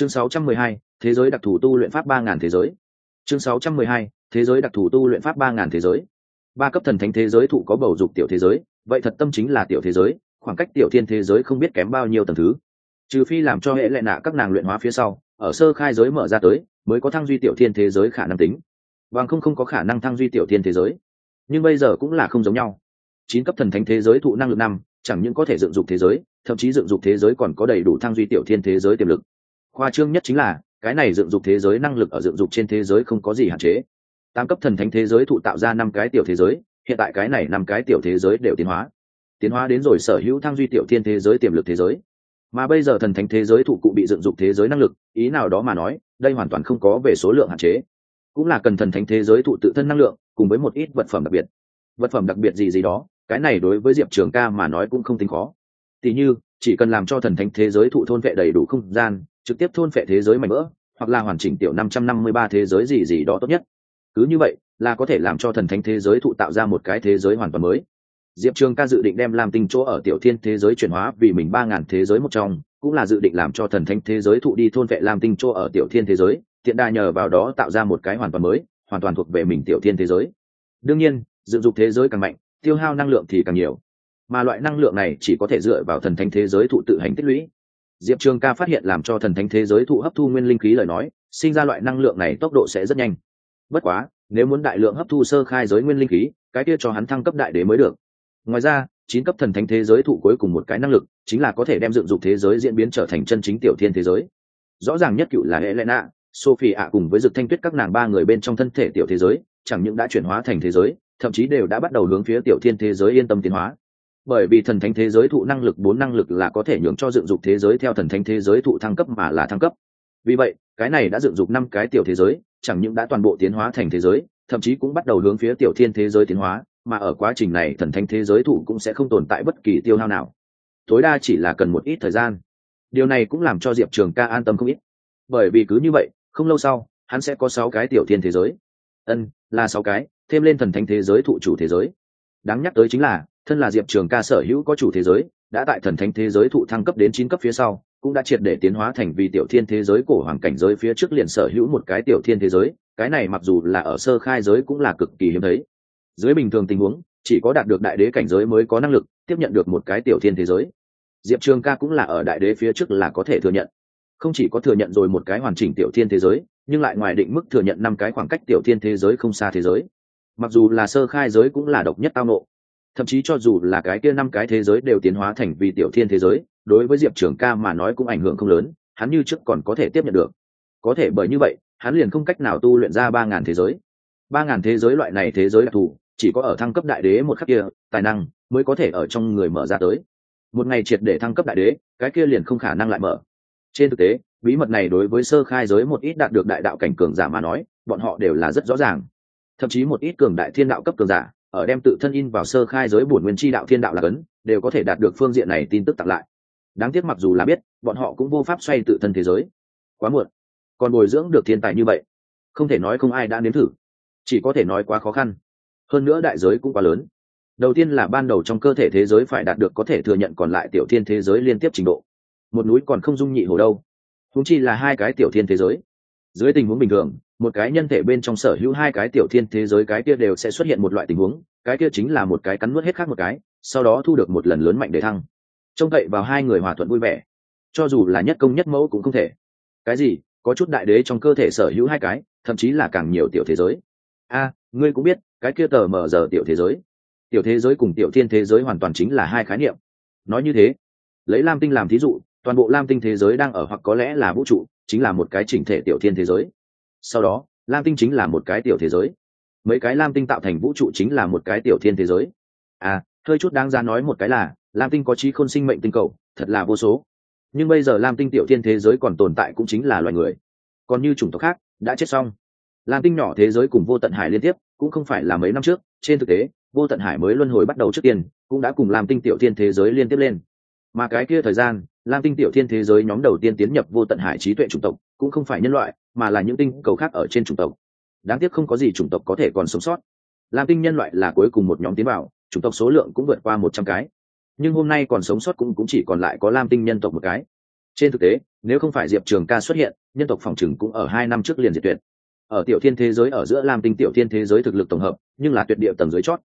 chương 612, thế giới đặc thù tu luyện pháp ba ngàn thế giới. Chương 612, thế giới đặc thù tu luyện pháp ba ngàn thế giới. Ba cấp thần thánh thế giới thụ có bầu dục tiểu thế giới vậy thật tâm chính là tiểu thế giới khoảng cách tiểu thiên thế giới không biết kém bao nhiêu tầng thứ. Trừ phi làm cho hệ lệ nạ các nàng luyện hóa phía sau ở sơ khai giới mở ra tới mới có thăng duy tiểu thiên thế giới khả năng tính. Bằng không không có khả năng thăng duy tiểu thiên thế giới. Nhưng bây giờ cũng là không giống nhau. Chín cấp thần thánh thế giới thụ năng lực năm chẳng những có thể dựng dục thế giới thậm chí dựng dục thế giới còn có đầy đủ thăng duy tiểu thiên thế giới tiềm lực khoa trương nhất chính là, cái này dựng dục thế giới năng lực ở dựng dục trên thế giới không có gì hạn chế. Tám cấp thần thánh thế giới thụ tạo ra năm cái tiểu thế giới, hiện tại cái này năm cái tiểu thế giới đều tiến hóa. Tiến hóa đến rồi sở hữu thăng duy tiểu thiên thế giới tiềm lực thế giới. Mà bây giờ thần thánh thế giới thụ cụ bị dựng dục thế giới năng lực, ý nào đó mà nói, đây hoàn toàn không có về số lượng hạn chế. Cũng là cần thần thánh thế giới thụ tự thân năng lượng, cùng với một ít vật phẩm đặc biệt. Vật phẩm đặc biệt gì gì đó, cái này đối với diệp trường ca mà nói cũng không tính khó. Tỉ như, chỉ cần làm cho thần thánh thế giới thụ thôn vệ đầy đủ không gian trực tiếp thôn vệ thế giới mạnh mỡ hoặc là hoàn chỉnh tiểu năm trăm năm mươi ba thế giới gì gì đó tốt nhất. Cứ như vậy, là có thể làm cho thần thánh thế giới thụ tạo ra một cái thế giới hoàn toàn mới. Diệp trường ca dự định đem làm tinh chỗ ở tiểu thiên thế giới chuyển hóa vì mình ba ngàn thế giới một trong, cũng là dự định làm cho thần thánh thế giới thụ đi thôn vệ làm tinh chỗ ở tiểu thiên thế giới, tiện đa nhờ vào đó tạo ra một cái hoàn toàn mới, hoàn toàn thuộc về mình tiểu thiên thế giới. Đương nhiên dựng dục thế giới càng mạnh, tiêu hao năng lượng thì càng nhiều. Mà loại năng lượng này chỉ có thể dựa vào thần thánh thế giới thụ tự hành tích lũy diệp trường ca phát hiện làm cho thần thánh thế giới thụ hấp thu nguyên linh khí lời nói, sinh ra loại năng lượng này tốc độ sẽ rất nhanh. Bất quá, nếu muốn đại lượng hấp thu sơ khai giới nguyên linh khí, cái kia cho hắn thăng cấp đại đế mới được. Ngoài ra, chín cấp thần thánh thế giới thụ cuối cùng một cái năng lực, chính là có thể đem dựng dục thế giới diễn biến trở thành chân chính tiểu thiên thế giới. Rõ ràng nhất cựu là helena sophie ạ cùng với dực thanh tuyết các nàng ba người bên trong thân thể tiểu thế giới, chẳng những đã chuyển hóa thành thế giới, thậm chí đều đã bắt đầu hướng phía tiểu thiên thế giới yên tâm tiến hóa bởi vì thần thánh thế giới thụ năng lực bốn năng lực là có thể nhường cho dựng dục thế giới theo thần thánh thế giới thụ thăng cấp mà là thăng cấp. Vì vậy, cái này đã dựng dục năm cái tiểu thế giới, chẳng những đã toàn bộ tiến hóa thành thế giới, thậm chí cũng bắt đầu hướng phía tiểu thiên thế giới tiến hóa, mà ở quá trình này thần thánh thế giới thụ cũng sẽ không tồn tại bất kỳ tiêu hao nào. Tối đa chỉ là cần một ít thời gian. Điều này cũng làm cho diệp trường ca an tâm không ít. Bởi vì cứ như vậy, không lâu sau, hắn sẽ có sáu cái tiểu thiên thế giới. Ân, là sáu cái, thêm lên thần thánh thế giới thụ chủ thế giới. Đáng nhắc tới chính là thân là diệp trường ca sở hữu có chủ thế giới, đã tại thần thánh thế giới thụ thăng cấp đến chín cấp phía sau, cũng đã triệt để tiến hóa thành vì tiểu thiên thế giới cổ hoàng cảnh giới phía trước liền sở hữu một cái tiểu thiên thế giới, cái này mặc dù là ở sơ khai giới cũng là cực kỳ hiếm thấy. Dưới bình thường tình huống, chỉ có đạt được đại đế cảnh giới mới có năng lực tiếp nhận được một cái tiểu thiên thế giới. Diệp trường ca cũng là ở đại đế phía trước là có thể thừa nhận. Không chỉ có thừa nhận rồi một cái hoàn chỉnh tiểu thiên thế giới, nhưng lại ngoài định mức thừa nhận năm cái khoảng cách tiểu thiên thế giới không xa thế giới. Mặc dù là sơ khai giới cũng là độc nhất tao nộ thậm chí cho dù là cái kia năm cái thế giới đều tiến hóa thành vì tiểu thiên thế giới, đối với diệp trường ca mà nói cũng ảnh hưởng không lớn, hắn như trước còn có thể tiếp nhận được. Có thể bởi như vậy, hắn liền không cách nào tu luyện ra ba ngàn thế giới. ba ngàn thế giới loại này thế giới đặc thù, chỉ có ở thăng cấp đại đế một khắc kia, tài năng mới có thể ở trong người mở ra tới. Một ngày triệt để thăng cấp đại đế, cái kia liền không khả năng lại mở. Trên thực tế, bí mật này đối với sơ khai giới một ít đạt được đại đạo cảnh cường giả mà nói, bọn họ đều là rất rõ ràng. Thậm chí một ít cường đại thiên đạo cấp cường giả ở đem tự thân in vào sơ khai giới bổn nguyên chi đạo thiên đạo là cấn, đều có thể đạt được phương diện này tin tức tặng lại. Đáng tiếc mặc dù là biết, bọn họ cũng vô pháp xoay tự thân thế giới. Quá muộn. Còn bồi dưỡng được thiên tài như vậy, không thể nói không ai đã nếm thử. Chỉ có thể nói quá khó khăn. Hơn nữa đại giới cũng quá lớn. Đầu tiên là ban đầu trong cơ thể thế giới phải đạt được có thể thừa nhận còn lại tiểu thiên thế giới liên tiếp trình độ. Một núi còn không dung nhị hồ đâu. Húng chi là hai cái tiểu thiên thế giới. Dưới tình huống bình thường một cái nhân thể bên trong sở hữu hai cái tiểu thiên thế giới cái kia đều sẽ xuất hiện một loại tình huống, cái kia chính là một cái cắn nuốt hết khác một cái, sau đó thu được một lần lớn mạnh để thăng. Trông cậy vào hai người hòa thuận vui vẻ. Cho dù là nhất công nhất mẫu cũng không thể. Cái gì? Có chút đại đế trong cơ thể sở hữu hai cái, thậm chí là càng nhiều tiểu thế giới. A, ngươi cũng biết, cái kia tờ mở giờ tiểu thế giới. Tiểu thế giới cùng tiểu thiên thế giới hoàn toàn chính là hai khái niệm. Nói như thế, lấy lam tinh làm thí dụ, toàn bộ lam tinh thế giới đang ở hoặc có lẽ là vũ trụ, chính là một cái chỉnh thể tiểu thiên thế giới sau đó, lam tinh chính là một cái tiểu thế giới. Mấy cái lam tinh tạo thành vũ trụ chính là một cái tiểu thiên thế giới. À hơi chút đáng ra nói một cái là, lam tinh có trí khôn sinh mệnh tinh cầu, thật là vô số. Nhưng bây giờ lam tinh tiểu thiên thế giới còn tồn tại cũng chính là loài người. Còn như chủng tộc khác, đã chết xong. Lam tinh nhỏ thế giới cùng vô tận hải liên tiếp, cũng không phải là mấy năm trước. Trên thực tế, vô tận hải mới luân hồi bắt đầu trước tiên, cũng đã cùng lam tinh tiểu thiên thế giới liên tiếp lên. Mà cái kia thời gian lam tinh tiểu thiên thế giới nhóm đầu tiên tiến nhập vô tận hải trí tuệ chủng tộc, cũng không phải nhân loại, mà là những tinh cầu khác ở trên chủng tộc. Đáng tiếc không có gì chủng tộc có thể còn sống sót. Lam tinh nhân loại là cuối cùng một nhóm tiến vào, chủng tộc số lượng cũng vượt qua một trăm cái. Nhưng hôm nay còn sống sót cũng cũng chỉ còn lại có lam tinh nhân tộc một cái. Trên thực tế, nếu không phải diệp trường ca xuất hiện, nhân tộc phòng chừng cũng ở hai năm trước liền diệt tuyệt. Ở tiểu thiên thế giới ở giữa lam tinh tiểu thiên thế giới thực lực tổng hợp, nhưng là tuyệt địa tầng dưới chót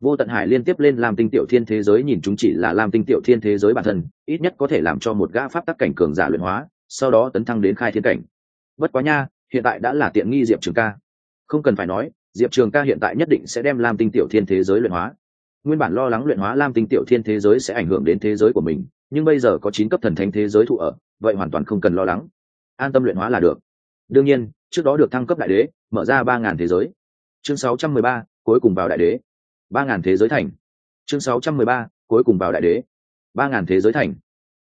vô tận hải liên tiếp lên làm tinh tiểu thiên thế giới nhìn chúng chỉ là làm tinh tiểu thiên thế giới bản thân, ít nhất có thể làm cho một gã pháp tắc cảnh cường giả luyện hóa, sau đó tấn thăng đến khai thiên cảnh. Bất quá nha, hiện tại đã là tiện nghi diệp trường ca. Không cần phải nói, diệp trường ca hiện tại nhất định sẽ đem lam tinh tiểu thiên thế giới luyện hóa. Nguyên bản lo lắng luyện hóa lam tinh tiểu thiên thế giới sẽ ảnh hưởng đến thế giới của mình, nhưng bây giờ có chín cấp thần thánh thế giới thụ ở, vậy hoàn toàn không cần lo lắng. An tâm luyện hóa là được. Đương nhiên, trước đó được thăng cấp đại đế, mở ra ba ngàn thế giới. Chương sáu trăm mười ba, cuối cùng vào đại đế ba ngàn thế giới thành. Chương sáu trăm mười ba, cuối cùng vào đại đế. ba ngàn thế giới thành.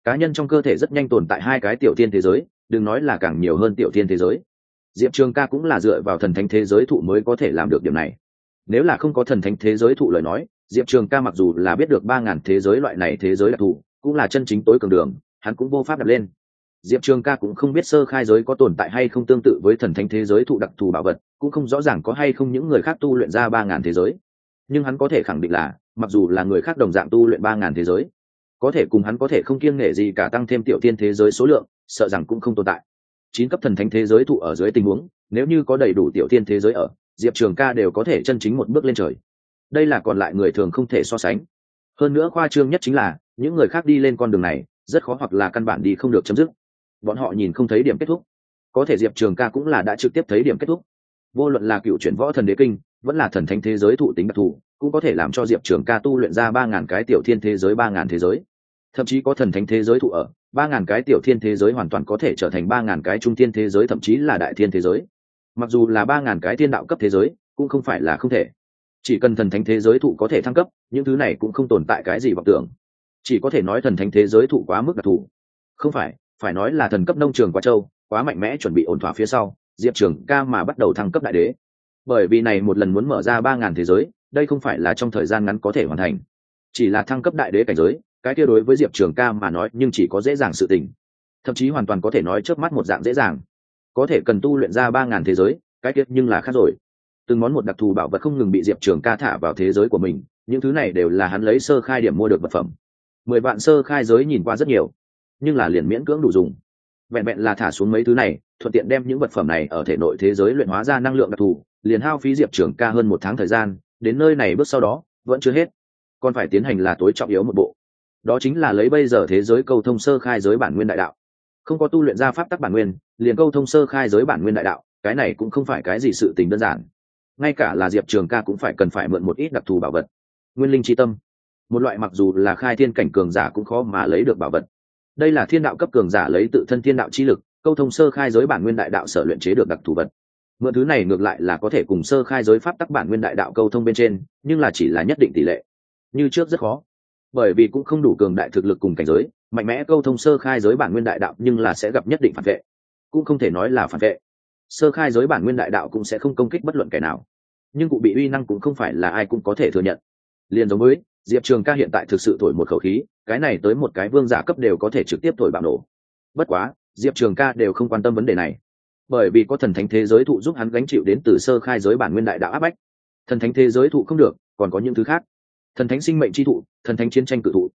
Cá nhân trong cơ thể rất nhanh tồn tại hai cái tiểu tiên thế giới, đừng nói là càng nhiều hơn tiểu tiên thế giới. Diệp trường ca cũng là dựa vào thần thánh thế giới thụ mới có thể làm được điểm này. Nếu là không có thần thánh thế giới thụ lời nói, diệp trường ca mặc dù là biết được ba ngàn thế giới loại này thế giới đặc thù cũng là chân chính tối cường đường, hắn cũng vô pháp đặt lên. Diệp trường ca cũng không biết sơ khai giới có tồn tại hay không tương tự với thần thánh thế giới thụ đặc thù bảo vật, cũng không rõ ràng có hay không những người khác tu luyện ra ba ngàn thế giới nhưng hắn có thể khẳng định là, mặc dù là người khác đồng dạng tu luyện ba ngàn thế giới, có thể cùng hắn có thể không kiêng nể gì cả tăng thêm tiểu tiên thế giới số lượng, sợ rằng cũng không tồn tại. Chín cấp thần thánh thế giới thụ ở dưới tình huống, nếu như có đầy đủ tiểu tiên thế giới ở, diệp trường ca đều có thể chân chính một bước lên trời. Đây là còn lại người thường không thể so sánh. Hơn nữa khoa trương nhất chính là, những người khác đi lên con đường này, rất khó hoặc là căn bản đi không được chấm dứt. Bọn họ nhìn không thấy điểm kết thúc. Có thể diệp trường ca cũng là đã trực tiếp thấy điểm kết thúc. Vô luận là cựu chuyển võ thần đế kinh vẫn là thần thánh thế giới thụ tính đặc thù, cũng có thể làm cho diệp trường ca tu luyện ra ba ngàn cái tiểu thiên thế giới, ba ngàn thế giới. Thậm chí có thần thánh thế giới thụ ở, ba ngàn cái tiểu thiên thế giới hoàn toàn có thể trở thành ba ngàn cái trung thiên thế giới, thậm chí là đại thiên thế giới. Mặc dù là ba ngàn cái thiên đạo cấp thế giới, cũng không phải là không thể. Chỉ cần thần thánh thế giới thụ có thể thăng cấp, những thứ này cũng không tồn tại cái gì vọng tưởng. Chỉ có thể nói thần thánh thế giới thụ quá mức đặc thù. Không phải phải nói là thần cấp nông trường quá châu, quá mạnh mẽ chuẩn bị ổn thỏa phía sau, diệp trường ca mà bắt đầu thăng cấp đại đế bởi vì này một lần muốn mở ra ba ngàn thế giới, đây không phải là trong thời gian ngắn có thể hoàn thành. Chỉ là thăng cấp đại đế cảnh giới, cái kia đối với diệp trường ca mà nói nhưng chỉ có dễ dàng sự tình. Thậm chí hoàn toàn có thể nói trước mắt một dạng dễ dàng. Có thể cần tu luyện ra ba ngàn thế giới, cái kia nhưng là khác rồi. Từng món một đặc thù bảo vật không ngừng bị diệp trường ca thả vào thế giới của mình, những thứ này đều là hắn lấy sơ khai điểm mua được vật phẩm. Mười vạn sơ khai giới nhìn qua rất nhiều, nhưng là liền miễn cưỡng đủ dùng. Vẹn vẹn là thả xuống mấy thứ này, thuận tiện đem những vật phẩm này ở thể nội thế giới luyện hóa ra năng lượng đặc thù liền hao phí diệp trường ca hơn một tháng thời gian, đến nơi này bước sau đó, vẫn chưa hết. Còn phải tiến hành là tối trọng yếu một bộ. Đó chính là lấy bây giờ thế giới câu thông sơ khai giới bản nguyên đại đạo. Không có tu luyện ra pháp tắc bản nguyên, liền câu thông sơ khai giới bản nguyên đại đạo, cái này cũng không phải cái gì sự tình đơn giản. Ngay cả là diệp trường ca cũng phải cần phải mượn một ít đặc thù bảo vật. Nguyên linh tri tâm. Một loại mặc dù là khai thiên cảnh cường giả cũng khó mà lấy được bảo vật. Đây là thiên đạo cấp cường giả lấy tự thân thiên đạo chi lực, câu thông sơ khai giới bản nguyên đại đạo sở luyện chế được đặc thù vật mượn thứ này ngược lại là có thể cùng sơ khai giới pháp tắc bản nguyên đại đạo câu thông bên trên, nhưng là chỉ là nhất định tỷ lệ. Như trước rất khó. Bởi vì cũng không đủ cường đại thực lực cùng cảnh giới, mạnh mẽ câu thông sơ khai giới bản nguyên đại đạo nhưng là sẽ gặp nhất định phản vệ. Cũng không thể nói là phản vệ. Sơ khai giới bản nguyên đại đạo cũng sẽ không công kích bất luận kẻ nào. Nhưng cụ bị uy năng cũng không phải là ai cũng có thể thừa nhận. Liền giống với, diệp trường ca hiện tại thực sự thổi một khẩu khí, cái này tới một cái vương giả cấp đều có thể trực tiếp thổi bạo nổ. Bất quá, diệp trường ca đều không quan tâm vấn đề này bởi vì có thần thánh thế giới thụ giúp hắn gánh chịu đến từ sơ khai giới bản nguyên đại đạo áp bách. Thần thánh thế giới thụ không được, còn có những thứ khác. Thần thánh sinh mệnh tri thụ, thần thánh chiến tranh cự thụ.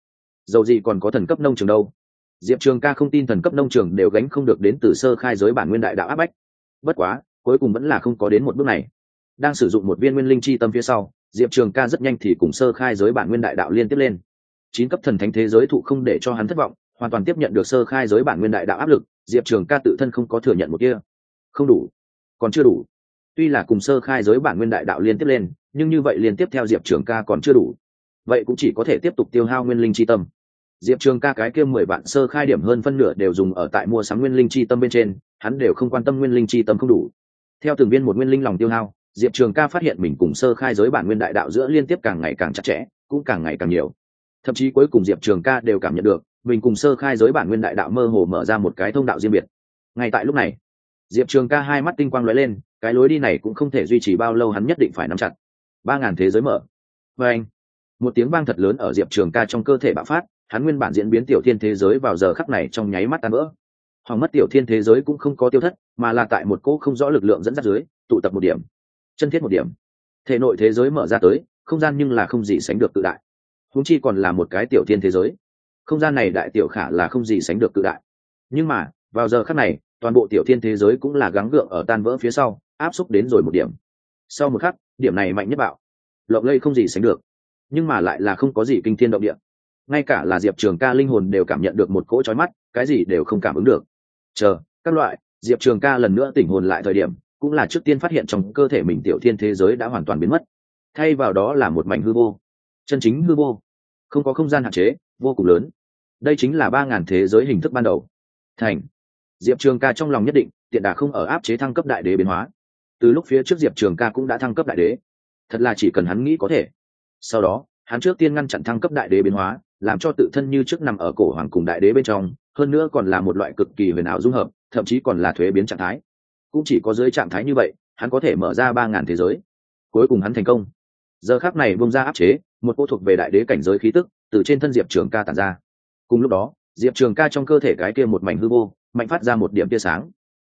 Dầu gì còn có thần cấp nông trường đâu. Diệp trường ca không tin thần cấp nông trường đều gánh không được đến từ sơ khai giới bản nguyên đại đạo áp bách. Bất quá, cuối cùng vẫn là không có đến một bước này. Đang sử dụng một viên nguyên linh chi tâm phía sau, diệp trường ca rất nhanh thì cùng sơ khai giới bản nguyên đại đạo liên tiếp lên. Chín cấp thần thánh thế giới thụ không để cho hắn thất vọng, hoàn toàn tiếp nhận được sơ khai giới bản nguyên đại đạo áp lực, diệp trường ca tự thân không có thừa nhận một kia không đủ. Còn chưa đủ. Tuy là cùng sơ khai giới bản nguyên đại đạo liên tiếp lên, nhưng như vậy liên tiếp theo diệp trường ca còn chưa đủ. Vậy cũng chỉ có thể tiếp tục tiêu hao nguyên linh chi tâm. Diệp trường ca cái kia mười vạn sơ khai điểm hơn phân nửa đều dùng ở tại mua sắm nguyên linh chi tâm bên trên, hắn đều không quan tâm nguyên linh chi tâm không đủ. Theo từng viên một nguyên linh lòng tiêu hao, diệp trường ca phát hiện mình cùng sơ khai giới bản nguyên đại đạo giữa liên tiếp càng ngày càng chặt chẽ, cũng càng ngày càng nhiều. Thậm chí cuối cùng diệp trường ca đều cảm nhận được, mình cùng sơ khai giới bản nguyên đại đạo mơ hồ mở ra một cái thông đạo riêng biệt. Ngay tại lúc này diệp trường ca hai mắt tinh quang lóe lên, cái lối đi này cũng không thể duy trì bao lâu hắn nhất định phải nắm chặt. Ba ngàn thế giới mở. Và anh, một tiếng vang thật lớn ở diệp trường ca trong cơ thể bạo phát, hắn nguyên bản diễn biến tiểu thiên thế giới vào giờ khắc này trong nháy mắt tan vỡ. Hoàng mất tiểu thiên thế giới cũng không có tiêu thất, mà là tại một cỗ không rõ lực lượng dẫn dắt dưới, tụ tập một điểm. Chân thiết một điểm. Thể nội thế giới mở ra tới, không gian nhưng là không gì sánh được tự đại. Húng chi còn là một cái tiểu thiên thế giới. Không gian này đại tiểu khả là không gì sánh được tự đại. Nhưng mà, vào giờ khắc này toàn bộ tiểu thiên thế giới cũng là gắng gượng ở tan vỡ phía sau, áp xúc đến rồi một điểm. Sau một khắc, điểm này mạnh nhất bạo. Lộng lây không gì sánh được. Nhưng mà lại là không có gì kinh thiên động địa. Ngay cả là diệp trường ca linh hồn đều cảm nhận được một cỗ trói mắt, cái gì đều không cảm ứng được. Chờ, các loại, diệp trường ca lần nữa tỉnh hồn lại thời điểm, cũng là trước tiên phát hiện trong cơ thể mình tiểu thiên thế giới đã hoàn toàn biến mất. Thay vào đó là một mảnh hư vô. Chân chính hư vô. Không có không gian hạn chế, vô cùng lớn. Đây chính là ba ngàn thế giới hình thức ban đầu. Thành diệp trường ca trong lòng nhất định, tiện đà không ở áp chế thăng cấp đại đế biến hóa. Từ lúc phía trước diệp trường ca cũng đã thăng cấp đại đế. Thật là chỉ cần hắn nghĩ có thể. Sau đó, hắn trước tiên ngăn chặn thăng cấp đại đế biến hóa, làm cho tự thân như trước nằm ở cổ hoàng cùng đại đế bên trong, hơn nữa còn là một loại cực kỳ huyền ảo dung hợp, thậm chí còn là thuế biến trạng thái. Cũng chỉ có dưới trạng thái như vậy, hắn có thể mở ra ba ngàn thế giới. Cuối cùng hắn thành công. Giờ khác này bông ra áp chế, một cô thuộc về đại đế cảnh giới khí tức từ trên thân diệp trường ca tàn ra. Cùng lúc đó, diệp trường ca trong cơ thể cái kia một mảnh hư vô mạnh phát ra một điểm tia sáng.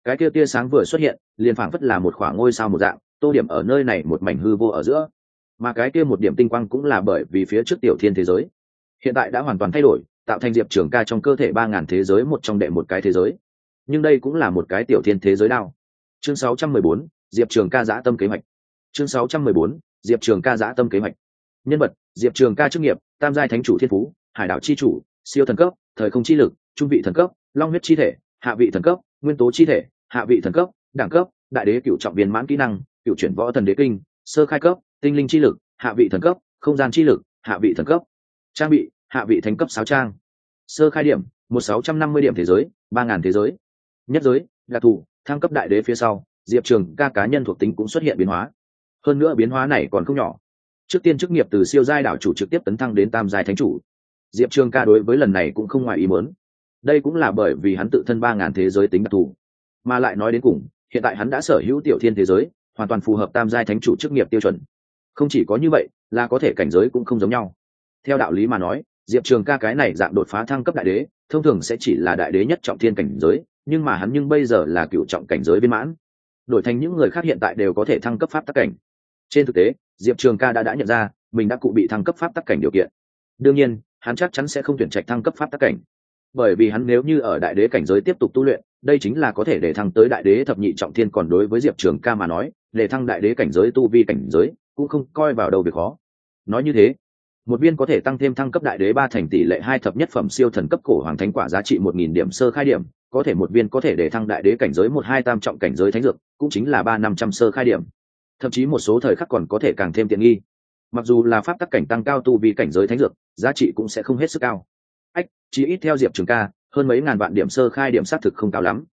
Cái kia tia sáng vừa xuất hiện liền phảng phất là một khoảng ngôi sao một dạng tô điểm ở nơi này một mảnh hư vô ở giữa. Mà cái kia một điểm tinh quang cũng là bởi vì phía trước tiểu thiên thế giới. Hiện tại đã hoàn toàn thay đổi tạo thành diệp trường ca trong cơ thể ba ngàn thế giới một trong đệ một cái thế giới. Nhưng đây cũng là một cái tiểu thiên thế giới đao. Chương 614, diệp trường ca giã tâm kế hoạch. Chương 614, diệp trường ca giã tâm kế hoạch. Nhân vật diệp trường ca chức nghiệp tam giai thánh chủ thiên phú hải đảo c h i chủ siêu thần cấp thời không chi lực trung vị thần cấp long huyết chi thể hạ vị thần cấp, nguyên tố chi thể, hạ vị thần cấp, đẳng cấp, đại đế cựu trọng viên mãn kỹ năng cựu chuyển võ thần đế kinh, sơ khai cấp, tinh linh chi lực, hạ vị thần cấp, không gian chi lực, hạ vị thần cấp. Trang bị, hạ vị thánh cấp sáu trang. Sơ khai điểm, một sáu trăm năm mươi điểm thế giới, ba ngàn thế giới. Nhất giới, đặc thù, thăng cấp đại đế phía sau, diệp trường ca cá nhân thuộc tính cũng xuất hiện biến hóa. Hơn nữa biến hóa này còn không nhỏ. Trước tiên chức nghiệp từ siêu giai đảo chủ trực tiếp tấn thăng đến tam giai thánh chủ. Diệp trường ca đối với lần này cũng không ngoài ý muốn đây cũng là bởi vì hắn tự thân ba ngàn thế giới tính đặc thù. Mà lại nói đến cùng, hiện tại hắn đã sở hữu tiểu thiên thế giới, hoàn toàn phù hợp tam giai thánh chủ chức nghiệp tiêu chuẩn. Không chỉ có như vậy, là có thể cảnh giới cũng không giống nhau. Theo đạo lý mà nói, diệp trường ca cái này dạng đột phá thăng cấp đại đế, thông thường sẽ chỉ là đại đế nhất trọng thiên cảnh giới, nhưng mà hắn nhưng bây giờ là cựu trọng cảnh giới viên mãn. Đổi thành những người khác hiện tại đều có thể thăng cấp pháp tắc cảnh. Trên thực tế, diệp trường ca đã đã nhận ra, mình đã cụ bị thăng cấp pháp tắc cảnh điều kiện. Đương nhiên, hắn chắc chắn sẽ không tuyển trạch thăng cấp pháp tắc cảnh bởi vì hắn nếu như ở đại đế cảnh giới tiếp tục tu luyện, đây chính là có thể để thăng tới đại đế thập nhị trọng thiên còn đối với diệp trường ca mà nói, để thăng đại đế cảnh giới tu vi cảnh giới cũng không coi vào đầu việc khó. Nói như thế, một viên có thể tăng thêm thăng cấp đại đế ba thành tỷ lệ hai thập nhất phẩm siêu thần cấp cổ hoàng thánh quả giá trị một nghìn điểm sơ khai điểm, có thể một viên có thể để thăng đại đế cảnh giới một hai tam trọng cảnh giới thánh dược, cũng chính là ba năm trăm sơ khai điểm. Thậm chí một số thời khắc còn có thể càng thêm tiện nghi. Mặc dù là pháp tắc cảnh tăng cao tu vì cảnh giới thánh dược, giá trị cũng sẽ không hết sức cao ách chỉ ít theo diệp trường ca, hơn mấy ngàn vạn điểm sơ khai điểm xác thực không cao lắm.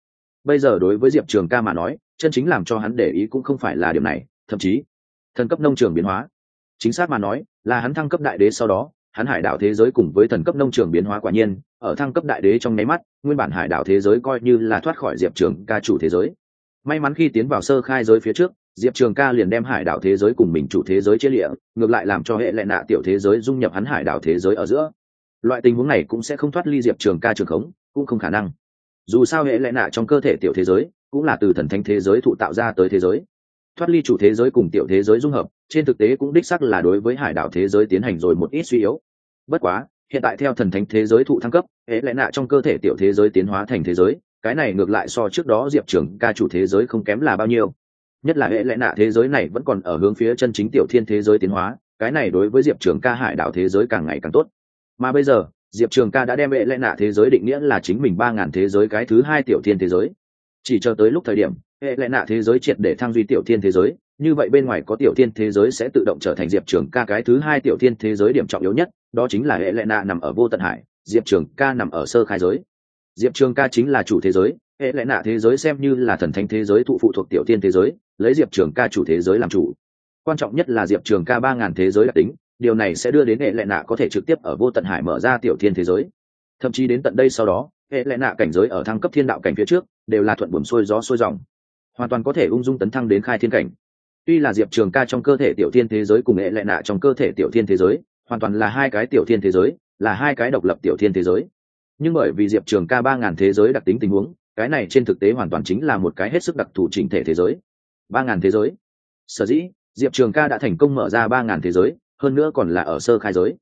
Bây giờ đối với diệp trường ca mà nói, chân chính làm cho hắn để ý cũng không phải là điểm này, thậm chí, thần cấp nông trường biến hóa. Chính xác mà nói, là hắn thăng cấp đại đế sau đó, hắn hải đảo thế giới cùng với thần cấp nông trường biến hóa quả nhiên, ở thăng cấp đại đế trong nháy mắt, nguyên bản hải đảo thế giới coi như là thoát khỏi diệp trường ca chủ thế giới. May mắn khi tiến vào sơ khai giới phía trước, diệp trường ca liền đem hải đảo thế giới cùng mình chủ thế giới chia lịa, ngược lại làm cho hệ lệ nạ tiểu thế giới dung nhập hắn hải đảo thế giới ở giữa loại tình huống này cũng sẽ không thoát ly diệp trường ca trường khống cũng không khả năng dù sao hệ lệ nạ trong cơ thể tiểu thế giới cũng là từ thần thánh thế giới thụ tạo ra tới thế giới thoát ly chủ thế giới cùng tiểu thế giới dung hợp trên thực tế cũng đích sắc là đối với hải đảo thế giới tiến hành rồi một ít suy yếu bất quá hiện tại theo thần thánh thế giới thụ thăng cấp hệ lẽ nạ trong cơ thể tiểu thế giới tiến hóa thành thế giới cái này ngược lại so trước đó diệp trường ca chủ thế giới không kém là bao nhiêu nhất là hệ lẽ nạ thế giới này vẫn còn ở hướng phía chân chính tiểu thiên thế giới tiến hóa cái này đối với diệp trường ca hải đảo thế giới càng ngày càng tốt mà bây giờ, diệp trường ca đã đem vệ lẽ nạ thế giới định nghĩa là chính mình ba ngàn thế giới cái thứ hai tiểu thiên thế giới. Chỉ chờ tới lúc thời điểm hệ lẽ nạ thế giới triệt để thăng duy tiểu thiên thế giới, như vậy bên ngoài có tiểu thiên thế giới sẽ tự động trở thành diệp trường ca cái thứ hai tiểu thiên thế giới điểm trọng yếu nhất, đó chính là hệ lệ nạ nằm ở vô tận hải, diệp trường ca nằm ở sơ khai giới. Diệp trường ca chính là chủ thế giới hệ lệ nạ thế giới xem như là thần thánh thế giới thụ phụ thuộc tiểu thiên thế giới, lấy diệp trường ca chủ thế giới làm chủ. Quan trọng nhất là diệp trường ca ba ngàn thế giới đặc tính điều này sẽ đưa đến hệ lệ nạ có thể trực tiếp ở vô tận hải mở ra tiểu thiên thế giới. Thậm chí đến tận đây sau đó, hệ lệ nạ cảnh giới ở thăng cấp thiên đạo cảnh phía trước đều là thuận buồm xuôi gió xuôi dòng, hoàn toàn có thể ung dung tấn thăng đến khai thiên cảnh. Tuy là diệp trường ca trong cơ thể tiểu thiên thế giới cùng hệ lệ nạ trong cơ thể tiểu thiên thế giới, hoàn toàn là hai cái tiểu thiên thế giới, là hai cái độc lập tiểu thiên thế giới. Nhưng bởi vì diệp trường ca ba ngàn thế giới đặc tính tình huống, cái này trên thực tế hoàn toàn chính là một cái hết sức đặc thù chỉnh thể thế giới. Ba ngàn thế giới. Sở dĩ, diệp trường ca đã thành công mở ra ba ngàn thế giới hơn nữa còn là ở sơ khai giới.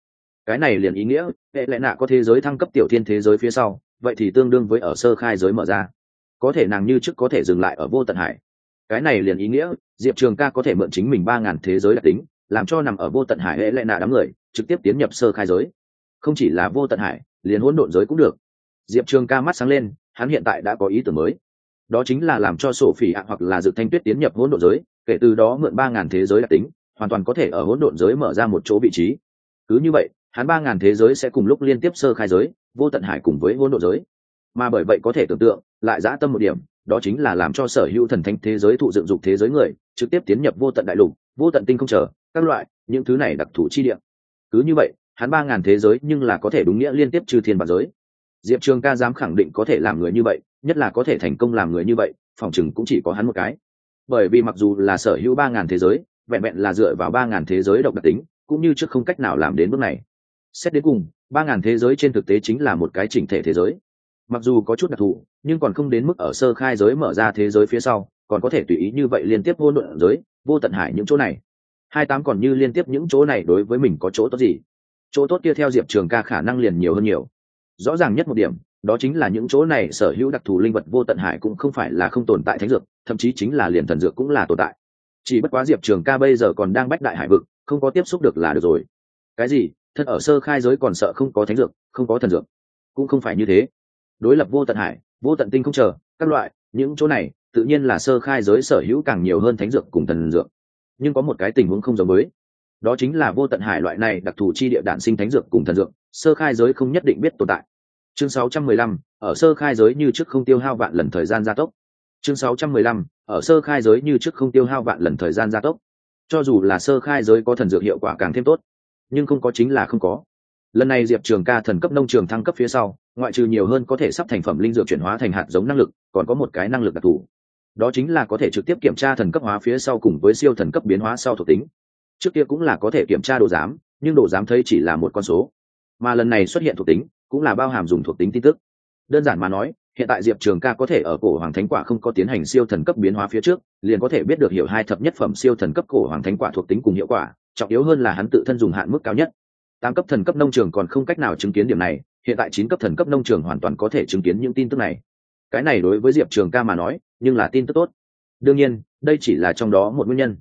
Cái này liền ý nghĩa, hệ lệ nạ có thế giới thăng cấp tiểu thiên thế giới phía sau, vậy thì tương đương với ở sơ khai giới mở ra. Có thể nàng như trước có thể dừng lại ở vô tận hải. Cái này liền ý nghĩa, diệp trường ca có thể mượn chính mình ba ngàn thế giới đặc tính, làm cho nằm ở vô tận hải hệ lệ nạ đám người, trực tiếp tiến nhập sơ khai giới. Không chỉ là vô tận hải, liền hỗn độn giới cũng được. Diệp trường ca mắt sáng lên, hắn hiện tại đã có ý tưởng mới. Đó chính là làm cho sổ phỉ ạ hoặc là dự thanh tuyết tiến nhập hỗn độn giới, kể từ đó mượn ba ngàn thế giới đặc tính hoàn toàn có thể ở hỗn độn giới mở ra một chỗ vị trí. Cứ như vậy, hắn ba ngàn thế giới sẽ cùng lúc liên tiếp sơ khai giới, vô tận hải cùng với hỗn độn giới. Mà bởi vậy có thể tưởng tượng, lại dã tâm một điểm, đó chính là làm cho sở hữu thần thánh thế giới thụ dựng dục thế giới người, trực tiếp tiến nhập vô tận đại lục, vô tận tinh không chờ các loại, những thứ này đặc thù chi điểm cứ như vậy, hắn ba ngàn thế giới nhưng là có thể đúng nghĩa liên tiếp trừ thiên bản giới. Diệp trường ca dám khẳng định có thể làm người như vậy, nhất là có thể thành công làm người như vậy, phòng chừng cũng chỉ có hắn một cái. Bởi vì mặc dù là sở hữu ba ngàn thế giới vẹn vẹn là dựa vào ba ngàn thế giới độc đặc tính, cũng như trước không cách nào làm đến bước này. Xét đến cùng, ba ngàn thế giới trên thực tế chính là một cái chỉnh thể thế giới. Mặc dù có chút đặc thù, nhưng còn không đến mức ở sơ khai giới mở ra thế giới phía sau, còn có thể tùy ý như vậy liên tiếp vô luận giới, vô tận hải những chỗ này. Hai tám còn như liên tiếp những chỗ này đối với mình có chỗ tốt gì? Chỗ tốt kia theo diệp trường ca khả năng liền nhiều hơn nhiều. Rõ ràng nhất một điểm, đó chính là những chỗ này sở hữu đặc thù linh vật vô tận hải cũng không phải là không tồn tại thánh dược, thậm chí chính là liền thần dược cũng là tồn tại chỉ bất quá diệp trường ca bây giờ còn đang bách đại hải vực không có tiếp xúc được là được rồi. Cái gì? Thân ở sơ khai giới còn sợ không có thánh dược không có thần dược. Cũng không phải như thế. Đối lập vô tận hải vô tận tinh không chờ các loại những chỗ này tự nhiên là sơ khai giới sở hữu càng nhiều hơn thánh dược cùng thần dược. Nhưng có một cái tình huống không giống với. Đó chính là vô tận hải loại này đặc thù chi địa đạn sinh thánh dược cùng thần dược sơ khai giới không nhất định biết tồn tại. Chương 615, ở sơ khai giới như trước không tiêu hao vạn lần thời gian gia tốc chương 615, ở sơ khai giới như trước không tiêu hao vạn lần thời gian gia tốc. Cho dù là sơ khai giới có thần dược hiệu quả càng thêm tốt nhưng không có chính là không có. Lần này diệp trường ca thần cấp nông trường thăng cấp phía sau ngoại trừ nhiều hơn có thể sắp thành phẩm linh dược chuyển hóa thành hạt giống năng lực còn có một cái năng lực đặc thù. Đó chính là có thể trực tiếp kiểm tra thần cấp hóa phía sau cùng với siêu thần cấp biến hóa sau thuộc tính. Trước kia cũng là có thể kiểm tra đồ giám nhưng đồ giám thấy chỉ là một con số. Mà lần này xuất hiện thuộc tính cũng là bao hàm dùng thuộc tính tin tức. Đơn giản mà nói hiện tại diệp trường ca có thể ở cổ hoàng thánh quả không có tiến hành siêu thần cấp biến hóa phía trước, liền có thể biết được hiểu hai thập nhất phẩm siêu thần cấp cổ hoàng thánh quả thuộc tính cùng hiệu quả, trọng yếu hơn là hắn tự thân dùng hạn mức cao nhất. Tám cấp thần cấp nông trường còn không cách nào chứng kiến điểm này, hiện tại chín cấp thần cấp nông trường hoàn toàn có thể chứng kiến những tin tức này. Cái này đối với diệp trường ca mà nói, nhưng là tin tức tốt. Đương nhiên, đây chỉ là trong đó một nguyên nhân.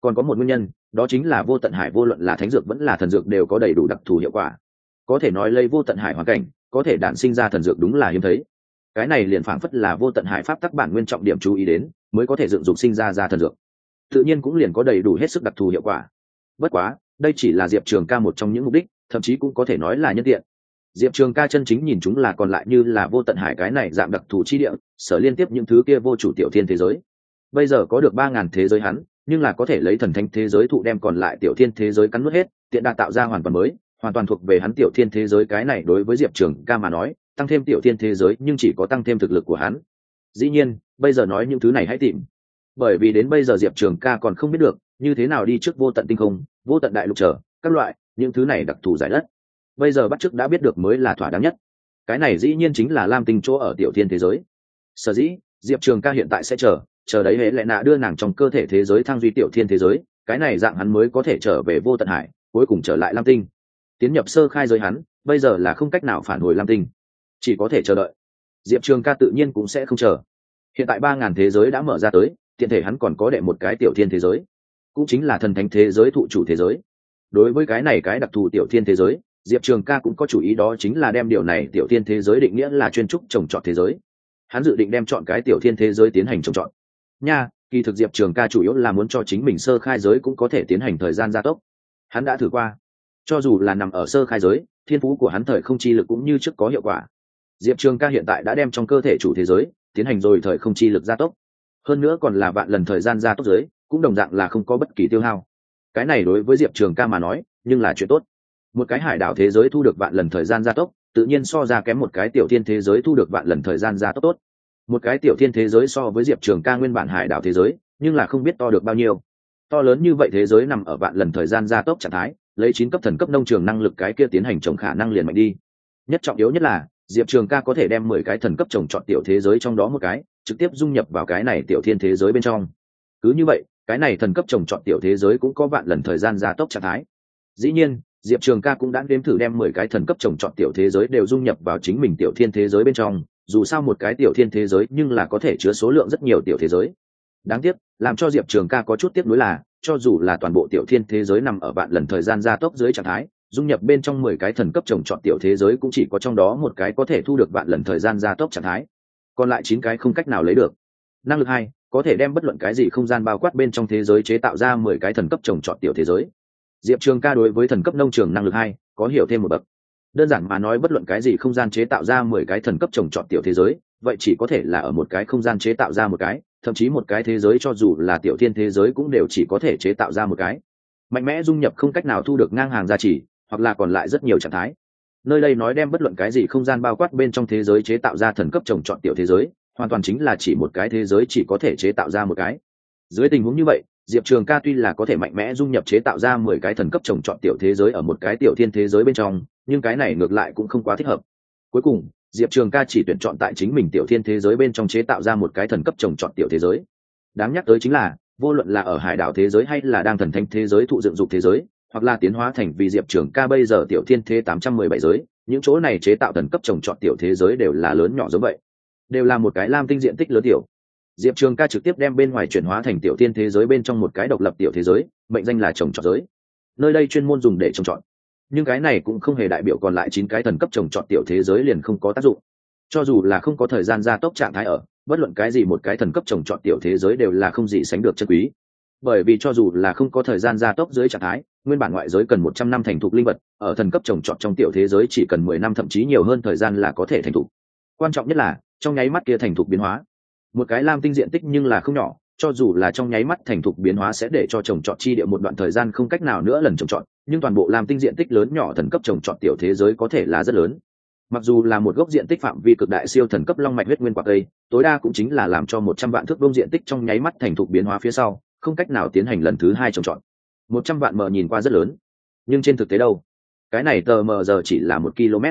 Còn có một nguyên nhân, đó chính là vô tận hải vô luận là thánh dược vẫn là thần dược đều có đầy đủ đặc thù hiệu quả. Có thể nói lấy vô tận hải hoàn cảnh, có thể đản sinh ra thần dược đúng là hiếm thấy cái này liền phảng phất là vô tận hải pháp tắc bản nguyên trọng điểm chú ý đến, mới có thể dựng dục sinh ra ra thần dược. Tự nhiên cũng liền có đầy đủ hết sức đặc thù hiệu quả. Bất quá, đây chỉ là diệp trường ca một trong những mục đích, thậm chí cũng có thể nói là nhân tiện. Diệp trường ca chân chính nhìn chúng là còn lại như là vô tận hải cái này dạng đặc thù chi địa, sở liên tiếp những thứ kia vô chủ tiểu thiên thế giới. Bây giờ có được ba ngàn thế giới hắn, nhưng là có thể lấy thần thánh thế giới thụ đem còn lại tiểu thiên thế giới cắn nuốt hết, tiện đa tạo ra hoàn toàn mới, hoàn toàn thuộc về hắn tiểu thiên thế giới cái này đối với diệp trường ca mà nói tăng thêm tiểu thiên thế giới, nhưng chỉ có tăng thêm thực lực của hắn. Dĩ nhiên, bây giờ nói những thứ này hãy tìm. Bởi vì đến bây giờ diệp trường ca còn không biết được, như thế nào đi trước vô tận tinh không, vô tận đại lục trở các loại, những thứ này đặc thù giải đất. Bây giờ bắt chước đã biết được mới là thỏa đáng nhất. Cái này dĩ nhiên chính là lam tinh chỗ ở tiểu thiên thế giới. Sở dĩ, diệp trường ca hiện tại sẽ chờ chờ đấy hễ lại nạ đưa nàng trong cơ thể thế giới thăng duy tiểu thiên thế giới, cái này dạng hắn mới có thể trở về vô tận hải, cuối cùng trở lại lam tinh. Tiến nhập sơ khai giới hắn, bây giờ là không cách nào phản hồi lam tinh chỉ có thể chờ đợi. Diệp trường ca tự nhiên cũng sẽ không chờ. Hiện tại ba ngàn thế giới đã mở ra tới, tiện thể hắn còn có đệ một cái tiểu thiên thế giới. Cũng chính là thần thánh thế giới thụ chủ thế giới. Đối với cái này cái đặc thù tiểu thiên thế giới, diệp trường ca cũng có chủ ý đó chính là đem điều này tiểu thiên thế giới định nghĩa là chuyên trúc trồng trọt thế giới. Hắn dự định đem chọn cái tiểu thiên thế giới tiến hành trồng trọt. Nha, kỳ thực diệp trường ca chủ yếu là muốn cho chính mình sơ khai giới cũng có thể tiến hành thời gian gia tốc. Hắn đã thử qua. Cho dù là nằm ở sơ khai giới, thiên phú của hắn thời không chi lực cũng như trước có hiệu quả diệp trường ca hiện tại đã đem trong cơ thể chủ thế giới tiến hành rồi thời không chi lực gia tốc. Hơn nữa còn là vạn lần thời gian gia tốc giới, cũng đồng dạng là không có bất kỳ tiêu hao. Cái này đối với diệp trường ca mà nói, nhưng là chuyện tốt. Một cái hải đảo thế giới thu được vạn lần thời gian gia tốc, tự nhiên so ra kém một cái tiểu thiên thế giới thu được vạn lần thời gian gia tốc tốt. Một cái tiểu thiên thế giới so với diệp trường ca nguyên bản hải đảo thế giới, nhưng là không biết to được bao nhiêu. To lớn như vậy thế giới nằm ở vạn lần thời gian gia tốc trạng thái, lấy chín cấp thần cấp nông trường năng lực cái kia tiến hành chống khả năng liền mạnh đi. Nhất trọng yếu nhất là diệp trường ca có thể đem mười cái thần cấp trồng chọn tiểu thế giới trong đó một cái, trực tiếp dung nhập vào cái này tiểu thiên thế giới bên trong. Cứ như vậy, cái này thần cấp trồng chọn tiểu thế giới cũng có vạn lần thời gian gia tốc trạng thái. Dĩ nhiên, diệp trường ca cũng đã đếm thử đem mười cái thần cấp trồng trọt tiểu thế giới đều dung nhập vào chính mình tiểu thiên thế giới bên trong, dù sao một cái tiểu thiên thế giới nhưng là có thể chứa số lượng rất nhiều tiểu thế giới. Đáng tiếc, làm cho diệp trường ca có chút tiếc nuối là, cho dù là toàn bộ tiểu thiên thế giới nằm ở vạn lần thời gian gia tốc dưới trạng thái dung nhập bên trong mười cái thần cấp trồng trọt tiểu thế giới cũng chỉ có trong đó một cái có thể thu được vạn lần thời gian gia tốc trạng thái. Còn lại chín cái không cách nào lấy được. Năng lực hai, có thể đem bất luận cái gì không gian bao quát bên trong thế giới chế tạo ra mười cái thần cấp trồng trọt tiểu thế giới. Diệp trường ca đối với thần cấp nông trường năng lực hai, có hiểu thêm một bậc. Đơn giản mà nói bất luận cái gì không gian chế tạo ra mười cái thần cấp trồng trọt tiểu thế giới, vậy chỉ có thể là ở một cái không gian chế tạo ra một cái, thậm chí một cái thế giới cho dù là tiểu thiên thế giới cũng đều chỉ có thể chế tạo ra một cái. Mạnh mẽ dung nhập không cách nào thu được ngang hàng giá trị hoặc là còn lại rất nhiều trạng thái. Nơi đây nói đem bất luận cái gì không gian bao quát bên trong thế giới chế tạo ra thần cấp trồng trọt tiểu thế giới, hoàn toàn chính là chỉ một cái thế giới chỉ có thể chế tạo ra một cái. Dưới tình huống như vậy, diệp trường ca tuy là có thể mạnh mẽ dung nhập chế tạo ra mười cái thần cấp trồng trọt tiểu thế giới ở một cái tiểu thiên thế giới bên trong, nhưng cái này ngược lại cũng không quá thích hợp. Cuối cùng, diệp trường ca chỉ tuyển chọn tại chính mình tiểu thiên thế giới bên trong chế tạo ra một cái thần cấp trồng trọt tiểu thế giới. Đáng nhắc tới chính là, vô luận là ở hải đảo thế giới hay là đang thần thanh thế giới thụ dựng dục thế giới hoặc là tiến hóa thành vì diệp trường ca bây giờ tiểu thiên thế tám trăm mười bảy giới, những chỗ này chế tạo thần cấp trồng trọt tiểu thế giới đều là lớn nhỏ giống vậy. Đều là một cái lam tinh diện tích lớn tiểu. Diệp trường ca trực tiếp đem bên ngoài chuyển hóa thành tiểu thiên thế giới bên trong một cái độc lập tiểu thế giới, mệnh danh là trồng trọt giới. Nơi đây chuyên môn dùng để trồng trọt. Nhưng cái này cũng không hề đại biểu còn lại chín cái thần cấp trồng trọt tiểu thế giới liền không có tác dụng. Cho dù là không có thời gian gia tốc trạng thái ở, bất luận cái gì một cái thần cấp trồng trọt tiểu thế giới đều là không gì sánh được chân quý bởi vì cho dù là không có thời gian gia tốc dưới trạng thái, nguyên bản ngoại giới cần một trăm năm thành thục linh vật, ở thần cấp trồng trọt trong tiểu thế giới chỉ cần mười năm thậm chí nhiều hơn thời gian là có thể thành thục. Quan trọng nhất là, trong nháy mắt kia thành thục biến hóa. Một cái lam tinh diện tích nhưng là không nhỏ, cho dù là trong nháy mắt thành thục biến hóa sẽ để cho trồng trọt chi địa một đoạn thời gian không cách nào nữa lần trồng trọt, nhưng toàn bộ lam tinh diện tích lớn nhỏ thần cấp trồng trọt tiểu thế giới có thể là rất lớn. Mặc dù là một gốc diện tích phạm vi cực đại siêu thần cấp long mạch huyết nguyên quả cây, tối đa cũng chính là làm cho một trăm vạn thước đông diện tích trong nháy mắt thành thục biến hóa phía sau không cách nào tiến hành lần thứ hai trồng trọt. Một trăm vạn mờ nhìn qua rất lớn nhưng trên thực tế đâu? Cái này tờ mờ giờ chỉ là một km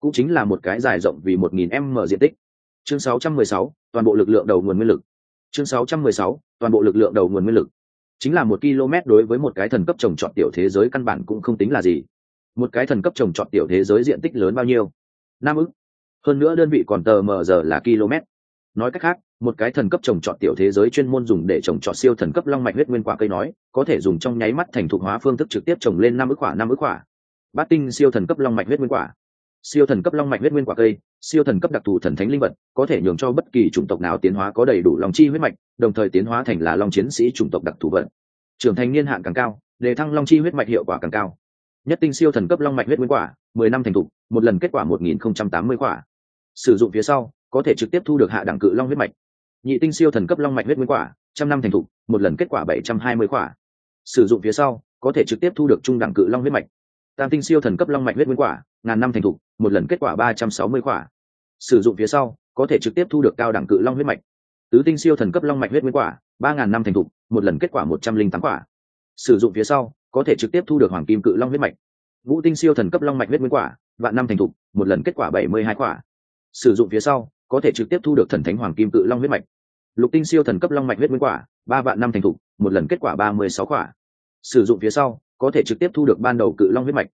cũng chính là một cái dài rộng vì một nghìn m diện tích. Chương 616, toàn bộ lực lượng đầu nguồn nguyên lực. Chương 616, toàn bộ lực lượng đầu nguồn nguyên lực. Chính là một km đối với một cái thần cấp trồng trọt tiểu thế giới căn bản cũng không tính là gì. Một cái thần cấp trồng trọt tiểu thế giới diện tích lớn bao nhiêu? Năm ức. Hơn nữa đơn vị còn tờ mờ giờ là km nói cách khác, một cái thần cấp trồng trọt tiểu thế giới chuyên môn dùng để trồng trọt siêu thần cấp long mạch huyết nguyên quả cây nói, có thể dùng trong nháy mắt thành thục hóa phương thức trực tiếp trồng lên năm ức quả, năm ức quả. Bát tinh siêu thần cấp long mạch huyết nguyên quả. Siêu thần cấp long mạch huyết nguyên quả cây, siêu thần cấp đặc thù thần thánh linh vật, có thể nhường cho bất kỳ chủng tộc nào tiến hóa có đầy đủ lòng chi huyết mạch, đồng thời tiến hóa thành là long chiến sĩ chủng tộc đặc thù vận trưởng thành niên hạn càng cao, đề thăng long chi huyết mạch hiệu quả càng cao. Nhất tinh siêu thần cấp long mạch huyết nguyên quả, mười năm thành thục, một lần kết quả một nghìn không trăm tám mươi quả. Sử dụng phía sau có thể trực tiếp thu được hạ đẳng cự long huyết mạch. Nhị tinh siêu thần cấp long mạch huyết nguyên quả, trăm năm thành thục, một lần kết quả bảy trăm hai mươi quả. Sử dụng phía sau, có thể trực tiếp thu được trung đẳng cự long huyết mạch. Tam tinh siêu thần cấp long mạch huyết nguyên quả, ngàn năm thành thục, một lần kết quả ba trăm sáu mươi quả. Sử dụng phía sau, có thể trực tiếp thu được cao đẳng cự long huyết mạch. Tứ tinh siêu thần cấp long mạch huyết nguyên quả, ba ngàn năm thành thục, một lần kết quả một trăm linh tám quả. Sử dụng phía sau, có thể trực tiếp thu được hoàng kim cự long huyết mạch. Ngũ tinh siêu thần cấp long mạch huyết nguyên quả, vạn năm thành thục, một lần kết quả bảy mươi hai quả. Sử dụng phía sau có thể trực tiếp thu được thần thánh hoàng kim cự long huyết mạch. Lục tinh siêu thần cấp long mạch huyết nguyên quả, ba vạn năm thành thục, một lần kết quả ba mươi sáu quả. Sử dụng phía sau, có thể trực tiếp thu được ban đầu cự long huyết mạch.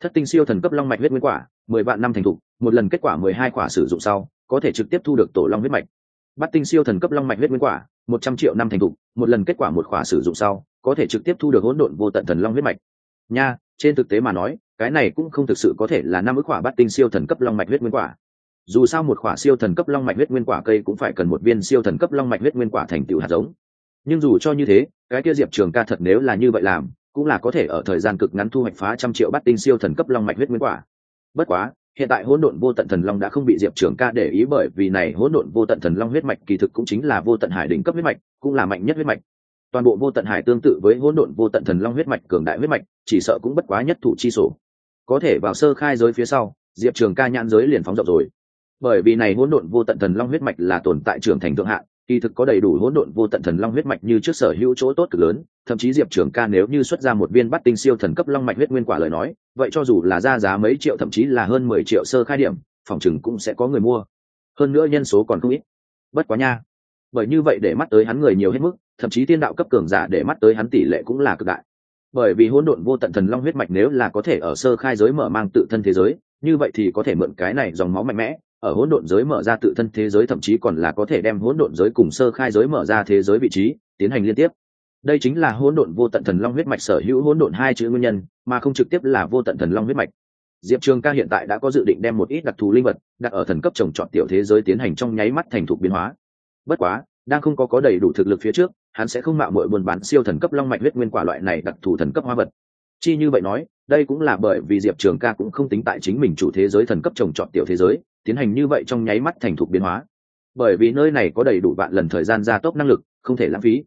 Thất tinh siêu thần cấp long mạch huyết nguyên quả, mười vạn năm thành thục, một lần kết quả mười hai quả sử dụng sau, có thể trực tiếp thu được tổ long huyết mạch. Bắt tinh siêu thần cấp long mạch huyết nguyên quả, một trăm triệu năm thành thục, một lần kết quả một quả sử dụng sau, có thể trực tiếp thu được hỗn độn vô tận thần long huyết mạch. Nha, trên thực tế mà nói, cái này cũng không thực sự có thể là năm ức quả bắt tinh siêu thần cấp long mạch huyết nguyên quả dù sao một quả siêu thần cấp long mạch huyết nguyên quả cây cũng phải cần một viên siêu thần cấp long mạch huyết nguyên quả thành tựu hạt giống. Nhưng dù cho như thế, cái kia diệp trường ca thật nếu là như vậy làm, cũng là có thể ở thời gian cực ngắn thu hoạch phá trăm triệu bát tinh siêu thần cấp long mạch huyết nguyên quả. Bất quá, hiện tại hỗn độn vô tận thần long đã không bị diệp trường ca để ý bởi vì này hỗn độn vô tận thần long huyết mạch kỳ thực cũng chính là vô tận hải đỉnh cấp huyết mạch, cũng là mạnh nhất huyết mạch. Toàn bộ vô tận hải tương tự với hỗn độn vô tận thần long huyết mạch cường đại huyết mạch, chỉ sợ cũng bất quá nhất thủ chi sổ. Có thể vào sơ khai giới phía sau, diệp trường ca nhãn giới liền phóng rộng rồi bởi vì này hỗn độn vô tận thần long huyết mạch là tồn tại trưởng thành thượng hạn, kỳ thực có đầy đủ hỗn độn vô tận thần long huyết mạch như trước sở hữu chỗ tốt cực lớn, thậm chí diệp trưởng ca nếu như xuất ra một viên bắt tinh siêu thần cấp long mạch huyết nguyên quả lời nói, vậy cho dù là ra giá mấy triệu thậm chí là hơn mười triệu sơ khai điểm, phòng chừng cũng sẽ có người mua. Hơn nữa nhân số còn không ít. Bất quá nha. Bởi như vậy để mắt tới hắn người nhiều hết mức, thậm chí tiên đạo cấp cường giả để mắt tới hắn tỷ lệ cũng là cực đại. Bởi vì hỗn độn vô tận thần long huyết mạch nếu là có thể ở sơ khai giới mở mang tự thân thế giới, như vậy thì có thể mượn cái này dòng máu mạnh mẽ ở hỗn độn giới mở ra tự thân thế giới, thậm chí còn là có thể đem hỗn độn giới cùng sơ khai giới mở ra thế giới vị trí, tiến hành liên tiếp. Đây chính là hỗn độn vô tận thần long huyết mạch sở hữu hỗn độn hai chữ nguyên nhân, mà không trực tiếp là vô tận thần long huyết mạch. Diệp trường ca hiện tại đã có dự định đem một ít đặc thù linh vật đặt ở thần cấp trồng trọt tiểu thế giới tiến hành trong nháy mắt thành thục biến hóa. Bất quá, đang không có có đầy đủ thực lực phía trước, hắn sẽ không mạo mội buôn bán siêu thần cấp long mạch huyết nguyên quả loại này đặc thù thần cấp hoa vật. Chi như vậy nói, đây cũng là bởi vì diệp trường ca cũng không tính tại chính mình chủ thế giới thần cấp trồng trọt tiểu thế giới tiến hành như vậy trong nháy mắt thành thục biến hóa. Bởi vì nơi này có đầy đủ vạn lần thời gian gia tốc năng lực, không thể lãng phí.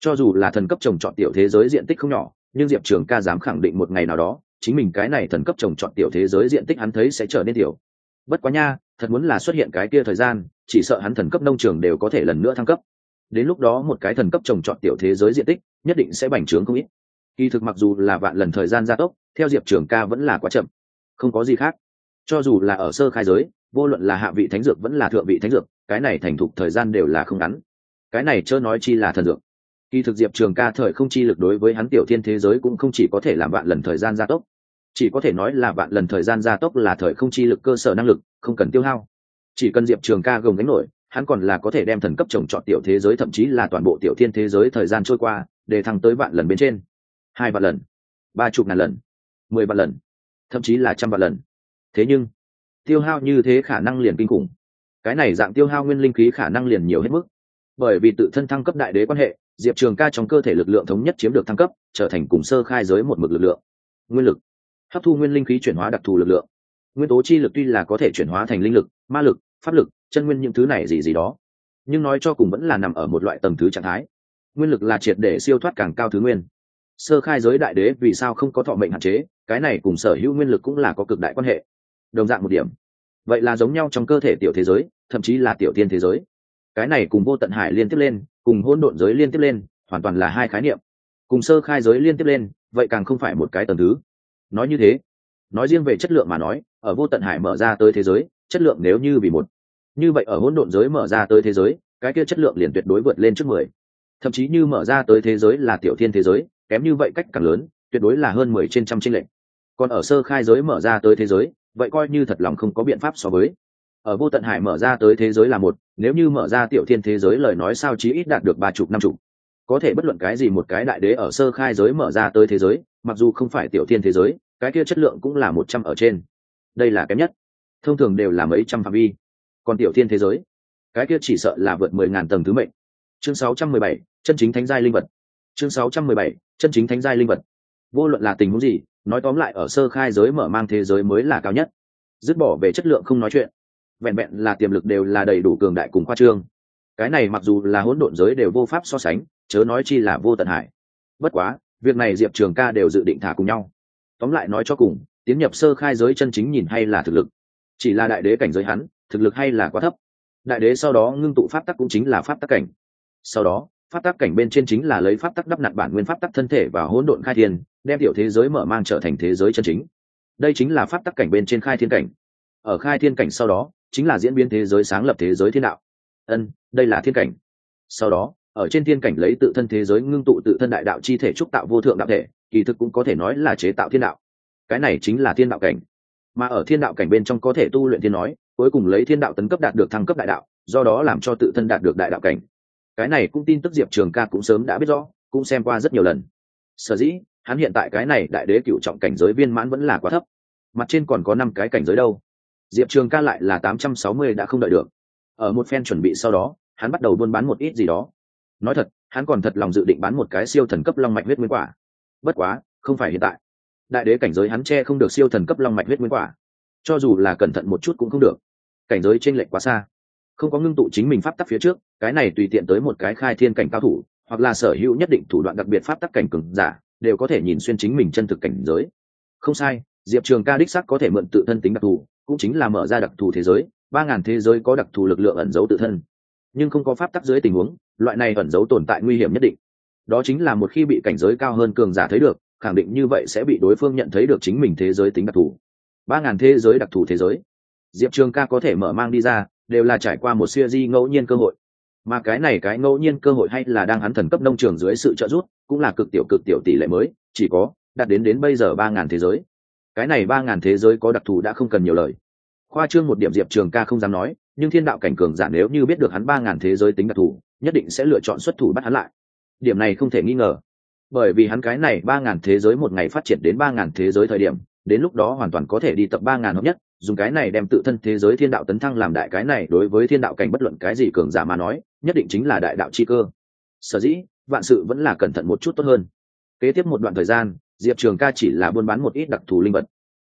Cho dù là thần cấp trồng trọt tiểu thế giới diện tích không nhỏ, nhưng diệp trường ca dám khẳng định một ngày nào đó, chính mình cái này thần cấp trồng trọt tiểu thế giới diện tích hắn thấy sẽ trở nên tiểu. Bất quá nha, thật muốn là xuất hiện cái kia thời gian, chỉ sợ hắn thần cấp nông trường đều có thể lần nữa thăng cấp. Đến lúc đó một cái thần cấp trồng trọt tiểu thế giới diện tích, nhất định sẽ bành trướng không ít. Kỳ thực mặc dù là vạn lần thời gian gia tốc, theo diệp trường ca vẫn là quá chậm. Không có gì khác. Cho dù là ở sơ khai giới vô luận là hạ vị thánh dược vẫn là thượng vị thánh dược, cái này thành thục thời gian đều là không ngắn. Cái này chớ nói chi là thần dược. Kỳ thực diệp trường ca thời không chi lực đối với hắn tiểu thiên thế giới cũng không chỉ có thể làm vạn lần thời gian gia tốc, chỉ có thể nói là vạn lần thời gian gia tốc là thời không chi lực cơ sở năng lực, không cần tiêu hao. Chỉ cần diệp trường ca gồng gánh nổi, hắn còn là có thể đem thần cấp trồng trọt tiểu thế giới thậm chí là toàn bộ tiểu thiên thế giới thời gian trôi qua, để thăng tới vạn lần bên trên. Hai vạn lần, ba chục ngàn lần, mười vạn lần, thậm chí là trăm vạn lần. Thế nhưng tiêu hao như thế khả năng liền kinh khủng. Cái này dạng tiêu hao nguyên linh khí khả năng liền nhiều hết mức. Bởi vì tự thân thăng cấp đại đế quan hệ, diệp trường ca trong cơ thể lực lượng thống nhất chiếm được thăng cấp, trở thành cùng sơ khai giới một mực lực lượng. Nguyên lực. Hấp thu nguyên linh khí chuyển hóa đặc thù lực lượng. Nguyên tố chi lực tuy là có thể chuyển hóa thành linh lực, ma lực, pháp lực, chân nguyên những thứ này gì gì đó. Nhưng nói cho cùng vẫn là nằm ở một loại tầng thứ trạng thái. Nguyên lực là triệt để siêu thoát càng cao thứ nguyên. Sơ khai giới đại đế vì sao không có thọ mệnh hạn chế, cái này cùng sở hữu nguyên lực cũng là có cực đại quan hệ đồng dạng một điểm. Vậy là giống nhau trong cơ thể tiểu thế giới, thậm chí là tiểu tiên thế giới. Cái này cùng vô tận hải liên tiếp lên, cùng hôn độn giới liên tiếp lên, hoàn toàn là hai khái niệm. Cùng sơ khai giới liên tiếp lên, vậy càng không phải một cái tầm thứ. Nói như thế, nói riêng về chất lượng mà nói, ở vô tận hải mở ra tới thế giới, chất lượng nếu như vì một. Như vậy ở hỗn độn giới mở ra tới thế giới, cái kia chất lượng liền tuyệt đối vượt lên trước mười. Thậm chí như mở ra tới thế giới là tiểu thiên thế giới, kém như vậy cách càng lớn, tuyệt đối là hơn mười trên trăm trinh lệch. Còn ở sơ khai giới mở ra tới thế giới vậy coi như thật lòng không có biện pháp so với. Ở vô tận hải mở ra tới thế giới là một, nếu như mở ra tiểu thiên thế giới lời nói sao chí ít đạt được ba chục, năm chục. Có thể bất luận cái gì một cái đại đế ở sơ khai giới mở ra tới thế giới, mặc dù không phải tiểu thiên thế giới, cái kia chất lượng cũng là một trăm ở trên. Đây là kém nhất. Thông thường đều là mấy trăm phạm vi. Còn tiểu thiên thế giới, cái kia chỉ sợ là vượt mười ngàn tầng thứ mệnh. Chương sáu trăm mười bảy, chân chính thánh giai linh vật. Chương sáu trăm mười bảy, chân chính thánh giai linh vật. Vô luận là tình huống gì nói tóm lại, ở sơ khai giới mở mang thế giới mới là cao nhất. Dứt bỏ về chất lượng không nói chuyện. Vẹn vẹn là tiềm lực đều là đầy đủ cường đại cùng khoa trương. Cái này mặc dù là hỗn độn giới đều vô pháp so sánh, chớ nói chi là vô tận hải. Bất quá, việc này diệp trường ca đều dự định thả cùng nhau. Tóm lại nói cho cùng, tiến nhập sơ khai giới chân chính nhìn hay là thực lực. Chỉ là đại đế cảnh giới hắn, thực lực hay là quá thấp. Đại đế sau đó ngưng tụ pháp tắc cũng chính là pháp tắc cảnh. Sau đó, pháp tắc cảnh bên trên chính là lấy pháp tắc đắp nặn bản nguyên pháp tắc thân thể và hỗn độn khai thiên đem tiểu thế giới mở mang trở thành thế giới chân chính. Đây chính là pháp tắc cảnh bên trên khai thiên cảnh. Ở khai thiên cảnh sau đó, chính là diễn biến thế giới sáng lập thế giới thiên đạo. Ân, đây là thiên cảnh. Sau đó, ở trên thiên cảnh lấy tự thân thế giới ngưng tụ tự thân đại đạo chi thể trúc tạo vô thượng đạo thể, kỳ thực cũng có thể nói là chế tạo thiên đạo. Cái này chính là thiên đạo cảnh. Mà ở thiên đạo cảnh bên trong có thể tu luyện thiên nói, cuối cùng lấy thiên đạo tấn cấp đạt được thăng cấp đại đạo, do đó làm cho tự thân đạt được đại đạo cảnh. Cái này cũng tin tức diệp trường ca cũng sớm đã biết rõ, cũng xem qua rất nhiều lần. Sở dĩ hắn hiện tại cái này đại đế cựu trọng cảnh giới viên mãn vẫn là quá thấp. Mặt trên còn có năm cái cảnh giới đâu. Diệp trường ca lại là tám trăm sáu mươi đã không đợi được. Ở một phen chuẩn bị sau đó, hắn bắt đầu buôn bán một ít gì đó. Nói thật, hắn còn thật lòng dự định bán một cái siêu thần cấp long mạch huyết nguyên quả. Bất quá, không phải hiện tại. Đại đế cảnh giới hắn che không được siêu thần cấp long mạch huyết nguyên quả. Cho dù là cẩn thận một chút cũng không được. Cảnh giới t r ê n lệch quá xa. Không có ngưng tụ chính mình pháp tắc phía trước, cái này tùy tiện tới một cái khai thiên cảnh cao thủ, hoặc là sở hữu nhất định thủ đoạn đặc biệt pháp tắc cảnh cừng giả đều có thể nhìn xuyên chính mình chân thực cảnh giới. Không sai, diệp trường ca đích sắc có thể mượn tự thân tính đặc thù, cũng chính là mở ra đặc thù thế giới, ba ngàn thế giới có đặc thù lực lượng ẩn giấu tự thân. Nhưng không có pháp tắc dưới tình huống, loại này ẩn giấu tồn tại nguy hiểm nhất định. Đó chính là một khi bị cảnh giới cao hơn cường giả thấy được, khẳng định như vậy sẽ bị đối phương nhận thấy được chính mình thế giới tính đặc thù. Ba ngàn thế giới đặc thù thế giới. Diệp trường ca có thể mở mang đi ra, đều là trải qua một siêu di ngẫu nhiên cơ hội mà cái này cái ngẫu nhiên cơ hội hay là đang hắn thần cấp nông trường dưới sự trợ giúp, cũng là cực tiểu cực tiểu tỷ lệ mới, chỉ có, đạt đến đến bây giờ ba ngàn thế giới. Cái này ba ngàn thế giới có đặc thù đã không cần nhiều lời. Khoa trương một điểm diệp trường ca không dám nói, nhưng thiên đạo cảnh cường giả nếu như biết được hắn ba ngàn thế giới tính đặc thù, nhất định sẽ lựa chọn xuất thủ bắt hắn lại. Điểm này không thể nghi ngờ. Bởi vì hắn cái này ba ngàn thế giới một ngày phát triển đến ba ngàn thế giới thời điểm, đến lúc đó hoàn toàn có thể đi tập ba ngàn hợp nhất, dùng cái này đem tự thân thế giới thiên đạo tấn thăng làm đại cái này đối với thiên đạo cảnh bất luận cái gì cường giả mà nói nhất định chính là đại đạo chi cơ. Sở dĩ, vạn sự vẫn là cẩn thận một chút tốt hơn. Kế tiếp một đoạn thời gian, diệp trường ca chỉ là buôn bán một ít đặc thù linh vật.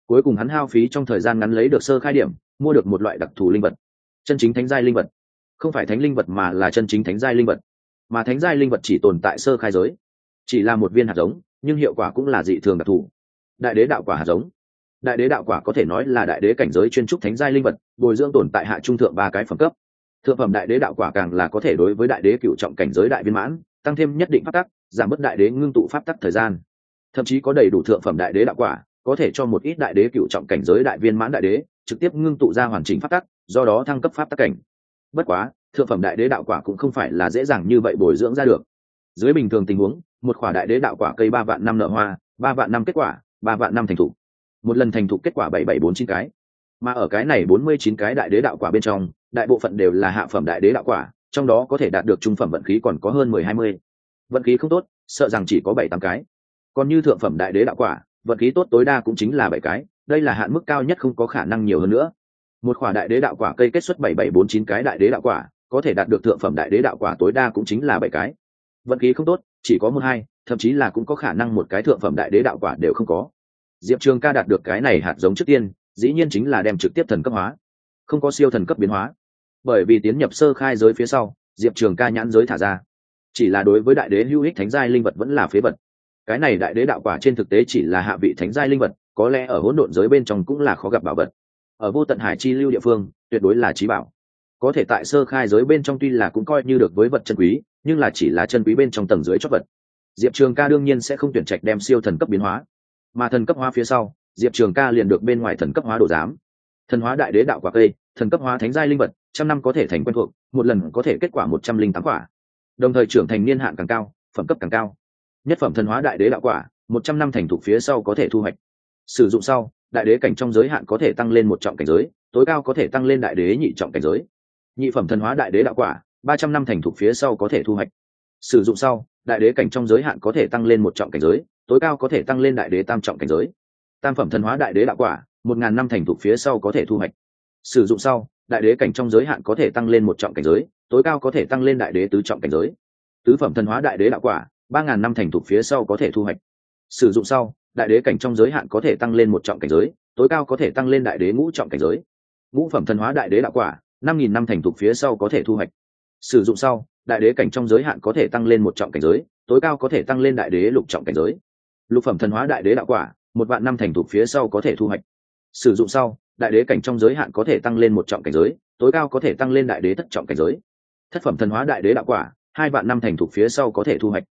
Cuối cùng hắn hao phí trong thời gian ngắn lấy được sơ khai điểm, mua được một loại đặc thù linh vật. Chân chính thánh giai linh vật. Không phải thánh linh vật mà là chân chính thánh giai linh vật. Mà thánh giai linh vật chỉ tồn tại sơ khai giới. Chỉ là một viên hạt giống, nhưng hiệu quả cũng là dị thường đặc thù. Đại đế đạo quả hạt giống. Đại đế đạo quả có thể nói là đại đế cảnh giới chuyên trúc thánh giai linh vật, bồi dưỡng tồn tại hạ trung thượng ba cái phẩm cấp thượng phẩm đại đế đạo quả càng là có thể đối với đại đế cựu trọng cảnh giới đại viên mãn, tăng thêm nhất định pháp tắc, giảm bớt đại đế ngưng tụ pháp tắc thời gian. Thậm chí có đầy đủ thượng phẩm đại đế đạo quả, có thể cho một ít đại đế cựu trọng cảnh giới đại viên mãn đại đế, trực tiếp ngưng tụ ra hoàn chỉnh pháp tắc, do đó thăng cấp pháp tắc cảnh. Bất quá, thượng phẩm đại đế đạo quả cũng không phải là dễ dàng như vậy bồi dưỡng ra được. Dưới bình thường tình huống, một quả đại đế đạo quả cây ba vạn năm nợ hoa, ba vạn năm kết quả, ba vạn năm thành thục một lần thành thục kết quả bảy bảy bốn chín cái. Mà ở cái này bốn mươi chín cái đại đế đạo quả bên trong đại bộ phận đều là hạ phẩm đại đế đạo quả, trong đó có thể đạt được trung phẩm vận khí còn có hơn mười, hai mươi. Vận khí không tốt, sợ rằng chỉ có bảy, tám cái. Còn như thượng phẩm đại đế đạo quả, vận khí tốt tối đa cũng chính là bảy cái, đây là hạn mức cao nhất không có khả năng nhiều hơn nữa. Một quả đại đế đạo quả cây kết xuất bảy bảy, bốn, chín cái đại đế đạo quả, có thể đạt được thượng phẩm đại đế đạo quả tối đa cũng chính là bảy cái. Vận khí không tốt, chỉ có một, hai, thậm chí là cũng có khả năng một cái thượng phẩm đại đế đạo quả đều không có. Diệp trường ca đạt được cái này hạt giống trước tiên, dĩ nhiên chính là đem trực tiếp thần cấp hóa, không có siêu thần cấp biến hóa bởi vì tiến nhập sơ khai giới phía sau, diệp trường ca nhãn giới thả ra. Chỉ là đối với đại đế hữu ích thánh giai linh vật vẫn là phế vật. Cái này đại đế đạo quả trên thực tế chỉ là hạ vị thánh giai linh vật, có lẽ ở hỗn độn giới bên trong cũng là khó gặp bảo vật. Ở vô tận hải chi lưu địa phương, tuyệt đối là trí bảo. Có thể tại sơ khai giới bên trong tuy là cũng coi như được với vật chân quý, nhưng là chỉ là chân quý bên trong tầng dưới chót vật. Diệp trường ca đương nhiên sẽ không tuyển trạch đem siêu thần cấp biến hóa. Mà thần cấp hóa phía sau, diệp trường ca liền được bên ngoài thần cấp hóa đồ giám. Thần hóa đại đế đạo quả cây, thần cấp hóa thánh giai linh vật trăm năm có thể thành quen thuộc, một lần có thể kết quả một trăm linh tám quả. Đồng thời trưởng thành niên hạn càng cao, phẩm cấp càng cao. Nhất phẩm thần hóa đại đế đạo quả, một trăm năm thành thục phía sau có thể thu hoạch. Sử dụng sau, đại đế cảnh trong giới hạn có thể tăng lên một trọng cảnh giới, tối cao có thể tăng lên đại đế nhị trọng cảnh giới. Nhị phẩm thần hóa đại đế đạo quả, ba trăm năm thành thục phía sau có thể thu hoạch. Sử dụng sau, đại đế cảnh trong giới hạn có thể tăng lên một trọng cảnh giới, tối cao có thể tăng lên đại đế tam trọng cảnh giới. Tam phẩm thần hóa đại đế đạo quả, một ngàn năm thành thục phía sau có thể thu hoạch. Sử dụng sau đại đế cảnh trong giới hạn có thể tăng lên một trọng cảnh giới, tối cao có thể tăng lên đại đế tứ trọng cảnh giới. Tứ phẩm thần hóa đại đế đạo quả, ba ngàn năm thành thục phía sau có thể thu hoạch. Sử dụng sau, đại đế cảnh trong giới hạn có thể tăng lên một trọng cảnh giới, tối cao có thể tăng lên đại đế ngũ trọng cảnh giới. Ngũ phẩm thần hóa đại đế đạo quả, năm nghìn năm thành thục phía sau có thể thu hoạch. Sử dụng sau, đại đế cảnh trong giới hạn có thể tăng lên một trọng cảnh giới, tối cao có thể tăng lên đại đế lục trọng cảnh giới. Lục phẩm thần hóa đại đế đạo quả, một vạn năm thành thục phía sau có thể thu hoạch sử dụng sau, đại đế cảnh trong giới hạn có thể tăng lên một trọng cảnh giới, tối cao có thể tăng lên đại đế thất trọng cảnh giới. Thất phẩm thần hóa đại đế đạo quả, hai vạn năm thành thục phía sau có thể thu hoạch.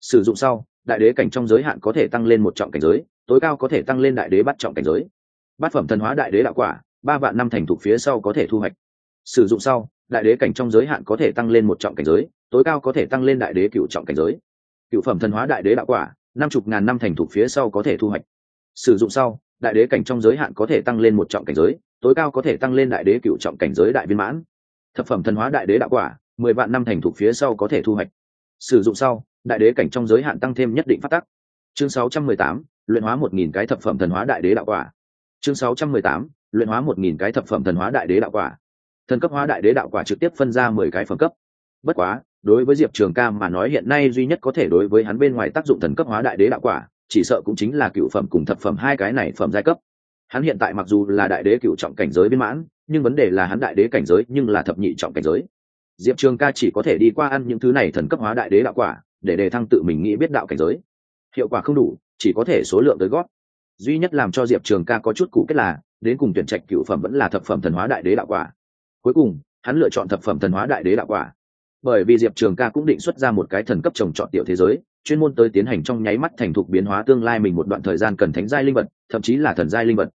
Sử dụng sau, đại đế cảnh trong giới hạn có thể tăng lên một trọng cảnh giới, tối cao có thể tăng lên đại đế bắt trọng cảnh giới. Bát phẩm thần hóa đại đế đạo quả, ba vạn năm thành thục phía sau có thể thu hoạch. Sử dụng sau, đại đế cảnh trong giới hạn có thể tăng lên một trọng cảnh giới, tối cao có thể tăng lên đại đế cựu trọng cảnh giới. Cựu phẩm thần hóa đại đế đạo quả, năm chục ngàn năm thành thục phía sau có thể thu hoạch. Sử dụng sau đại đế cảnh trong giới hạn có thể tăng lên một trọng cảnh giới tối cao có thể tăng lên đại đế cựu trọng cảnh giới đại viên mãn. Thập phẩm thần hóa đại đế đạo quả mười vạn năm thành thục phía sau có thể thu hoạch. Sử dụng sau đại đế cảnh trong giới hạn tăng thêm nhất định phát tắc. Chương 618, luyện hóa một nghìn cái thập phẩm thần hóa đại đế đạo quả. Chương 618, luyện hóa một nghìn cái thập phẩm thần hóa đại đế đạo quả. Thần cấp hóa đại đế đạo quả trực tiếp phân ra mười cái phẩm cấp. Bất quá đối với diệp trường ca mà nói hiện nay duy nhất có thể đối với hắn bên ngoài tác dụng thần cấp hóa đại đế đạo quả chỉ sợ cũng chính là cựu phẩm cùng thập phẩm hai cái này phẩm giai cấp. Hắn hiện tại mặc dù là đại đế cựu trọng cảnh giới viên mãn, nhưng vấn đề là hắn đại đế cảnh giới nhưng là thập nhị trọng cảnh giới. Diệp trường ca chỉ có thể đi qua ăn những thứ này thần cấp hóa đại đế đạo quả, để đề thăng tự mình nghĩ biết đạo cảnh giới. Hiệu quả không đủ, chỉ có thể số lượng tới gót duy nhất làm cho diệp trường ca có chút cụ kết là, đến cùng tuyển trạch cựu phẩm vẫn là thập phẩm thần hóa đại đế đạo quả. Cuối cùng, hắn lựa chọn thập phẩm thần hóa đại đế đạo quả. Bởi vì diệp trường ca cũng định xuất ra một cái thần cấp trồng trọt tiểu thế giới chuyên môn tới tiến hành trong nháy mắt thành thục biến hóa tương lai mình một đoạn thời gian cần thánh giai linh vật, thậm chí là thần giai linh vật.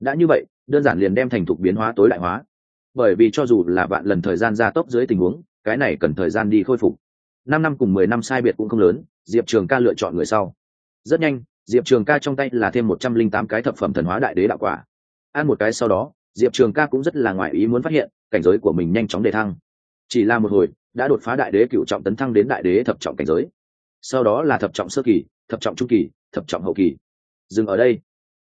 Đã như vậy, đơn giản liền đem thành thục biến hóa tối đại hóa. Bởi vì cho dù là vạn lần thời gian gia tốc dưới tình huống, cái này cần thời gian đi khôi phục. Năm năm cùng mười năm sai biệt cũng không lớn, diệp trường ca lựa chọn người sau. Rất nhanh, diệp trường ca trong tay là thêm một trăm linh tám cái thập phẩm thần hóa đại đế đạo quả. Ăn một cái sau đó, diệp trường ca cũng rất là ngoại ý muốn phát hiện, cảnh giới của mình nhanh chóng đề thăng. Chỉ là một hồi, đã đột phá đại đế cựu trọng tấn thăng đến đại đế thập trọng cảnh giới sau đó là thập trọng sơ kỳ, thập trọng trung kỳ, thập trọng hậu kỳ. Dừng ở đây.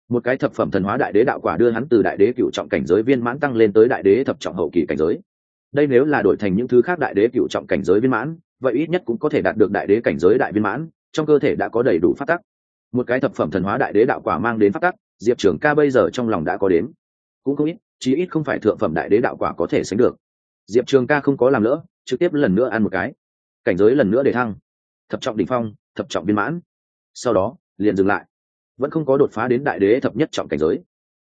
Một cái thập phẩm thần hóa đại đế đạo quả đưa hắn từ đại đế cựu trọng cảnh giới viên mãn tăng lên tới đại đế thập trọng hậu kỳ cảnh giới. Đây nếu là đổi thành những thứ khác đại đế cựu trọng cảnh giới viên mãn, vậy ít nhất cũng có thể đạt được đại đế cảnh giới đại viên mãn, trong cơ thể đã có đầy đủ phát tắc. Một cái thập phẩm thần hóa đại đế đạo quả mang đến phát tắc, diệp trưởng ca bây giờ trong lòng đã có đến cũng không ít, chí ít không phải thượng phẩm đại đế đạo quả có thể sánh được. Diệp trường ca không có làm lỡ, trực tiếp lần nữa ăn một cái. Cảnh giới lần nữa để thăng thập trọng đỉnh phong, thập trọng viên mãn. Sau đó, liền dừng lại. Vẫn không có đột phá đến đại đế thập nhất trọng cảnh giới.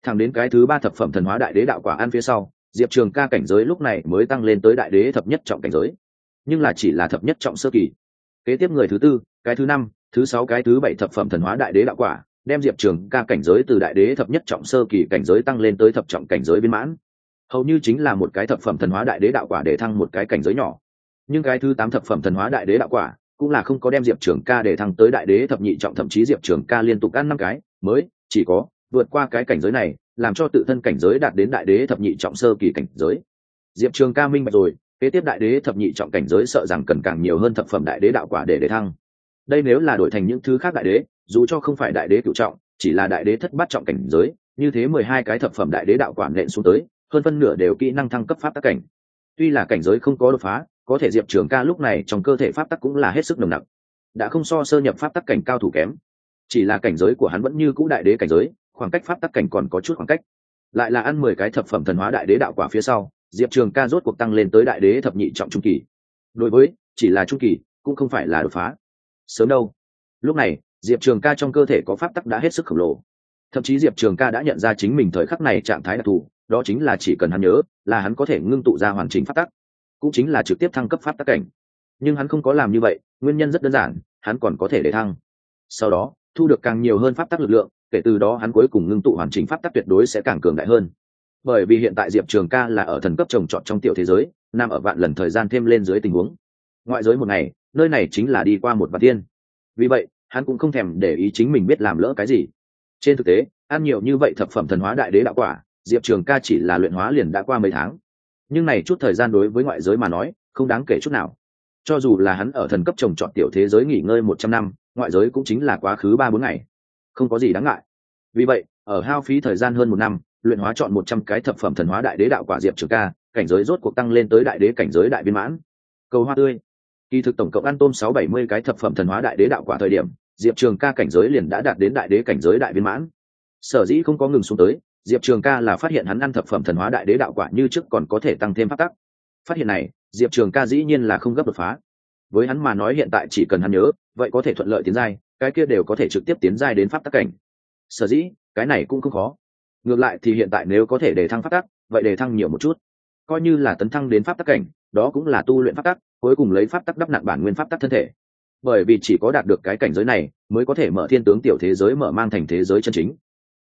Thẳng đến cái thứ ba thập phẩm thần hóa đại đế đạo quả ăn phía sau, diệp trường ca cảnh giới lúc này mới tăng lên tới đại đế thập nhất trọng cảnh giới. Nhưng là chỉ là thập nhất trọng sơ kỳ. Kế tiếp người thứ tư, cái thứ năm, thứ sáu cái thứ bảy thập phẩm thần hóa đại đế đạo quả, đem diệp trường ca cảnh giới từ đại đế thập nhất trọng sơ kỳ cảnh giới tăng lên tới thập trọng cảnh giới viên mãn. Hầu như chính là một cái thập phẩm thần hóa đại đế đạo quả để thăng một cái cảnh giới nhỏ. Nhưng cái thứ tám thập phẩm thần hóa đại đế đạo quả cũng là không có đem diệp trường ca để thăng tới đại đế thập nhị trọng, thậm chí diệp trường ca liên tục ăn năm cái, mới chỉ có vượt qua cái cảnh giới này, làm cho tự thân cảnh giới đạt đến đại đế thập nhị trọng sơ kỳ cảnh giới. Diệp trường ca minh bạch rồi, kế tiếp đại đế thập nhị trọng cảnh giới sợ rằng cần càng nhiều hơn thập phẩm đại đế đạo quả để để thăng. Đây nếu là đổi thành những thứ khác đại đế, dù cho không phải đại đế cựu trọng, chỉ là đại đế thất bát trọng cảnh giới, như thế mười hai cái thập phẩm đại đế đạo quả nện xuống tới, hơn phân nửa đều kỹ năng thăng cấp pháp tắc cảnh. Tuy là cảnh giới không có đột phá có thể diệp trường ca lúc này trong cơ thể pháp tắc cũng là hết sức nồng nặc. Đã không so sơ nhập pháp tắc cảnh cao thủ kém. Chỉ là cảnh giới của hắn vẫn như cũ đại đế cảnh giới, khoảng cách pháp tắc cảnh còn có chút khoảng cách. Lại là ăn mười cái thập phẩm thần hóa đại đế đạo quả phía sau, diệp trường ca rốt cuộc tăng lên tới đại đế thập nhị trọng trung kỳ. Đối với, chỉ là trung kỳ, cũng không phải là đột phá. Sớm đâu. Lúc này, diệp trường ca trong cơ thể có pháp tắc đã hết sức khổng lồ. Thậm chí diệp trường ca đã nhận ra chính mình thời khắc này trạng thái đặc thù, đó chính là chỉ cần hắn nhớ, là hắn có thể ngưng tụ ra hoàn chỉnh pháp tắc cũng chính là trực tiếp thăng cấp pháp tắc cảnh. Nhưng hắn không có làm như vậy, nguyên nhân rất đơn giản, hắn còn có thể để thăng. Sau đó, thu được càng nhiều hơn pháp tắc lực lượng, kể từ đó hắn cuối cùng ngưng tụ hoàn chỉnh pháp tắc tuyệt đối sẽ càng cường đại hơn. Bởi vì hiện tại diệp trường ca là ở thần cấp trồng trọt trong tiểu thế giới, nằm ở vạn lần thời gian thêm lên dưới tình huống. Ngoại giới một ngày, nơi này chính là đi qua một vạn tiên vì vậy, hắn cũng không thèm để ý chính mình biết làm lỡ cái gì. Trên thực tế, ăn nhiều như vậy thập phẩm thần hóa đại đế đạo quả, diệp trường ca chỉ là luyện hóa liền đã qua mấy tháng nhưng này chút thời gian đối với ngoại giới mà nói, không đáng kể chút nào. Cho dù là hắn ở thần cấp trồng trọt tiểu thế giới nghỉ ngơi một trăm năm, ngoại giới cũng chính là quá khứ ba bốn ngày. Không có gì đáng ngại. Vì vậy, ở hao phí thời gian hơn một năm, luyện hóa chọn một trăm cái thập phẩm thần hóa đại đế đạo quả diệp trường ca, cảnh giới rốt cuộc tăng lên tới đại đế cảnh giới đại viên mãn. Cầu hoa tươi. Kỳ thực tổng cộng ăn tôm sáu bảy mươi cái thập phẩm thần hóa đại đế đạo quả thời điểm, diệp trường ca cảnh giới liền đã đạt đến đại đế cảnh giới đại viên mãn. Sở dĩ không có ngừng xuống tới diệp trường ca là phát hiện hắn ăn thập phẩm thần hóa đại đế đạo quả như trước còn có thể tăng thêm phát tắc. Phát hiện này, diệp trường ca dĩ nhiên là không gấp đột phá. Với hắn mà nói hiện tại chỉ cần hắn nhớ, vậy có thể thuận lợi tiến giai, cái kia đều có thể trực tiếp tiến giai đến pháp tắc cảnh. Sở dĩ, cái này cũng không khó. Ngược lại thì hiện tại nếu có thể để thăng pháp tắc, vậy để thăng nhiều một chút. Coi như là tấn thăng đến pháp tắc cảnh, đó cũng là tu luyện pháp tắc, cuối cùng lấy pháp tắc đắp nặng bản nguyên pháp tắc thân thể. Bởi vì chỉ có đạt được cái cảnh giới này, mới có thể mở thiên tướng tiểu thế giới mở mang thành thế giới chân chính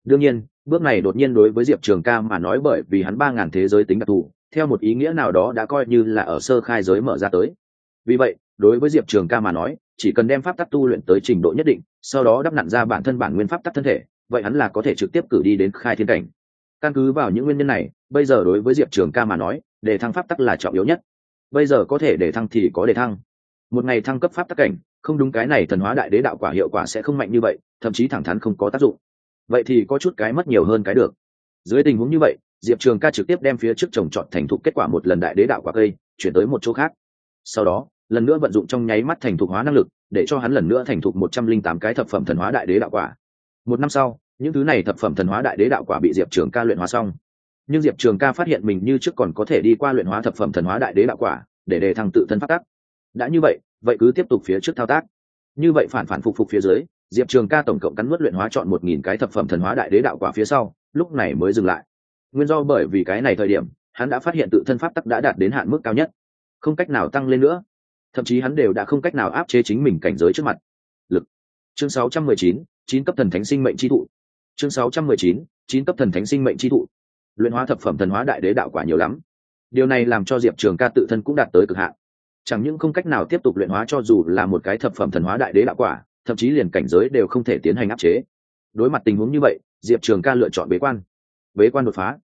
đương nhiên, bước này đột nhiên đối với diệp trường ca mà nói bởi vì hắn ba ngàn thế giới tính đặc thù, theo một ý nghĩa nào đó đã coi như là ở sơ khai giới mở ra tới. Vì vậy, đối với diệp trường ca mà nói, chỉ cần đem pháp tắc tu luyện tới trình độ nhất định, sau đó đắp nặn ra bản thân bản nguyên pháp tắc thân thể, vậy hắn là có thể trực tiếp cử đi đến khai thiên cảnh. Căn cứ vào những nguyên nhân này, bây giờ đối với diệp trường ca mà nói để thăng pháp tắc là trọng yếu nhất. Bây giờ có thể để thăng thì có để thăng. Một ngày thăng cấp pháp tắc cảnh, không đúng cái này thần hóa đại đế đạo quả hiệu quả sẽ không mạnh như vậy, thậm chí thẳng thắn không có tác dụng vậy thì có chút cái mất nhiều hơn cái được. Dưới tình huống như vậy, diệp trường ca trực tiếp đem phía trước trồng trọt thành thục kết quả một lần đại đế đạo quả cây, chuyển tới một chỗ khác. Sau đó, lần nữa vận dụng trong nháy mắt thành thục hóa năng lực, để cho hắn lần nữa thành thục một trăm linh tám cái thập phẩm thần hóa đại đế đạo quả. Một năm sau, những thứ này thập phẩm thần hóa đại đế đạo quả bị diệp trường ca luyện hóa xong. Nhưng diệp trường ca phát hiện mình như trước còn có thể đi qua luyện hóa thập phẩm thần hóa đại đế đạo quả, để đề thăng tự thân phát tác. Đã như vậy vậy cứ tiếp tục phía trước thao tác. Như vậy phản phản phục phục phía dưới diệp trường ca tổng cộng cắn nuốt luyện hóa chọn một nghìn cái thập phẩm thần hóa đại đế đạo quả phía sau lúc này mới dừng lại. Nguyên do bởi vì cái này thời điểm hắn đã phát hiện tự thân pháp tắc đã đạt đến hạn mức cao nhất. Không cách nào tăng lên nữa. Thậm chí hắn đều đã không cách nào áp chế chính mình cảnh giới trước mặt. Lực. Chương 619, chín cấp thần thánh sinh mệnh chi thụ. Chương 619, chín cấp thần thánh sinh mệnh chi thụ. Luyện hóa thập phẩm thần hóa đại đế đạo quả nhiều lắm. Điều này làm cho diệp trường ca tự thân cũng đạt tới cực hạn. Chẳng những không cách nào tiếp tục luyện hóa cho dù là một cái thập phẩm thần hóa đại đế đạo quả thậm chí liền cảnh giới đều không thể tiến hành áp chế. Đối mặt tình huống như vậy, diệp trường ca lựa chọn bế quan. Bế quan đột phá.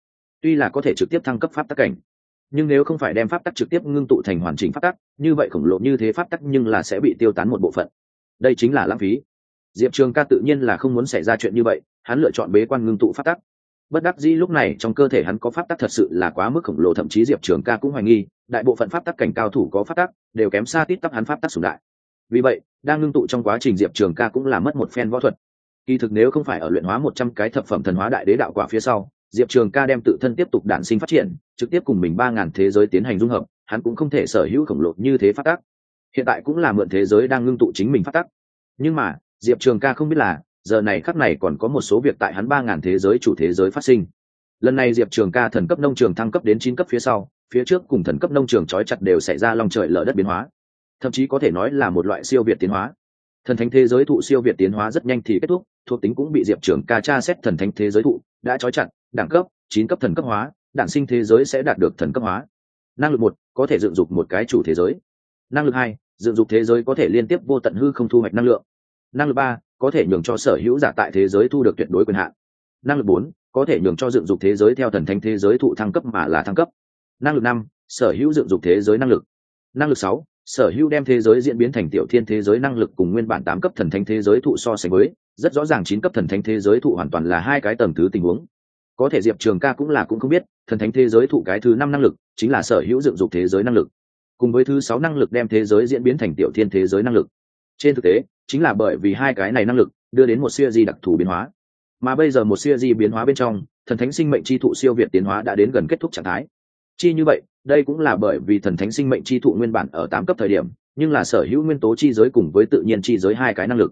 Tuy là có thể trực tiếp thăng cấp pháp tắc cảnh, nhưng nếu không phải đem pháp tắc trực tiếp ngưng tụ thành hoàn chỉnh pháp tắc, như vậy khổng lồ như thế pháp tắc nhưng là sẽ bị tiêu tán một bộ phận. Đây chính là lãng phí. Diệp trường ca tự nhiên là không muốn xảy ra chuyện như vậy, hắn lựa chọn bế quan ngưng tụ pháp tắc. Bất đắc dĩ lúc này trong cơ thể hắn có pháp tắc thật sự là quá mức khổng lồ, thậm chí diệp trường ca cũng hoài nghi, đại bộ phận pháp tắc cảnh cao thủ có pháp tắc, đều kém xa tít tắc hắn pháp tắc sùng đại vì vậy, đang ngưng tụ trong quá trình diệp trường ca cũng là mất một phen võ thuật. Kỳ thực nếu không phải ở luyện hóa một trăm cái thập phẩm thần hóa đại đế đạo quả phía sau, diệp trường ca đem tự thân tiếp tục đản sinh phát triển, trực tiếp cùng mình ba ngàn thế giới tiến hành dung hợp, hắn cũng không thể sở hữu khổng lồ như thế phát tác. Hiện tại cũng là mượn thế giới đang ngưng tụ chính mình phát tác. Nhưng mà, diệp trường ca không biết là, giờ này khắc này còn có một số việc tại hắn ba ngàn thế giới chủ thế giới phát sinh. Lần này diệp trường ca thần cấp nông trường thăng cấp đến chín cấp phía sau, phía trước cùng thần cấp nông trường trói chặt đều xảy ra lòng trời lở đất biến hóa thậm chí có thể nói là một loại siêu việt tiến hóa. Thần thánh thế giới thụ siêu việt tiến hóa rất nhanh thì kết thúc, thuộc tính cũng bị diệp trưởng ca tra xét thần thánh thế giới thụ, đã trói chặt, đẳng cấp, chín cấp thần cấp hóa, đản sinh thế giới sẽ đạt được thần cấp hóa. Năng lực một, có thể dựng dục một cái chủ thế giới. Năng lực hai, dựng dục thế giới có thể liên tiếp vô tận hư không thu hoạch năng lượng. Năng lực ba, có thể nhường cho sở hữu giả tại thế giới thu được tuyệt đối quyền hạn. Năng lực bốn, có thể nhường cho dựng dục thế giới theo thần thánh thế giới thụ thăng cấp mà là thăng cấp. Năng lực năm, sở hữu dựng dục thế giới năng lực. Năng lực sáu sở hữu đem thế giới diễn biến thành tiểu thiên thế giới năng lực cùng nguyên bản tám cấp thần thánh thế giới thụ so sánh với, rất rõ ràng chín cấp thần thánh thế giới thụ hoàn toàn là hai cái tầng thứ tình huống. Có thể diệp trường ca cũng là cũng không biết, thần thánh thế giới thụ cái thứ năm năng lực, chính là sở hữu dựng dục thế giới năng lực. Cùng với thứ sáu năng lực đem thế giới diễn biến thành tiểu thiên thế giới năng lực. Trên thực tế, chính là bởi vì hai cái này năng lực, đưa đến một siêu di đặc thù biến hóa. Mà bây giờ một siêu di biến hóa bên trong, thần thánh sinh mệnh chi thụ siêu việt tiến hóa đã đến gần kết thúc trạng thái chi như vậy, đây cũng là bởi vì thần thánh sinh mệnh chi thụ nguyên bản ở tám cấp thời điểm, nhưng là sở hữu nguyên tố chi giới cùng với tự nhiên chi giới hai cái năng lực.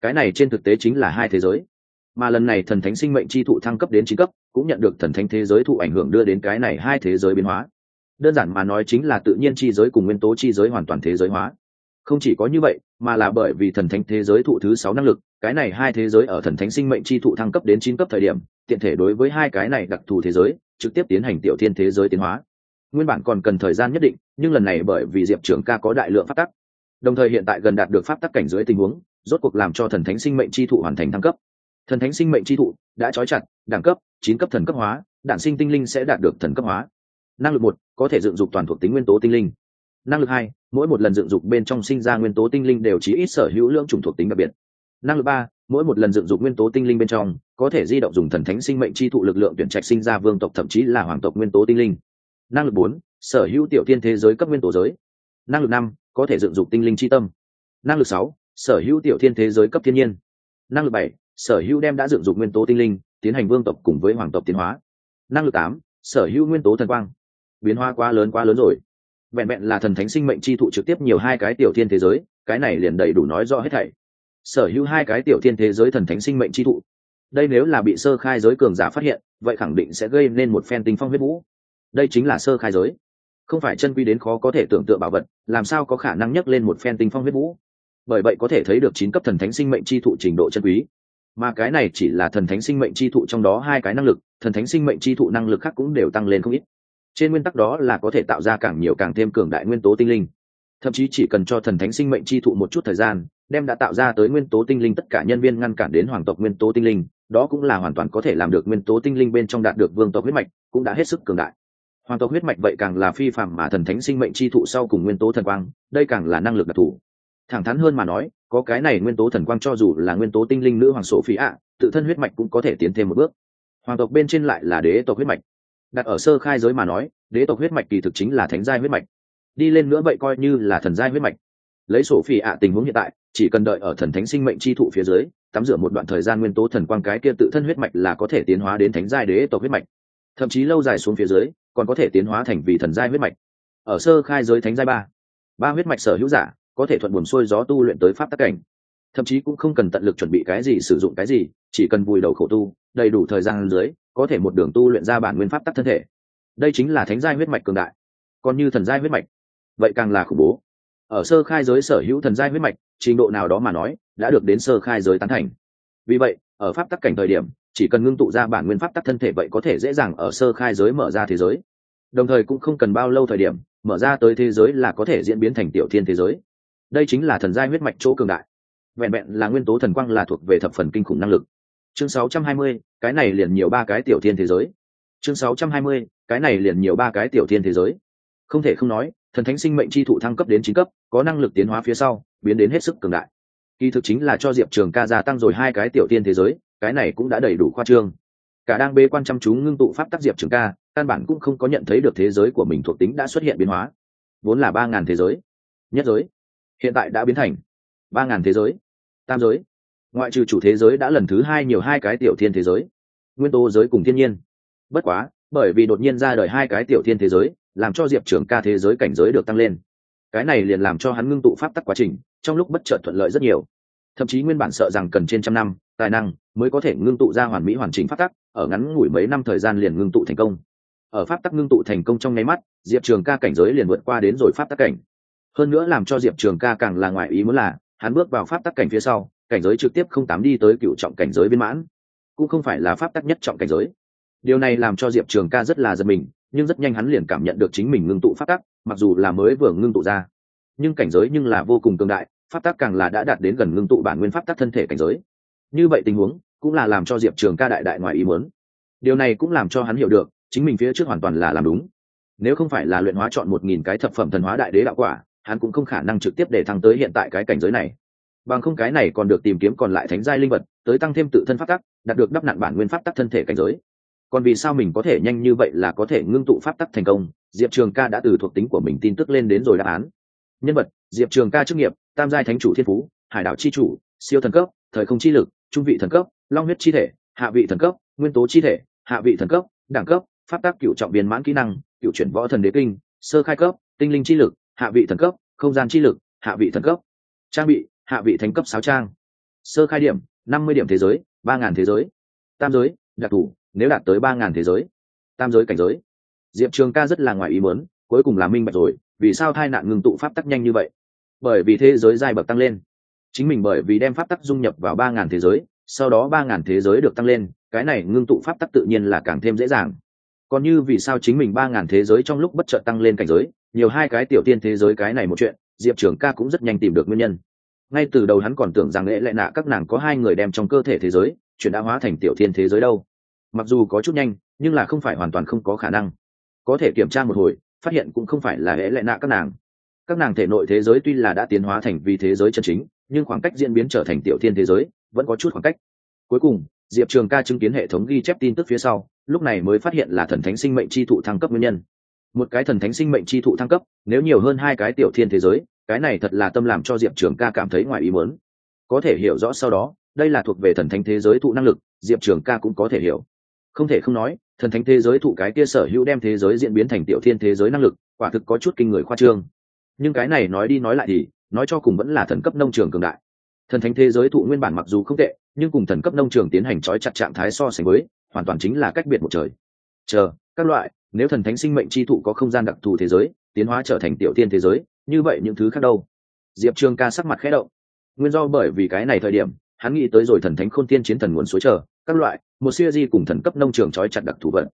Cái này trên thực tế chính là hai thế giới. Mà lần này thần thánh sinh mệnh chi thụ thăng cấp đến chín cấp, cũng nhận được thần thánh thế giới thụ ảnh hưởng đưa đến cái này hai thế giới biến hóa. Đơn giản mà nói chính là tự nhiên chi giới cùng nguyên tố chi giới hoàn toàn thế giới hóa. Không chỉ có như vậy, mà là bởi vì thần thánh thế giới thụ thứ sáu năng lực, cái này hai thế giới ở thần thánh sinh mệnh chi thụ thăng cấp đến chín cấp thời điểm tiện thể đối với hai cái này đặc thù thế giới, trực tiếp tiến hành tiểu thiên thế giới tiến hóa. Nguyên bản còn cần thời gian nhất định, nhưng lần này bởi vì diệp trưởng ca có đại lượng pháp tắc. Đồng thời hiện tại gần đạt được pháp tắc cảnh dưới tình huống, rốt cuộc làm cho thần thánh sinh mệnh chi thụ hoàn thành thăng cấp. Thần thánh sinh mệnh chi thụ đã trói chặt, đẳng cấp, chín cấp thần cấp hóa, đản sinh tinh linh sẽ đạt được thần cấp hóa. Năng lực một, có thể dựng dục toàn thuộc tính nguyên tố tinh linh. Năng lực hai, mỗi một lần dựng dục bên trong sinh ra nguyên tố tinh linh đều chỉ ít sở hữu lượng chủng thuộc tính đặc biệt năng lực ba, mỗi một lần dựng dục nguyên tố tinh linh bên trong, có thể di động dùng thần thánh sinh mệnh chi thụ lực lượng tuyển trạch sinh ra vương tộc, thậm chí là hoàng tộc nguyên tố tinh linh. Năng lực bốn, sở hữu tiểu tiên thế giới cấp nguyên tố giới. Năng lực năm, có thể dựng dục tinh linh chi tâm. Năng lực sáu, sở hữu tiểu thiên thế giới cấp thiên nhiên. Năng lực bảy, sở hữu đem đã dựng dục nguyên tố tinh linh, tiến hành vương tộc cùng với hoàng tộc tiến hóa. Năng lực tám, sở hữu nguyên tố thần quang. Biến hóa quá lớn quá lớn rồi. Vẹn vẹn là thần thánh sinh mệnh chi thụ trực tiếp nhiều hai cái tiểu thiên thế giới, cái này liền đầy đủ nói rõ hết thảy sở hữu hai cái tiểu thiên thế giới thần thánh sinh mệnh chi thụ. Đây nếu là bị sơ khai giới cường giả phát hiện, vậy khẳng định sẽ gây nên một phen tinh phong huyết vũ. Đây chính là sơ khai giới. Không phải chân quy đến khó có thể tưởng tượng bảo vật, làm sao có khả năng nhấc lên một phen tinh phong huyết vũ? Bởi vậy có thể thấy được chín cấp thần thánh sinh mệnh chi thụ trình độ chân quý. Mà cái này chỉ là thần thánh sinh mệnh chi thụ trong đó hai cái năng lực, thần thánh sinh mệnh chi thụ năng lực khác cũng đều tăng lên không ít. Trên nguyên tắc đó là có thể tạo ra càng nhiều càng thêm cường đại nguyên tố tinh linh. Thậm chí chỉ cần cho thần thánh sinh mệnh chi thụ một chút thời gian đem đã tạo ra tới nguyên tố tinh linh tất cả nhân viên ngăn cản đến hoàng tộc nguyên tố tinh linh, đó cũng là hoàn toàn có thể làm được nguyên tố tinh linh bên trong đạt được vương tộc huyết mạch, cũng đã hết sức cường đại. Hoàng tộc huyết mạch vậy càng là phi phạm mà thần thánh sinh mệnh chi thụ sau cùng nguyên tố thần quang, đây càng là năng lực đặc thù. Thẳng thắn hơn mà nói, có cái này nguyên tố thần quang cho dù là nguyên tố tinh linh nữ hoàng sổ phí ạ, tự thân huyết mạch cũng có thể tiến thêm một bước. Hoàng tộc bên trên lại là đế tộc huyết mạch. Đặt ở sơ khai giới mà nói, đế tộc huyết mạch kỳ thực chính là thánh giai huyết mạch. Đi lên nữa vậy coi như là thần giai huyết mạch lấy sổ phi ạ tình huống hiện tại, chỉ cần đợi ở thần thánh sinh mệnh chi thụ phía dưới, tắm rửa một đoạn thời gian nguyên tố thần quang cái kia tự thân huyết mạch là có thể tiến hóa đến thánh giai đế tộc huyết mạch. Thậm chí lâu dài xuống phía dưới, còn có thể tiến hóa thành vì thần giai huyết mạch. Ở sơ khai giới thánh giai ba ba huyết mạch sở hữu giả, có thể thuận buồn xuôi gió tu luyện tới pháp tắc cảnh. Thậm chí cũng không cần tận lực chuẩn bị cái gì, sử dụng cái gì, chỉ cần vùi đầu khổ tu, đầy đủ thời gian dưới, có thể một đường tu luyện ra bản nguyên pháp tắc thân thể. Đây chính là thánh giai huyết mạch cường đại, còn như thần giai huyết mạch, vậy càng là khủng bố ở sơ khai giới sở hữu thần giai huyết mạch trình độ nào đó mà nói đã được đến sơ khai giới tán thành. Vì vậy ở pháp tắc cảnh thời điểm chỉ cần ngưng tụ ra bản nguyên pháp tắc thân thể vậy có thể dễ dàng ở sơ khai giới mở ra thế giới. Đồng thời cũng không cần bao lâu thời điểm mở ra tới thế giới là có thể diễn biến thành tiểu thiên thế giới. Đây chính là thần giai huyết mạch chỗ cường đại. Vẹn vẹn là nguyên tố thần quang là thuộc về thập phần kinh khủng năng lực. Chương 620, cái này liền nhiều ba cái tiểu thiên thế giới. Chương 620, cái này liền nhiều ba cái tiểu thiên thế giới. Không thể không nói thần thánh sinh mệnh chi thụ thăng cấp đến chín cấp có năng lực tiến hóa phía sau, biến đến hết sức cường đại. Kỳ thực chính là cho diệp trường ca gia tăng rồi hai cái tiểu tiên thế giới, cái này cũng đã đầy đủ khoa trương. Cả đang bê quan chăm chú ngưng tụ pháp tác diệp trường ca, căn bản cũng không có nhận thấy được thế giới của mình thuộc tính đã xuất hiện biến hóa. Vốn là ba ngàn thế giới. Nhất giới. Hiện tại đã biến thành ba ngàn thế giới. Tam giới. Ngoại trừ chủ thế giới đã lần thứ hai nhiều hai cái tiểu thiên thế giới. Nguyên tố giới cùng thiên nhiên. Bất quá, bởi vì đột nhiên ra đời hai cái tiểu thiên thế giới, làm cho diệp trường ca thế giới cảnh giới được tăng lên cái này liền làm cho hắn ngưng tụ pháp tắc quá trình, trong lúc bất chợt thuận lợi rất nhiều. Thậm chí nguyên bản sợ rằng cần trên trăm năm, tài năng mới có thể ngưng tụ ra hoàn mỹ hoàn chỉnh pháp tắc, ở ngắn ngủi mấy năm thời gian liền ngưng tụ thành công. Ở pháp tắc ngưng tụ thành công trong nháy mắt, diệp trường ca cảnh giới liền vượt qua đến rồi pháp tắc cảnh. Hơn nữa làm cho diệp trường ca càng là ngoại ý muốn là, hắn bước vào pháp tắc cảnh phía sau, cảnh giới trực tiếp không tám đi tới cựu trọng cảnh giới viên mãn. Cũng không phải là pháp tắc nhất trọng cảnh giới điều này làm cho diệp trường ca rất là giật mình, nhưng rất nhanh hắn liền cảm nhận được chính mình ngưng tụ pháp tắc, mặc dù là mới vừa ngưng tụ ra. Nhưng cảnh giới nhưng là vô cùng cường đại, pháp tắc càng là đã đạt đến gần ngưng tụ bản nguyên pháp tắc thân thể cảnh giới. Như vậy tình huống, cũng là làm cho diệp trường ca đại đại ngoài ý muốn. Điều này cũng làm cho hắn hiểu được, chính mình phía trước hoàn toàn là làm đúng. Nếu không phải là luyện hóa chọn một nghìn cái thập phẩm thần hóa đại đế đạo quả, hắn cũng không khả năng trực tiếp để thăng tới hiện tại cái cảnh giới này. Bằng không cái này còn được tìm kiếm còn lại thánh giai linh vật, tới tăng thêm tự thân pháp tắc, đạt được đắp nặn bản nguyên pháp tắc thân thể cảnh giới còn vì sao mình có thể nhanh như vậy là có thể ngưng tụ pháp tắc thành công? Diệp trường ca đã từ thuộc tính của mình tin tức lên đến rồi đáp án. Nhân vật, diệp trường ca chức nghiệp, tam giai thánh chủ thiên phú, hải đảo chi chủ, siêu thần cấp, thời không chi lực, trung vị thần cấp, long huyết chi thể, hạ vị thần cấp, nguyên tố chi thể, hạ vị thần cấp, đẳng cấp, pháp tác cựu trọng Biên mãn kỹ năng, cựu chuyển võ thần đế kinh, sơ khai cấp, tinh linh chi lực, hạ vị thần cấp, không gian chi lực, hạ vị thần cấp. Trang bị, hạ vị thành cấp sáu trang. Sơ khai điểm, năm mươi điểm thế giới, ba ngàn thế giới. Tam giới, đặc thù nếu đạt tới ba ngàn thế giới, tam giới cảnh giới. Diệp trường ca rất là ngoài ý muốn, cuối cùng là minh bạch rồi, vì sao thai nạn ngừng tụ pháp tắc nhanh như vậy? Bởi vì thế giới giai bậc tăng lên. Chính mình bởi vì đem pháp tắc dung nhập vào ba ngàn thế giới, sau đó ba ngàn thế giới được tăng lên, cái này ngưng tụ pháp tắc tự nhiên là càng thêm dễ dàng. Còn như vì sao chính mình ba ngàn thế giới trong lúc bất chợt tăng lên cảnh giới, nhiều hai cái tiểu tiên thế giới cái này một chuyện, diệp Trường ca cũng rất nhanh tìm được nguyên nhân. Ngay từ đầu hắn còn tưởng rằng lễ lẽ nạ các nàng có hai người đem trong cơ thể thế giới chuyển đã hóa thành tiểu thiên thế giới đâu mặc dù có chút nhanh, nhưng là không phải hoàn toàn không có khả năng. Có thể kiểm tra một hồi, phát hiện cũng không phải là hễ lệ nạ các nàng. Các nàng thể nội thế giới tuy là đã tiến hóa thành vì thế giới chân chính, nhưng khoảng cách diễn biến trở thành tiểu thiên thế giới, vẫn có chút khoảng cách. Cuối cùng, diệp trường ca chứng kiến hệ thống ghi chép tin tức phía sau, lúc này mới phát hiện là thần thánh sinh mệnh chi thụ thăng cấp nguyên nhân. Một cái thần thánh sinh mệnh chi thụ thăng cấp, nếu nhiều hơn hai cái tiểu thiên thế giới, cái này thật là tâm làm cho diệp trường ca cảm thấy ngoài ý muốn. Có thể hiểu rõ sau đó, đây là thuộc về thần thánh thế giới thụ năng lực, diệp trường ca cũng có thể hiểu không thể không nói, thần thánh thế giới thụ cái kia sở hữu đem thế giới diễn biến thành tiểu thiên thế giới năng lực, quả thực có chút kinh người khoa trương. Nhưng cái này nói đi nói lại thì, nói cho cùng vẫn là thần cấp nông trường cường đại. Thần thánh thế giới thụ nguyên bản mặc dù không tệ, nhưng cùng thần cấp nông trường tiến hành trói chặt trạng thái so sánh với, hoàn toàn chính là cách biệt một trời. Chờ, các loại, nếu thần thánh sinh mệnh chi thụ có không gian đặc thù thế giới, tiến hóa trở thành tiểu tiên thế giới, như vậy những thứ khác đâu? Diệp trường ca sắc mặt khẽ động. Nguyên do bởi vì cái này thời điểm, hắn nghĩ tới rồi thần thánh khôn tiên chiến thần nguồn suối chờ các loại, một siêu di cùng thần cấp nông trường trói chặt đặc thù vận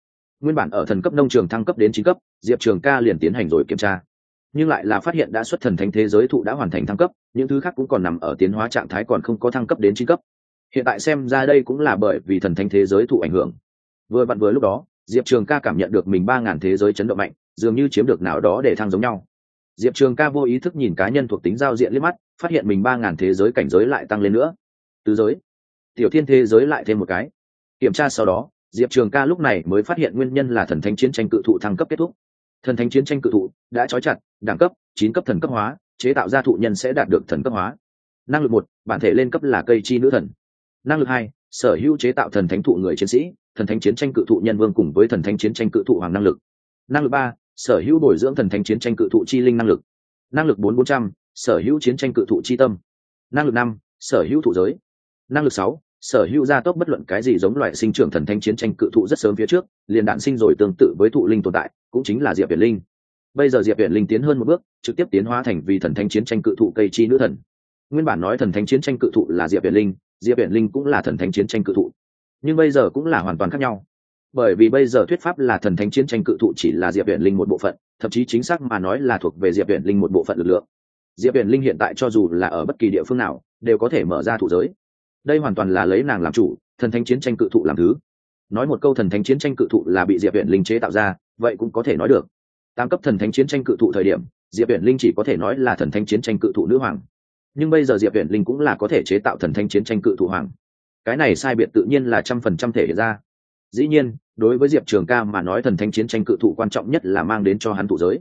nguyên bản ở thần cấp nông trường thăng cấp đến chín cấp, diệp trường ca liền tiến hành rồi kiểm tra. Nhưng lại là phát hiện đã xuất thần thánh thế giới thụ đã hoàn thành thăng cấp, những thứ khác cũng còn nằm ở tiến hóa trạng thái còn không có thăng cấp đến chín cấp. Hiện tại xem ra đây cũng là bởi vì thần thánh thế giới thụ ảnh hưởng. Vừa vặn vừa lúc đó, diệp trường ca cảm nhận được mình ba ngàn thế giới chấn động mạnh, dường như chiếm được nào đó để thăng giống nhau. Diệp trường ca vô ý thức nhìn cá nhân thuộc tính giao diện liếc mắt, phát hiện mình ba ngàn thế giới cảnh giới lại tăng lên nữa. Tứ giới tiểu thiên thế giới lại thêm một cái. Kiểm tra sau đó, diệp trường ca lúc này mới phát hiện nguyên nhân là thần thánh chiến tranh cự thụ thăng cấp kết thúc. Thần thánh chiến tranh cự thụ đã trói chặt, đẳng cấp, chín cấp thần cấp hóa, chế tạo ra thụ nhân sẽ đạt được thần cấp hóa. Năng lực một, bản thể lên cấp là cây chi nữ thần. Năng lực hai, sở hữu chế tạo thần thánh thụ người chiến sĩ, thần thánh chiến tranh cự thụ nhân vương cùng với thần thánh chiến tranh cự thụ hoàng năng lực. Năng lực ba, sở hữu bồi dưỡng thần thánh chiến tranh cự thụ chi linh năng lực. Năng lực bốn bốn trăm, sở hữu chiến tranh cự thụ chi tâm. Năng lực năm, sở hữu thụ giới. Năng lực sáu sở hữu gia tốc bất luận cái gì giống loại sinh trưởng thần thanh chiến tranh cự thụ rất sớm phía trước, liền đạn sinh rồi tương tự với thụ linh tồn tại, cũng chính là diệp viện linh. Bây giờ diệp viện linh tiến hơn một bước, trực tiếp tiến hóa thành vì thần thanh chiến tranh cự thụ cây chi nữ thần. Nguyên bản nói thần thánh chiến tranh cự thụ là diệp viện linh, diệp viện linh cũng là thần thánh chiến tranh cự thụ. Nhưng bây giờ cũng là hoàn toàn khác nhau. Bởi vì bây giờ thuyết pháp là thần thánh chiến tranh cự thụ chỉ là diệp viện linh một bộ phận, thậm chí chính xác mà nói là thuộc về diệp viện linh một bộ phận lực lượng. Diệp viện linh hiện tại cho dù là ở bất kỳ địa phương nào, đều có thể mở ra thụ giới đây hoàn toàn là lấy nàng làm chủ, thần thánh chiến tranh cự thụ làm thứ. Nói một câu thần thánh chiến tranh cự thụ là bị diệp viện linh chế tạo ra, vậy cũng có thể nói được. Tam cấp thần thánh chiến tranh cự thụ thời điểm, diệp viện linh chỉ có thể nói là thần thánh chiến tranh cự thụ nữ hoàng. Nhưng bây giờ diệp viện linh cũng là có thể chế tạo thần thánh chiến tranh cự thụ hoàng. Cái này sai biệt tự nhiên là trăm phần trăm thể hiện ra. Dĩ nhiên, đối với diệp trường ca mà nói thần thánh chiến tranh cự thụ quan trọng nhất là mang đến cho hắn thụ giới.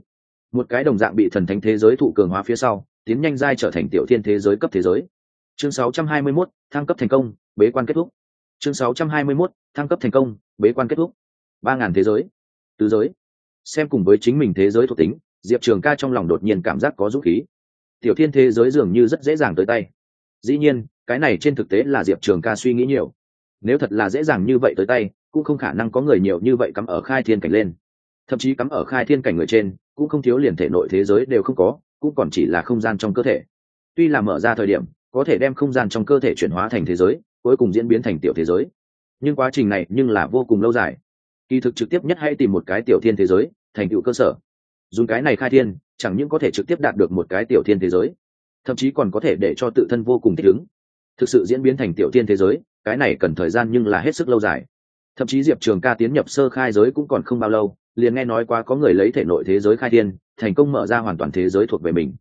Một cái đồng dạng bị thần thánh thế giới thụ cường hóa phía sau, tiến nhanh giai trở thành tiểu thiên thế giới cấp thế giới chương 621, thăng cấp thành công bế quan kết thúc. Chương 621, thăng cấp thành công bế quan kết thúc. Ba ngàn thế giới. Tứ giới. Xem cùng với chính mình thế giới thuộc tính diệp trường ca trong lòng đột nhiên cảm giác có dũng khí. Tiểu thiên thế giới dường như rất dễ dàng tới tay. Dĩ nhiên cái này trên thực tế là diệp trường ca suy nghĩ nhiều. Nếu thật là dễ dàng như vậy tới tay cũng không khả năng có người nhiều như vậy cắm ở khai thiên cảnh lên. Thậm chí cắm ở khai thiên cảnh người trên cũng không thiếu liền thể nội thế giới đều không có cũng còn chỉ là không gian trong cơ thể. Tuy là mở ra thời điểm có thể đem không gian trong cơ thể chuyển hóa thành thế giới, cuối cùng diễn biến thành tiểu thế giới. Nhưng quá trình này nhưng là vô cùng lâu dài. Kỳ thực trực tiếp nhất hay tìm một cái tiểu thiên thế giới, thành tựu cơ sở. Dùng cái này khai thiên, chẳng những có thể trực tiếp đạt được một cái tiểu thiên thế giới, thậm chí còn có thể để cho tự thân vô cùng thích ứng. Thực sự diễn biến thành tiểu thiên thế giới, cái này cần thời gian nhưng là hết sức lâu dài. Thậm chí diệp trường ca tiến nhập sơ khai giới cũng còn không bao lâu, liền nghe nói qua có người lấy thể nội thế giới khai thiên, thành công mở ra hoàn toàn thế giới thuộc về mình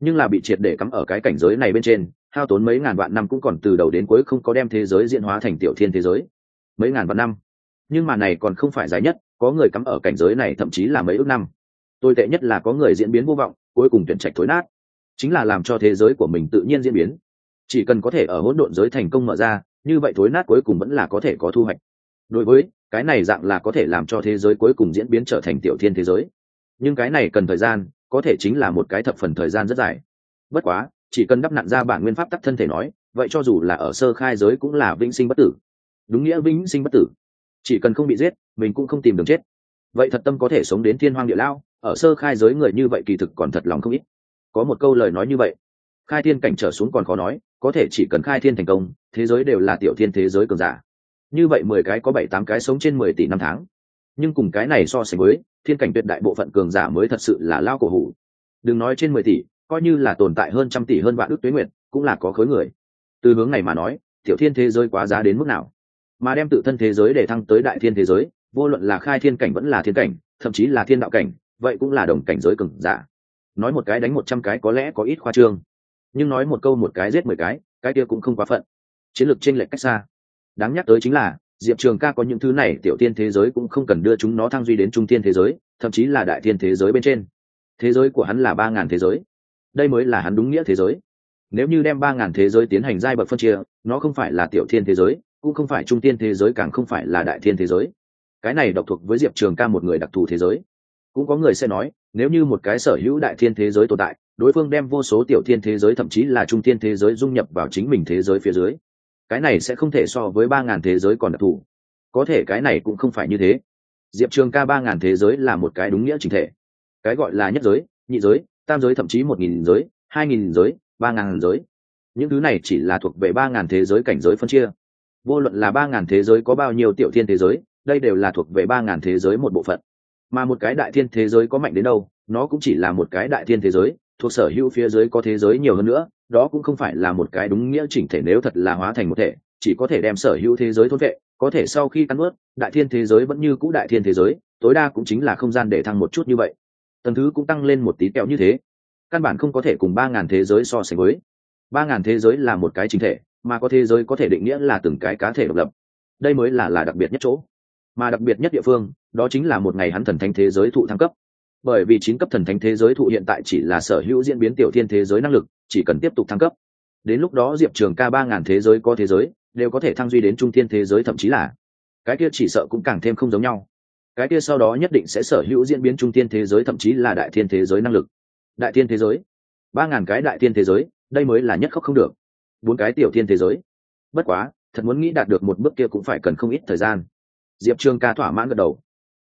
nhưng là bị triệt để cắm ở cái cảnh giới này bên trên, hao tốn mấy ngàn vạn năm cũng còn từ đầu đến cuối không có đem thế giới diễn hóa thành tiểu thiên thế giới. Mấy ngàn vạn năm? Nhưng mà này còn không phải dài nhất, có người cắm ở cảnh giới này thậm chí là mấy ước năm. Tồi tệ nhất là có người diễn biến vô vọng, cuối cùng tuyển trạch thối nát. Chính là làm cho thế giới của mình tự nhiên diễn biến. Chỉ cần có thể ở hỗn độn giới thành công mở ra, như vậy thối nát cuối cùng vẫn là có thể có thu hoạch. Đối với, cái này dạng là có thể làm cho thế giới cuối cùng diễn biến trở thành tiểu thiên thế giới. Nhưng cái này cần thời gian có thể chính là một cái thập phần thời gian rất dài. Bất quá, chỉ cần đắp nặn ra bản nguyên pháp tắc thân thể nói, vậy cho dù là ở sơ khai giới cũng là vĩnh sinh bất tử. Đúng nghĩa vĩnh sinh bất tử. Chỉ cần không bị giết, mình cũng không tìm đường chết. Vậy thật tâm có thể sống đến thiên hoang địa lao, ở sơ khai giới người như vậy kỳ thực còn thật lòng không ít. Có một câu lời nói như vậy. Khai thiên cảnh trở xuống còn khó nói, có thể chỉ cần khai thiên thành công, thế giới đều là tiểu thiên thế giới cường giả. Như vậy mười cái có bảy tám cái sống trên mười tỷ năm tháng nhưng cùng cái này so sánh với, thiên cảnh tuyệt đại bộ phận cường giả mới thật sự là lao cổ hủ. Đừng nói trên mười tỷ, coi như là tồn tại hơn trăm tỷ hơn vạn ước tuế nguyệt, cũng là có khối người. Từ hướng này mà nói, tiểu thiên thế giới quá giá đến mức nào? Mà đem tự thân thế giới để thăng tới đại thiên thế giới, vô luận là khai thiên cảnh vẫn là thiên cảnh, thậm chí là thiên đạo cảnh, vậy cũng là đồng cảnh giới cường giả. Nói một cái đánh một trăm cái có lẽ có ít khoa trương. Nhưng nói một câu một cái giết mười cái cái kia cũng không quá phận. Chiến lược chênh lệch cách xa. Đáng nhắc tới chính là diệp trường ca có những thứ này, tiểu tiên thế giới cũng không cần đưa chúng nó thăng duy đến trung tiên thế giới, thậm chí là đại tiên thế giới bên trên. Thế giới của hắn là ba ngàn thế giới. Đây mới là hắn đúng nghĩa thế giới. Nếu như đem ba ngàn thế giới tiến hành giai bậc phân chia, nó không phải là tiểu thiên thế giới, cũng không phải trung tiên thế giới, càng không phải là đại thiên thế giới. Cái này độc thuộc với diệp trường ca một người đặc thù thế giới. Cũng có người sẽ nói, nếu như một cái sở hữu đại thiên thế giới tồn tại, đối phương đem vô số tiểu thiên thế giới, thậm chí là trung tiên thế giới dung nhập vào chính mình thế giới phía dưới cái này sẽ không thể so với ba ngàn thế giới còn đặc thù. Có thể cái này cũng không phải như thế. Diệp trường ca ba ngàn thế giới là một cái đúng nghĩa chính thể. Cái gọi là nhất giới, nhị giới, tam giới thậm chí một nghìn giới, hai nghìn giới, ba ngàn giới. Những thứ này chỉ là thuộc về ba ngàn thế giới cảnh giới phân chia. Vô luận là ba ngàn thế giới có bao nhiêu tiểu thiên thế giới, đây đều là thuộc về ba ngàn thế giới một bộ phận. Mà một cái đại thiên thế giới có mạnh đến đâu, nó cũng chỉ là một cái đại thiên thế giới, thuộc sở hữu phía dưới có thế giới nhiều hơn nữa đó cũng không phải là một cái đúng nghĩa chỉnh thể nếu thật là hóa thành một thể, chỉ có thể đem sở hữu thế giới thôn vệ, có thể sau khi cắn ướt đại thiên thế giới vẫn như cũ đại thiên thế giới, tối đa cũng chính là không gian để thăng một chút như vậy. Tầng thứ cũng tăng lên một tí kẹo như thế. Căn bản không có thể cùng ba ngàn thế giới so sánh với. ba ngàn thế giới là một cái chính thể, mà có thế giới có thể định nghĩa là từng cái cá thể độc lập. Đây mới là là đặc biệt nhất chỗ. Mà đặc biệt nhất địa phương, đó chính là một ngày hắn thần thánh thế giới thụ thăng cấp bởi vì chín cấp thần thánh thế giới thụ hiện tại chỉ là sở hữu diễn biến tiểu thiên thế giới năng lực, chỉ cần tiếp tục thăng cấp. Đến lúc đó diệp trường ca ba ngàn thế giới có thế giới, đều có thể thăng duy đến trung thiên thế giới thậm chí là. Cái kia chỉ sợ cũng càng thêm không giống nhau. Cái kia sau đó nhất định sẽ sở hữu diễn biến trung thiên thế giới thậm chí là đại thiên thế giới năng lực. Đại thiên thế giới. ba ngàn cái đại thiên thế giới, đây mới là nhất khóc không được. Bốn cái tiểu thiên thế giới. Bất quá, thật muốn nghĩ đạt được một bước kia cũng phải cần không ít thời gian. Diệp trường ca thỏa mãn gật đầu.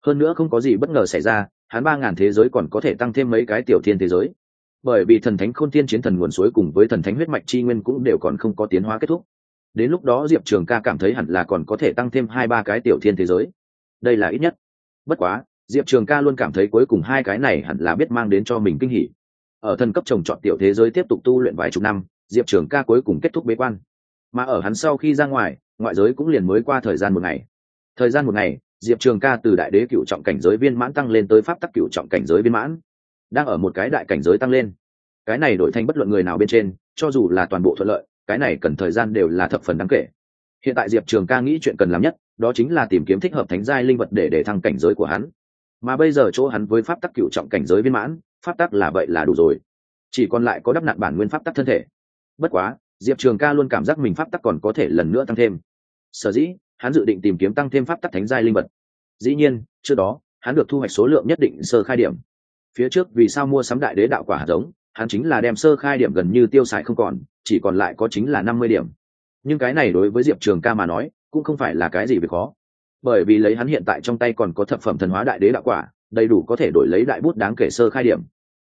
Hơn nữa không có gì bất ngờ xảy ra hắn ba ngàn thế giới còn có thể tăng thêm mấy cái tiểu thiên thế giới. Bởi vì thần thánh khôn tiên chiến thần nguồn suối cùng với thần thánh huyết mạch chi nguyên cũng đều còn không có tiến hóa kết thúc. Đến lúc đó diệp trường ca cảm thấy hẳn là còn có thể tăng thêm hai ba cái tiểu thiên thế giới. Đây là ít nhất. Bất quá, diệp trường ca luôn cảm thấy cuối cùng hai cái này hẳn là biết mang đến cho mình kinh hỉ. Ở thần cấp trồng trọt tiểu thế giới tiếp tục tu luyện vài chục năm, diệp trường ca cuối cùng kết thúc bế quan. Mà ở hắn sau khi ra ngoài, ngoại giới cũng liền mới qua thời gian một ngày. Thời gian một ngày diệp trường ca từ đại đế cựu trọng cảnh giới viên mãn tăng lên tới pháp tắc cựu trọng cảnh giới viên mãn. Đang ở một cái đại cảnh giới tăng lên. Cái này đổi thành bất luận người nào bên trên, cho dù là toàn bộ thuận lợi, cái này cần thời gian đều là thập phần đáng kể. Hiện tại diệp trường ca nghĩ chuyện cần làm nhất, đó chính là tìm kiếm thích hợp thánh giai linh vật để để thăng cảnh giới của hắn. Mà bây giờ chỗ hắn với pháp tắc cựu trọng cảnh giới viên mãn, pháp tắc là vậy là đủ rồi. Chỉ còn lại có đắp nặn bản nguyên pháp tắc thân thể. Bất quá, diệp trường ca luôn cảm giác mình pháp tắc còn có thể lần nữa tăng thêm. Sở dĩ hắn dự định tìm kiếm tăng thêm pháp tắc thánh giai linh vật. Dĩ nhiên, trước đó, hắn được thu hoạch số lượng nhất định sơ khai điểm. Phía trước, vì sao mua sắm đại đế đạo quả hạt giống, hắn chính là đem sơ khai điểm gần như tiêu xài không còn, chỉ còn lại có chính là năm mươi điểm. Nhưng cái này đối với diệp trường ca mà nói, cũng không phải là cái gì việc khó. Bởi vì lấy hắn hiện tại trong tay còn có thập phẩm thần hóa đại đế đạo quả, đầy đủ có thể đổi lấy đại bút đáng kể sơ khai điểm.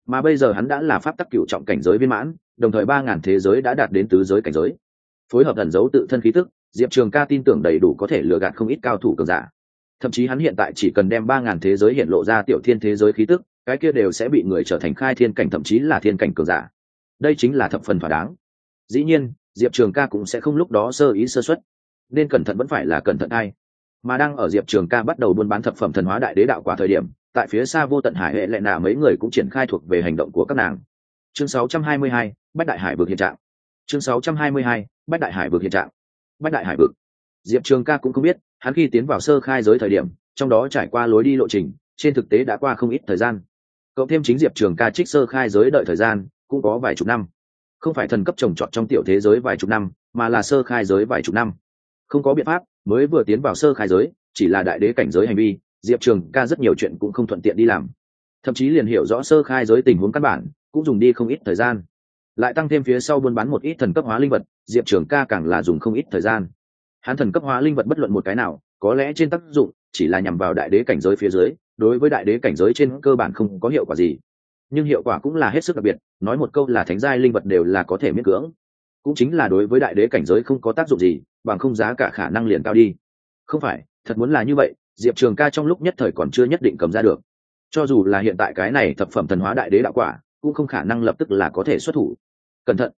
Mà bây giờ hắn đã là pháp tắc cựu trọng cảnh giới viên mãn, đồng thời ba ngàn thế giới đã đạt đến tứ giới cảnh giới. Phối hợp ẩn giấu tự thân khí tức diệp trường ca tin tưởng đầy đủ có thể lừa gạt không ít cao thủ cường giả. Thậm chí hắn hiện tại chỉ cần đem ba ngàn thế giới hiện lộ ra tiểu thiên thế giới khí tức cái kia đều sẽ bị người trở thành khai thiên cảnh thậm chí là thiên cảnh cường giả. Đây chính là thập phần thỏa đáng. Dĩ nhiên diệp trường ca cũng sẽ không lúc đó sơ ý sơ xuất nên cẩn thận vẫn phải là cẩn thận ai. Mà đang ở diệp trường ca bắt đầu buôn bán thập phẩm thần hóa đại đế đạo quả thời điểm tại phía xa vô tận hải hệ lệ nà mấy người cũng triển khai thuộc về hành động của các nàng. Chương 622, bách đại hải vượt hiện trạng. Chương 622, bách đại hải vượt hiện trạng bách đại hải vực. Diệp trường ca cũng không biết, hắn khi tiến vào sơ khai giới thời điểm, trong đó trải qua lối đi lộ trình, trên thực tế đã qua không ít thời gian. Cậu thêm chính diệp trường ca trích sơ khai giới đợi thời gian, cũng có vài chục năm. Không phải thần cấp trồng trọt trong tiểu thế giới vài chục năm, mà là sơ khai giới vài chục năm. Không có biện pháp, mới vừa tiến vào sơ khai giới, chỉ là đại đế cảnh giới hành vi, diệp trường ca rất nhiều chuyện cũng không thuận tiện đi làm. Thậm chí liền hiểu rõ sơ khai giới tình huống căn bản, cũng dùng đi không ít thời gian. Lại tăng thêm phía sau buôn bán một ít thần cấp hóa linh vật diệp trường ca càng là dùng không ít thời gian. Hắn thần cấp hóa linh vật bất luận một cái nào, có lẽ trên tác dụng chỉ là nhằm vào đại đế cảnh giới phía dưới, đối với đại đế cảnh giới trên cơ bản không có hiệu quả gì. Nhưng hiệu quả cũng là hết sức đặc biệt, nói một câu là thánh giai linh vật đều là có thể miễn cưỡng. Cũng chính là đối với đại đế cảnh giới không có tác dụng gì, bằng không giá cả khả năng liền cao đi. Không phải, thật muốn là như vậy, diệp trường ca trong lúc nhất thời còn chưa nhất định cầm ra được. Cho dù là hiện tại cái này thập phẩm thần hóa đại đế đạo quả, cũng không khả năng lập tức là có thể xuất thủ. Cẩn thận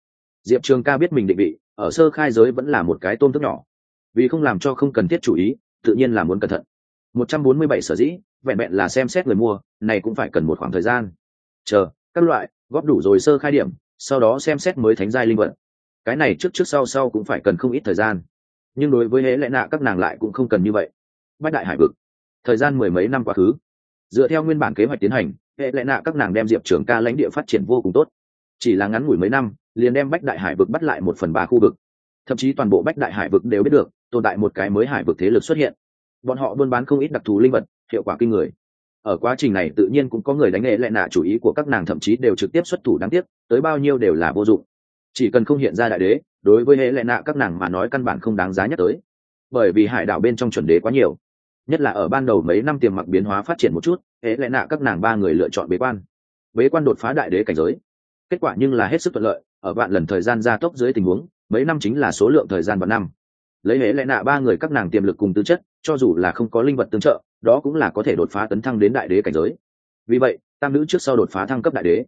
diệp trường ca biết mình định vị, ở sơ khai giới vẫn là một cái tôm thức nhỏ. Vì không làm cho không cần thiết chủ ý, tự nhiên là muốn cẩn thận. Một trăm bốn mươi bảy sở dĩ, vẹn vẹn là xem xét người mua, này cũng phải cần một khoảng thời gian. Chờ, các loại, góp đủ rồi sơ khai điểm, sau đó xem xét mới thánh giai linh vật. Cái này trước trước sau sau cũng phải cần không ít thời gian. Nhưng đối với hễ lẽ nạ, các nàng lại cũng không cần như vậy. Bách đại hải vực. Thời gian mười mấy năm quá khứ. Dựa theo nguyên bản kế hoạch tiến hành hệ lẽ nạ các nàng đem diệp trường ca lãnh địa phát triển vô cùng tốt. Chỉ là ngắn ngủi mấy năm liền đem bách đại hải vực bắt lại một phần ba khu vực. Thậm chí toàn bộ bách đại hải vực đều biết được, tồn tại một cái mới hải vực thế lực xuất hiện. Bọn họ buôn bán không ít đặc thù linh vật, hiệu quả kinh người. Ở quá trình này tự nhiên cũng có người đánh nghệ lại nạ chủ ý của các nàng thậm chí đều trực tiếp xuất thủ đáng tiếc, tới bao nhiêu đều là vô dụng. Chỉ cần không hiện ra đại đế, đối với hệ lệ nạ các nàng mà nói căn bản không đáng giá nhất tới. Bởi vì hải đảo bên trong chuẩn đế quá nhiều. Nhất là ở ban đầu mấy năm tiềm mặc biến hóa phát triển một chút, hệ lệ nạ các nàng ba người lựa chọn bế quan. Bế quan đột phá đại đế cảnh giới. Kết quả nhưng là hết sức thuận lợi ở vạn lần thời gian gia tốc dưới tình huống, mấy năm chính là số lượng thời gian vào năm. Lấy hễ lẽ nạ ba người các nàng tiềm lực cùng tư chất, cho dù là không có linh vật tương trợ, đó cũng là có thể đột phá tấn thăng đến đại đế cảnh giới. Vì vậy, tam nữ trước sau đột phá thăng cấp đại đế.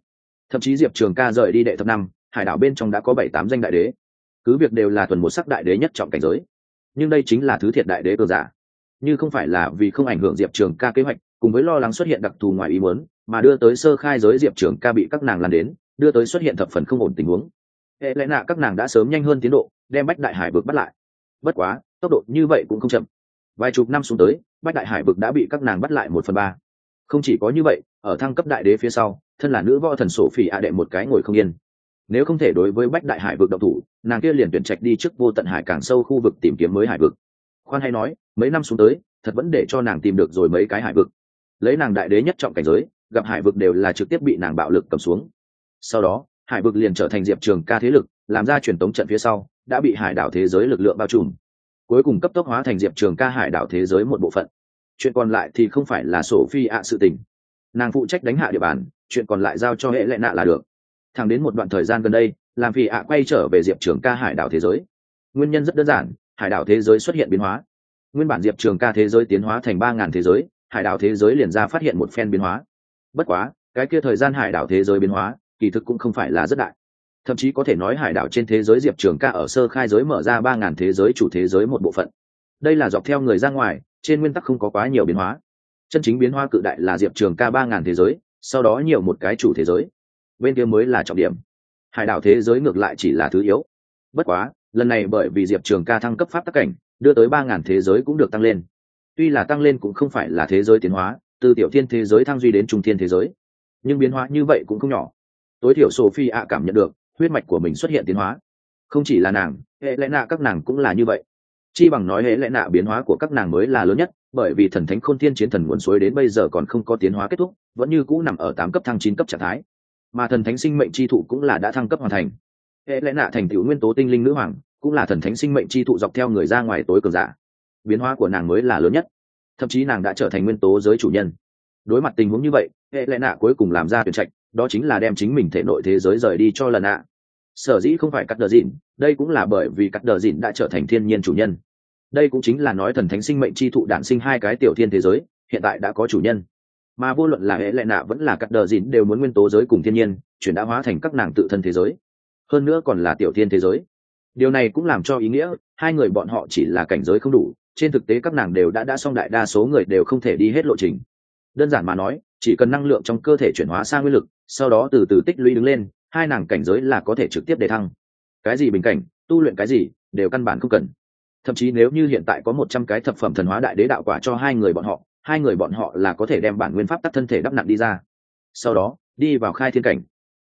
Thậm chí diệp trường ca rời đi đệ thập năm, hải đảo bên trong đã có bảy tám danh đại đế. Cứ việc đều là tuần một sắc đại đế nhất trọng cảnh giới, nhưng đây chính là thứ thiệt đại đế cơ giả. Như không phải là vì không ảnh hưởng diệp trường ca kế hoạch, cùng với lo lắng xuất hiện đặc thù ngoài ý muốn, mà đưa tới sơ khai giới diệp trường ca bị các nàng lan đến đưa tới xuất hiện thập phần không ổn tình huống. Hệ lẽ nạ các nàng đã sớm nhanh hơn tiến độ, đem bách đại hải vực bắt lại. Bất quá, tốc độ như vậy cũng không chậm. Vài chục năm xuống tới, bách đại hải vực đã bị các nàng bắt lại một phần ba. Không chỉ có như vậy, ở thăng cấp đại đế phía sau, thân là nữ võ thần sổ phỉ ạ đệ một cái ngồi không yên. Nếu không thể đối với bách đại hải vực động thủ, nàng kia liền tuyển trạch đi trước vô tận hải càng sâu khu vực tìm kiếm mới hải vực. Khoan hay nói, mấy năm xuống tới, thật vẫn để cho nàng tìm được rồi mấy cái hải vực. Lấy nàng đại đế nhất trọng cảnh giới, gặp hải vực đều là trực tiếp bị nàng bạo lực cầm xuống sau đó, hải vực liền trở thành diệp trường ca thế lực, làm ra truyền tống trận phía sau, đã bị hải đảo thế giới lực lượng bao trùm. Cuối cùng cấp tốc hóa thành diệp trường ca hải đảo thế giới một bộ phận. Chuyện còn lại thì không phải là sổ phi ạ sự tình. Nàng phụ trách đánh hạ địa bàn, chuyện còn lại giao cho hệ lệ nạ là được. Thẳng đến một đoạn thời gian gần đây, làm phi ạ quay trở về diệp trường ca hải đảo thế giới. Nguyên nhân rất đơn giản, hải đảo thế giới xuất hiện biến hóa. Nguyên bản diệp trường ca thế giới tiến hóa thành ba ngàn thế giới, hải đảo thế giới liền ra phát hiện một phen biến hóa. Bất quá, cái kia thời gian hải đảo thế giới biến hóa kỳ thực cũng không phải là rất đại. Thậm chí có thể nói hải đảo trên thế giới diệp trường ca ở sơ khai giới mở ra ba ngàn thế giới chủ thế giới một bộ phận. Đây là dọc theo người ra ngoài, trên nguyên tắc không có quá nhiều biến hóa. Chân chính biến hóa cự đại là diệp trường ca ba ngàn thế giới, sau đó nhiều một cái chủ thế giới. Bên kia mới là trọng điểm. Hải đảo thế giới ngược lại chỉ là thứ yếu. Bất quá, lần này bởi vì diệp trường ca thăng cấp pháp tắc cảnh, đưa tới ba ngàn thế giới cũng được tăng lên. Tuy là tăng lên cũng không phải là thế giới tiến hóa, từ tiểu thiên thế giới thăng duy đến trung thiên thế giới. Nhưng biến hóa như vậy cũng không nhỏ tối thiểu sophie ạ cảm nhận được, huyết mạch của mình xuất hiện tiến hóa. Không chỉ là nàng hệ lẽ nạ các nàng cũng là như vậy. Chi bằng nói hệ lẽ nạ biến hóa của các nàng mới là lớn nhất, bởi vì thần thánh khôn thiên chiến thần nguồn suối đến bây giờ còn không có tiến hóa kết thúc, vẫn như cũ nằm ở tám cấp thăng chín cấp trạng thái. Mà thần thánh sinh mệnh chi thụ cũng là đã thăng cấp hoàn thành. Hệ lẽ nạ thành tựu nguyên tố tinh linh nữ hoàng, cũng là thần thánh sinh mệnh chi thụ dọc theo người ra ngoài tối cường giả. Biến hóa của nàng mới là lớn nhất. Thậm chí nàng đã trở thành nguyên tố giới chủ nhân. Đối mặt tình huống như vậy hệ lẽ nạ cuối cùng làm ra tuyển trạch đó chính là đem chính mình thể nội thế giới rời đi cho lần ạ. Sở dĩ không phải cắt đờ dịn đây cũng là bởi vì cắt đờ dịn đã trở thành thiên nhiên chủ nhân. Đây cũng chính là nói thần thánh sinh mệnh chi thụ đản sinh hai cái tiểu thiên thế giới, hiện tại đã có chủ nhân. Mà vô luận là hệ lệ nạ vẫn là cắt đờ dịn đều muốn nguyên tố giới cùng thiên nhiên, chuyển đã hóa thành các nàng tự thân thế giới. Hơn nữa còn là tiểu thiên thế giới. Điều này cũng làm cho ý nghĩa, hai người bọn họ chỉ là cảnh giới không đủ, trên thực tế các nàng đều đã đã xong đại đa số người đều không thể đi hết lộ trình. Đơn giản mà nói chỉ cần năng lượng trong cơ thể chuyển hóa sang nguyên lực, sau đó từ từ tích lũy đứng lên, hai nàng cảnh giới là có thể trực tiếp để thăng. Cái gì bình cảnh, tu luyện cái gì, đều căn bản không cần. Thậm chí nếu như hiện tại có một trăm cái thập phẩm thần hóa đại đế đạo quả cho hai người bọn họ, hai người bọn họ là có thể đem bản nguyên pháp tắc thân thể đắp nặng đi ra. Sau đó, đi vào khai thiên cảnh.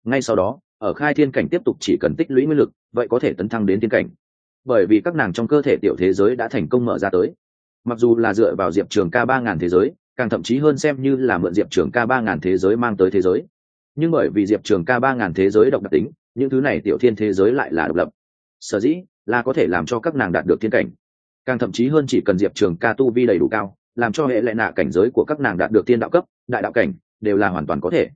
Ngay sau đó, ở khai thiên cảnh tiếp tục chỉ cần tích lũy nguyên lực, vậy có thể tấn thăng đến thiên cảnh. Bởi vì các nàng trong cơ thể tiểu thế giới đã thành công mở ra tới. Mặc dù là dựa vào diệp trường ca ba ngàn thế giới càng thậm chí hơn xem như là mượn diệp trường ca ba ngàn thế giới mang tới thế giới. Nhưng bởi vì diệp trường ca ba ngàn thế giới độc đặc tính những thứ này tiểu thiên thế giới lại là độc lập. Sở dĩ là có thể làm cho các nàng đạt được thiên cảnh. Càng thậm chí hơn chỉ cần diệp trường ca tu vi đầy đủ cao làm cho hệ lệ nạ cảnh giới của các nàng đạt được tiên đạo cấp đại đạo cảnh đều là hoàn toàn có thể.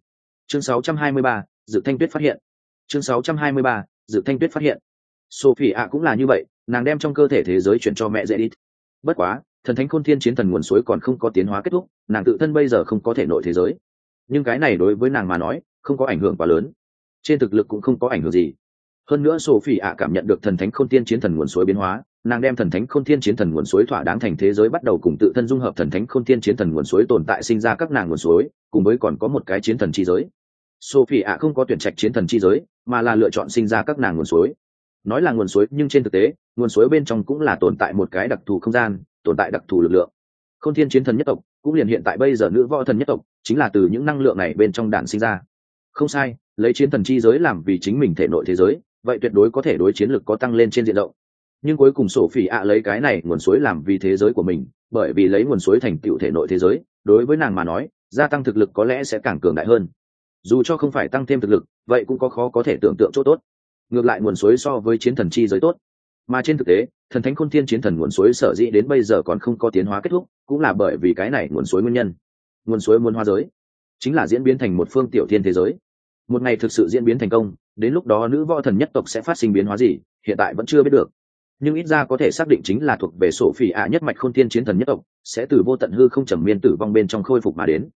Chương 623, dự thanh tuyết phát hiện. Chương 623, dự thanh tuyết phát hiện. Sophie ạ cũng là như vậy nàng đem trong cơ thể thế giới chuyển cho mẹ dễ đi bất quá thần thánh khôn thiên chiến thần nguồn suối còn không có tiến hóa kết thúc, nàng tự thân bây giờ không có thể nội thế giới. Nhưng cái này đối với nàng mà nói, không có ảnh hưởng quá lớn. Trên thực lực cũng không có ảnh hưởng gì. Hơn nữa sophie ạ cảm nhận được thần thánh khôn thiên chiến thần nguồn suối biến hóa, nàng đem thần thánh khôn thiên chiến thần nguồn suối thỏa đáng thành thế giới bắt đầu cùng tự thân dung hợp thần thánh khôn thiên chiến thần nguồn suối tồn tại sinh ra các nàng nguồn suối, cùng với còn có một cái chiến thần chi giới. Sophie ạ không có tuyển trạch chiến thần chi giới, mà là lựa chọn sinh ra các nàng nguồn suối. Nói là nguồn suối, nhưng trên thực tế, nguồn suối bên trong cũng là tồn tại một cái đặc thù không gian tồn tại đặc thù lực lượng. Khôn thiên chiến thần nhất tộc, cũng liền hiện tại bây giờ nữ võ thần nhất tộc, chính là từ những năng lượng này bên trong đạn sinh ra. Không sai, lấy chiến thần chi giới làm vì chính mình thể nội thế giới, vậy tuyệt đối có thể đối chiến lực có tăng lên trên diện rộng. Nhưng cuối cùng sổ phỉ ạ lấy cái này nguồn suối làm vì thế giới của mình, bởi vì lấy nguồn suối thành tựu thể nội thế giới, đối với nàng mà nói, gia tăng thực lực có lẽ sẽ càng cường đại hơn. Dù cho không phải tăng thêm thực lực, vậy cũng có khó có thể tưởng tượng chỗ tốt. Ngược lại nguồn suối so với chiến thần chi giới tốt mà trên thực tế, thần thánh khôn thiên chiến thần nguồn suối sở dĩ đến bây giờ còn không có tiến hóa kết thúc, cũng là bởi vì cái này nguồn suối nguyên nhân. Nguồn suối muôn hoa giới, chính là diễn biến thành một phương tiểu thiên thế giới. Một ngày thực sự diễn biến thành công, đến lúc đó nữ võ thần nhất tộc sẽ phát sinh biến hóa gì, hiện tại vẫn chưa biết được. Nhưng ít ra có thể xác định chính là thuộc về sổ phỉ ạ nhất mạch khôn thiên chiến thần nhất tộc, sẽ từ vô tận hư không trầm miên tử vong bên trong khôi phục mà đến.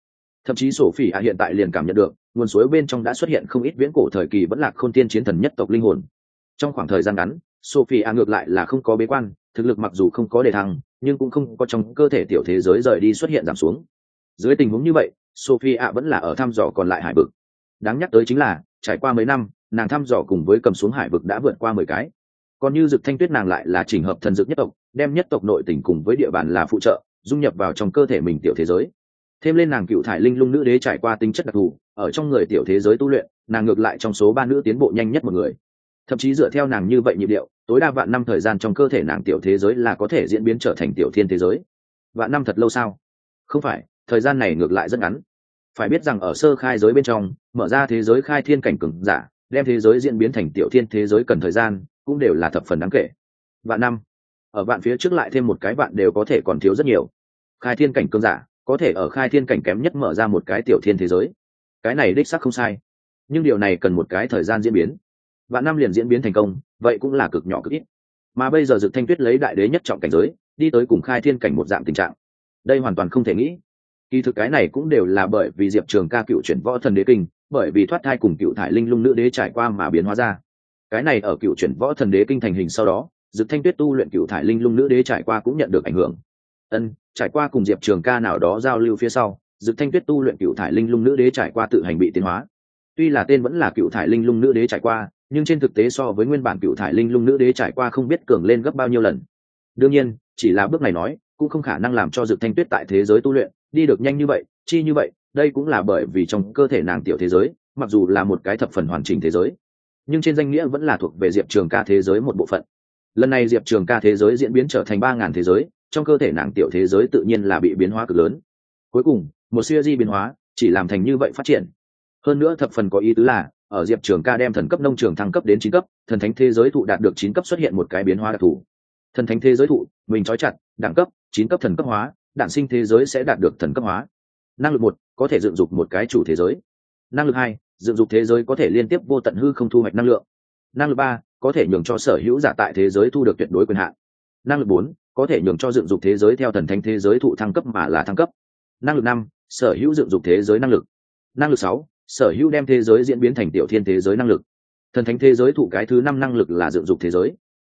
Thậm chí sổ phỉ ạ hiện tại liền cảm nhận được, nguồn suối bên trong đã xuất hiện không ít viễn cổ thời kỳ vẫn là khôn thiên chiến thần nhất tộc linh hồn. Trong khoảng thời gian ngắn sophie a ngược lại là không có bế quan, thực lực mặc dù không có đề thăng, nhưng cũng không có trong cơ thể tiểu thế giới rời đi xuất hiện giảm xuống. Dưới tình huống như vậy sophie a vẫn là ở thăm dò còn lại hải vực. Đáng nhắc tới chính là, trải qua mấy năm, nàng thăm dò cùng với cầm xuống hải vực đã vượt qua mười cái. Còn như dực thanh tuyết nàng lại là chỉnh hợp thần dực nhất tộc, đem nhất tộc nội tình cùng với địa bàn là phụ trợ, dung nhập vào trong cơ thể mình tiểu thế giới. Thêm lên nàng cựu thải linh lung nữ đế trải qua tính chất đặc thù, ở trong người tiểu thế giới tu luyện, nàng ngược lại trong số ba nữ tiến bộ nhanh nhất một người thậm chí dựa theo nàng như vậy nhịp điệu, tối đa vạn năm thời gian trong cơ thể nàng tiểu thế giới là có thể diễn biến trở thành tiểu thiên thế giới. Vạn năm thật lâu sao? Không phải, thời gian này ngược lại rất ngắn. Phải biết rằng ở sơ khai giới bên trong, mở ra thế giới khai thiên cảnh cừng giả, đem thế giới diễn biến thành tiểu thiên thế giới cần thời gian, cũng đều là thập phần đáng kể. Vạn năm. Ở vạn phía trước lại thêm một cái vạn đều có thể còn thiếu rất nhiều. Khai thiên cảnh cương giả, có thể ở khai thiên cảnh kém nhất mở ra một cái tiểu thiên thế giới. Cái này đích sắc không sai. Nhưng điều này cần một cái thời gian diễn biến vạn năm liền diễn biến thành công, vậy cũng là cực nhỏ cực ít. Mà bây giờ dực thanh tuyết lấy đại đế nhất trọng cảnh giới, đi tới cùng khai thiên cảnh một dạng tình trạng. Đây hoàn toàn không thể nghĩ. Kỳ thực cái này cũng đều là bởi vì diệp trường ca cựu chuyển võ thần đế kinh, bởi vì thoát thai cùng cựu thải linh lung nữ đế trải qua mà biến hóa ra. Cái này ở cựu chuyển võ thần đế kinh thành hình sau đó, dực thanh tuyết tu luyện cựu thải linh lung nữ đế trải qua cũng nhận được ảnh hưởng. Ân, trải qua cùng diệp trường ca nào đó giao lưu phía sau, dực thanh tuyết tu luyện cựu thải linh lung nữ đế trải qua tự hành bị tiến hóa. Tuy là tên vẫn là cựu thải linh lung nữ đế trải qua nhưng trên thực tế so với nguyên bản cựu thải linh lung nữ đế trải qua không biết cường lên gấp bao nhiêu lần. Đương nhiên, chỉ là bước này nói, cũng không khả năng làm cho dược thanh tuyết tại thế giới tu luyện, đi được nhanh như vậy, chi như vậy, đây cũng là bởi vì trong cơ thể nàng tiểu thế giới, mặc dù là một cái thập phần hoàn chỉnh thế giới, nhưng trên danh nghĩa vẫn là thuộc về diệp trường ca thế giới một bộ phận. Lần này diệp trường ca thế giới diễn biến trở thành ba ngàn thế giới, trong cơ thể nàng tiểu thế giới tự nhiên là bị biến hóa cực lớn. Cuối cùng, một siêu di biến hóa, chỉ làm thành như vậy phát triển. Hơn nữa thập phần có ý tứ là ở diệp trường ca đem thần cấp nông trường thăng cấp đến chín cấp, thần thánh thế giới thụ đạt được chín cấp xuất hiện một cái biến hóa đặc thù. Thần thánh thế giới thụ, mình trói chặt, đẳng cấp, chín cấp thần cấp hóa đản sinh thế giới sẽ đạt được thần cấp hóa. Năng lực một, có thể dựng dục một cái chủ thế giới. Năng lực hai, dựng dục thế giới có thể liên tiếp vô tận hư không thu hoạch năng lượng. Năng lực ba, có thể nhường cho sở hữu giả tại thế giới thu được tuyệt đối quyền hạn. Năng lực bốn, có thể nhường cho dựng dục thế giới theo thần thánh thế giới thụ thăng cấp mà là thăng cấp. Năng lực năm, sở hữu dựng dục thế giới năng lực. Năng lực sáu sở hữu đem thế giới diễn biến thành tiểu thiên thế giới năng lực. Thần thánh thế giới thụ cái thứ năm năng lực là dựng dục thế giới.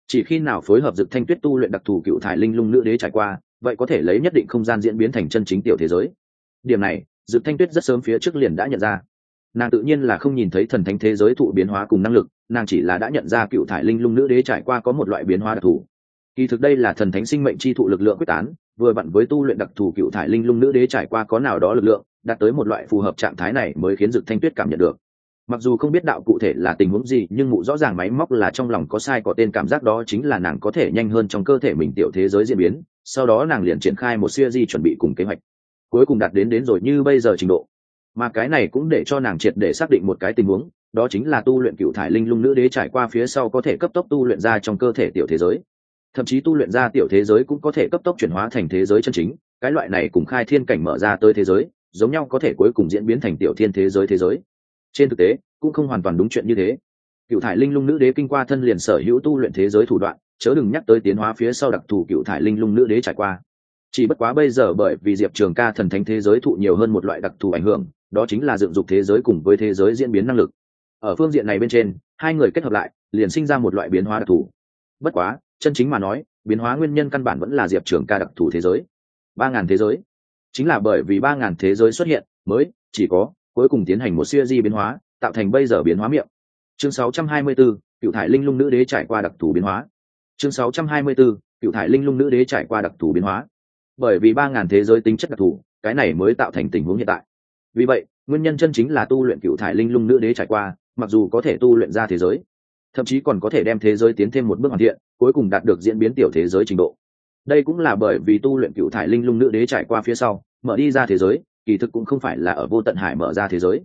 Chỉ khi nào phối hợp dực thanh tuyết tu luyện đặc thù cựu thải linh lung nữ đế trải qua, vậy có thể lấy nhất định không gian diễn biến thành chân chính tiểu thế giới. Điểm này dực thanh tuyết rất sớm phía trước liền đã nhận ra. Nàng tự nhiên là không nhìn thấy thần thánh thế giới thụ biến hóa cùng năng lực, nàng chỉ là đã nhận ra cựu thải linh lung nữ đế trải qua có một loại biến hóa đặc thù. Kỳ thực đây là thần thánh sinh mệnh chi thụ lực lượng quyết tán, vừa bận với tu luyện đặc thù cựu thải linh lung nữ đế trải qua có nào đó lực lượng đạt tới một loại phù hợp trạng thái này mới khiến dực thanh tuyết cảm nhận được. Mặc dù không biết đạo cụ thể là tình huống gì, nhưng mụ rõ ràng máy móc là trong lòng có sai có tên, cảm giác đó chính là nàng có thể nhanh hơn trong cơ thể mình tiểu thế giới diễn biến. Sau đó nàng liền triển khai một siêu di chuẩn bị cùng kế hoạch. Cuối cùng đạt đến đến rồi như bây giờ trình độ. Mà cái này cũng để cho nàng triệt để xác định một cái tình huống, đó chính là tu luyện cựu thải linh lung nữ đế trải qua phía sau có thể cấp tốc tu luyện ra trong cơ thể tiểu thế giới. Thậm chí tu luyện ra tiểu thế giới cũng có thể cấp tốc chuyển hóa thành thế giới chân chính, cái loại này cùng khai thiên cảnh mở ra tới thế giới giống nhau có thể cuối cùng diễn biến thành tiểu thiên thế giới thế giới. Trên thực tế, cũng không hoàn toàn đúng chuyện như thế. Cựu thải linh lung nữ đế kinh qua thân liền sở hữu tu luyện thế giới thủ đoạn, chớ đừng nhắc tới tiến hóa phía sau đặc thù cựu thải linh lung nữ đế trải qua. Chỉ bất quá bây giờ bởi vì diệp trường ca thần thánh thế giới thụ nhiều hơn một loại đặc thù ảnh hưởng, đó chính là dựng dục thế giới cùng với thế giới diễn biến năng lực. Ở phương diện này bên trên, hai người kết hợp lại, liền sinh ra một loại biến hóa đặc thù. Bất quá, chân chính mà nói, biến hóa nguyên nhân căn bản vẫn là diệp trường ca đặc thù thế giới. Ba ngàn thế giới chính là bởi vì ba ngàn thế giới xuất hiện mới chỉ có cuối cùng tiến hành một siêu di biến hóa tạo thành bây giờ biến hóa miệng. Chương 624, cựu thải linh lung nữ đế trải qua đặc thù biến hóa. Chương 624, cựu thải linh lung nữ đế trải qua đặc thù biến hóa. Bởi vì ba ngàn thế giới tính chất đặc thù cái này mới tạo thành tình huống hiện tại. Vì vậy nguyên nhân chân chính là tu luyện cựu thải linh lung nữ đế trải qua mặc dù có thể tu luyện ra thế giới thậm chí còn có thể đem thế giới tiến thêm một bước hoàn thiện cuối cùng đạt được diễn biến tiểu thế giới trình độ. Đây cũng là bởi vì tu luyện cựu thải linh lung nữ đế trải qua phía sau mở đi ra thế giới, kỳ thực cũng không phải là ở vô tận hải mở ra thế giới,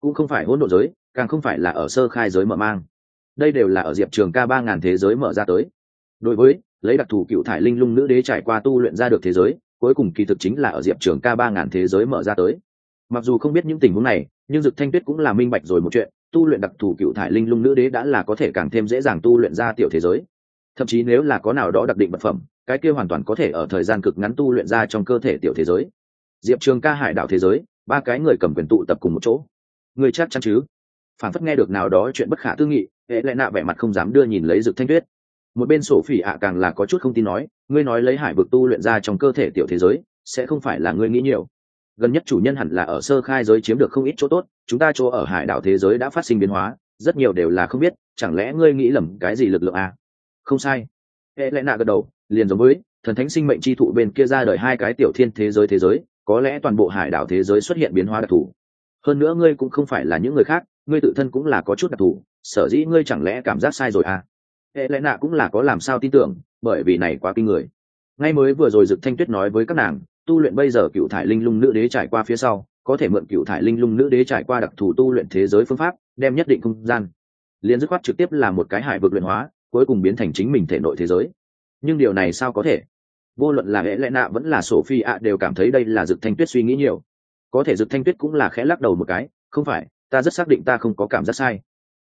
cũng không phải hỗn độ giới, càng không phải là ở sơ khai giới mở mang. Đây đều là ở diệp trường ca ba ngàn thế giới mở ra tới. Đối với lấy đặc thù cựu thải linh lung nữ đế trải qua tu luyện ra được thế giới, cuối cùng kỳ thực chính là ở diệp trường ca ba ngàn thế giới mở ra tới. Mặc dù không biết những tình huống này, nhưng dực thanh tuyết cũng là minh bạch rồi một chuyện, tu luyện đặc thù cựu thải linh lung nữ đế đã là có thể càng thêm dễ dàng tu luyện ra tiểu thế giới. Thậm chí nếu là có nào đó đặc định vật phẩm, cái kia hoàn toàn có thể ở thời gian cực ngắn tu luyện ra trong cơ thể tiểu thế giới diệp trường ca hải đảo thế giới, ba cái người cầm quyền tụ tập cùng một chỗ. Người chắc chắn chứ? Phản phất nghe được nào đó chuyện bất khả tư nghị, hệ lại nạ vẻ mặt không dám đưa nhìn lấy dực thanh tuyết. Một bên sổ phỉ ạ càng là có chút không tin nói, ngươi nói lấy hải vực tu luyện ra trong cơ thể tiểu thế giới, sẽ không phải là ngươi nghĩ nhiều. Gần nhất chủ nhân hẳn là ở sơ khai giới chiếm được không ít chỗ tốt, chúng ta chỗ ở hải đảo thế giới đã phát sinh biến hóa, rất nhiều đều là không biết, chẳng lẽ ngươi nghĩ lầm cái gì lực lượng à? không sai. Hệ lẽ nạ gật đầu, liền giống với, thần thánh sinh mệnh chi thụ bên kia ra đời hai cái tiểu thiên thế giới thế giới có lẽ toàn bộ hải đảo thế giới xuất hiện biến hóa đặc thù. Hơn nữa ngươi cũng không phải là những người khác, ngươi tự thân cũng là có chút đặc thù, sở dĩ ngươi chẳng lẽ cảm giác sai rồi à? Hệ lẽ nạ cũng là có làm sao tin tưởng, bởi vì này quá kinh người. Ngay mới vừa rồi dực thanh tuyết nói với các nàng, tu luyện bây giờ cựu thải linh lung nữ đế trải qua phía sau, có thể mượn cựu thải linh lung nữ đế trải qua đặc thù tu luyện thế giới phương pháp, đem nhất định không gian. Liền dứt khoát trực tiếp là một cái hải vực luyện hóa, cuối cùng biến thành chính mình thể nội thế giới. Nhưng điều này sao có thể? Vô luận là hệ lẽ nạ vẫn là sổ phi ạ đều cảm thấy đây là dực thanh tuyết suy nghĩ nhiều. Có thể dực thanh tuyết cũng là khẽ lắc đầu một cái, không phải, ta rất xác định ta không có cảm giác sai.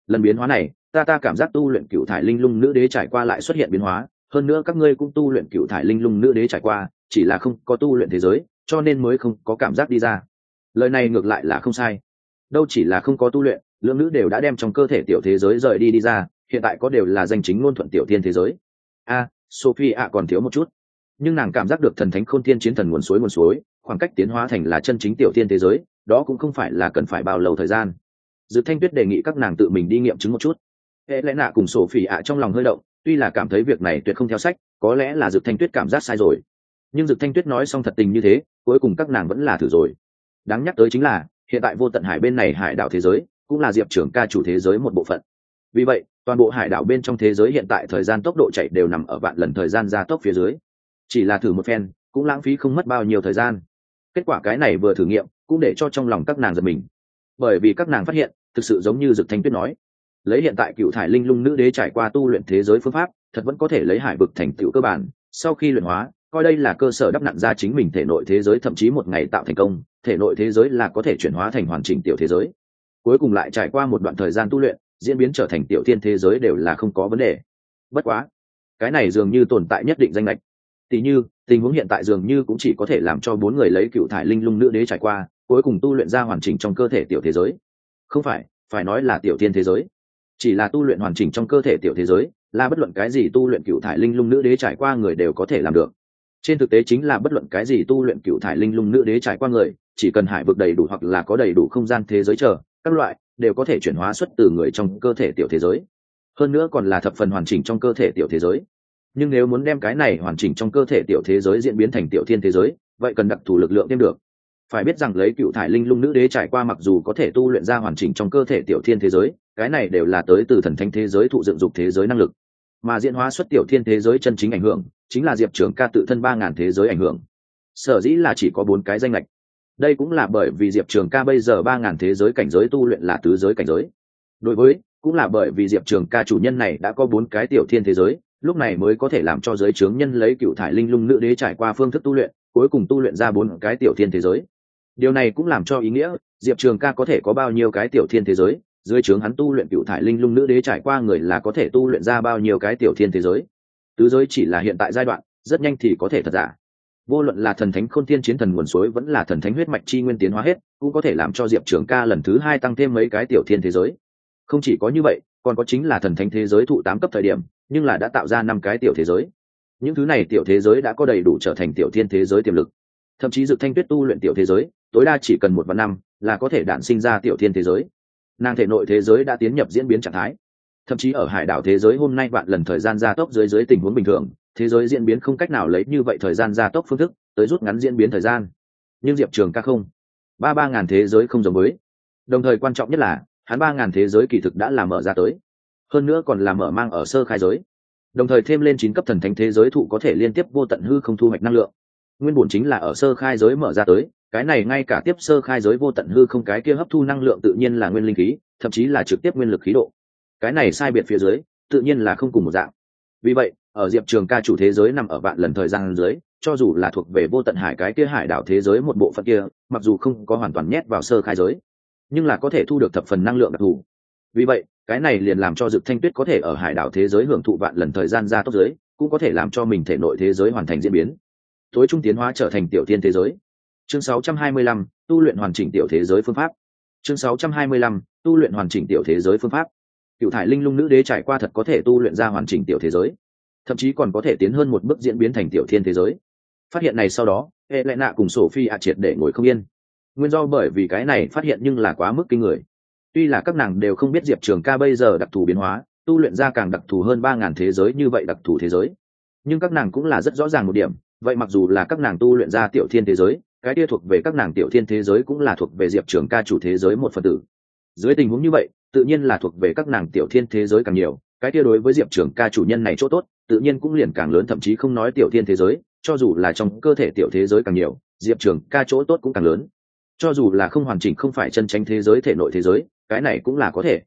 Lần biến hóa này, ta ta cảm giác tu luyện cựu thải linh lung nữ đế trải qua lại xuất hiện biến hóa, hơn nữa các ngươi cũng tu luyện cựu thải linh lung nữ đế trải qua, chỉ là không có tu luyện thế giới, cho nên mới không có cảm giác đi ra. Lời này ngược lại là không sai. Đâu chỉ là không có tu luyện, lượng nữ đều đã đem trong cơ thể tiểu thế giới rời đi đi ra, hiện tại có đều là danh chính ngôn thuận tiểu thiên thế giới. A sophie ạ còn thiếu một chút nhưng nàng cảm giác được thần thánh khôn thiên chiến thần nguồn suối nguồn suối, khoảng cách tiến hóa thành là chân chính tiểu thiên thế giới, đó cũng không phải là cần phải bao lâu thời gian. Dự thanh tuyết đề nghị các nàng tự mình đi nghiệm chứng một chút. Hệ lẽ nạ cùng sổ phỉ ạ trong lòng hơi động, tuy là cảm thấy việc này tuyệt không theo sách, có lẽ là dự thanh tuyết cảm giác sai rồi. Nhưng dự thanh tuyết nói xong thật tình như thế, cuối cùng các nàng vẫn là thử rồi. Đáng nhắc tới chính là, hiện tại vô tận hải bên này hải đảo thế giới, cũng là diệp trưởng ca chủ thế giới một bộ phận. Vì vậy, toàn bộ hải đảo bên trong thế giới hiện tại thời gian tốc độ chạy đều nằm ở vạn lần thời gian gia tốc phía dưới chỉ là thử một phen, cũng lãng phí không mất bao nhiêu thời gian. Kết quả cái này vừa thử nghiệm, cũng để cho trong lòng các nàng giật mình. Bởi vì các nàng phát hiện, thực sự giống như dực thanh tuyết nói, lấy hiện tại cựu thải linh lung nữ đế trải qua tu luyện thế giới phương pháp, thật vẫn có thể lấy hải vực thành tựu cơ bản. Sau khi luyện hóa, coi đây là cơ sở đắp nặng ra chính mình thể nội thế giới, thậm chí một ngày tạo thành công, thể nội thế giới là có thể chuyển hóa thành hoàn chỉnh tiểu thế giới. Cuối cùng lại trải qua một đoạn thời gian tu luyện, diễn biến trở thành tiểu thiên thế giới đều là không có vấn đề. Bất quá, cái này dường như tồn tại nhất định danh lệch tỉ như, tình huống hiện tại dường như cũng chỉ có thể làm cho bốn người lấy cựu thải linh lung nữ đế trải qua, cuối cùng tu luyện ra hoàn chỉnh trong cơ thể tiểu thế giới. Không phải phải nói là tiểu thiên thế giới. Chỉ là tu luyện hoàn chỉnh trong cơ thể tiểu thế giới, là bất luận cái gì tu luyện cựu thải linh lung nữ đế trải qua người đều có thể làm được. Trên thực tế chính là bất luận cái gì tu luyện cựu thải linh lung nữ đế trải qua người, chỉ cần hải vực đầy đủ hoặc là có đầy đủ không gian thế giới chờ, các loại đều có thể chuyển hóa xuất từ người trong cơ thể tiểu thế giới. Hơn nữa còn là thập phần hoàn chỉnh trong cơ thể tiểu thế giới nhưng nếu muốn đem cái này hoàn chỉnh trong cơ thể tiểu thế giới diễn biến thành tiểu thiên thế giới, vậy cần đặc thù lực lượng thêm được. Phải biết rằng lấy cựu thải linh lung nữ đế trải qua mặc dù có thể tu luyện ra hoàn chỉnh trong cơ thể tiểu thiên thế giới, cái này đều là tới từ thần thánh thế giới thụ dựng dục thế giới năng lực. Mà diễn hóa xuất tiểu thiên thế giới chân chính ảnh hưởng, chính là diệp trường ca tự thân ba ngàn thế giới ảnh hưởng. Sở dĩ là chỉ có bốn cái danh lệch đây cũng là bởi vì diệp trường ca bây giờ ba ngàn thế giới cảnh giới tu luyện là tứ giới cảnh giới. Đối với, cũng là bởi vì diệp trường ca chủ nhân này đã có bốn cái tiểu thiên thế giới lúc này mới có thể làm cho giới trướng nhân lấy cựu thải linh lung nữ đế trải qua phương thức tu luyện, cuối cùng tu luyện ra bốn cái tiểu thiên thế giới. Điều này cũng làm cho ý nghĩa, diệp trường ca có thể có bao nhiêu cái tiểu thiên thế giới, dưới trướng hắn tu luyện cựu thải linh lung nữ đế trải qua người là có thể tu luyện ra bao nhiêu cái tiểu thiên thế giới. Tứ giới chỉ là hiện tại giai đoạn, rất nhanh thì có thể thật giả. Vô luận là thần thánh khôn thiên chiến thần nguồn suối vẫn là thần thánh huyết mạch chi nguyên tiến hóa hết, cũng có thể làm cho diệp trường ca lần thứ hai tăng thêm mấy cái tiểu thiên thế giới. Không chỉ có như vậy, còn có chính là thần thánh thế giới thụ tám cấp thời điểm nhưng là đã tạo ra năm cái tiểu thế giới. Những thứ này tiểu thế giới đã có đầy đủ trở thành tiểu thiên thế giới tiềm lực. Thậm chí dự thanh tuyết tu luyện tiểu thế giới, tối đa chỉ cần một vạn năm là có thể đản sinh ra tiểu thiên thế giới. Nàng thể nội thế giới đã tiến nhập diễn biến trạng thái. Thậm chí ở hải đảo thế giới hôm nay bạn lần thời gian gia tốc dưới dưới tình huống bình thường, thế giới diễn biến không cách nào lấy như vậy thời gian gia tốc phương thức tới rút ngắn diễn biến thời gian. Nhưng diệp trường ca không. Ba ba ngàn thế giới không giống với. Đồng thời quan trọng nhất là, hắn ba ngàn thế giới kỳ thực đã làm mở ra tới hơn nữa còn là mở mang ở sơ khai giới. Đồng thời thêm lên chín cấp thần thánh thế giới thụ có thể liên tiếp vô tận hư không thu hoạch năng lượng. Nguyên bổn chính là ở sơ khai giới mở ra tới, cái này ngay cả tiếp sơ khai giới vô tận hư không cái kia hấp thu năng lượng tự nhiên là nguyên linh khí, thậm chí là trực tiếp nguyên lực khí độ. Cái này sai biệt phía dưới, tự nhiên là không cùng một dạng. Vì vậy, ở diệp trường ca chủ thế giới nằm ở vạn lần thời gian dưới, cho dù là thuộc về vô tận hải cái kia hải đảo thế giới một bộ phận kia, mặc dù không có hoàn toàn nhét vào sơ khai giới, nhưng là có thể thu được thập phần năng lượng đặc thù. Vì vậy cái này liền làm cho dực thanh tuyết có thể ở hải đảo thế giới hưởng thụ vạn lần thời gian ra tốc giới cũng có thể làm cho mình thể nội thế giới hoàn thành diễn biến. Tối trung tiến hóa trở thành tiểu tiên thế giới. Chương 625, tu luyện hoàn chỉnh tiểu thế giới phương pháp. Chương 625, tu luyện hoàn chỉnh tiểu thế giới phương pháp. Cựu thải linh lung nữ đế trải qua thật có thể tu luyện ra hoàn chỉnh tiểu thế giới. Thậm chí còn có thể tiến hơn một bước diễn biến thành tiểu thiên thế giới. Phát hiện này sau đó hệ lệ nạ cùng sổ phi ạ triệt để ngồi không yên. Nguyên do bởi vì cái này phát hiện nhưng là quá mức kinh người tuy là các nàng đều không biết diệp trường ca bây giờ đặc thù biến hóa, tu luyện ra càng đặc thù hơn ba ngàn thế giới như vậy đặc thù thế giới. Nhưng các nàng cũng là rất rõ ràng một điểm, vậy mặc dù là các nàng tu luyện ra tiểu thiên thế giới, cái kia thuộc về các nàng tiểu thiên thế giới cũng là thuộc về diệp trường ca chủ thế giới một phần tử. Dưới tình huống như vậy, tự nhiên là thuộc về các nàng tiểu thiên thế giới càng nhiều, cái kia đối với diệp trường ca chủ nhân này chỗ tốt, tự nhiên cũng liền càng lớn, thậm chí không nói tiểu thiên thế giới, cho dù là trong cơ thể tiểu thế giới càng nhiều, diệp trường ca chỗ tốt cũng càng lớn cho dù là không hoàn chỉnh không phải chân tranh thế giới, thể nội thế giới, cái này cũng là có thể.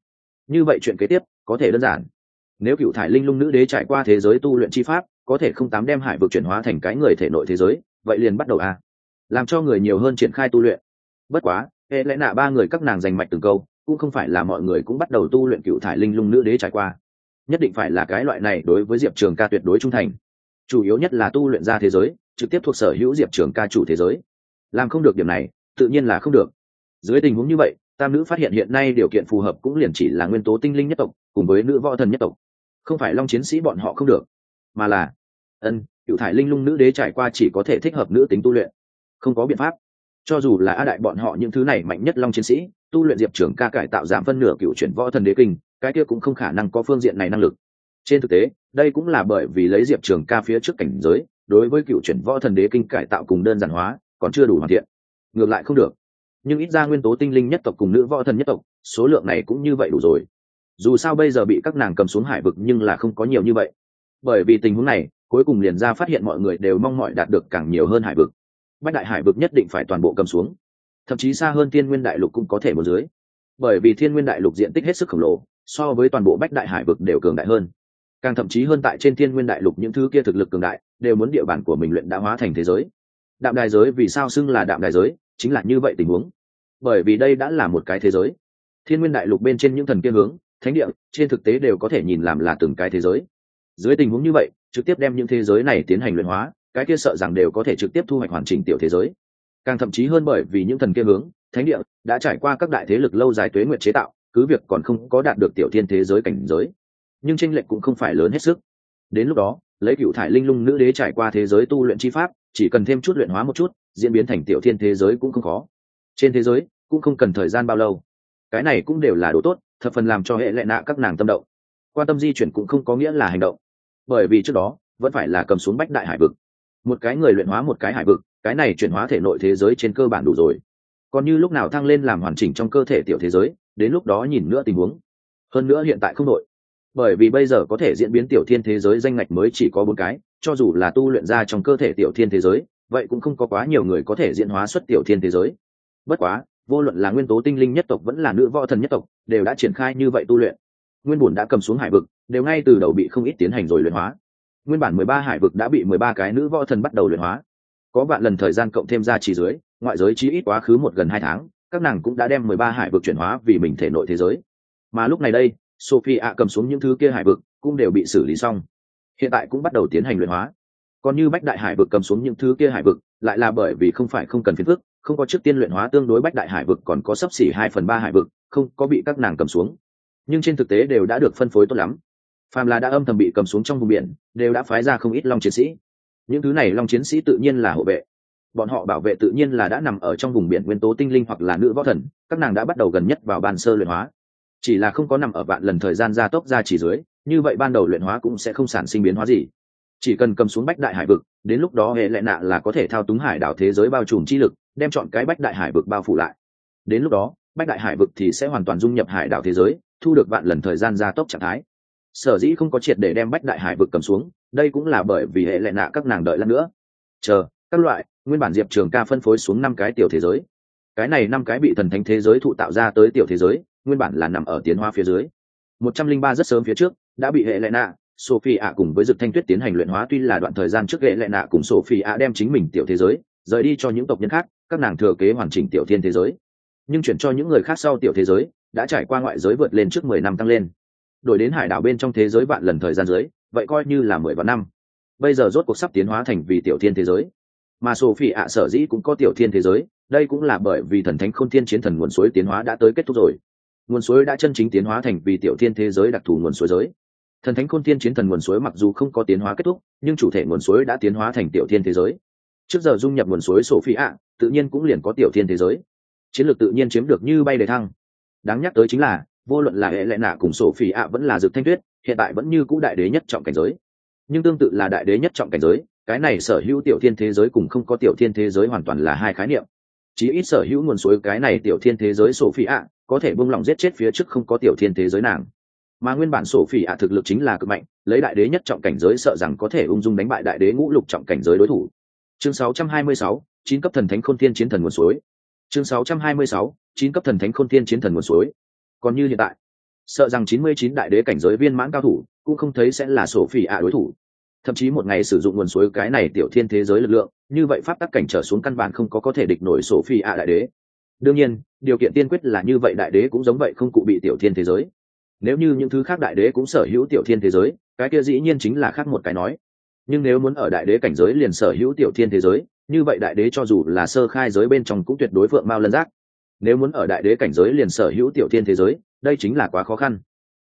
Như vậy chuyện kế tiếp, có thể đơn giản. Nếu cựu thải linh lung nữ đế trải qua thế giới tu luyện chi pháp, có thể không tám đem hải vực chuyển hóa thành cái người thể nội thế giới, vậy liền bắt đầu a làm cho người nhiều hơn triển khai tu luyện. Bất quá, hệ lẽ nạ ba người các nàng giành mạch từng câu, cũng không phải là mọi người cũng bắt đầu tu luyện cựu thải linh lung nữ đế trải qua. Nhất định phải là cái loại này đối với diệp trường ca tuyệt đối trung thành. Chủ yếu nhất là tu luyện ra thế giới, trực tiếp thuộc sở hữu diệp trường ca chủ thế giới. Làm không được điểm này tự nhiên là không được. Dưới tình huống như vậy, tam nữ phát hiện hiện nay điều kiện phù hợp cũng liền chỉ là nguyên tố tinh linh nhất tộc, cùng với nữ võ thần nhất tộc. Không phải long chiến sĩ bọn họ không được, mà là, ân, cựu thải linh lung nữ đế trải qua chỉ có thể thích hợp nữ tính tu luyện. Không có biện pháp. Cho dù là a đại bọn họ những thứ này mạnh nhất long chiến sĩ, tu luyện diệp trưởng ca cải tạo giảm phân nửa cựu chuyển võ thần đế kinh, cái kia cũng không khả năng có phương diện này năng lực. Trên thực tế, đây cũng là bởi vì lấy diệp trường ca phía trước cảnh giới, đối với cựu chuyển võ thần đế kinh cải tạo cùng đơn giản hóa, còn chưa đủ hoàn thiện ngược lại không được. Nhưng ít ra nguyên tố tinh linh nhất tộc cùng nữ võ thần nhất tộc, số lượng này cũng như vậy đủ rồi. Dù sao bây giờ bị các nàng cầm xuống hải vực nhưng là không có nhiều như vậy. Bởi vì tình huống này, cuối cùng liền ra phát hiện mọi người đều mong mọi đạt được càng nhiều hơn hải vực. Bách đại hải vực nhất định phải toàn bộ cầm xuống. Thậm chí xa hơn thiên nguyên đại lục cũng có thể một dưới. Bởi vì thiên nguyên đại lục diện tích hết sức khổng lồ, so với toàn bộ bách đại hải vực đều cường đại hơn. Càng thậm chí hơn tại trên thiên nguyên đại lục những thứ kia thực lực cường đại, đều muốn địa bàn của mình luyện đã hóa thành thế giới. Đạm đài giới vì sao xưng là đạm đài giới? Chính là như vậy tình huống. Bởi vì đây đã là một cái thế giới. Thiên nguyên đại lục bên trên những thần kia hướng, thánh địa, trên thực tế đều có thể nhìn làm là từng cái thế giới. Dưới tình huống như vậy, trực tiếp đem những thế giới này tiến hành luyện hóa, cái kia sợ rằng đều có thể trực tiếp thu hoạch hoàn chỉnh tiểu thế giới. Càng thậm chí hơn bởi vì những thần kia hướng, thánh địa, đã trải qua các đại thế lực lâu dài tuế nguyện chế tạo, cứ việc còn không có đạt được tiểu thiên thế giới cảnh giới. Nhưng tranh lệch cũng không phải lớn hết sức. Đến lúc đó, lấy cựu thải linh lung nữ đế trải qua thế giới tu luyện chi pháp, chỉ cần thêm chút luyện hóa một chút diễn biến thành tiểu thiên thế giới cũng không khó. Trên thế giới, cũng không cần thời gian bao lâu. Cái này cũng đều là đồ tốt, thập phần làm cho hệ lệ nạ các nàng tâm động. Quan tâm di chuyển cũng không có nghĩa là hành động. Bởi vì trước đó, vẫn phải là cầm xuống bách đại hải vực. Một cái người luyện hóa một cái hải vực, cái này chuyển hóa thể nội thế giới trên cơ bản đủ rồi. Còn như lúc nào thăng lên làm hoàn chỉnh trong cơ thể tiểu thế giới, đến lúc đó nhìn nữa tình huống. Hơn nữa hiện tại không đội bởi vì bây giờ có thể diễn biến tiểu thiên thế giới danh ngạch mới chỉ có bốn cái, cho dù là tu luyện ra trong cơ thể tiểu thiên thế giới vậy cũng không có quá nhiều người có thể diễn hóa xuất tiểu thiên thế giới. Bất quá, vô luận là nguyên tố tinh linh nhất tộc vẫn là nữ võ thần nhất tộc, đều đã triển khai như vậy tu luyện. Nguyên bùn đã cầm xuống hải vực, đều ngay từ đầu bị không ít tiến hành rồi luyện hóa. Nguyên bản mười ba hải vực đã bị mười ba cái nữ võ thần bắt đầu luyện hóa. Có vạn lần thời gian cộng thêm ra chỉ dưới, ngoại giới chí ít quá khứ một gần hai tháng, các nàng cũng đã đem mười ba hải vực chuyển hóa vì mình thể nội thế giới. Mà lúc này đây sophie ạ cầm xuống những thứ kia hải vực cũng đều bị xử lý xong. Hiện tại cũng bắt đầu tiến hành luyện hóa còn như bách đại hải vực cầm xuống những thứ kia hải vực, lại là bởi vì không phải không cần phiền phức, không có trước tiên luyện hóa tương đối bách đại hải vực còn có sấp xỉ hai phần ba hải vực, không có bị các nàng cầm xuống. Nhưng trên thực tế đều đã được phân phối tốt lắm. Phàm là đã âm thầm bị cầm xuống trong vùng biển, đều đã phái ra không ít long chiến sĩ. Những thứ này long chiến sĩ tự nhiên là hộ vệ. Bọn họ bảo vệ tự nhiên là đã nằm ở trong vùng biển nguyên tố tinh linh hoặc là nữ võ thần, các nàng đã bắt đầu gần nhất vào bàn sơ luyện hóa. Chỉ là không có nằm ở vạn lần thời gian gia tốc ra chỉ dưới, như vậy ban đầu luyện hóa cũng sẽ không sản sinh biến hóa gì chỉ cần cầm xuống bách đại hải vực, đến lúc đó hệ lệ nạ là có thể thao túng hải đảo thế giới bao trùm chi lực, đem chọn cái bách đại hải vực bao phủ lại. Đến lúc đó, bách đại hải vực thì sẽ hoàn toàn dung nhập hải đảo thế giới, thu được vạn lần thời gian gia tốc trạng thái. Sở dĩ không có triệt để đem bách đại hải vực cầm xuống, đây cũng là bởi vì hệ lệ nạ các nàng đợi lần nữa. Chờ, các loại, nguyên bản diệp trường ca phân phối xuống năm cái tiểu thế giới. Cái này năm cái bị thần thánh thế giới thụ tạo ra tới tiểu thế giới, nguyên bản là nằm ở tiến hoa phía dưới. Một trăm linh ba rất sớm phía trước, đã bị hệ lệ nạ sophie ạ cùng với dực thanh tuyết tiến hành luyện hóa tuy là đoạn thời gian trước hệ lệ nạ cùng sophie ạ đem chính mình tiểu thế giới, rời đi cho những tộc nhân khác, các nàng thừa kế hoàn chỉnh tiểu thiên thế giới. Nhưng chuyển cho những người khác sau tiểu thế giới, đã trải qua ngoại giới vượt lên trước mười năm tăng lên. Đổi đến hải đảo bên trong thế giới vạn lần thời gian dưới, vậy coi như là mười vạn năm. Bây giờ rốt cuộc sắp tiến hóa thành vì tiểu thiên thế giới. Mà sophie ạ sở dĩ cũng có tiểu thiên thế giới, đây cũng là bởi vì thần thánh khôn thiên chiến thần nguồn suối tiến hóa đã tới kết thúc rồi. Nguồn suối đã chân chính tiến hóa thành vì tiểu thiên thế giới đặc thù nguồn suối giới thần thánh khôn thiên chiến thần nguồn suối mặc dù không có tiến hóa kết thúc, nhưng chủ thể nguồn suối đã tiến hóa thành tiểu thiên thế giới. Trước giờ dung nhập nguồn suối sổ phi ạ, tự nhiên cũng liền có tiểu thiên thế giới. Chiến lược tự nhiên chiếm được như bay đề thăng. Đáng nhắc tới chính là, vô luận là hệ lệ nạ cùng sổ phi ạ vẫn là dược thanh tuyết, hiện tại vẫn như cũ đại đế nhất trọng cảnh giới. Nhưng tương tự là đại đế nhất trọng cảnh giới, cái này sở hữu tiểu thiên thế giới cùng không có tiểu thiên thế giới hoàn toàn là hai khái niệm. Chỉ ít sở hữu nguồn suối cái này tiểu thiên thế giới sổ phi ạ, có thể buông lỏng giết chết phía trước không có tiểu thiên thế giới nàng mà nguyên bản sổ phỉ ạ thực lực chính là cực mạnh lấy đại đế nhất trọng cảnh giới sợ rằng có thể ung dung đánh bại đại đế ngũ lục trọng cảnh giới đối thủ. Chương 626, chín cấp thần thánh khôn thiên chiến thần nguồn suối. Chương 626, chín cấp thần thánh khôn thiên chiến thần nguồn suối. Còn như hiện tại sợ rằng 99 đại đế cảnh giới viên mãn cao thủ cũng không thấy sẽ là sổ phỉ ạ đối thủ. Thậm chí một ngày sử dụng nguồn suối cái này tiểu thiên thế giới lực lượng như vậy pháp tắc cảnh trở xuống căn bản không có có thể địch nổi sổ phi ạ đại đế. Đương nhiên điều kiện tiên quyết là như vậy đại đế cũng giống vậy không cụ bị tiểu thiên thế giới nếu như những thứ khác đại đế cũng sở hữu tiểu thiên thế giới, cái kia dĩ nhiên chính là khác một cái nói. Nhưng nếu muốn ở đại đế cảnh giới liền sở hữu tiểu thiên thế giới, như vậy đại đế cho dù là sơ khai giới bên trong cũng tuyệt đối phượng mao lân giác. Nếu muốn ở đại đế cảnh giới liền sở hữu tiểu thiên thế giới, đây chính là quá khó khăn.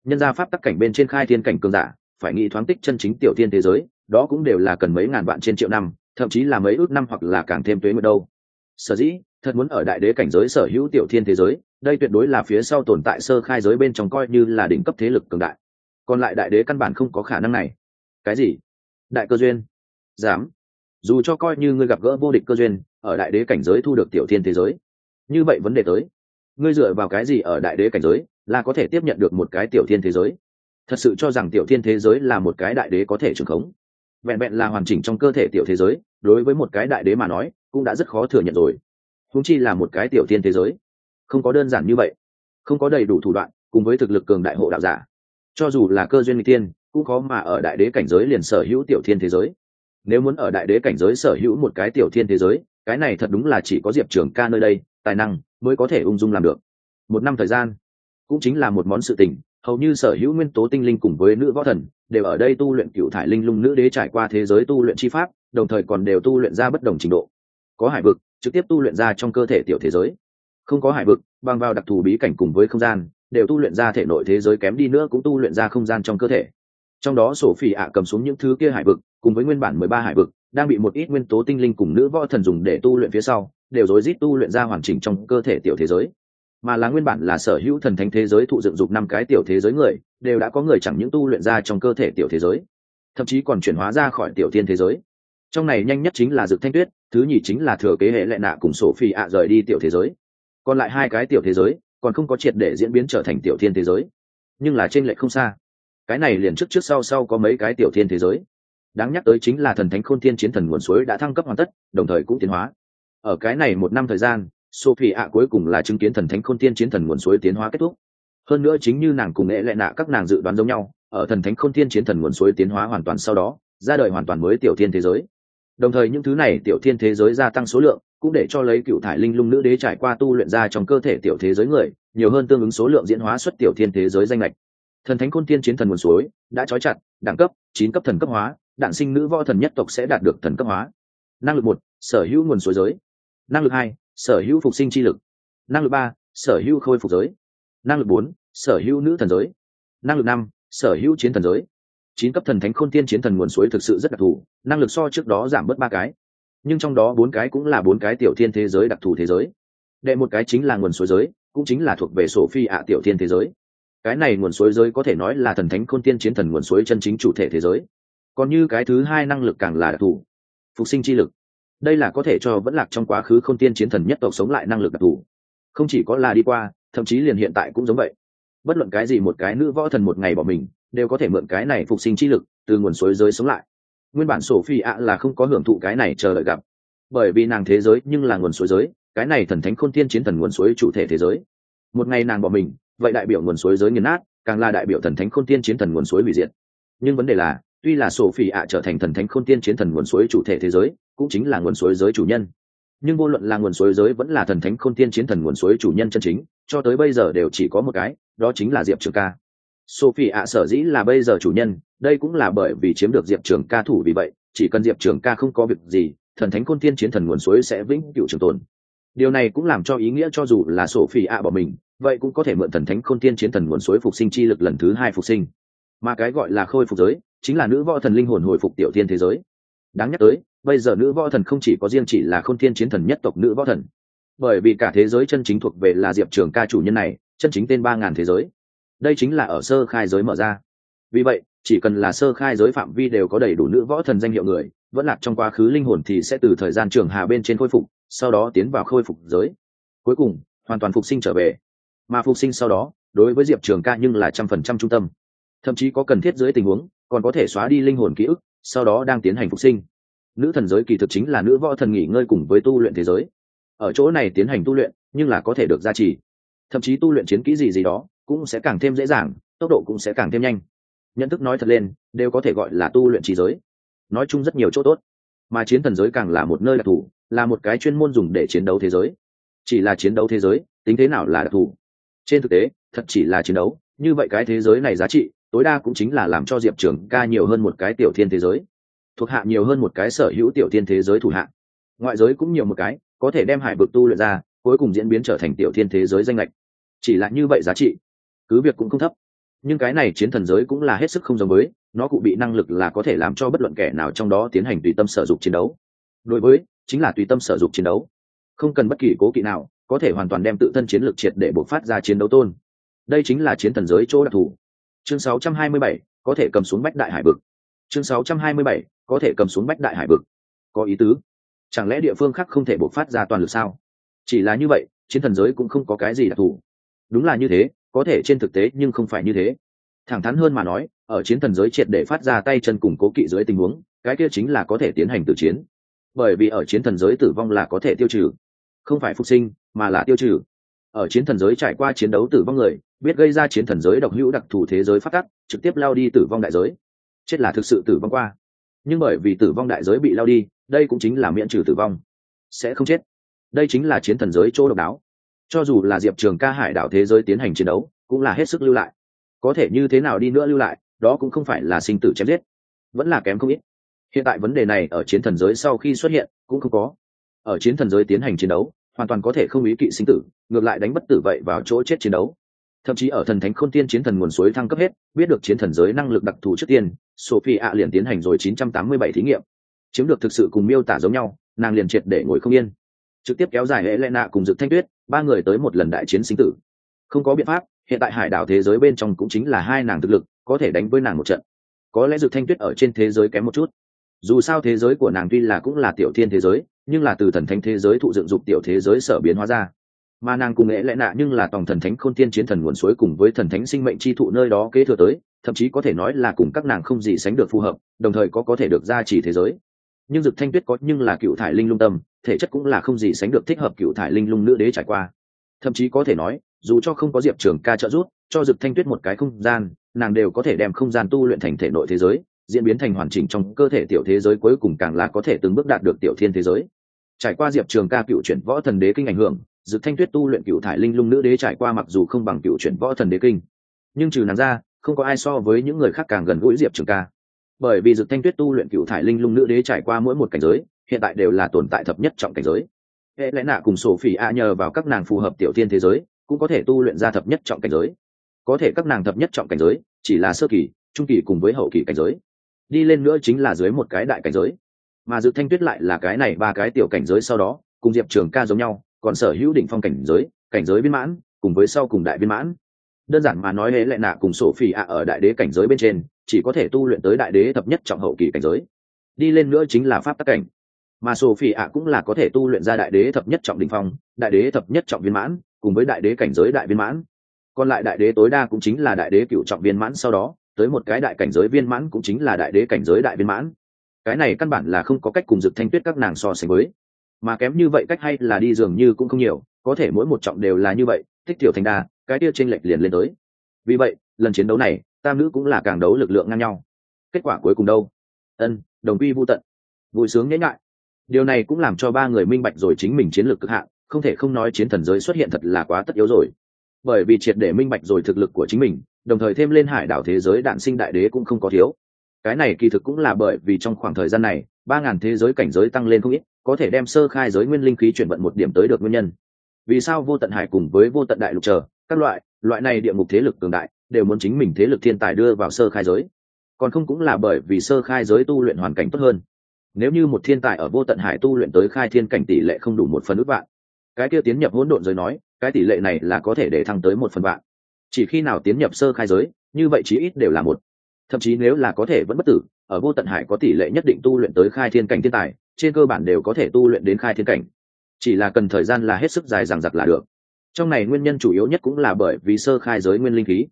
Nhân gia pháp tắc cảnh bên trên khai thiên cảnh cường giả, phải nghĩ thoáng tích chân chính tiểu thiên thế giới, đó cũng đều là cần mấy ngàn vạn trên triệu năm, thậm chí là mấy ước năm hoặc là càng thêm tuế nguyệt đâu. Sở dĩ, thật muốn ở đại đế cảnh giới sở hữu tiểu thiên thế giới đây tuyệt đối là phía sau tồn tại sơ khai giới bên trong coi như là đỉnh cấp thế lực cường đại. Còn lại đại đế căn bản không có khả năng này. Cái gì? Đại cơ duyên. Dám. Dù cho coi như ngươi gặp gỡ vô địch cơ duyên, ở đại đế cảnh giới thu được tiểu thiên thế giới. Như vậy vấn đề tới. Ngươi dựa vào cái gì ở đại đế cảnh giới là có thể tiếp nhận được một cái tiểu thiên thế giới? Thật sự cho rằng tiểu thiên thế giới là một cái đại đế có thể trưởng khống. Vẹn vẹn là hoàn chỉnh trong cơ thể tiểu thế giới, đối với một cái đại đế mà nói, cũng đã rất khó thừa nhận rồi. Húng chi là một cái tiểu thiên thế giới không có đơn giản như vậy. Không có đầy đủ thủ đoạn, cùng với thực lực cường đại hộ đạo giả. Cho dù là cơ duyên n tiên cũng khó mà ở đại đế cảnh giới liền sở hữu tiểu thiên thế giới. Nếu muốn ở đại đế cảnh giới sở hữu một cái tiểu thiên thế giới, cái này thật đúng là chỉ có diệp trường ca nơi đây, tài năng mới có thể ung dung làm được. Một năm thời gian, cũng chính là một món sự tình, hầu như sở hữu nguyên tố tinh linh cùng với nữ võ thần, đều ở đây tu luyện cựu thải linh lung nữ đế trải qua thế giới tu luyện chi pháp, đồng thời còn đều tu luyện ra bất đồng trình độ. Có hải vực, trực tiếp tu luyện ra trong cơ thể tiểu thế giới không có hải vực bằng vào đặc thù bí cảnh cùng với không gian, đều tu luyện ra thể nội thế giới kém đi nữa cũng tu luyện ra không gian trong cơ thể. Trong đó sổ phỉ ạ cầm xuống những thứ kia hải vực, cùng với nguyên bản mười ba hải vực, đang bị một ít nguyên tố tinh linh cùng nữ võ thần dùng để tu luyện phía sau, đều rối rít tu luyện ra hoàn chỉnh trong cơ thể tiểu thế giới. Mà là nguyên bản là sở hữu thần thánh thế giới thụ dựng dục năm cái tiểu thế giới người, đều đã có người chẳng những tu luyện ra trong cơ thể tiểu thế giới, thậm chí còn chuyển hóa ra khỏi tiểu thiên thế giới. Trong này nhanh nhất chính là dực thanh tuyết, thứ nhì chính là thừa kế hệ lệ nạ cùng sổ phi ạ rời đi tiểu thế giới còn lại hai cái tiểu thế giới, còn không có triệt để diễn biến trở thành tiểu thiên thế giới. Nhưng là trên lệ không xa. Cái này liền trước trước sau sau có mấy cái tiểu thiên thế giới. Đáng nhắc tới chính là thần thánh khôn thiên chiến thần nguồn suối đã thăng cấp hoàn tất, đồng thời cũng tiến hóa. Ở cái này một năm thời gian, sophie ạ cuối cùng là chứng kiến thần thánh khôn thiên chiến thần nguồn suối tiến hóa kết thúc. Hơn nữa chính như nàng cùng nghệ lệ nạ các nàng dự đoán giống nhau, ở thần thánh khôn thiên chiến thần nguồn suối tiến hóa hoàn toàn sau đó, ra đời hoàn toàn mới tiểu thiên thế giới đồng thời những thứ này tiểu thiên thế giới gia tăng số lượng, cũng để cho lấy cựu thải linh lung nữ đế trải qua tu luyện ra trong cơ thể tiểu thế giới người, nhiều hơn tương ứng số lượng diễn hóa xuất tiểu thiên thế giới danh lệch thần thánh khôn thiên chiến thần nguồn suối đã trói chặt, đẳng cấp, chín cấp thần cấp hóa đạn sinh nữ võ thần nhất tộc sẽ đạt được thần cấp hóa. Năng lực một, sở hữu nguồn suối giới. Năng lực hai, sở hữu phục sinh chi lực. Năng lực ba, sở hữu khôi phục giới. Năng lực bốn, sở hữu nữ thần giới. Năng lực năm, sở hữu chiến thần giới chín cấp thần thánh khôn tiên chiến thần nguồn suối thực sự rất đặc thù, năng lực so trước đó giảm bớt ba cái. Nhưng trong đó bốn cái cũng là bốn cái tiểu thiên thế giới đặc thù thế giới. Đệ một cái chính là nguồn suối giới, cũng chính là thuộc về sổ phi ạ tiểu thiên thế giới. Cái này nguồn suối giới có thể nói là thần thánh khôn tiên chiến thần nguồn suối chân chính chủ thể thế giới. Còn như cái thứ hai năng lực càng là đặc thù. Phục sinh chi lực. Đây là có thể cho vẫn lạc trong quá khứ khôn tiên chiến thần nhất tộc sống lại năng lực đặc thù. Không chỉ có là đi qua, thậm chí liền hiện tại cũng giống vậy. Bất luận cái gì một cái nữ võ thần một ngày bỏ mình đều có thể mượn cái này phục sinh chi lực từ nguồn suối giới sống lại. Nguyên bản sổ phi ạ là không có hưởng thụ cái này chờ đợi gặp. Bởi vì nàng thế giới nhưng là nguồn suối giới, cái này thần thánh khôn tiên chiến thần nguồn suối chủ thể thế giới. Một ngày nàng bỏ mình, vậy đại biểu nguồn suối giới nghiền nát, càng là đại biểu thần thánh khôn tiên chiến thần nguồn suối hủy diệt. Nhưng vấn đề là, tuy là sổ phi ạ trở thành thần thánh khôn tiên chiến thần nguồn suối chủ thể thế giới, cũng chính là nguồn suối giới chủ nhân. Nhưng vô luận là nguồn suối giới vẫn là thần thánh khôn tiên chiến thần nguồn suối chủ nhân chân chính, cho tới bây giờ đều chỉ có một cái, đó chính là diệp trường ca sophie ạ sở dĩ là bây giờ chủ nhân, đây cũng là bởi vì chiếm được diệp trường ca thủ vì vậy, chỉ cần diệp trường ca không có việc gì, thần thánh khôn tiên chiến thần nguồn suối sẽ vĩnh cựu trường tồn. Điều này cũng làm cho ý nghĩa cho dù là sophie ạ bỏ mình, vậy cũng có thể mượn thần thánh khôn tiên chiến thần nguồn suối phục sinh chi lực lần thứ hai phục sinh. Mà cái gọi là khôi phục giới, chính là nữ võ thần linh hồn hồi phục tiểu thiên thế giới. Đáng nhắc tới, bây giờ nữ võ thần không chỉ có riêng chỉ là khôn Tiên chiến thần nhất tộc nữ võ thần. Bởi vì cả thế giới chân chính thuộc về là diệp trường ca chủ nhân này, chân chính tên ba ngàn thế giới đây chính là ở sơ khai giới mở ra. Vì vậy, chỉ cần là sơ khai giới phạm vi đều có đầy đủ nữ võ thần danh hiệu người, vẫn lạc trong quá khứ linh hồn thì sẽ từ thời gian trường hà bên trên khôi phục, sau đó tiến vào khôi phục giới. Cuối cùng, hoàn toàn phục sinh trở về. Mà phục sinh sau đó, đối với diệp trường ca nhưng là trăm phần trăm trung tâm. Thậm chí có cần thiết dưới tình huống, còn có thể xóa đi linh hồn ký ức, sau đó đang tiến hành phục sinh. Nữ thần giới kỳ thực chính là nữ võ thần nghỉ ngơi cùng với tu luyện thế giới. Ở chỗ này tiến hành tu luyện, nhưng là có thể được gia trì. Thậm chí tu luyện chiến kỹ gì gì đó cũng sẽ càng thêm dễ dàng, tốc độ cũng sẽ càng thêm nhanh. Nhận thức nói thật lên, đều có thể gọi là tu luyện trí giới. Nói chung rất nhiều chỗ tốt, mà chiến thần giới càng là một nơi đặc thù, là một cái chuyên môn dùng để chiến đấu thế giới. Chỉ là chiến đấu thế giới, tính thế nào là đặc thù? Trên thực tế, thật chỉ là chiến đấu, như vậy cái thế giới này giá trị, tối đa cũng chính là làm cho diệp trường ca nhiều hơn một cái tiểu thiên thế giới, thuộc hạ nhiều hơn một cái sở hữu tiểu thiên thế giới thủ hạ. Ngoại giới cũng nhiều một cái, có thể đem hải vực tu luyện ra, cuối cùng diễn biến trở thành tiểu thiên thế giới danh lệch. Chỉ là như vậy giá trị cứ việc cũng không thấp. Nhưng cái này chiến thần giới cũng là hết sức không giống với nó cụ bị năng lực là có thể làm cho bất luận kẻ nào trong đó tiến hành tùy tâm sở dụng chiến đấu. Đối với chính là tùy tâm sở dụng chiến đấu. Không cần bất kỳ cố kỵ nào có thể hoàn toàn đem tự thân chiến lược triệt để bộc phát ra chiến đấu tôn. Đây chính là chiến thần giới chỗ đặc thù. Chương 627, có thể cầm xuống bách đại hải vực. Chương 627, có thể cầm xuống bách đại hải vực. Có ý tứ. Chẳng lẽ địa phương khác không thể bộc phát ra toàn lực sao? Chỉ là như vậy chiến thần giới cũng không có cái gì đặc thù. Đúng là như thế có thể trên thực tế nhưng không phải như thế. Thẳng thắn hơn mà nói, ở chiến thần giới triệt để phát ra tay chân cùng cố kỵ dưới tình huống, cái kia chính là có thể tiến hành tử chiến. Bởi vì ở chiến thần giới tử vong là có thể tiêu trừ, không phải phục sinh, mà là tiêu trừ. Ở chiến thần giới trải qua chiến đấu tử vong người, biết gây ra chiến thần giới độc hữu đặc thù thế giới phát tắc, trực tiếp lao đi tử vong đại giới. Chết là thực sự tử vong qua. Nhưng bởi vì tử vong đại giới bị lao đi, đây cũng chính là miễn trừ tử vong. Sẽ không chết. Đây chính là chiến thần giới chỗ độc đáo cho dù là diệp trường ca hải đảo thế giới tiến hành chiến đấu, cũng là hết sức lưu lại. Có thể như thế nào đi nữa lưu lại, đó cũng không phải là sinh tử chém giết. Vẫn là kém không ít. Hiện tại vấn đề này ở chiến thần giới sau khi xuất hiện, cũng không có. Ở chiến thần giới tiến hành chiến đấu, hoàn toàn có thể không ý kỵ sinh tử, ngược lại đánh bất tử vậy vào chỗ chết chiến đấu. Thậm chí ở thần thánh khôn tiên chiến thần nguồn suối thăng cấp hết, biết được chiến thần giới năng lực đặc thù trước tiên, sophie ạ liền tiến hành rồi 987 thí nghiệm. Chiếm được thực sự cùng miêu tả giống nhau, nàng liền triệt để ngồi không yên trực tiếp kéo dài hệ lệ nạ cùng dực thanh tuyết, ba người tới một lần đại chiến sinh tử. Không có biện pháp, hiện tại hải đảo thế giới bên trong cũng chính là hai nàng thực lực, có thể đánh với nàng một trận. Có lẽ dực thanh tuyết ở trên thế giới kém một chút. Dù sao thế giới của nàng tuy là cũng là tiểu thiên thế giới, nhưng là từ thần thánh thế giới thụ dựng dục tiểu thế giới sở biến hóa ra. Mà nàng cùng nghệ lẽ nạ nhưng là tòng thần thánh khôn tiên chiến thần nguồn suối cùng với thần thánh sinh mệnh chi thụ nơi đó kế thừa tới, thậm chí có thể nói là cùng các nàng không gì sánh được phù hợp, đồng thời có có thể được gia trì thế giới. Nhưng dực thanh tuyết có nhưng là cựu thải linh lung tâm thể chất cũng là không gì sánh được thích hợp cựu thải linh lung nữ đế trải qua. Thậm chí có thể nói, dù cho không có diệp trường ca trợ giúp, cho dực thanh tuyết một cái không gian, nàng đều có thể đem không gian tu luyện thành thể nội thế giới, diễn biến thành hoàn chỉnh trong cơ thể tiểu thế giới cuối cùng càng là có thể từng bước đạt được tiểu thiên thế giới. Trải qua diệp trường ca cựu chuyển võ thần đế kinh ảnh hưởng, dực thanh tuyết tu luyện cựu thải linh lung nữ đế trải qua mặc dù không bằng cựu chuyển võ thần đế kinh, nhưng trừ nàng ra, không có ai so với những người khác càng gần gũi diệp trường ca. Bởi vì dực thanh tuyết tu luyện cựu thải linh lung nữ đế trải qua mỗi một cảnh giới hiện tại đều là tồn tại thập nhất trọng cảnh giới. Hệ lẽ nạ cùng sổ phỉ ạ nhờ vào các nàng phù hợp tiểu thiên thế giới, cũng có thể tu luyện ra thập nhất trọng cảnh giới. Có thể các nàng thập nhất trọng cảnh giới, chỉ là sơ kỳ, trung kỳ cùng với hậu kỳ cảnh giới. Đi lên nữa chính là dưới một cái đại cảnh giới. Mà dự thanh tuyết lại là cái này ba cái tiểu cảnh giới sau đó, cùng diệp trường ca giống nhau, còn sở hữu đỉnh phong cảnh giới cảnh giới viên mãn, cùng với sau cùng đại viên mãn. Đơn giản mà nói hễ lại nạ cùng sổ phỉ ạ ở đại đế cảnh giới bên trên, chỉ có thể tu luyện tới đại đế thập nhất trọng hậu kỳ cảnh giới. Đi lên nữa chính là pháp tắc cảnh mà sổ ạ cũng là có thể tu luyện ra đại đế thập nhất trọng Đỉnh phong, đại đế thập nhất trọng viên mãn, cùng với đại đế cảnh giới đại viên mãn. Còn lại đại đế tối đa cũng chính là đại đế cựu trọng viên mãn sau đó, tới một cái đại cảnh giới viên mãn cũng chính là đại đế cảnh giới đại viên mãn. Cái này căn bản là không có cách cùng dực thanh tuyết các nàng so sánh với. Mà kém như vậy cách hay là đi dường như cũng không nhiều, có thể mỗi một trọng đều là như vậy, thích tiểu thành đa, cái tia tranh lệch liền lên tới. Vì vậy, lần chiến đấu này, tam nữ cũng là càng đấu lực lượng ngang nhau. Kết quả cuối cùng đâu? Ân, đồng quy vô tận. Vui sướng nhễ ngại điều này cũng làm cho ba người minh bạch rồi chính mình chiến lược cực hạn, không thể không nói chiến thần giới xuất hiện thật là quá tất yếu rồi. Bởi vì triệt để minh bạch rồi thực lực của chính mình, đồng thời thêm lên hải đảo thế giới đạn sinh đại đế cũng không có thiếu. Cái này kỳ thực cũng là bởi vì trong khoảng thời gian này, ba ngàn thế giới cảnh giới tăng lên không ít, có thể đem sơ khai giới nguyên linh khí chuyển vận một điểm tới được nguyên nhân. Vì sao vô tận hải cùng với vô tận đại lục chờ, các loại loại này địa ngục thế lực cường đại, đều muốn chính mình thế lực thiên tài đưa vào sơ khai giới. Còn không cũng là bởi vì sơ khai giới tu luyện hoàn cảnh tốt hơn nếu như một thiên tài ở vô tận hải tu luyện tới khai thiên cảnh tỷ lệ không đủ một phần ước vạn, cái kia tiến nhập hỗn độn giới nói, cái tỷ lệ này là có thể để thăng tới một phần vạn. Chỉ khi nào tiến nhập sơ khai giới, như vậy chí ít đều là một. Thậm chí nếu là có thể vẫn bất tử, ở vô tận hải có tỷ lệ nhất định tu luyện tới khai thiên cảnh thiên tài, trên cơ bản đều có thể tu luyện đến khai thiên cảnh. Chỉ là cần thời gian là hết sức dài dằng dặc là được. Trong này nguyên nhân chủ yếu nhất cũng là bởi vì sơ khai giới nguyên linh khí.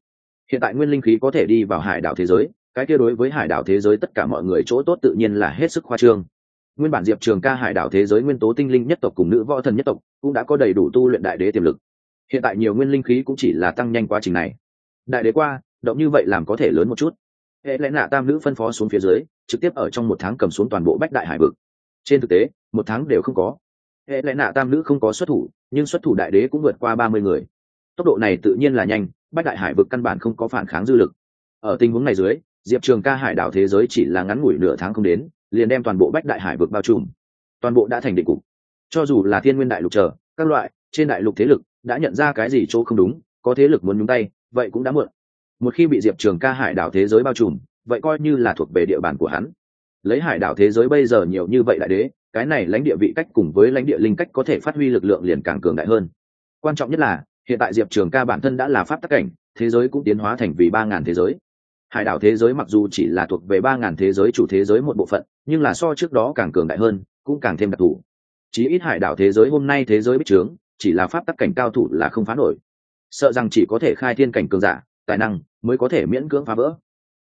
Hiện tại nguyên linh khí có thể đi vào hải đảo thế giới cái kia đối với hải đảo thế giới tất cả mọi người chỗ tốt tự nhiên là hết sức khoa trương. Nguyên bản diệp trường ca hải đảo thế giới nguyên tố tinh linh nhất tộc cùng nữ võ thần nhất tộc cũng đã có đầy đủ tu luyện đại đế tiềm lực. Hiện tại nhiều nguyên linh khí cũng chỉ là tăng nhanh quá trình này. Đại đế qua, động như vậy làm có thể lớn một chút. Hệ lẽ nạ tam nữ phân phó xuống phía dưới, trực tiếp ở trong một tháng cầm xuống toàn bộ bách đại hải vực. Trên thực tế, một tháng đều không có. Hệ lẽ nạ tam nữ không có xuất thủ, nhưng xuất thủ đại đế cũng vượt qua ba mươi người. Tốc độ này tự nhiên là nhanh, bách đại hải vực căn bản không có phản kháng dư lực. Ở tình huống này dưới diệp trường ca hải đảo thế giới chỉ là ngắn ngủi nửa tháng không đến, liền đem toàn bộ bách đại hải vực bao trùm. Toàn bộ đã thành định cục. Cho dù là thiên nguyên đại lục chờ, các loại, trên đại lục thế lực đã nhận ra cái gì chỗ không đúng, có thế lực muốn nhúng tay, vậy cũng đã muộn. Một khi bị diệp trường ca hải đảo thế giới bao trùm, vậy coi như là thuộc về địa bàn của hắn. Lấy hải đảo thế giới bây giờ nhiều như vậy đại đế, cái này lãnh địa vị cách cùng với lãnh địa linh cách có thể phát huy lực lượng liền càng cường đại hơn. Quan trọng nhất là, hiện tại diệp trường ca bản thân đã là pháp tắc cảnh, thế giới cũng tiến hóa thành vì ba ngàn thế giới hải đảo thế giới mặc dù chỉ là thuộc về ba ngàn thế giới chủ thế giới một bộ phận, nhưng là so trước đó càng cường đại hơn, cũng càng thêm đặc thù. Chí ít hải đảo thế giới hôm nay thế giới bích trướng, chỉ là pháp tắc cảnh cao thủ là không phá nổi. Sợ rằng chỉ có thể khai thiên cảnh cường giả, tài năng mới có thể miễn cưỡng phá vỡ.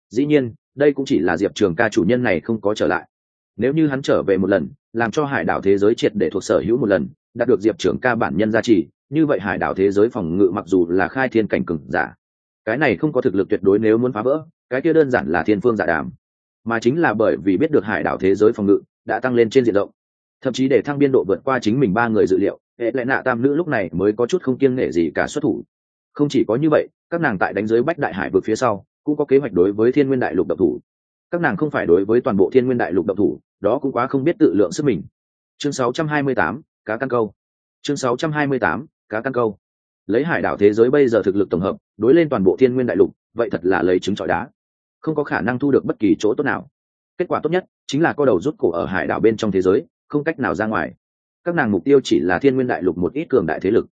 Dĩ nhiên, đây cũng chỉ là diệp trường ca chủ nhân này không có trở lại. Nếu như hắn trở về một lần, làm cho hải đảo thế giới triệt để thuộc sở hữu một lần, đạt được diệp trường ca bản nhân gia trì, như vậy hải đảo thế giới phòng ngự mặc dù là khai thiên cảnh cường giả, cái này không có thực lực tuyệt đối nếu muốn phá vỡ cái kia đơn giản là thiên phương giả đàm mà chính là bởi vì biết được hải đảo thế giới phòng ngự đã tăng lên trên diện rộng. Thậm chí để thăng biên độ vượt qua chính mình ba người dự liệu hệ lệ nạ tam nữ lúc này mới có chút không kiêng nghệ gì cả xuất thủ. Không chỉ có như vậy các nàng tại đánh giới bách đại hải vượt phía sau cũng có kế hoạch đối với thiên nguyên đại lục độc thủ. Các nàng không phải đối với toàn bộ thiên nguyên đại lục độc thủ đó cũng quá không biết tự lượng sức mình. Chương 628, cá căn câu. Chương 628, cá căn câu. Lấy hải đảo thế giới bây giờ thực lực tổng hợp đối lên toàn bộ thiên nguyên đại lục vậy thật là lấy trứng trọi đá không có khả năng thu được bất kỳ chỗ tốt nào. Kết quả tốt nhất chính là co đầu rút cổ ở hải đảo bên trong thế giới, không cách nào ra ngoài. Các nàng mục tiêu chỉ là thiên nguyên đại lục một ít cường đại thế lực.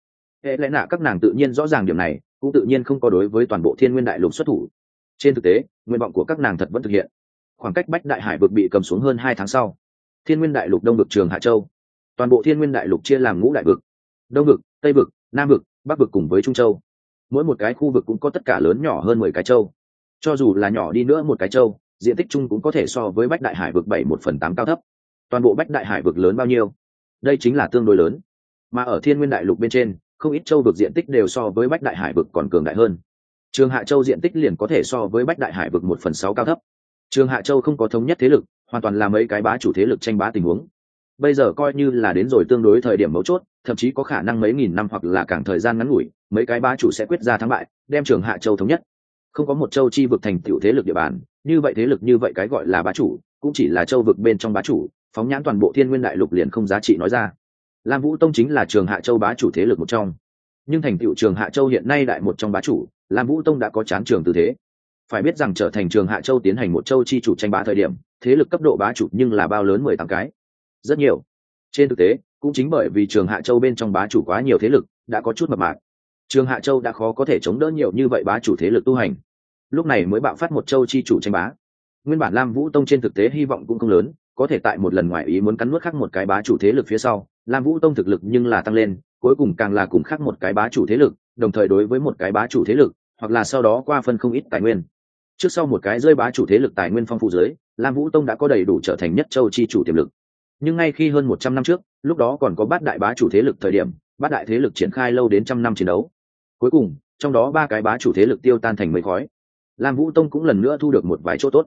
Hệ lẽ nạ các nàng tự nhiên rõ ràng điểm này, cũng tự nhiên không có đối với toàn bộ thiên nguyên đại lục xuất thủ. Trên thực tế, nguyện vọng của các nàng thật vẫn thực hiện. Khoảng cách bách đại hải vực bị cầm xuống hơn hai tháng sau, thiên nguyên đại lục đông vực trường hạ châu, toàn bộ thiên nguyên đại lục chia làm ngũ đại vực. Đông vực, tây vực, nam vực, bắc vực cùng với trung châu. Mỗi một cái khu vực cũng có tất cả lớn nhỏ hơn mười cái châu cho dù là nhỏ đi nữa một cái châu, diện tích chung cũng có thể so với bách đại hải vực bảy một phần tám cao thấp. Toàn bộ bách đại hải vực lớn bao nhiêu? Đây chính là tương đối lớn. Mà ở thiên nguyên đại lục bên trên, không ít châu vực diện tích đều so với bách đại hải vực còn cường đại hơn. Trường hạ châu diện tích liền có thể so với bách đại hải vực một phần sáu cao thấp. Trường hạ châu không có thống nhất thế lực, hoàn toàn là mấy cái bá chủ thế lực tranh bá tình huống. Bây giờ coi như là đến rồi tương đối thời điểm mấu chốt, thậm chí có khả năng mấy nghìn năm hoặc là càng thời gian ngắn ngủi, mấy cái bá chủ sẽ quyết ra thắng bại, đem trường hạ châu thống nhất không có một châu chi vực thành tựu thế lực địa bàn, như vậy thế lực như vậy cái gọi là bá chủ, cũng chỉ là châu vực bên trong bá chủ, phóng nhãn toàn bộ thiên nguyên đại lục liền không giá trị nói ra. Lam vũ tông chính là trường hạ châu bá chủ thế lực một trong. Nhưng thành tựu trường hạ châu hiện nay đại một trong bá chủ, lam vũ tông đã có chán trường tư thế. Phải biết rằng trở thành trường hạ châu tiến hành một châu chi chủ tranh bá thời điểm, thế lực cấp độ bá chủ nhưng là bao lớn mười tám cái. Rất nhiều. Trên thực tế, cũng chính bởi vì trường hạ châu bên trong bá chủ quá nhiều thế lực, đã có chút mập mạc trường hạ châu đã khó có thể chống đỡ nhiều như vậy bá chủ thế lực tu hành lúc này mới bạo phát một châu chi chủ tranh bá. Nguyên bản lam vũ tông trên thực tế hy vọng cũng không lớn, có thể tại một lần ngoài ý muốn cắn nuốt khác một cái bá chủ thế lực phía sau, lam vũ tông thực lực nhưng là tăng lên, cuối cùng càng là cùng khác một cái bá chủ thế lực, đồng thời đối với một cái bá chủ thế lực, hoặc là sau đó qua phân không ít tài nguyên. Trước sau một cái rơi bá chủ thế lực tài nguyên phong phú dưới, lam vũ tông đã có đầy đủ trở thành nhất châu chi chủ tiềm lực. Nhưng ngay khi hơn một trăm năm trước, lúc đó còn có bát đại bá chủ thế lực thời điểm, bát đại thế lực triển khai lâu đến trăm năm chiến đấu. Cuối cùng, trong đó ba cái bá chủ thế lực tiêu tan thành mấy khói lam vũ tông cũng lần nữa thu được một vài chỗ tốt.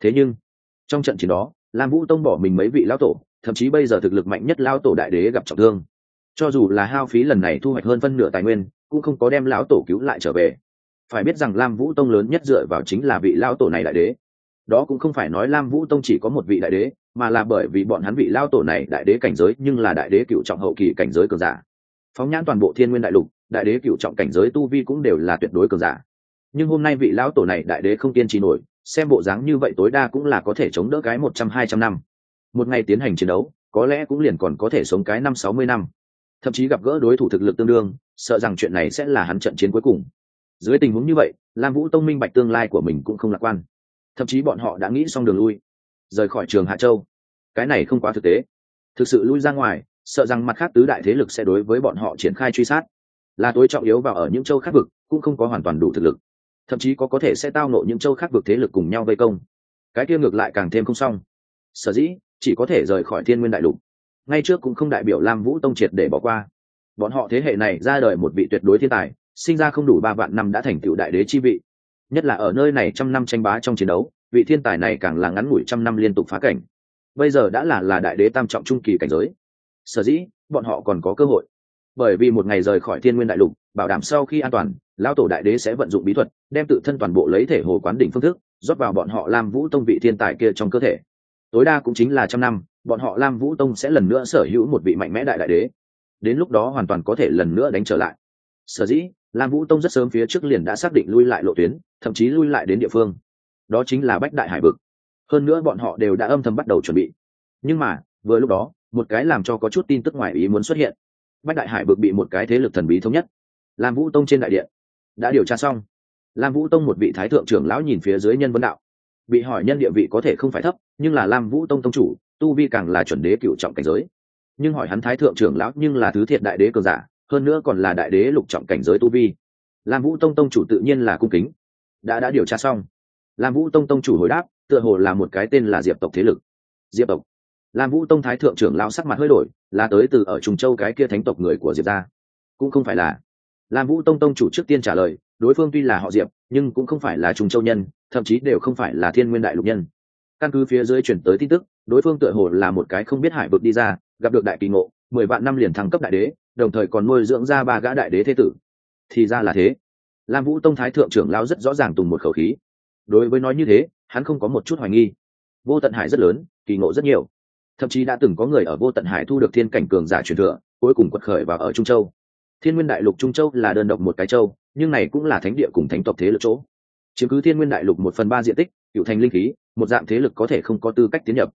Thế nhưng, trong trận chiến đó, lam vũ tông bỏ mình mấy vị lão tổ, thậm chí bây giờ thực lực mạnh nhất lao tổ đại đế gặp trọng thương. Cho dù là hao phí lần này thu hoạch hơn phân nửa tài nguyên, cũng không có đem lão tổ cứu lại trở về. Phải biết rằng lam vũ tông lớn nhất dựa vào chính là vị lão tổ này đại đế. Đó cũng không phải nói lam vũ tông chỉ có một vị đại đế, mà là bởi vì bọn hắn vị lao tổ này đại đế cảnh giới nhưng là đại đế cựu trọng hậu kỳ cảnh giới cường giả. Phóng nhãn toàn bộ thiên nguyên đại lục, đại đế cựu trọng cảnh giới tu vi cũng đều là tuyệt đối cường giả nhưng hôm nay vị lão tổ này đại đế không kiên trì nổi, xem bộ dáng như vậy tối đa cũng là có thể chống đỡ cái một trăm, hai trăm năm. Một ngày tiến hành chiến đấu, có lẽ cũng liền còn có thể sống cái năm, sáu mươi năm. Thậm chí gặp gỡ đối thủ thực lực tương đương, sợ rằng chuyện này sẽ là hắn trận chiến cuối cùng. Dưới tình huống như vậy, lam vũ tông minh bạch tương lai của mình cũng không lạc quan. Thậm chí bọn họ đã nghĩ xong đường lui, rời khỏi trường hạ châu. Cái này không quá thực tế. Thực sự lui ra ngoài, sợ rằng mặt khác tứ đại thế lực sẽ đối với bọn họ triển khai truy sát. Là tối trọng yếu vào ở những châu khác vực, cũng không có hoàn toàn đủ thực lực thậm chí có có thể sẽ tao nộ những châu khác vực thế lực cùng nhau vây công. Cái kia ngược lại càng thêm không xong. Sở dĩ, chỉ có thể rời khỏi thiên nguyên đại lục. Ngay trước cũng không đại biểu lam vũ tông triệt để bỏ qua. Bọn họ thế hệ này ra đời một vị tuyệt đối thiên tài, sinh ra không đủ ba vạn năm đã thành tựu đại đế chi vị. Nhất là ở nơi này trăm năm tranh bá trong chiến đấu, vị thiên tài này càng là ngắn ngủi trăm năm liên tục phá cảnh. Bây giờ đã là là đại đế tam trọng trung kỳ cảnh giới. Sở dĩ, bọn họ còn có cơ hội. Bởi vì một ngày rời khỏi thiên nguyên đại lục bảo đảm sau khi an toàn, lão tổ đại đế sẽ vận dụng bí thuật, đem tự thân toàn bộ lấy thể hồ quán đỉnh phương thức, rót vào bọn họ lam vũ tông vị thiên tài kia trong cơ thể. Tối đa cũng chính là trăm năm, bọn họ lam vũ tông sẽ lần nữa sở hữu một vị mạnh mẽ đại đại đế. Đến lúc đó hoàn toàn có thể lần nữa đánh trở lại. Sở dĩ, lam vũ tông rất sớm phía trước liền đã xác định lui lại lộ tuyến, thậm chí lui lại đến địa phương. Đó chính là bách đại hải vực. Hơn nữa bọn họ đều đã âm thầm bắt đầu chuẩn bị. Nhưng mà, vừa lúc đó, một cái làm cho có chút tin tức ngoài ý muốn xuất hiện. Bách đại hải vực bị một cái thế lực thần bí thống nhất lam vũ tông trên đại điện. Đã điều tra xong. Lam vũ tông một vị thái thượng trưởng lão nhìn phía dưới nhân vấn đạo. Bị hỏi nhân địa vị có thể không phải thấp, nhưng là lam vũ tông tông chủ, tu vi càng là chuẩn đế cựu trọng cảnh giới. Nhưng hỏi hắn thái thượng trưởng lão nhưng là thứ thiệt đại đế cường giả, hơn nữa còn là đại đế lục trọng cảnh giới tu vi. Lam vũ tông tông chủ tự nhiên là cung kính. Đã đã điều tra xong. Lam vũ tông tông chủ hồi đáp, tựa hồ là một cái tên là diệp tộc thế lực. Diệp tộc. Lam vũ tông thái thượng trưởng lão sắc mặt hơi đổi, là tới từ ở trùng châu cái kia thánh tộc người của diệp gia. Cũng không phải là lam vũ tông tông chủ trước tiên trả lời, đối phương tuy là họ diệp, nhưng cũng không phải là Trung châu nhân, thậm chí đều không phải là thiên nguyên đại lục nhân. Căn cứ phía dưới chuyển tới tin tức, đối phương tựa hồ là một cái không biết hải vực đi ra, gặp được đại kỳ ngộ, mười vạn năm liền thăng cấp đại đế, đồng thời còn nuôi dưỡng ra ba gã đại đế thế tử. Thì ra là thế. Lam vũ tông thái thượng trưởng lao rất rõ ràng tùng một khẩu khí. Đối với nói như thế, hắn không có một chút hoài nghi. Vô tận hải rất lớn, kỳ ngộ rất nhiều. Thậm chí đã từng có người ở vô tận hải thu được thiên cảnh cường giả truyền thừa, cuối cùng quật khởi và ở trung châu thiên nguyên đại lục trung châu là đơn độc một cái châu, nhưng này cũng là thánh địa cùng thánh tộc thế lực chỗ. Chiếm cứ thiên nguyên đại lục một phần ba diện tích, cựu thành linh khí, một dạng thế lực có thể không có tư cách tiến nhập.